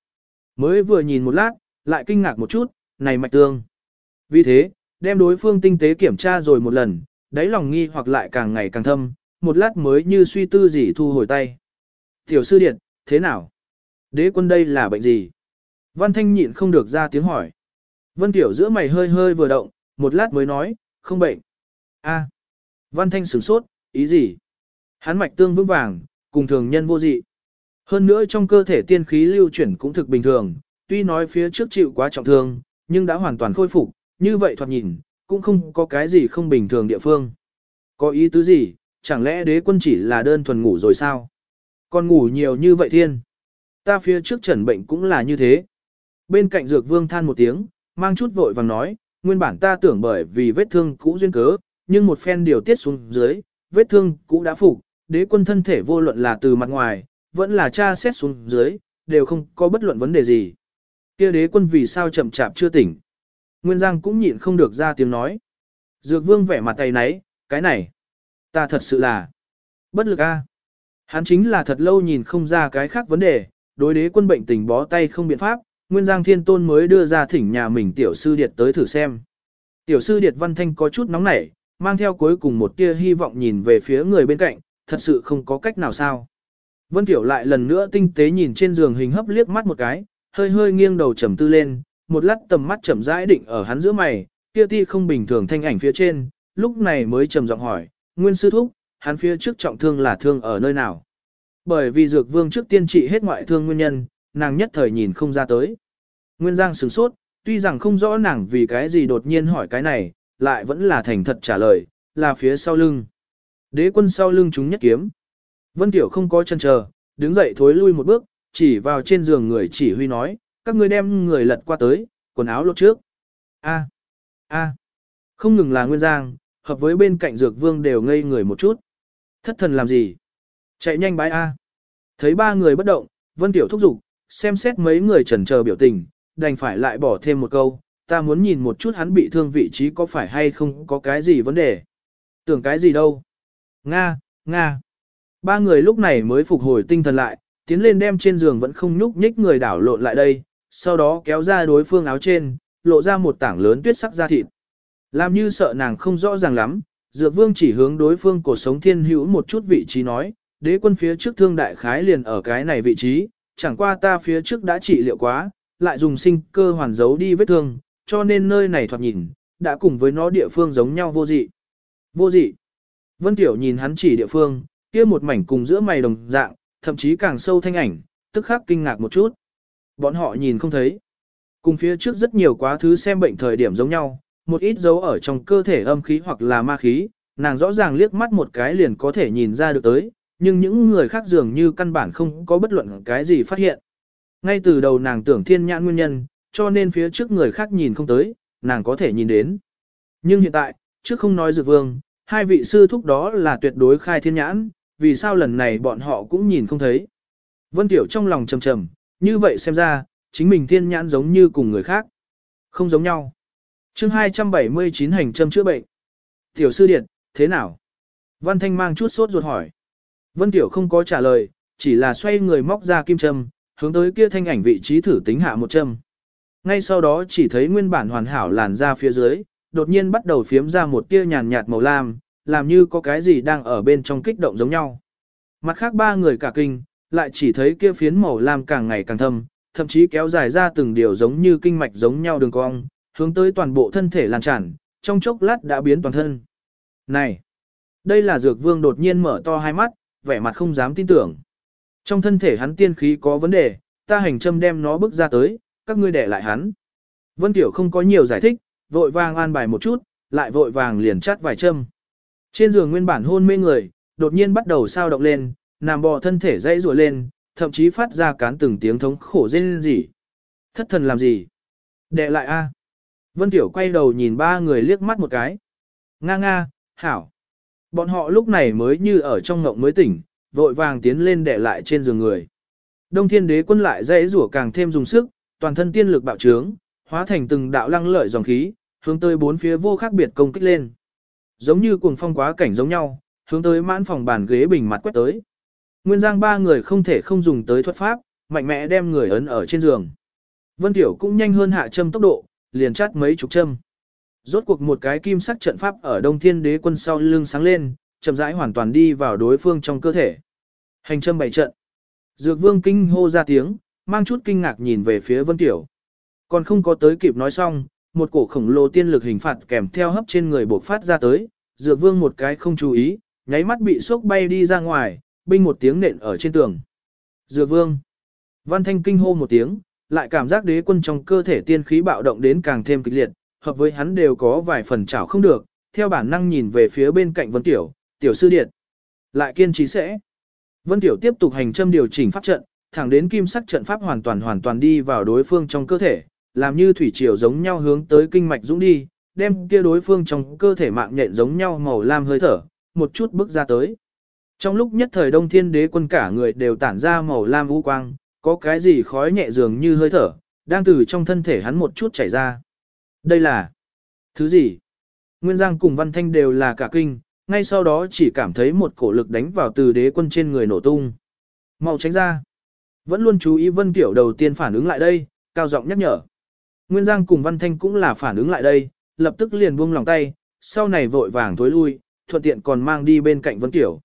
Mới vừa nhìn một lát, lại kinh ngạc một chút, này mạch tương. Vì thế, đem đối phương tinh tế kiểm tra rồi một lần, đáy lòng nghi hoặc lại càng ngày càng thâm, một lát mới như suy tư gì thu hồi tay. Tiểu sư điện, thế nào? Đế quân đây là bệnh gì? Văn Thanh nhịn không được ra tiếng hỏi. Vân Tiểu giữa mày hơi hơi vừa động, một lát mới nói, không bệnh. A. Văn Thanh sửng sốt, ý gì? Hắn mạch tương vững vàng, cùng thường nhân vô dị. Hơn nữa trong cơ thể tiên khí lưu chuyển cũng thực bình thường, tuy nói phía trước chịu quá trọng thương, nhưng đã hoàn toàn khôi phục, như vậy thoạt nhìn, cũng không có cái gì không bình thường địa phương. Có ý tứ gì, chẳng lẽ đế quân chỉ là đơn thuần ngủ rồi sao? Còn ngủ nhiều như vậy thiên. Ta phía trước trần bệnh cũng là như thế. Bên cạnh dược vương than một tiếng, mang chút vội vàng nói, nguyên bản ta tưởng bởi vì vết thương cũ duyên cớ, nhưng một phen điều tiết xuống dưới, vết thương cũ đã phục, đế quân thân thể vô luận là từ mặt ngoài, vẫn là tra xét xuống dưới, đều không có bất luận vấn đề gì. Kia đế quân vì sao chậm chạp chưa tỉnh. Nguyên Giang cũng nhịn không được ra tiếng nói. Dược vương vẻ mặt tay nấy, cái này, ta thật sự là bất lực a. Hắn chính là thật lâu nhìn không ra cái khác vấn đề, đối đế quân bệnh tình bó tay không biện pháp, Nguyên Giang Thiên Tôn mới đưa ra thỉnh nhà mình tiểu sư điệt tới thử xem. Tiểu sư điệt văn thanh có chút nóng nảy, mang theo cuối cùng một tia hy vọng nhìn về phía người bên cạnh, thật sự không có cách nào sao. Vân Tiểu lại lần nữa tinh tế nhìn trên giường hình hấp liếc mắt một cái, hơi hơi nghiêng đầu trầm tư lên, một lát tầm mắt chậm rãi định ở hắn giữa mày, kia ti không bình thường thanh ảnh phía trên, lúc này mới trầm giọng hỏi, Nguyên sư thúc, hắn phía trước trọng thương là thương ở nơi nào? Bởi vì dược vương trước tiên trị hết ngoại thương nguyên nhân, nàng nhất thời nhìn không ra tới. Nguyên Giang sửng sốt, tuy rằng không rõ nàng vì cái gì đột nhiên hỏi cái này, lại vẫn là thành thật trả lời, là phía sau lưng. Đế quân sau lưng chúng nhất kiếm. Vân Tiểu không có chân chờ, đứng dậy thối lui một bước, chỉ vào trên giường người chỉ huy nói, các ngươi đem người lật qua tới, quần áo lột trước. A, a, không ngừng là Nguyên Giang, hợp với bên cạnh dược vương đều ngây người một chút. Thất thần làm gì? Chạy nhanh bái A. Thấy ba người bất động, Vân Tiểu thúc giục, xem xét mấy người chần chờ biểu tình, đành phải lại bỏ thêm một câu, ta muốn nhìn một chút hắn bị thương vị trí có phải hay không có cái gì vấn đề. Tưởng cái gì đâu. Nga, Nga. Ba người lúc này mới phục hồi tinh thần lại, tiến lên đem trên giường vẫn không nhúc nhích người đảo lộn lại đây, sau đó kéo ra đối phương áo trên, lộ ra một tảng lớn tuyết sắc da thịt. Làm như sợ nàng không rõ ràng lắm, Dược Vương chỉ hướng đối phương cổ sống thiên hữu một chút vị trí nói, đế quân phía trước thương đại khái liền ở cái này vị trí, chẳng qua ta phía trước đã trị liệu quá, lại dùng sinh cơ hoàn giấu đi vết thương, cho nên nơi này thoạt nhìn, đã cùng với nó địa phương giống nhau vô dị. Vô dị. Vân Tiểu nhìn hắn chỉ địa phương, kia một mảnh cùng giữa mày đồng dạng, thậm chí càng sâu thanh ảnh, tức khắc kinh ngạc một chút. Bọn họ nhìn không thấy. Cùng phía trước rất nhiều quá thứ xem bệnh thời điểm giống nhau, một ít dấu ở trong cơ thể âm khí hoặc là ma khí, nàng rõ ràng liếc mắt một cái liền có thể nhìn ra được tới, nhưng những người khác dường như căn bản không có bất luận cái gì phát hiện. Ngay từ đầu nàng tưởng thiên nhãn nguyên nhân, cho nên phía trước người khác nhìn không tới, nàng có thể nhìn đến. Nhưng hiện tại, trước không nói dược vương, hai vị sư thúc đó là tuyệt đối khai thiên nhãn, vì sao lần này bọn họ cũng nhìn không thấy. Vân Tiểu trong lòng trầm trầm, như vậy xem ra, chính mình thiên nhãn giống như cùng người khác. Không giống nhau. chương 279 hành châm chữa bệnh. Tiểu sư điện, thế nào? Văn Thanh mang chút sốt ruột hỏi. Vân Tiểu không có trả lời, chỉ là xoay người móc ra kim châm, hướng tới kia thanh ảnh vị trí thử tính hạ một châm. Ngay sau đó chỉ thấy nguyên bản hoàn hảo làn ra phía dưới, đột nhiên bắt đầu phiếm ra một tia nhàn nhạt màu lam, làm như có cái gì đang ở bên trong kích động giống nhau. Mặt khác ba người cả kinh, lại chỉ thấy kia phiến màu lam càng ngày càng thâm, thậm chí kéo dài ra từng điều giống như kinh mạch giống nhau đường cong, hướng tới toàn bộ thân thể lan tràn, trong chốc lát đã biến toàn thân. Này! Đây là dược vương đột nhiên mở to hai mắt, vẻ mặt không dám tin tưởng. Trong thân thể hắn tiên khí có vấn đề, ta hành châm đem nó bước ra tới, các ngươi để lại hắn. Vân Tiểu không có nhiều giải thích, vội vàng an bài một chút, lại vội vàng liền chát vài châm. Trên giường nguyên bản hôn mê người, đột nhiên bắt đầu sao động lên, nằm bò thân thể dãy rùa lên, thậm chí phát ra cán từng tiếng thống khổ rên rỉ. Thất thần làm gì? Đệ lại a. Vân Tiểu quay đầu nhìn ba người liếc mắt một cái. Nga nga, hảo. Bọn họ lúc này mới như ở trong ngộng mới tỉnh, vội vàng tiến lên đệ lại trên giường người. Đông thiên đế quân lại dãy rủa càng thêm dùng sức, toàn thân tiên lực bạo trướng, hóa thành từng đạo lăng lợi dòng khí, hướng tới bốn phía vô khác biệt công kích lên. Giống như cuồng phong quá cảnh giống nhau, hướng tới mãn phòng bàn ghế bình mặt quét tới. Nguyên giang ba người không thể không dùng tới thuật pháp, mạnh mẽ đem người ấn ở trên giường. Vân Tiểu cũng nhanh hơn hạ châm tốc độ, liền chát mấy chục châm. Rốt cuộc một cái kim sắc trận pháp ở Đông Thiên Đế quân sau lưng sáng lên, chậm rãi hoàn toàn đi vào đối phương trong cơ thể. Hành châm bảy trận. Dược Vương kinh hô ra tiếng, mang chút kinh ngạc nhìn về phía Vân Tiểu. Còn không có tới kịp nói xong, một cổ khổng lồ tiên lực hình phạt kèm theo hấp trên người bộc phát ra tới, Dược Vương một cái không chú ý, nháy mắt bị sốc bay đi ra ngoài, binh một tiếng nện ở trên tường. Dược Vương. Văn Thanh kinh hô một tiếng, lại cảm giác đế quân trong cơ thể tiên khí bạo động đến càng thêm kịch liệt, hợp với hắn đều có vài phần chảo không được, theo bản năng nhìn về phía bên cạnh Vân Tiểu, Tiểu sư điện. Lại kiên trì sẽ. Vân Tiểu tiếp tục hành châm điều chỉnh pháp trận, thẳng đến kim sắc trận pháp hoàn toàn hoàn toàn đi vào đối phương trong cơ thể, làm như thủy triều giống nhau hướng tới kinh mạch dũng đi, đem kia đối phương trong cơ thể mạng nhện giống nhau màu lam hơi thở, một chút bước ra tới. Trong lúc nhất thời đông thiên đế quân cả người đều tản ra màu lam u quang, có cái gì khói nhẹ dường như hơi thở, đang từ trong thân thể hắn một chút chảy ra. Đây là thứ gì? Nguyên Giang cùng Văn Thanh đều là cả kinh, ngay sau đó chỉ cảm thấy một cổ lực đánh vào từ đế quân trên người nổ tung. Mau tránh ra. Vẫn luôn chú ý Vân Tiểu đầu tiên phản ứng lại đây, cao giọng nhắc nhở. Nguyên Giang cùng Văn Thanh cũng là phản ứng lại đây, lập tức liền buông lòng tay, sau này vội vàng thối lui, thuận tiện còn mang đi bên cạnh Vân Tiểu.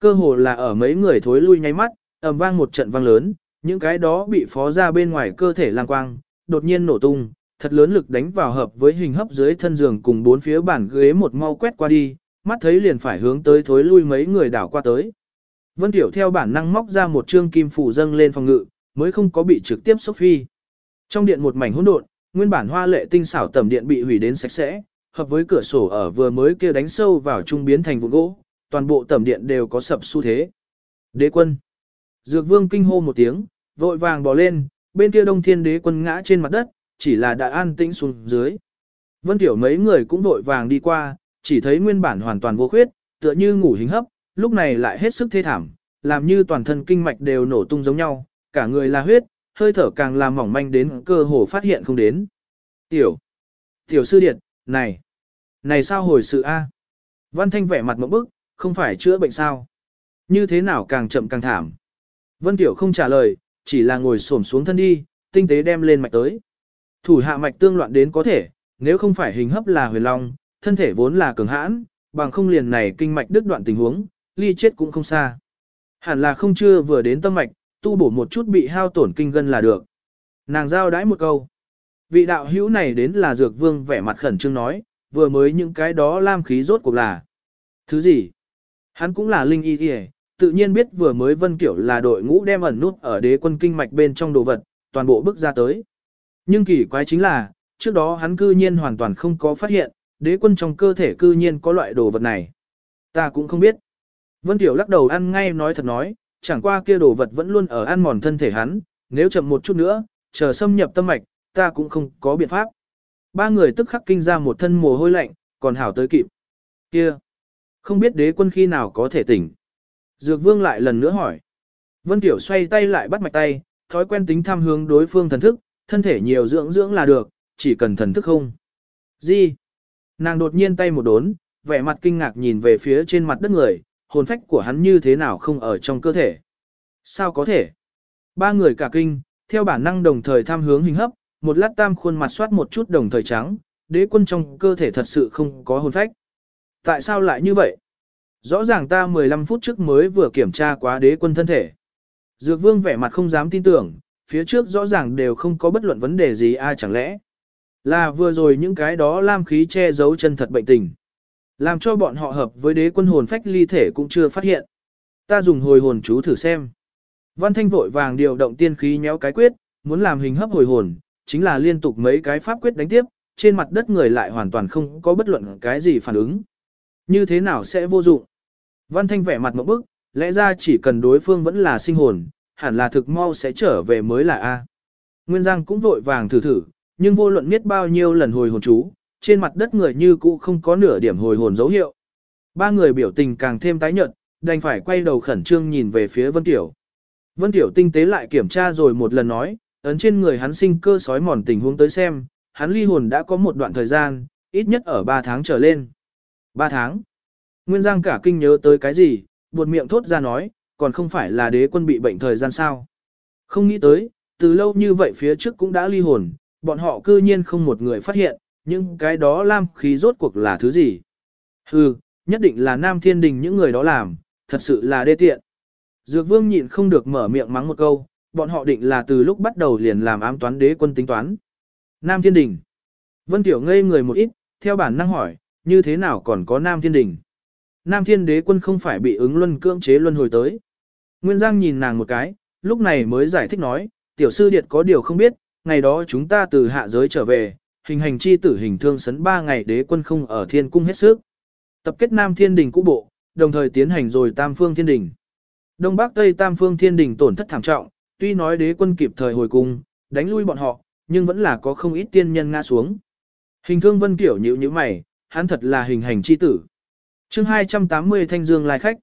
Cơ hồ là ở mấy người thối lui nháy mắt, ầm vang một trận vang lớn, những cái đó bị phó ra bên ngoài cơ thể lang quang, đột nhiên nổ tung, thật lớn lực đánh vào hợp với hình hấp dưới thân giường cùng bốn phía bản ghế một mau quét qua đi, mắt thấy liền phải hướng tới thối lui mấy người đảo qua tới. Vân Tiểu theo bản năng móc ra một trương kim phủ dâng lên phòng ngự, mới không có bị trực tiếp sốc phi. Trong điện một mảnh hỗn độn, nguyên bản hoa lệ tinh xảo tầm điện bị hủy đến sạch sẽ, hợp với cửa sổ ở vừa mới kia đánh sâu vào trung biến thành vụn gỗ, toàn bộ tẩm điện đều có sập xu thế. Đế quân. Dược vương kinh hô một tiếng, vội vàng bò lên, bên kia đông thiên đế quân ngã trên mặt đất, chỉ là đã an tĩnh xuống dưới. Vân Tiểu mấy người cũng vội vàng đi qua, chỉ thấy nguyên bản hoàn toàn vô khuyết, tựa như ngủ hình hấp, lúc này lại hết sức thê thảm, làm như toàn thân kinh mạch đều nổ tung giống nhau, cả người là huyết, hơi thở càng làm mỏng manh đến cơ hồ phát hiện không đến. Tiểu, tiểu sư điện, này, này sao hồi sự a? Văn Thanh vẻ mặt một bức, không phải chữa bệnh sao? Như thế nào càng chậm càng thảm? Vân Tiểu không trả lời, chỉ là ngồi xổm xuống thân đi, tinh tế đem lên mạch tới. Thủ hạ mạch tương loạn đến có thể, nếu không phải hình hấp là huyền long, thân thể vốn là cường hãn, bằng không liền này kinh mạch đứt đoạn tình huống, ly chết cũng không xa. Hẳn là không chưa vừa đến tâm mạch, tu bổ một chút bị hao tổn kinh gân là được. Nàng giao đãi một câu. Vị đạo hữu này đến là dược vương vẻ mặt khẩn trương nói, vừa mới những cái đó lam khí rốt cuộc là. Thứ gì? Hắn cũng là linh y y tự nhiên biết vừa mới vân kiểu là đội ngũ đem ẩn nút ở đế quân kinh mạch bên trong đồ vật, toàn bộ bước ra tới. Nhưng kỳ quái chính là, trước đó hắn cư nhiên hoàn toàn không có phát hiện, đế quân trong cơ thể cư nhiên có loại đồ vật này. Ta cũng không biết. Vân Tiểu lắc đầu ăn ngay nói thật nói, chẳng qua kia đồ vật vẫn luôn ở ăn mòn thân thể hắn, nếu chậm một chút nữa, chờ xâm nhập tâm mạch, ta cũng không có biện pháp. Ba người tức khắc kinh ra một thân mồ hôi lạnh, còn hảo tới kịp. Kia, không biết đế quân khi nào có thể tỉnh. Dược vương lại lần nữa hỏi. Vân Tiểu xoay tay lại bắt mạch tay, thói quen tính tham hướng đối phương thần thức, thân thể nhiều dưỡng dưỡng là được, chỉ cần thần thức không. Gì? Nàng đột nhiên tay một đốn, vẻ mặt kinh ngạc nhìn về phía trên mặt đất người, hồn phách của hắn như thế nào không ở trong cơ thể. Sao có thể? Ba người cả kinh, theo bản năng đồng thời tham hướng hình hấp, một lát tam khuôn mặt soát một chút đồng thời trắng, đế quân trong cơ thể thật sự không có hồn phách. Tại sao lại như vậy? Rõ ràng ta 15 phút trước mới vừa kiểm tra quá đế quân thân thể. Dược vương vẻ mặt không dám tin tưởng, phía trước rõ ràng đều không có bất luận vấn đề gì ai chẳng lẽ. Là vừa rồi những cái đó lam khí che giấu chân thật bệnh tình. Làm cho bọn họ hợp với đế quân hồn phách ly thể cũng chưa phát hiện. Ta dùng hồi hồn chú thử xem. Văn Thanh vội vàng điều động tiên khí nhéo cái quyết, muốn làm hình hấp hồi hồn, chính là liên tục mấy cái pháp quyết đánh tiếp, trên mặt đất người lại hoàn toàn không có bất luận cái gì phản ứng. Như thế nào sẽ vô dụng? Văn Thanh vẻ mặt một bức, lẽ ra chỉ cần đối phương vẫn là sinh hồn, hẳn là thực mau sẽ trở về mới là A. Nguyên Giang cũng vội vàng thử thử, nhưng vô luận biết bao nhiêu lần hồi hồn chú, trên mặt đất người như cũ không có nửa điểm hồi hồn dấu hiệu. Ba người biểu tình càng thêm tái nhợt, đành phải quay đầu khẩn trương nhìn về phía Vân Tiểu. Vân Tiểu tinh tế lại kiểm tra rồi một lần nói, ấn trên người hắn sinh cơ sói mòn tình huống tới xem, hắn ly hồn đã có một đoạn thời gian, ít nhất ở 3 tháng trở lên. Ba tháng. Nguyên Giang cả kinh nhớ tới cái gì, buột miệng thốt ra nói, còn không phải là đế quân bị bệnh thời gian sao. Không nghĩ tới, từ lâu như vậy phía trước cũng đã ly hồn, bọn họ cư nhiên không một người phát hiện, nhưng cái đó lam khí rốt cuộc là thứ gì. Hừ, nhất định là nam thiên đình những người đó làm, thật sự là đê tiện. Dược vương nhịn không được mở miệng mắng một câu, bọn họ định là từ lúc bắt đầu liền làm ám toán đế quân tính toán. Nam thiên đình. Vân Tiểu ngây người một ít, theo bản năng hỏi, như thế nào còn có Nam thiên đình. Nam thiên đế quân không phải bị ứng luân cưỡng chế luân hồi tới. Nguyên Giang nhìn nàng một cái, lúc này mới giải thích nói, tiểu sư điệt có điều không biết, ngày đó chúng ta từ hạ giới trở về, hình hành chi tử hình thương sấn ba ngày đế quân không ở thiên cung hết sức. Tập kết Nam Thiên Đình cũ bộ, đồng thời tiến hành rồi Tam Phương Thiên Đình. Đông Bắc Tây Tam Phương Thiên Đình tổn thất thảm trọng, tuy nói đế quân kịp thời hồi cung, đánh lui bọn họ, nhưng vẫn là có không ít tiên nhân ngã xuống. Hình thương vân kiểu nhữ như mày, hắn thật là hình hành chi tử. chương 280 Thanh Dương lai khách.